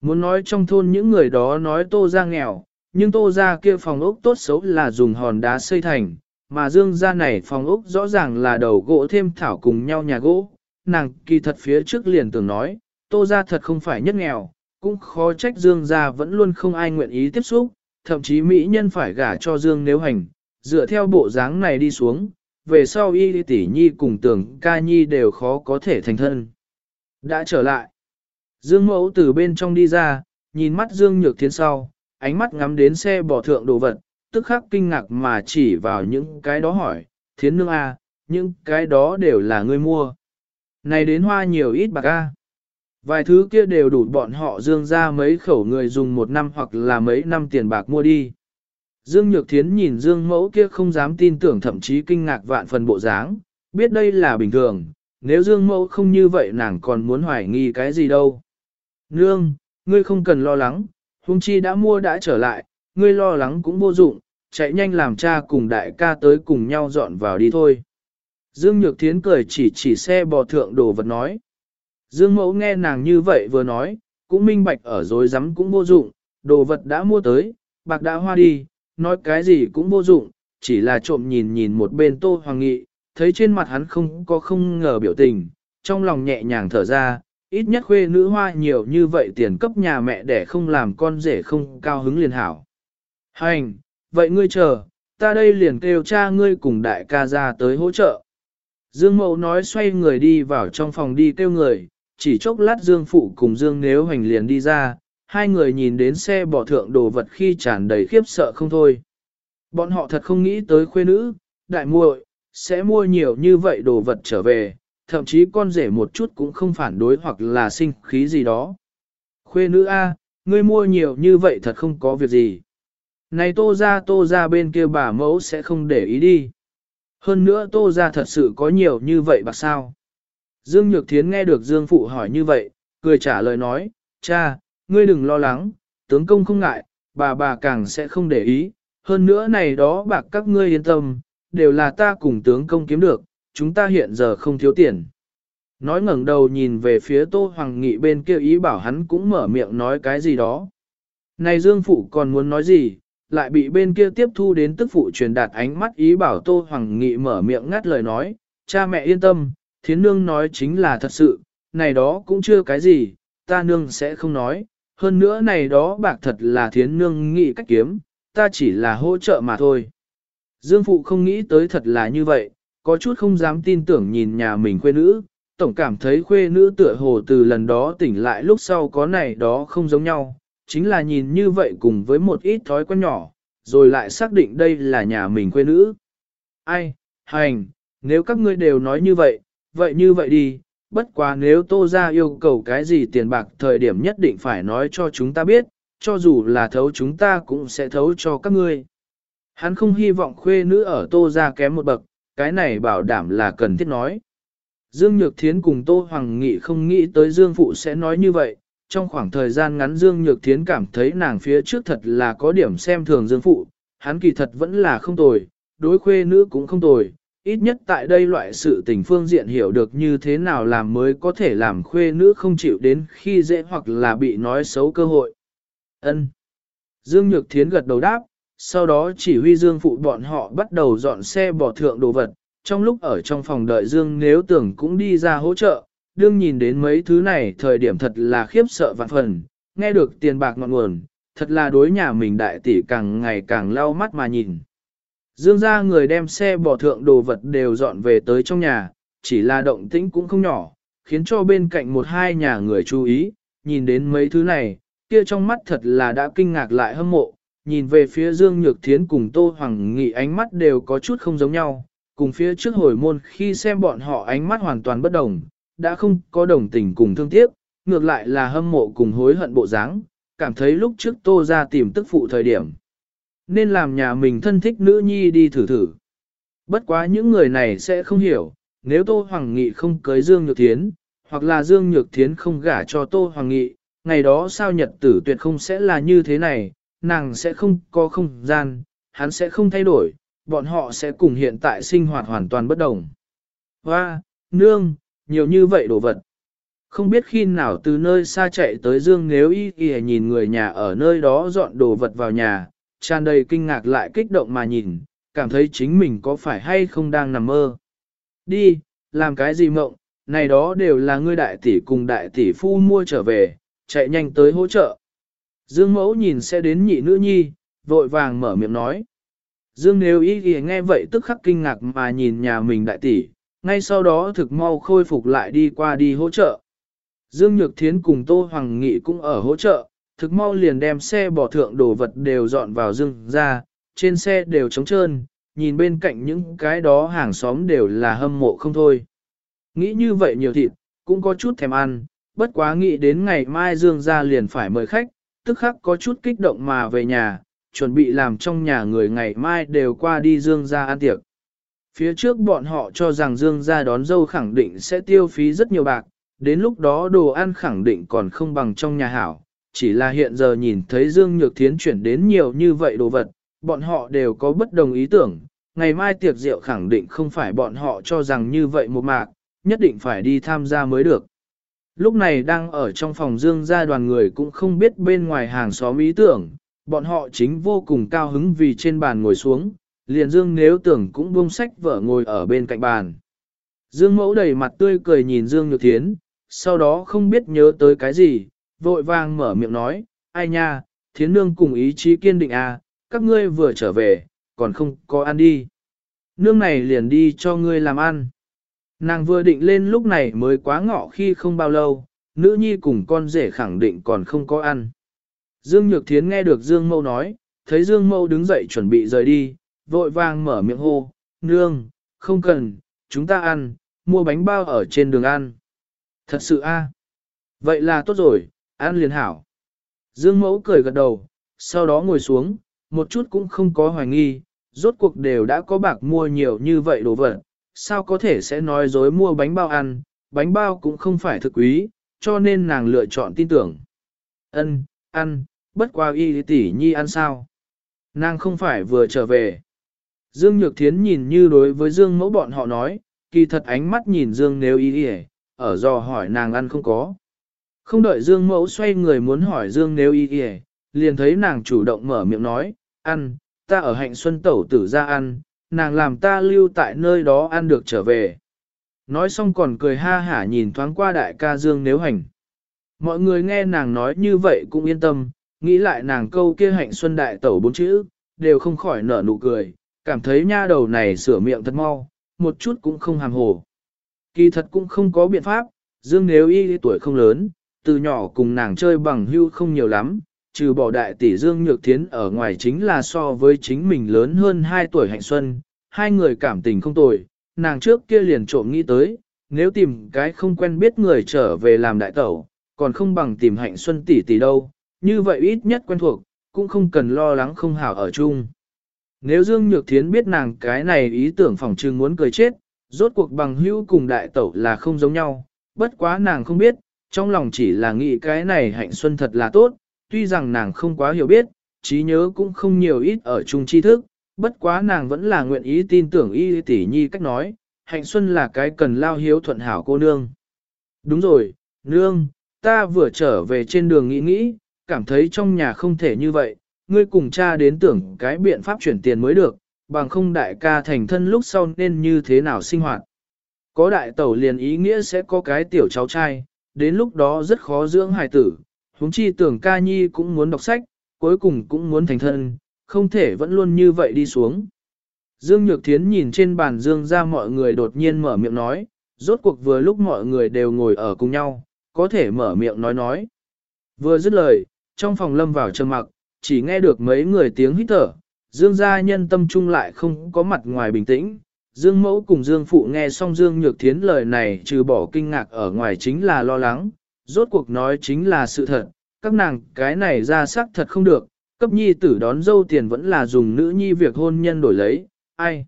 Speaker 1: Muốn nói trong thôn những người đó nói tô ra nghèo, nhưng tô ra kia phòng ốc tốt xấu là dùng hòn đá xây thành, mà dương ra này phòng ốc rõ ràng là đầu gỗ thêm thảo cùng nhau nhà gỗ. Nàng kỳ thật phía trước liền tưởng nói, tô ra thật không phải nhất nghèo, cũng khó trách dương ra vẫn luôn không ai nguyện ý tiếp xúc, thậm chí mỹ nhân phải gả cho dương nếu hành, dựa theo bộ dáng này đi xuống, về sau y tỷ nhi cùng tưởng ca nhi đều khó có thể thành thân. Đã trở lại. Dương mẫu từ bên trong đi ra, nhìn mắt Dương Nhược Thiến sau, ánh mắt ngắm đến xe bỏ thượng đồ vật, tức khắc kinh ngạc mà chỉ vào những cái đó hỏi, Thiến nương a, à, những cái đó đều là ngươi mua. Này đến hoa nhiều ít bạc a. Vài thứ kia đều đủ bọn họ dương ra mấy khẩu người dùng một năm hoặc là mấy năm tiền bạc mua đi. Dương Nhược Thiến nhìn Dương mẫu kia không dám tin tưởng thậm chí kinh ngạc vạn phần bộ dáng, biết đây là bình thường, nếu Dương mẫu không như vậy nàng còn muốn hoài nghi cái gì đâu. Nương, ngươi không cần lo lắng, Hung chi đã mua đã trở lại, ngươi lo lắng cũng vô dụng, chạy nhanh làm cha cùng đại ca tới cùng nhau dọn vào đi thôi. Dương Nhược Thiến cười chỉ chỉ xe bò thượng đồ vật nói. Dương Mẫu nghe nàng như vậy vừa nói, cũng minh bạch ở dối rắm cũng vô dụng, đồ vật đã mua tới, bạc đã hoa đi, nói cái gì cũng vô dụng, chỉ là trộm nhìn nhìn một bên Tô Hoàng Nghị, thấy trên mặt hắn không có không ngờ biểu tình, trong lòng nhẹ nhàng thở ra, ít nhất khuê nữ hoa nhiều như vậy tiền cấp nhà mẹ để không làm con rể không cao hứng liền hảo. Hành, vậy ngươi chờ, ta đây liền kêu cha ngươi cùng đại ca ra tới hỗ trợ. Dương Mậu nói xoay người đi vào trong phòng đi kêu người, chỉ chốc lát Dương Phụ cùng Dương Nếu Hành liền đi ra, hai người nhìn đến xe bỏ thượng đồ vật khi tràn đầy khiếp sợ không thôi. Bọn họ thật không nghĩ tới khuê nữ, đại muội sẽ mua nhiều như vậy đồ vật trở về, thậm chí con rể một chút cũng không phản đối hoặc là sinh khí gì đó. Khuê nữ A, ngươi mua nhiều như vậy thật không có việc gì. Này tô ra tô ra bên kia bà mẫu sẽ không để ý đi. Hơn nữa tô ra thật sự có nhiều như vậy bạc sao. Dương Nhược Thiến nghe được Dương Phụ hỏi như vậy, cười trả lời nói, cha, ngươi đừng lo lắng, tướng công không ngại, bà bà càng sẽ không để ý, hơn nữa này đó bạc các ngươi yên tâm, đều là ta cùng tướng công kiếm được, chúng ta hiện giờ không thiếu tiền. Nói ngẩng đầu nhìn về phía Tô Hoàng Nghị bên kia ý bảo hắn cũng mở miệng nói cái gì đó. Này Dương Phụ còn muốn nói gì, lại bị bên kia tiếp thu đến tức phụ truyền đạt ánh mắt ý bảo Tô Hoàng Nghị mở miệng ngắt lời nói, cha mẹ yên tâm, thiến nương nói chính là thật sự, này đó cũng chưa cái gì, ta nương sẽ không nói, hơn nữa này đó bạc thật là thiến nương nghị cách kiếm, ta chỉ là hỗ trợ mà thôi. Dương Phụ không nghĩ tới thật là như vậy, có chút không dám tin tưởng nhìn nhà mình khuê nữ, tổng cảm thấy khuê nữ tựa hồ từ lần đó tỉnh lại lúc sau có này đó không giống nhau, chính là nhìn như vậy cùng với một ít thói quen nhỏ, rồi lại xác định đây là nhà mình khuê nữ. Ai, hành, nếu các ngươi đều nói như vậy, vậy như vậy đi, bất quá nếu tô ra yêu cầu cái gì tiền bạc thời điểm nhất định phải nói cho chúng ta biết, cho dù là thấu chúng ta cũng sẽ thấu cho các ngươi. Hắn không hy vọng khuê nữ ở tô ra kém một bậc, cái này bảo đảm là cần thiết nói. Dương Nhược Thiến cùng Tô Hoàng Nghị không nghĩ tới Dương Phụ sẽ nói như vậy, trong khoảng thời gian ngắn Dương Nhược Thiến cảm thấy nàng phía trước thật là có điểm xem thường Dương Phụ, hắn kỳ thật vẫn là không tồi, đối khuê nữ cũng không tồi, ít nhất tại đây loại sự tình phương diện hiểu được như thế nào làm mới có thể làm khuê nữ không chịu đến khi dễ hoặc là bị nói xấu cơ hội. Ân. Dương Nhược Thiến gật đầu đáp, sau đó chỉ huy Dương phụ bọn họ bắt đầu dọn xe bỏ thượng đồ vật, trong lúc ở trong phòng đợi Dương nếu tưởng cũng đi ra hỗ trợ, đương nhìn đến mấy thứ này thời điểm thật là khiếp sợ vạn phần, nghe được tiền bạc ngọn nguồn, thật là đối nhà mình đại tỷ càng ngày càng lau mắt mà nhìn. Dương ra người đem xe bỏ thượng đồ vật đều dọn về tới trong nhà, chỉ là động tĩnh cũng không nhỏ, khiến cho bên cạnh một hai nhà người chú ý, nhìn đến mấy thứ này, kia trong mắt thật là đã kinh ngạc lại hâm mộ, nhìn về phía Dương Nhược Thiến cùng Tô Hoàng Nghị ánh mắt đều có chút không giống nhau, cùng phía trước hồi môn khi xem bọn họ ánh mắt hoàn toàn bất đồng, đã không có đồng tình cùng thương tiếc, ngược lại là hâm mộ cùng hối hận bộ dáng, cảm thấy lúc trước Tô ra tìm tức phụ thời điểm. Nên làm nhà mình thân thích nữ nhi đi thử thử. Bất quá những người này sẽ không hiểu, nếu Tô Hoàng Nghị không cưới Dương Nhược Thiến, hoặc là Dương Nhược Thiến không gả cho Tô Hoàng Nghị, ngày đó sao nhật tử tuyệt không sẽ là như thế này, nàng sẽ không có không gian, hắn sẽ không thay đổi, bọn họ sẽ cùng hiện tại sinh hoạt hoàn toàn bất đồng. Hoa, nương, nhiều như vậy đồ vật. Không biết khi nào từ nơi xa chạy tới Dương nếu y y nhìn người nhà ở nơi đó dọn đồ vật vào nhà, tràn đầy kinh ngạc lại kích động mà nhìn, cảm thấy chính mình có phải hay không đang nằm mơ. Đi, làm cái gì mộng, này đó đều là ngươi đại tỷ cùng đại tỷ phu mua trở về, chạy nhanh tới hỗ trợ. Dương mẫu nhìn sẽ đến nhị nữ nhi, vội vàng mở miệng nói. Dương nếu ý nghĩa nghe vậy tức khắc kinh ngạc mà nhìn nhà mình đại tỷ, ngay sau đó thực mau khôi phục lại đi qua đi hỗ trợ. Dương Nhược Thiến cùng Tô Hoàng Nghị cũng ở hỗ trợ, thực mau liền đem xe bỏ thượng đồ vật đều dọn vào dương ra, trên xe đều trống trơn, nhìn bên cạnh những cái đó hàng xóm đều là hâm mộ không thôi. Nghĩ như vậy nhiều thịt, cũng có chút thèm ăn, bất quá nghĩ đến ngày mai dương ra liền phải mời khách, tức khắc có chút kích động mà về nhà, chuẩn bị làm trong nhà người ngày mai đều qua đi dương ra ăn tiệc. Phía trước bọn họ cho rằng dương ra đón dâu khẳng định sẽ tiêu phí rất nhiều bạc, đến lúc đó đồ ăn khẳng định còn không bằng trong nhà hảo, chỉ là hiện giờ nhìn thấy Dương Nhược Thiến chuyển đến nhiều như vậy đồ vật, bọn họ đều có bất đồng ý tưởng, ngày mai tiệc rượu khẳng định không phải bọn họ cho rằng như vậy một mạc, nhất định phải đi tham gia mới được. Lúc này đang ở trong phòng Dương gia đoàn người cũng không biết bên ngoài hàng xóm ý tưởng, bọn họ chính vô cùng cao hứng vì trên bàn ngồi xuống, liền Dương nếu tưởng cũng buông sách vở ngồi ở bên cạnh bàn. Dương mẫu đầy mặt tươi cười nhìn Dương Nhược Thiến, sau đó không biết nhớ tới cái gì, vội vàng mở miệng nói, ai nha, thiến nương cùng ý chí kiên định à, các ngươi vừa trở về, còn không có ăn đi. Nương này liền đi cho ngươi làm ăn. Nàng vừa định lên lúc này mới quá ngọ khi không bao lâu, nữ nhi cùng con rể khẳng định còn không có ăn. Dương Nhược Thiến nghe được Dương Mâu nói, thấy Dương Mâu đứng dậy chuẩn bị rời đi, vội vàng mở miệng hô, nương, không cần, chúng ta ăn, mua bánh bao ở trên đường ăn. Thật sự a Vậy là tốt rồi, ăn liền hảo. Dương mẫu cười gật đầu, sau đó ngồi xuống, một chút cũng không có hoài nghi, rốt cuộc đều đã có bạc mua nhiều như vậy đồ vật, sao có thể sẽ nói dối mua bánh bao ăn, bánh bao cũng không phải thực quý, cho nên nàng lựa chọn tin tưởng. Ân, ăn, bất qua y tỷ nhi ăn sao? Nàng không phải vừa trở về. Dương Nhược Thiến nhìn như đối với Dương mẫu bọn họ nói, kỳ thật ánh mắt nhìn Dương nếu y ở dò hỏi nàng ăn không có. Không đợi Dương mẫu xoay người muốn hỏi Dương nếu y y, liền thấy nàng chủ động mở miệng nói, ăn, ta ở hạnh xuân tẩu tử ra ăn, nàng làm ta lưu tại nơi đó ăn được trở về. Nói xong còn cười ha hả nhìn thoáng qua đại ca Dương nếu hành. Mọi người nghe nàng nói như vậy cũng yên tâm, nghĩ lại nàng câu kia hạnh xuân đại tẩu bốn chữ, đều không khỏi nở nụ cười, cảm thấy nha đầu này sửa miệng thật mau, một chút cũng không hàm hồ. Kỳ thật cũng không có biện pháp, Dương nếu y tuổi không lớn, từ nhỏ cùng nàng chơi bằng hưu không nhiều lắm, trừ bỏ đại tỷ Dương Nhược Thiến ở ngoài chính là so với chính mình lớn hơn 2 tuổi hạnh xuân, hai người cảm tình không tồi, nàng trước kia liền trộm nghĩ tới, nếu tìm cái không quen biết người trở về làm đại tẩu, còn không bằng tìm hạnh xuân tỷ tỷ đâu, như vậy ít nhất quen thuộc, cũng không cần lo lắng không hảo ở chung. Nếu Dương Nhược Thiến biết nàng cái này ý tưởng phòng trưng muốn cười chết, rốt cuộc bằng hữu cùng đại tẩu là không giống nhau, bất quá nàng không biết, trong lòng chỉ là nghĩ cái này hạnh xuân thật là tốt, tuy rằng nàng không quá hiểu biết, trí nhớ cũng không nhiều ít ở chung tri thức, bất quá nàng vẫn là nguyện ý tin tưởng y tỷ nhi cách nói, hạnh xuân là cái cần lao hiếu thuận hảo cô nương. Đúng rồi, nương, ta vừa trở về trên đường nghĩ nghĩ, cảm thấy trong nhà không thể như vậy, ngươi cùng cha đến tưởng cái biện pháp chuyển tiền mới được, bằng không đại ca thành thân lúc sau nên như thế nào sinh hoạt. Có đại tẩu liền ý nghĩa sẽ có cái tiểu cháu trai, đến lúc đó rất khó dưỡng hài tử, huống chi tưởng ca nhi cũng muốn đọc sách, cuối cùng cũng muốn thành thân, không thể vẫn luôn như vậy đi xuống. Dương Nhược Thiến nhìn trên bàn Dương ra mọi người đột nhiên mở miệng nói, rốt cuộc vừa lúc mọi người đều ngồi ở cùng nhau, có thể mở miệng nói nói. Vừa dứt lời, trong phòng lâm vào trầm mặc, chỉ nghe được mấy người tiếng hít thở, Dương gia nhân tâm trung lại không có mặt ngoài bình tĩnh, Dương mẫu cùng Dương phụ nghe xong Dương nhược thiến lời này trừ bỏ kinh ngạc ở ngoài chính là lo lắng, rốt cuộc nói chính là sự thật, các nàng cái này ra sắc thật không được, cấp nhi tử đón dâu tiền vẫn là dùng nữ nhi việc hôn nhân đổi lấy, ai.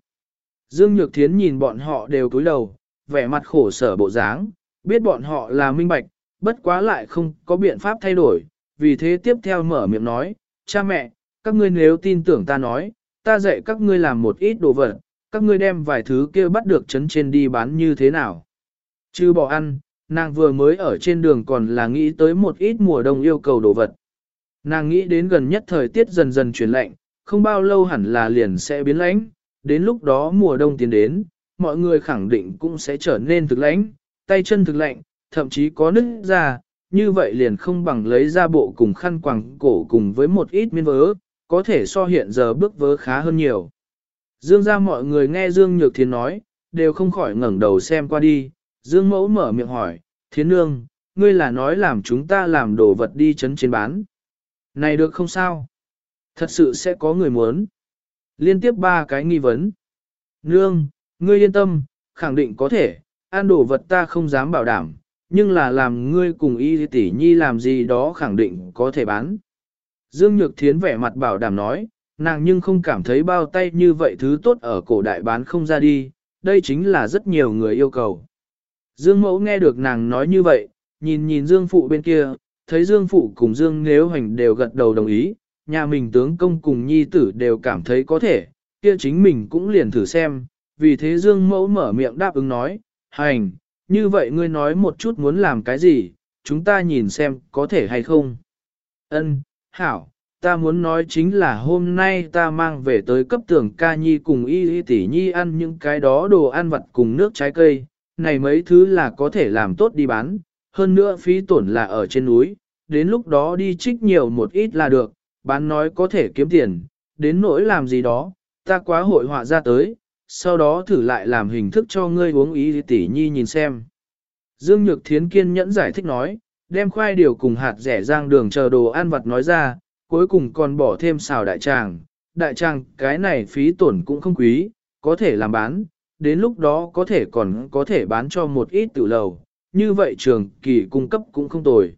Speaker 1: Dương Nhược Thiến nhìn bọn họ đều cúi đầu, vẻ mặt khổ sở bộ dáng, biết bọn họ là minh bạch, bất quá lại không có biện pháp thay đổi, vì thế tiếp theo mở miệng nói, cha mẹ, các ngươi nếu tin tưởng ta nói, ta dạy các ngươi làm một ít đồ vật, các ngươi đem vài thứ kia bắt được chấn trên đi bán như thế nào. Chứ bỏ ăn, nàng vừa mới ở trên đường còn là nghĩ tới một ít mùa đông yêu cầu đồ vật. Nàng nghĩ đến gần nhất thời tiết dần dần chuyển lạnh, không bao lâu hẳn là liền sẽ biến lãnh, đến lúc đó mùa đông tiến đến, mọi người khẳng định cũng sẽ trở nên thực lãnh, tay chân thực lạnh, thậm chí có nứt ra, như vậy liền không bằng lấy ra bộ cùng khăn quàng cổ cùng với một ít miên vớ, có thể so hiện giờ bước vớ khá hơn nhiều. Dương ra mọi người nghe Dương Nhược Thiên nói, đều không khỏi ngẩng đầu xem qua đi, Dương Mẫu mở miệng hỏi, Thiến Nương, ngươi là nói làm chúng ta làm đồ vật đi chấn trên bán. Này được không sao? Thật sự sẽ có người muốn. Liên tiếp ba cái nghi vấn. Nương, ngươi yên tâm, khẳng định có thể, ăn đồ vật ta không dám bảo đảm, nhưng là làm ngươi cùng y tỷ nhi làm gì đó khẳng định có thể bán. Dương Nhược Thiến vẻ mặt bảo đảm nói, nàng nhưng không cảm thấy bao tay như vậy thứ tốt ở cổ đại bán không ra đi, đây chính là rất nhiều người yêu cầu. Dương Mẫu nghe được nàng nói như vậy, nhìn nhìn Dương Phụ bên kia, thấy Dương Phụ cùng Dương Nếu Hành đều gật đầu đồng ý, nhà mình tướng công cùng nhi tử đều cảm thấy có thể, kia chính mình cũng liền thử xem, vì thế Dương Mẫu mở miệng đáp ứng nói, hành, như vậy ngươi nói một chút muốn làm cái gì, chúng ta nhìn xem có thể hay không. Ân, hảo, ta muốn nói chính là hôm nay ta mang về tới cấp tưởng ca nhi cùng y y tỷ nhi ăn những cái đó đồ ăn vặt cùng nước trái cây, này mấy thứ là có thể làm tốt đi bán, hơn nữa phí tổn là ở trên núi, đến lúc đó đi trích nhiều một ít là được, bán nói có thể kiếm tiền, đến nỗi làm gì đó, ta quá hội họa ra tới, sau đó thử lại làm hình thức cho ngươi uống ý tỷ nhi nhìn xem. Dương Nhược Thiến kiên nhẫn giải thích nói, đem khoai điều cùng hạt rẻ rang đường chờ đồ ăn vặt nói ra, cuối cùng còn bỏ thêm xào đại tràng. Đại tràng cái này phí tổn cũng không quý, có thể làm bán, đến lúc đó có thể còn có thể bán cho một ít tự lầu, như vậy trường kỳ cung cấp cũng không tồi.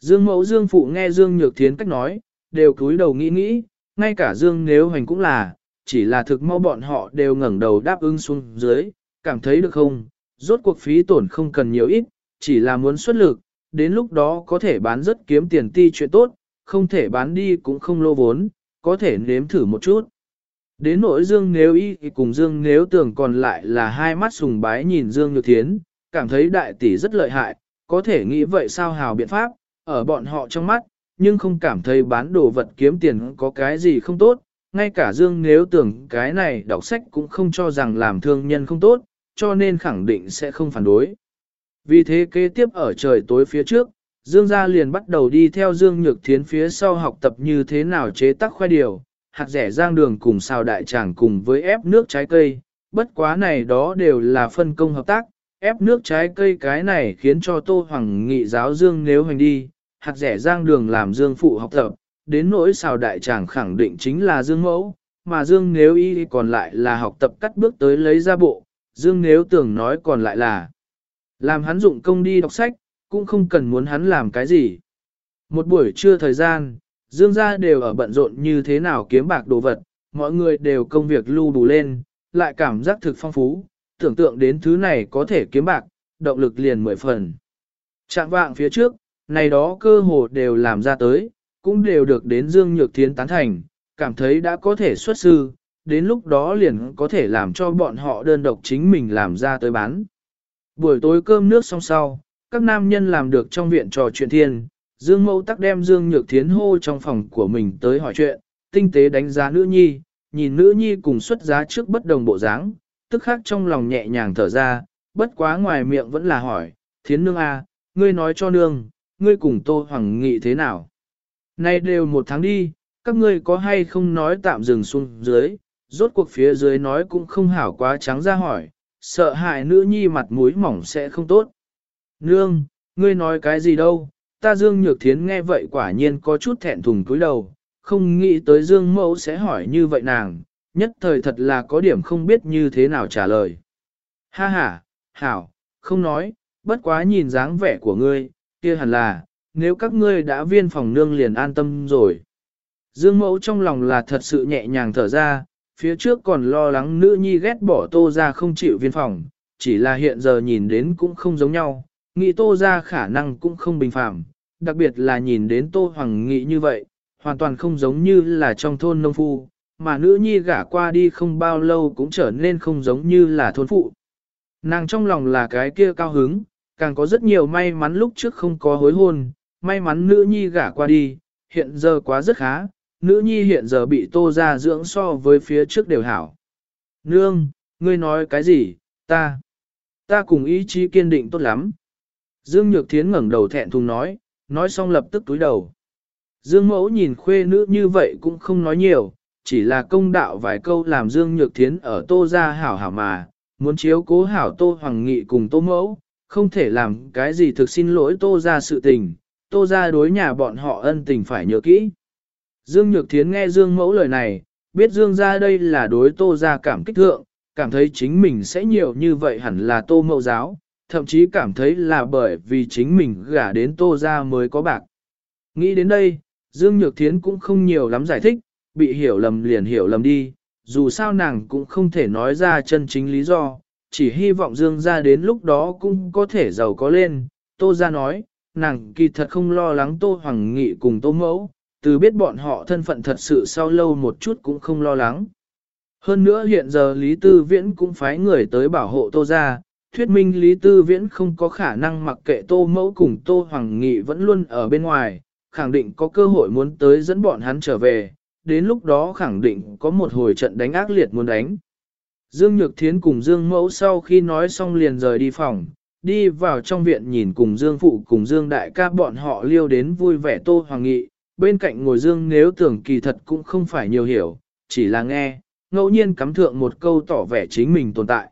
Speaker 1: Dương mẫu Dương phụ nghe Dương Nhược Thiến cách nói, đều cúi đầu nghĩ nghĩ, ngay cả Dương nếu hành cũng là, chỉ là thực mau bọn họ đều ngẩng đầu đáp ứng xuống dưới, cảm thấy được không, rốt cuộc phí tổn không cần nhiều ít, chỉ là muốn xuất lực, đến lúc đó có thể bán rất kiếm tiền ti chuyện tốt, không thể bán đi cũng không lô vốn, có thể nếm thử một chút. Đến nỗi Dương Nếu Y cùng Dương Nếu tưởng còn lại là hai mắt sùng bái nhìn Dương Nhược Thiến, cảm thấy đại tỷ rất lợi hại, có thể nghĩ vậy sao hào biện pháp, ở bọn họ trong mắt, nhưng không cảm thấy bán đồ vật kiếm tiền có cái gì không tốt, ngay cả Dương nếu tưởng cái này đọc sách cũng không cho rằng làm thương nhân không tốt, cho nên khẳng định sẽ không phản đối. Vì thế kế tiếp ở trời tối phía trước, Dương gia liền bắt đầu đi theo Dương Nhược Thiến phía sau học tập như thế nào chế tác khoai điều, hạt rẻ giang đường cùng xào đại tràng cùng với ép nước trái cây, bất quá này đó đều là phân công hợp tác, ép nước trái cây cái này khiến cho Tô Hoàng nghị giáo Dương nếu hành đi, hạt rẻ giang đường làm Dương phụ học tập, đến nỗi xào đại tràng khẳng định chính là Dương mẫu, mà Dương nếu y còn lại là học tập cắt bước tới lấy ra bộ, Dương nếu tưởng nói còn lại là làm hắn dụng công đi đọc sách, cũng không cần muốn hắn làm cái gì. Một buổi trưa thời gian, Dương gia đều ở bận rộn như thế nào kiếm bạc đồ vật, mọi người đều công việc lưu đủ lên, lại cảm giác thực phong phú, tưởng tượng đến thứ này có thể kiếm bạc, động lực liền mười phần. Trạng vạng phía trước, này đó cơ hồ đều làm ra tới, cũng đều được đến Dương Nhược Thiến tán thành, cảm thấy đã có thể xuất sư, đến lúc đó liền có thể làm cho bọn họ đơn độc chính mình làm ra tới bán. Buổi tối cơm nước xong sau, các nam nhân làm được trong viện trò chuyện thiên, Dương Mẫu tắc đem Dương Nhược Thiến hô trong phòng của mình tới hỏi chuyện, tinh tế đánh giá nữ nhi, nhìn nữ nhi cùng xuất giá trước bất đồng bộ dáng, tức khác trong lòng nhẹ nhàng thở ra, bất quá ngoài miệng vẫn là hỏi, Thiến nương a, à, ngươi nói cho nương, ngươi cùng Tô Hoàng Nghị thế nào? Nay đều một tháng đi, các ngươi có hay không nói tạm dừng xuống dưới, rốt cuộc phía dưới nói cũng không hảo quá trắng ra hỏi, sợ hại nữ nhi mặt mũi mỏng sẽ không tốt. Nương, ngươi nói cái gì đâu, ta Dương Nhược Thiến nghe vậy quả nhiên có chút thẹn thùng cúi đầu, không nghĩ tới Dương Mẫu sẽ hỏi như vậy nàng, nhất thời thật là có điểm không biết như thế nào trả lời. Ha ha, hảo, không nói, bất quá nhìn dáng vẻ của ngươi, kia hẳn là, nếu các ngươi đã viên phòng nương liền an tâm rồi. Dương mẫu trong lòng là thật sự nhẹ nhàng thở ra, phía trước còn lo lắng nữ nhi ghét bỏ tô ra không chịu viên phòng, chỉ là hiện giờ nhìn đến cũng không giống nhau, nghĩ tô ra khả năng cũng không bình phạm, đặc biệt là nhìn đến tô hoàng nghị như vậy, hoàn toàn không giống như là trong thôn nông phu, mà nữ nhi gả qua đi không bao lâu cũng trở nên không giống như là thôn phụ. Nàng trong lòng là cái kia cao hứng, càng có rất nhiều may mắn lúc trước không có hối hôn, may mắn nữ nhi gả qua đi, hiện giờ quá rất khá, nữ nhi hiện giờ bị tô ra dưỡng so với phía trước đều hảo. Nương, ngươi nói cái gì, ta, ta cùng ý chí kiên định tốt lắm. Dương Nhược Thiến ngẩng đầu thẹn thùng nói, nói xong lập tức túi đầu. Dương Mẫu nhìn khuê nữ như vậy cũng không nói nhiều, chỉ là công đạo vài câu làm Dương Nhược Thiến ở tô ra hảo hảo mà, muốn chiếu cố hảo tô hoàng nghị cùng tô mẫu, không thể làm cái gì thực xin lỗi tô ra sự tình, tô ra đối nhà bọn họ ân tình phải nhớ kỹ. Dương Nhược Thiến nghe Dương Mẫu lời này, biết Dương ra đây là đối tô ra cảm kích thượng, cảm thấy chính mình sẽ nhiều như vậy hẳn là tô mẫu giáo, thậm chí cảm thấy là bởi vì chính mình gả đến tô ra mới có bạc. Nghĩ đến đây, Dương Nhược Thiến cũng không nhiều lắm giải thích, bị hiểu lầm liền hiểu lầm đi, dù sao nàng cũng không thể nói ra chân chính lý do, chỉ hy vọng Dương ra đến lúc đó cũng có thể giàu có lên. Tô ra nói, nàng kỳ thật không lo lắng Tô Hoàng Nghị cùng Tô Mẫu, từ biết bọn họ thân phận thật sự sau lâu một chút cũng không lo lắng. Hơn nữa hiện giờ Lý Tư Viễn cũng phái người tới bảo hộ Tô ra, thuyết minh Lý Tư Viễn không có khả năng mặc kệ Tô Mẫu cùng Tô Hoàng Nghị vẫn luôn ở bên ngoài, khẳng định có cơ hội muốn tới dẫn bọn hắn trở về, đến lúc đó khẳng định có một hồi trận đánh ác liệt muốn đánh. Dương Nhược Thiến cùng Dương Mẫu sau khi nói xong liền rời đi phòng, đi vào trong viện nhìn cùng Dương Phụ cùng Dương Đại ca bọn họ liêu đến vui vẻ Tô Hoàng Nghị, bên cạnh ngồi Dương nếu tưởng kỳ thật cũng không phải nhiều hiểu, chỉ là nghe, ngẫu nhiên cắm thượng một câu tỏ vẻ chính mình tồn tại.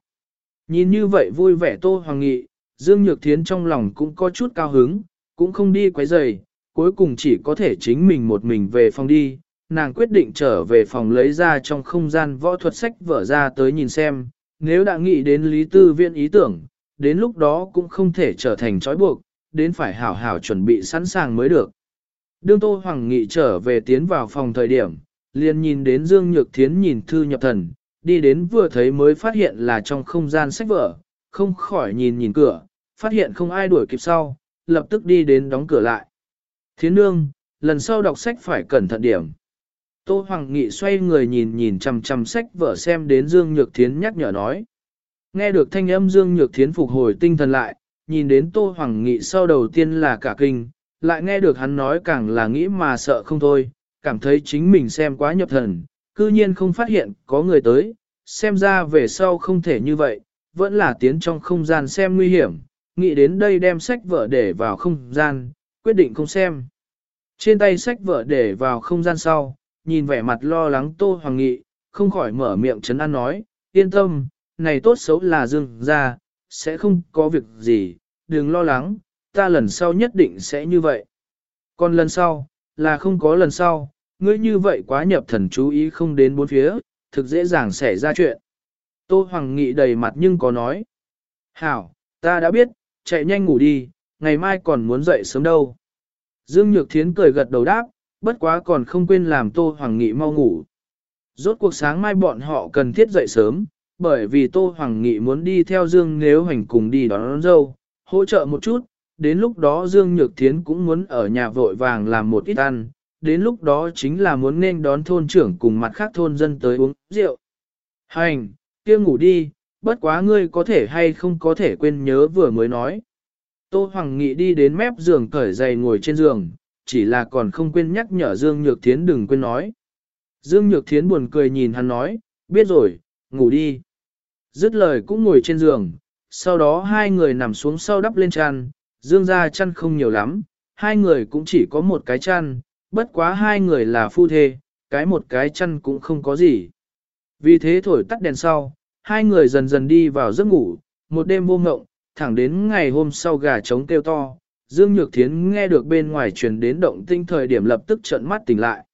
Speaker 1: Nhìn như vậy vui vẻ Tô Hoàng Nghị, Dương Nhược Thiến trong lòng cũng có chút cao hứng, cũng không đi quấy rầy, cuối cùng chỉ có thể chính mình một mình về phòng đi. Nàng quyết định trở về phòng lấy ra trong không gian võ thuật sách vở ra tới nhìn xem, nếu đã nghĩ đến Lý Tư Viện ý tưởng, đến lúc đó cũng không thể trở thành trói buộc, đến phải hảo hảo chuẩn bị sẵn sàng mới được. Đương Tô Hoàng Nghị trở về tiến vào phòng thời điểm, liền nhìn đến Dương Nhược Thiến nhìn thư nhập thần, đi đến vừa thấy mới phát hiện là trong không gian sách vở, không khỏi nhìn nhìn cửa, phát hiện không ai đuổi kịp sau, lập tức đi đến đóng cửa lại. Thiến nương, lần sau đọc sách phải cẩn thận điểm. Tô Hoàng Nghị xoay người nhìn nhìn chằm chằm sách vở xem đến Dương Nhược Thiến nhắc nhở nói. Nghe được thanh âm Dương Nhược Thiến phục hồi tinh thần lại, nhìn đến Tô Hoàng Nghị sau đầu tiên là cả kinh, lại nghe được hắn nói càng là nghĩ mà sợ không thôi, cảm thấy chính mình xem quá nhập thần, cư nhiên không phát hiện có người tới, xem ra về sau không thể như vậy, vẫn là tiến trong không gian xem nguy hiểm, nghĩ đến đây đem sách vở để vào không gian, quyết định không xem. Trên tay sách vở để vào không gian sau, nhìn vẻ mặt lo lắng Tô Hoàng Nghị, không khỏi mở miệng chấn an nói, yên tâm, này tốt xấu là dương ra, sẽ không có việc gì, đừng lo lắng, ta lần sau nhất định sẽ như vậy. Còn lần sau, là không có lần sau, ngươi như vậy quá nhập thần chú ý không đến bốn phía, thực dễ dàng xảy ra chuyện. Tô Hoàng Nghị đầy mặt nhưng có nói. Hảo, ta đã biết, chạy nhanh ngủ đi, ngày mai còn muốn dậy sớm đâu. Dương Nhược Thiến cười gật đầu đáp, bất quá còn không quên làm Tô Hoàng Nghị mau ngủ. Rốt cuộc sáng mai bọn họ cần thiết dậy sớm, bởi vì Tô Hoàng Nghị muốn đi theo Dương Nếu Hành cùng đi đón, đón dâu, hỗ trợ một chút, đến lúc đó Dương Nhược Thiến cũng muốn ở nhà vội vàng làm một ít ăn, đến lúc đó chính là muốn nên đón thôn trưởng cùng mặt khác thôn dân tới uống rượu. Hành, kia ngủ đi, bất quá ngươi có thể hay không có thể quên nhớ vừa mới nói. Tô Hoàng Nghị đi đến mép giường cởi giày ngồi trên giường, chỉ là còn không quên nhắc nhở Dương Nhược Thiến đừng quên nói. Dương Nhược Thiến buồn cười nhìn hắn nói, biết rồi, ngủ đi. Dứt lời cũng ngồi trên giường, sau đó hai người nằm xuống sau đắp lên chăn, Dương ra chăn không nhiều lắm, hai người cũng chỉ có một cái chăn, bất quá hai người là phu thê, cái một cái chăn cũng không có gì. Vì thế thổi tắt đèn sau, hai người dần dần đi vào giấc ngủ, một đêm vô ngộng, thẳng đến ngày hôm sau gà trống kêu to, Dương Nhược Thiến nghe được bên ngoài truyền đến động tinh thời điểm lập tức trợn mắt tỉnh lại.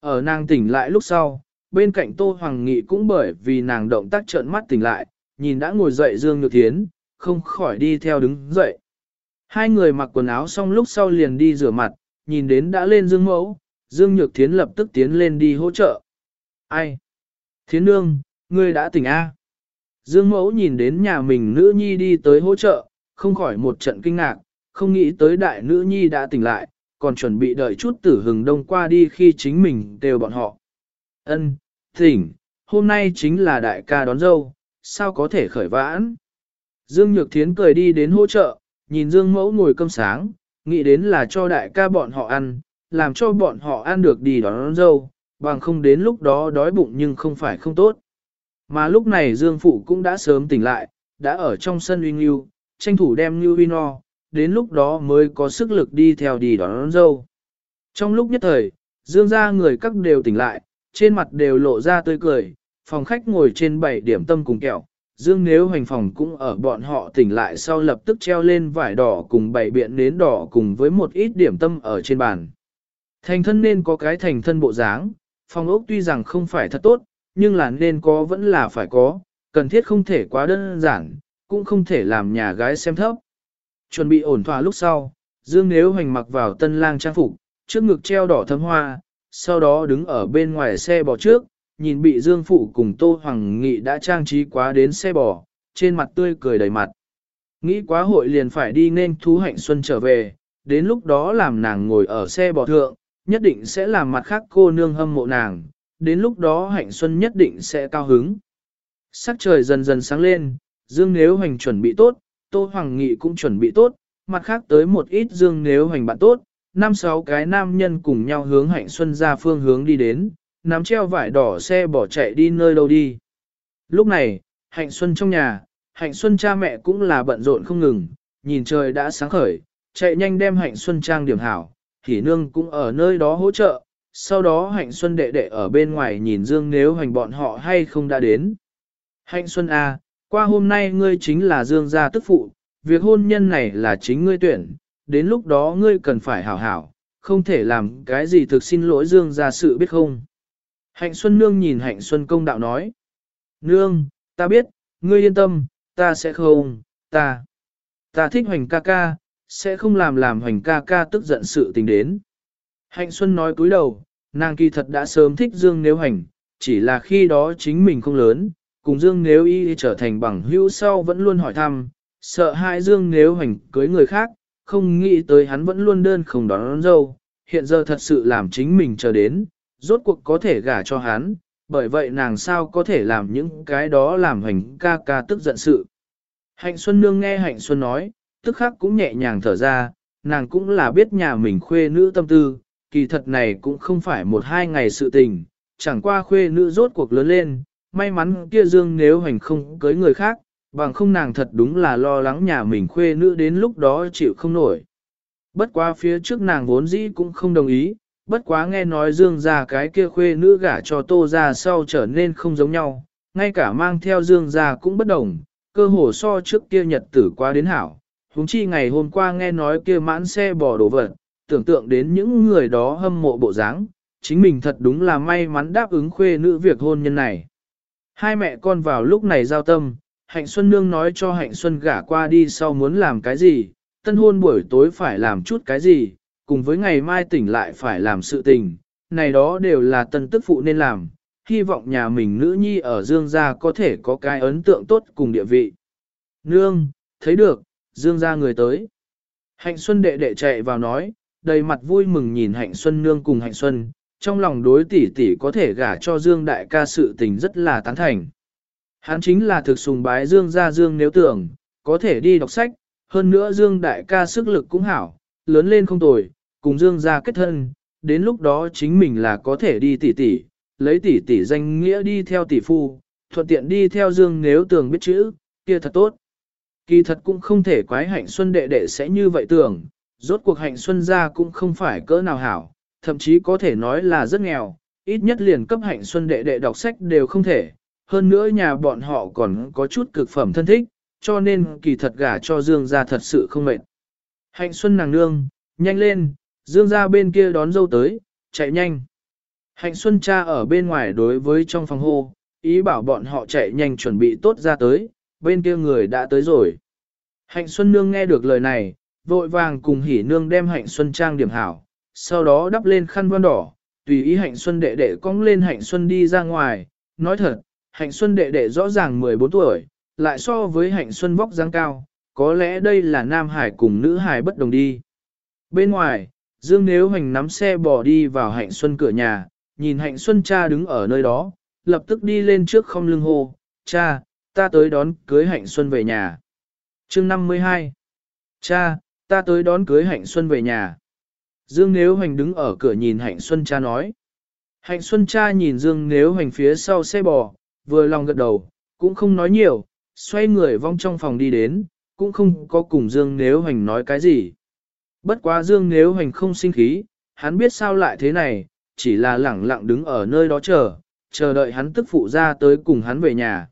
Speaker 1: Ở nàng tỉnh lại lúc sau, bên cạnh Tô Hoàng Nghị cũng bởi vì nàng động tác trợn mắt tỉnh lại, nhìn đã ngồi dậy Dương Nhược Thiến, không khỏi đi theo đứng dậy. Hai người mặc quần áo xong lúc sau liền đi rửa mặt, nhìn đến đã lên Dương Mẫu, Dương Nhược Thiến lập tức tiến lên đi hỗ trợ. Ai? Thiến nương, ngươi đã tỉnh A. Dương mẫu nhìn đến nhà mình nữ nhi đi tới hỗ trợ, không khỏi một trận kinh ngạc, không nghĩ tới đại nữ nhi đã tỉnh lại, còn chuẩn bị đợi chút tử hừng đông qua đi khi chính mình đều bọn họ. Ân, tỉnh, hôm nay chính là đại ca đón dâu, sao có thể khởi vãn? Dương Nhược Thiến cười đi đến hỗ trợ, nhìn Dương Mẫu ngồi cơm sáng, nghĩ đến là cho đại ca bọn họ ăn, làm cho bọn họ ăn được đi đón, đón dâu, bằng không đến lúc đó đói bụng nhưng không phải không tốt. Mà lúc này Dương Phụ cũng đã sớm tỉnh lại, đã ở trong sân uy nghiêu, tranh thủ đem như uy no, đến lúc đó mới có sức lực đi theo đi đón, đón dâu. Trong lúc nhất thời, Dương ra người các đều tỉnh lại, trên mặt đều lộ ra tươi cười, phòng khách ngồi trên bảy điểm tâm cùng kẹo. Dương nếu hoành phòng cũng ở bọn họ tỉnh lại sau lập tức treo lên vải đỏ cùng bảy biện nến đỏ cùng với một ít điểm tâm ở trên bàn. Thành thân nên có cái thành thân bộ dáng, phòng ốc tuy rằng không phải thật tốt, nhưng là nên có vẫn là phải có, cần thiết không thể quá đơn giản, cũng không thể làm nhà gái xem thấp. Chuẩn bị ổn thỏa lúc sau, Dương Nếu Hoành mặc vào tân lang trang phục, trước ngực treo đỏ thấm hoa, sau đó đứng ở bên ngoài xe bò trước, nhìn bị Dương Phụ cùng Tô Hoàng Nghị đã trang trí quá đến xe bò, trên mặt tươi cười đầy mặt. Nghĩ quá hội liền phải đi nên thú hạnh xuân trở về, đến lúc đó làm nàng ngồi ở xe bò thượng, nhất định sẽ làm mặt khác cô nương hâm mộ nàng, đến lúc đó hạnh xuân nhất định sẽ cao hứng. Sắc trời dần dần sáng lên, Dương Nếu Hoành chuẩn bị tốt, Tô Hoàng Nghị cũng chuẩn bị tốt, mặt khác tới một ít Dương Nếu Hoành bạn tốt, năm sáu cái nam nhân cùng nhau hướng hạnh xuân ra phương hướng đi đến, nắm treo vải đỏ xe bỏ chạy đi nơi đâu đi. Lúc này, hạnh xuân trong nhà, hạnh xuân cha mẹ cũng là bận rộn không ngừng, nhìn trời đã sáng khởi, chạy nhanh đem hạnh xuân trang điểm hảo, hỉ nương cũng ở nơi đó hỗ trợ, sau đó hạnh xuân đệ đệ ở bên ngoài nhìn dương nếu hành bọn họ hay không đã đến. Hạnh xuân A, à, qua hôm nay ngươi chính là dương gia tức phụ, việc hôn nhân này là chính ngươi tuyển, đến lúc đó ngươi cần phải hảo hảo, không thể làm cái gì thực xin lỗi dương gia sự biết không. Hạnh xuân nương nhìn hạnh xuân công đạo nói. Nương, ta biết, ngươi yên tâm, ta sẽ không, ta, ta thích hoành ca ca, sẽ không làm làm hoành ca ca tức giận sự tình đến. Hạnh Xuân nói cúi đầu, nàng kỳ thật đã sớm thích Dương Nếu Hành, chỉ là khi đó chính mình không lớn, cùng Dương Nếu Y trở thành bằng hữu sau vẫn luôn hỏi thăm, sợ hai Dương Nếu Hành cưới người khác, không nghĩ tới hắn vẫn luôn đơn không đón, đón dâu, hiện giờ thật sự làm chính mình chờ đến, rốt cuộc có thể gả cho hắn, bởi vậy nàng sao có thể làm những cái đó làm hành ca ca tức giận sự. Hạnh Xuân Nương nghe Hạnh Xuân nói, tức khắc cũng nhẹ nhàng thở ra, nàng cũng là biết nhà mình khuê nữ tâm tư, kỳ thật này cũng không phải một hai ngày sự tình, chẳng qua khuê nữ rốt cuộc lớn lên, may mắn kia dương nếu hành không cưới người khác, bằng không nàng thật đúng là lo lắng nhà mình khuê nữ đến lúc đó chịu không nổi. Bất quá phía trước nàng vốn dĩ cũng không đồng ý, bất quá nghe nói dương gia cái kia khuê nữ gả cho tô gia sau trở nên không giống nhau, ngay cả mang theo dương gia cũng bất đồng, cơ hồ so trước kia nhật tử qua đến hảo, Húng chi ngày hôm qua nghe nói kia mãn xe bò đổ vật, tưởng tượng đến những người đó hâm mộ bộ dáng, chính mình thật đúng là may mắn đáp ứng khuê nữ việc hôn nhân này. Hai mẹ con vào lúc này giao tâm, Hạnh Xuân Nương nói cho Hạnh Xuân gả qua đi sau muốn làm cái gì, tân hôn buổi tối phải làm chút cái gì, cùng với ngày mai tỉnh lại phải làm sự tình, này đó đều là tân tức phụ nên làm, hy vọng nhà mình nữ nhi ở Dương gia có thể có cái ấn tượng tốt cùng địa vị. Nương, thấy được, Dương gia người tới. Hạnh Xuân đệ đệ chạy vào nói, đầy mặt vui mừng nhìn Hạnh Xuân nương cùng Hạnh Xuân, trong lòng đối tỷ tỷ có thể gả cho Dương đại ca sự tình rất là tán thành. Hắn chính là thực sùng bái Dương gia Dương nếu tưởng, có thể đi đọc sách, hơn nữa Dương đại ca sức lực cũng hảo, lớn lên không tồi, cùng Dương gia kết thân, đến lúc đó chính mình là có thể đi tỷ tỷ, lấy tỷ tỷ danh nghĩa đi theo tỷ phu, thuận tiện đi theo Dương nếu tưởng biết chữ, kia thật tốt. Kỳ thật cũng không thể quái hạnh xuân đệ đệ sẽ như vậy tưởng, rốt cuộc hạnh xuân gia cũng không phải cỡ nào hảo, thậm chí có thể nói là rất nghèo, ít nhất liền cấp hạnh xuân đệ đệ đọc sách đều không thể, hơn nữa nhà bọn họ còn có chút cực phẩm thân thích, cho nên kỳ thật gả cho Dương gia thật sự không mệt. Hạnh xuân nàng nương, nhanh lên, Dương ra bên kia đón dâu tới, chạy nhanh. Hạnh xuân cha ở bên ngoài đối với trong phòng hô, ý bảo bọn họ chạy nhanh chuẩn bị tốt ra tới, bên kia người đã tới rồi. Hạnh xuân nương nghe được lời này, vội vàng cùng hỉ nương đem hạnh xuân trang điểm hảo, sau đó đắp lên khăn voan đỏ, tùy ý hạnh xuân đệ đệ cong lên hạnh xuân đi ra ngoài, nói thật, hạnh xuân đệ đệ rõ ràng 14 tuổi, lại so với hạnh xuân vóc dáng cao, có lẽ đây là nam hải cùng nữ hải bất đồng đi. Bên ngoài, Dương Nếu Hoành nắm xe bỏ đi vào hạnh xuân cửa nhà, nhìn hạnh xuân cha đứng ở nơi đó, lập tức đi lên trước không lưng hô, cha, ta tới đón cưới hạnh xuân về nhà. chương 52 Cha, ta tới đón cưới hạnh xuân về nhà. Dương Nếu Hoành đứng ở cửa nhìn hạnh xuân cha nói. Hạnh xuân cha nhìn Dương Nếu Hoành phía sau xe bò, vừa lòng gật đầu, cũng không nói nhiều, xoay người vong trong phòng đi đến, cũng không có cùng Dương Nếu Hoành nói cái gì. Bất quá Dương Nếu Hoành không sinh khí, hắn biết sao lại thế này, chỉ là lẳng lặng đứng ở nơi đó chờ, chờ đợi hắn tức phụ ra tới cùng hắn về nhà.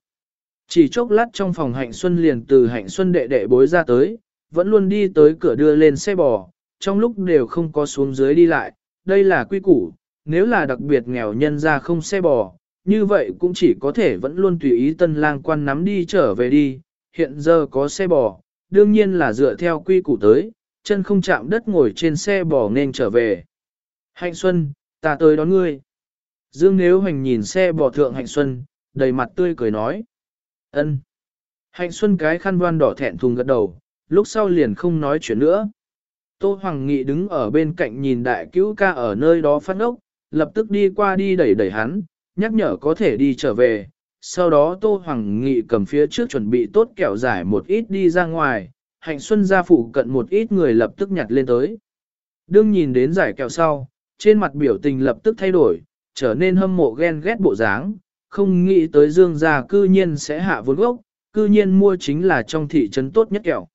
Speaker 1: Chỉ chốc lát trong phòng hạnh xuân liền từ hạnh xuân đệ đệ bối ra tới, vẫn luôn đi tới cửa đưa lên xe bò, trong lúc đều không có xuống dưới đi lại, đây là quy củ, nếu là đặc biệt nghèo nhân ra không xe bò, như vậy cũng chỉ có thể vẫn luôn tùy ý tân lang quan nắm đi trở về đi, hiện giờ có xe bò, đương nhiên là dựa theo quy củ tới, chân không chạm đất ngồi trên xe bò nên trở về. Hạnh Xuân, ta tới đón ngươi. Dương Nếu Hoành nhìn xe bò thượng Hạnh Xuân, đầy mặt tươi cười nói. ân. Hạnh Xuân cái khăn đoan đỏ thẹn thùng gật đầu, lúc sau liền không nói chuyện nữa. Tô Hoàng Nghị đứng ở bên cạnh nhìn đại cứu ca ở nơi đó phát ốc, lập tức đi qua đi đẩy đẩy hắn, nhắc nhở có thể đi trở về. Sau đó Tô Hoàng Nghị cầm phía trước chuẩn bị tốt kẹo giải một ít đi ra ngoài, hạnh xuân gia phụ cận một ít người lập tức nhặt lên tới. Đương nhìn đến giải kẹo sau, trên mặt biểu tình lập tức thay đổi, trở nên hâm mộ ghen ghét bộ dáng, không nghĩ tới dương gia cư nhiên sẽ hạ vốn gốc, cư nhiên mua chính là trong thị trấn tốt nhất kẹo.